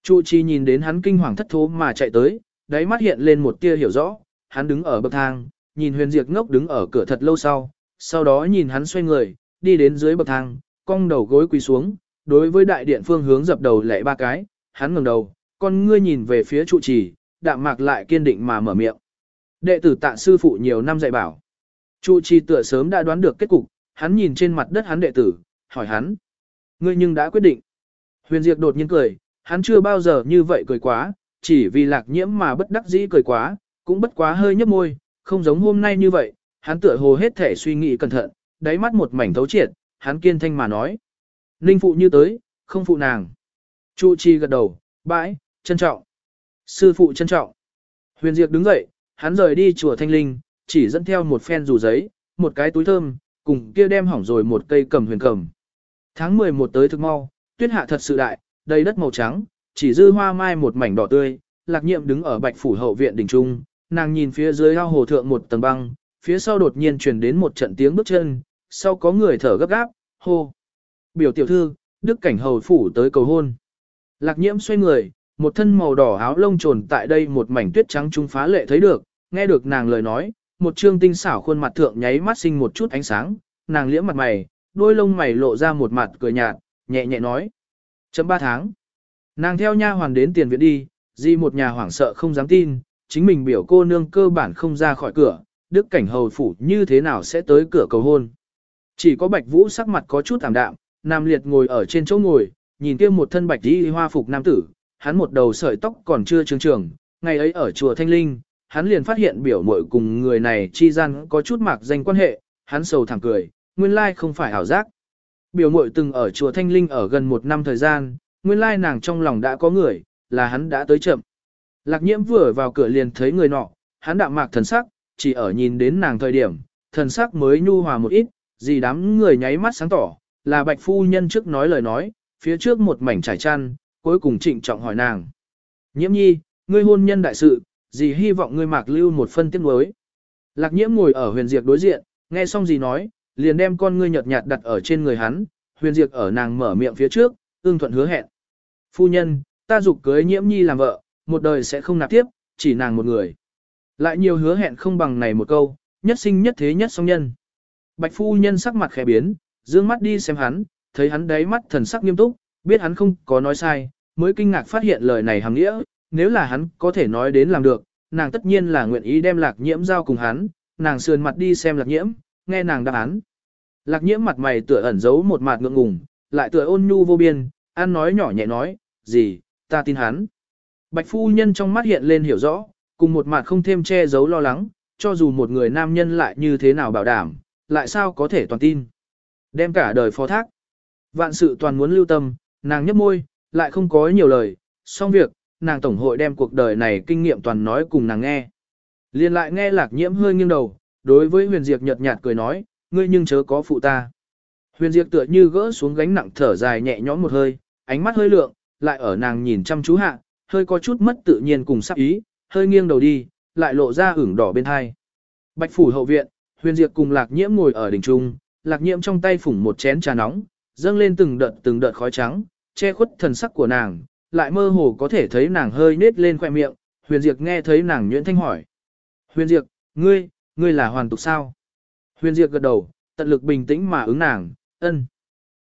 S1: Chu Chi nhìn đến hắn kinh hoàng thất thố mà chạy tới, đáy mắt hiện lên một tia hiểu rõ, hắn đứng ở bậc thang, nhìn Huyền diệt ngốc đứng ở cửa thật lâu sau, sau đó nhìn hắn xoay người, đi đến dưới bậc thang, cong đầu gối quỳ xuống, đối với đại điện phương hướng dập đầu lạy ba cái, hắn ngẩng đầu, con ngươi nhìn về phía trụ trì, đạm mạc lại kiên định mà mở miệng. Đệ tử tạ sư phụ nhiều năm dạy bảo. Trụ trì tựa sớm đã đoán được kết cục, hắn nhìn trên mặt đất hắn đệ tử, hỏi hắn. Ngươi nhưng đã quyết định. Huyền Diệp đột nhiên cười, hắn chưa bao giờ như vậy cười quá, chỉ vì lạc nhiễm mà bất đắc dĩ cười quá, cũng bất quá hơi nhấp môi, không giống hôm nay như vậy, hắn tựa hồ hết thể suy nghĩ cẩn thận, đáy mắt một mảnh thấu triệt, hắn kiên thanh mà nói. Ninh phụ như tới, không phụ nàng. Chu Chi gật đầu, bãi, trân trọng. Sư phụ trân trọng. Huyền Diệp đứng dậy, hắn rời đi chùa Thanh Linh, chỉ dẫn theo một phen dù giấy, một cái túi thơm, cùng kia đem hỏng rồi một cây cầm huyền cầm. Tháng 11 tới thực mau, tuyết hạ thật sự đại, đầy đất màu trắng, chỉ dư hoa mai một mảnh đỏ tươi, lạc nhiệm đứng ở bạch phủ hậu viện đỉnh trung, nàng nhìn phía dưới ao hồ thượng một tầng băng, phía sau đột nhiên truyền đến một trận tiếng bước chân, sau có người thở gấp gáp, hô. Biểu tiểu thư, đức cảnh hầu phủ tới cầu hôn. Lạc nhiễm xoay người, một thân màu đỏ áo lông trồn tại đây một mảnh tuyết trắng trung phá lệ thấy được, nghe được nàng lời nói, một trương tinh xảo khuôn mặt thượng nháy mắt sinh một chút ánh sáng, nàng liễm mặt mày, đôi lông mày lộ ra một mặt cười nhạt, nhẹ nhẹ nói. Chấm ba tháng. Nàng theo nha hoàn đến tiền viện đi, di một nhà hoảng sợ không dám tin, chính mình biểu cô nương cơ bản không ra khỏi cửa, đức cảnh hầu phủ như thế nào sẽ tới cửa cầu hôn. Chỉ có bạch vũ sắc mặt có chút thảm đạm, nam liệt ngồi ở trên chỗ ngồi, nhìn kia một thân bạch đi hoa phục nam tử, hắn một đầu sợi tóc còn chưa trường trường, ngày ấy ở chùa Thanh Linh, hắn liền phát hiện biểu muội cùng người này chi gian có chút mạc danh quan hệ, hắn sầu thẳng cười, nguyên lai không phải ảo giác. Biểu muội từng ở chùa Thanh Linh ở gần một năm thời gian, nguyên lai nàng trong lòng đã có người, là hắn đã tới chậm. Lạc nhiễm vừa vào cửa liền thấy người nọ, hắn đạm mạc thần sắc, chỉ ở nhìn đến nàng thời điểm, thần sắc mới nhu hòa một ít, gì đám người nháy mắt sáng tỏ, là bạch phu nhân trước nói lời nói, phía trước một mảnh trải chăn, cuối cùng trịnh trọng hỏi nàng. Nhiễm nhi, ngươi hôn nhân đại sự, gì hy vọng ngươi mạc lưu một phân tiết nuối, Lạc nhiễm ngồi ở huyền diệt đối diện, nghe xong gì nói, liền đem con ngươi nhợt nhạt đặt ở trên người hắn, huyền diệt ở nàng mở miệng phía trước, ương thuận hứa hẹn. Phu nhân, ta dục cưới nhiễm nhi làm vợ, một đời sẽ không nạp tiếp, chỉ nàng một người. Lại nhiều hứa hẹn không bằng này một câu, nhất sinh nhất thế nhất song nhân. Bạch phu nhân sắc mặt khẽ biến, dương mắt đi xem hắn, thấy hắn đáy mắt thần sắc nghiêm túc, biết hắn không có nói sai, mới kinh ngạc phát hiện lời này hàng nghĩa, nếu là hắn có thể nói đến làm được, nàng tất nhiên là nguyện ý đem lạc nhiễm giao cùng hắn, nàng sườn mặt đi xem lạc nhiễm, nghe nàng đáp án. Lạc nhiễm mặt mày tựa ẩn giấu một mặt ngượng ngùng, lại tựa ôn nhu vô biên, ăn nói nhỏ nhẹ nói, gì, ta tin hắn. Bạch phu nhân trong mắt hiện lên hiểu rõ, cùng một mặt không thêm che giấu lo lắng, cho dù một người nam nhân lại như thế nào bảo đảm, lại sao có thể toàn tin. Đem cả đời phó thác. Vạn sự toàn muốn lưu tâm, nàng nhấp môi, lại không có nhiều lời, xong việc, nàng tổng hội đem cuộc đời này kinh nghiệm toàn nói cùng nàng nghe. Liên lại nghe lạc nhiễm hơi nghiêng đầu, đối với huyền diệt nhợt nhạt cười nói, ngươi nhưng chớ có phụ ta. Huyền diệt tựa như gỡ xuống gánh nặng thở dài nhẹ nhõm một hơi, ánh mắt hơi lượng, lại ở nàng nhìn chăm chú hạ, hơi có chút mất tự nhiên cùng sắc ý, hơi nghiêng đầu đi, lại lộ ra ửng đỏ bên hai. Bạch phủ hậu viện, huyền diệt cùng lạc nhiễm ngồi ở đỉnh trung, lạc nhiễm trong tay phủng một chén trà nóng, dâng lên từng đợt từng đợt khói trắng, che khuất thần sắc của nàng, lại mơ hồ có thể thấy nàng hơi nết lên khoe miệng, huyền diệt nghe thấy nàng nhuyễn thanh hỏi. Huyền diệt, ngươi, ngươi là hoàn tục sao? Huyền Diệp gật đầu, tận lực bình tĩnh mà ứng nàng, ân.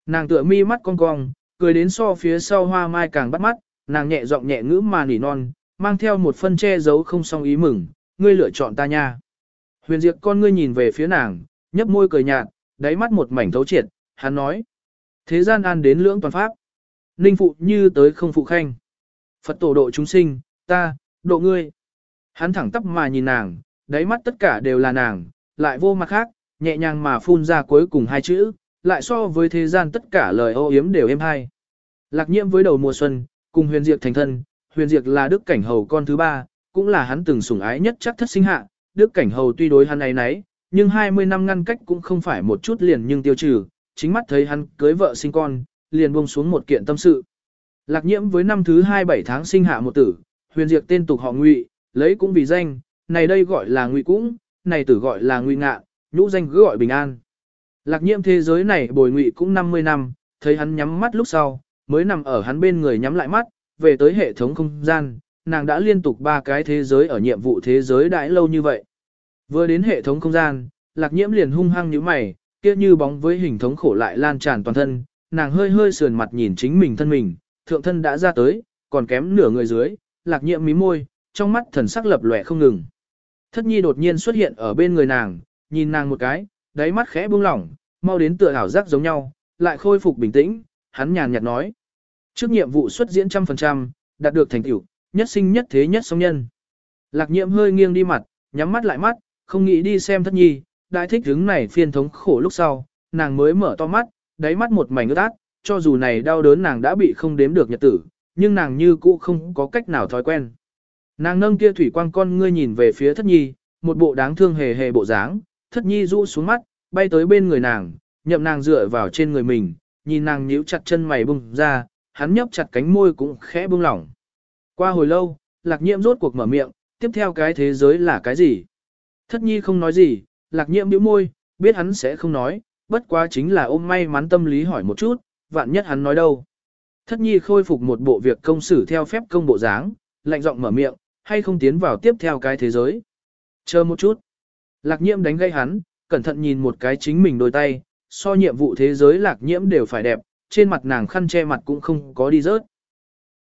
S1: Nàng tựa mi mắt cong cong, cười đến so phía sau hoa mai càng bắt mắt, nàng nhẹ giọng nhẹ ngữ mà nỉ non, mang theo một phân che giấu không song ý mừng, ngươi lựa chọn ta nha. Huyền Diệp con ngươi nhìn về phía nàng, nhấp môi cười nhạt, đáy mắt một mảnh thấu triệt, hắn nói. Thế gian an đến lưỡng toàn pháp. Ninh phụ như tới không phụ khanh. Phật tổ độ chúng sinh, ta, độ ngươi. Hắn thẳng tắp mà nhìn nàng, đáy mắt tất cả đều là nàng, lại vô mặt khác, nhẹ nhàng mà phun ra cuối cùng hai chữ, lại so với thế gian tất cả lời ô yếm đều êm hay. Lạc nhiễm với đầu mùa xuân, cùng huyền diệt thành thân, huyền diệt là đức cảnh hầu con thứ ba, cũng là hắn từng sủng ái nhất chắc thất sinh hạ, đức cảnh hầu tuy đối hắn ấy nấy, nhưng 20 năm ngăn cách cũng không phải một chút liền nhưng tiêu trừ, chính mắt thấy hắn cưới vợ sinh con, liền buông xuống một kiện tâm sự. Lạc nhiễm với năm thứ 27 tháng sinh hạ một tử, huyền diệt tên tục họ ngụy, lấy cũng vì danh, này đây gọi là ngụy cũng, này tử gọi là ngụy ngạ, nhũ danh cứ gọi bình an. Lạc nhiễm thế giới này bồi ngụy cũng 50 năm, thấy hắn nhắm mắt lúc sau, mới nằm ở hắn bên người nhắm lại mắt, về tới hệ thống không gian, nàng đã liên tục ba cái thế giới ở nhiệm vụ thế giới đãi lâu như vậy. Vừa đến hệ thống không gian, lạc nhiễm liền hung hăng như mày, kia như bóng với hình thống khổ lại lan tràn toàn thân, nàng hơi hơi sườn mặt nhìn chính mình thân mình, thượng thân đã ra tới, còn kém nửa người dưới, lạc nhiễm mí môi, trong mắt thần sắc lập lòe không ngừng. Thất nhi đột nhiên xuất hiện ở bên người nàng, nhìn nàng một cái, đáy mắt khẽ buông lỏng, mau đến tựa ảo giác giống nhau, lại khôi phục bình tĩnh, hắn nhàn nhạt nói. Trước nhiệm vụ xuất diễn trăm phần trăm, đạt được thành tựu, nhất sinh nhất thế nhất song nhân. Lạc nhiệm hơi nghiêng đi mặt, nhắm mắt lại mắt, không nghĩ đi xem thất nhi, đại thích hứng này phiên thống khổ lúc sau, nàng mới mở to mắt, đáy mắt một mảnh ướt át, cho dù này đau đớn nàng đã bị không đếm được nhật tử, nhưng nàng như cũ không có cách nào thói quen. Nàng nâng kia thủy quang con ngươi nhìn về phía thất nhi, một bộ đáng thương hề hề bộ dáng, thất nhi rũ xuống mắt, bay tới bên người nàng, nhậm nàng dựa vào trên người mình, nhìn nàng nhíu chặt chân mày bung ra, hắn nhấp chặt cánh môi cũng khẽ bưng lỏng. Qua hồi lâu, lạc nhiễm rốt cuộc mở miệng, tiếp theo cái thế giới là cái gì? Thất nhi không nói gì, lạc nhiễm bĩu môi, biết hắn sẽ không nói, bất quá chính là ôm may mắn tâm lý hỏi một chút, vạn nhất hắn nói đâu. Thất nhi khôi phục một bộ việc công xử theo phép công bộ dáng, lạnh giọng mở miệng, hay không tiến vào tiếp theo cái thế giới. Chờ một chút. Lạc nhiễm đánh gây hắn, cẩn thận nhìn một cái chính mình đôi tay, so nhiệm vụ thế giới lạc nhiễm đều phải đẹp, trên mặt nàng khăn che mặt cũng không có đi rớt.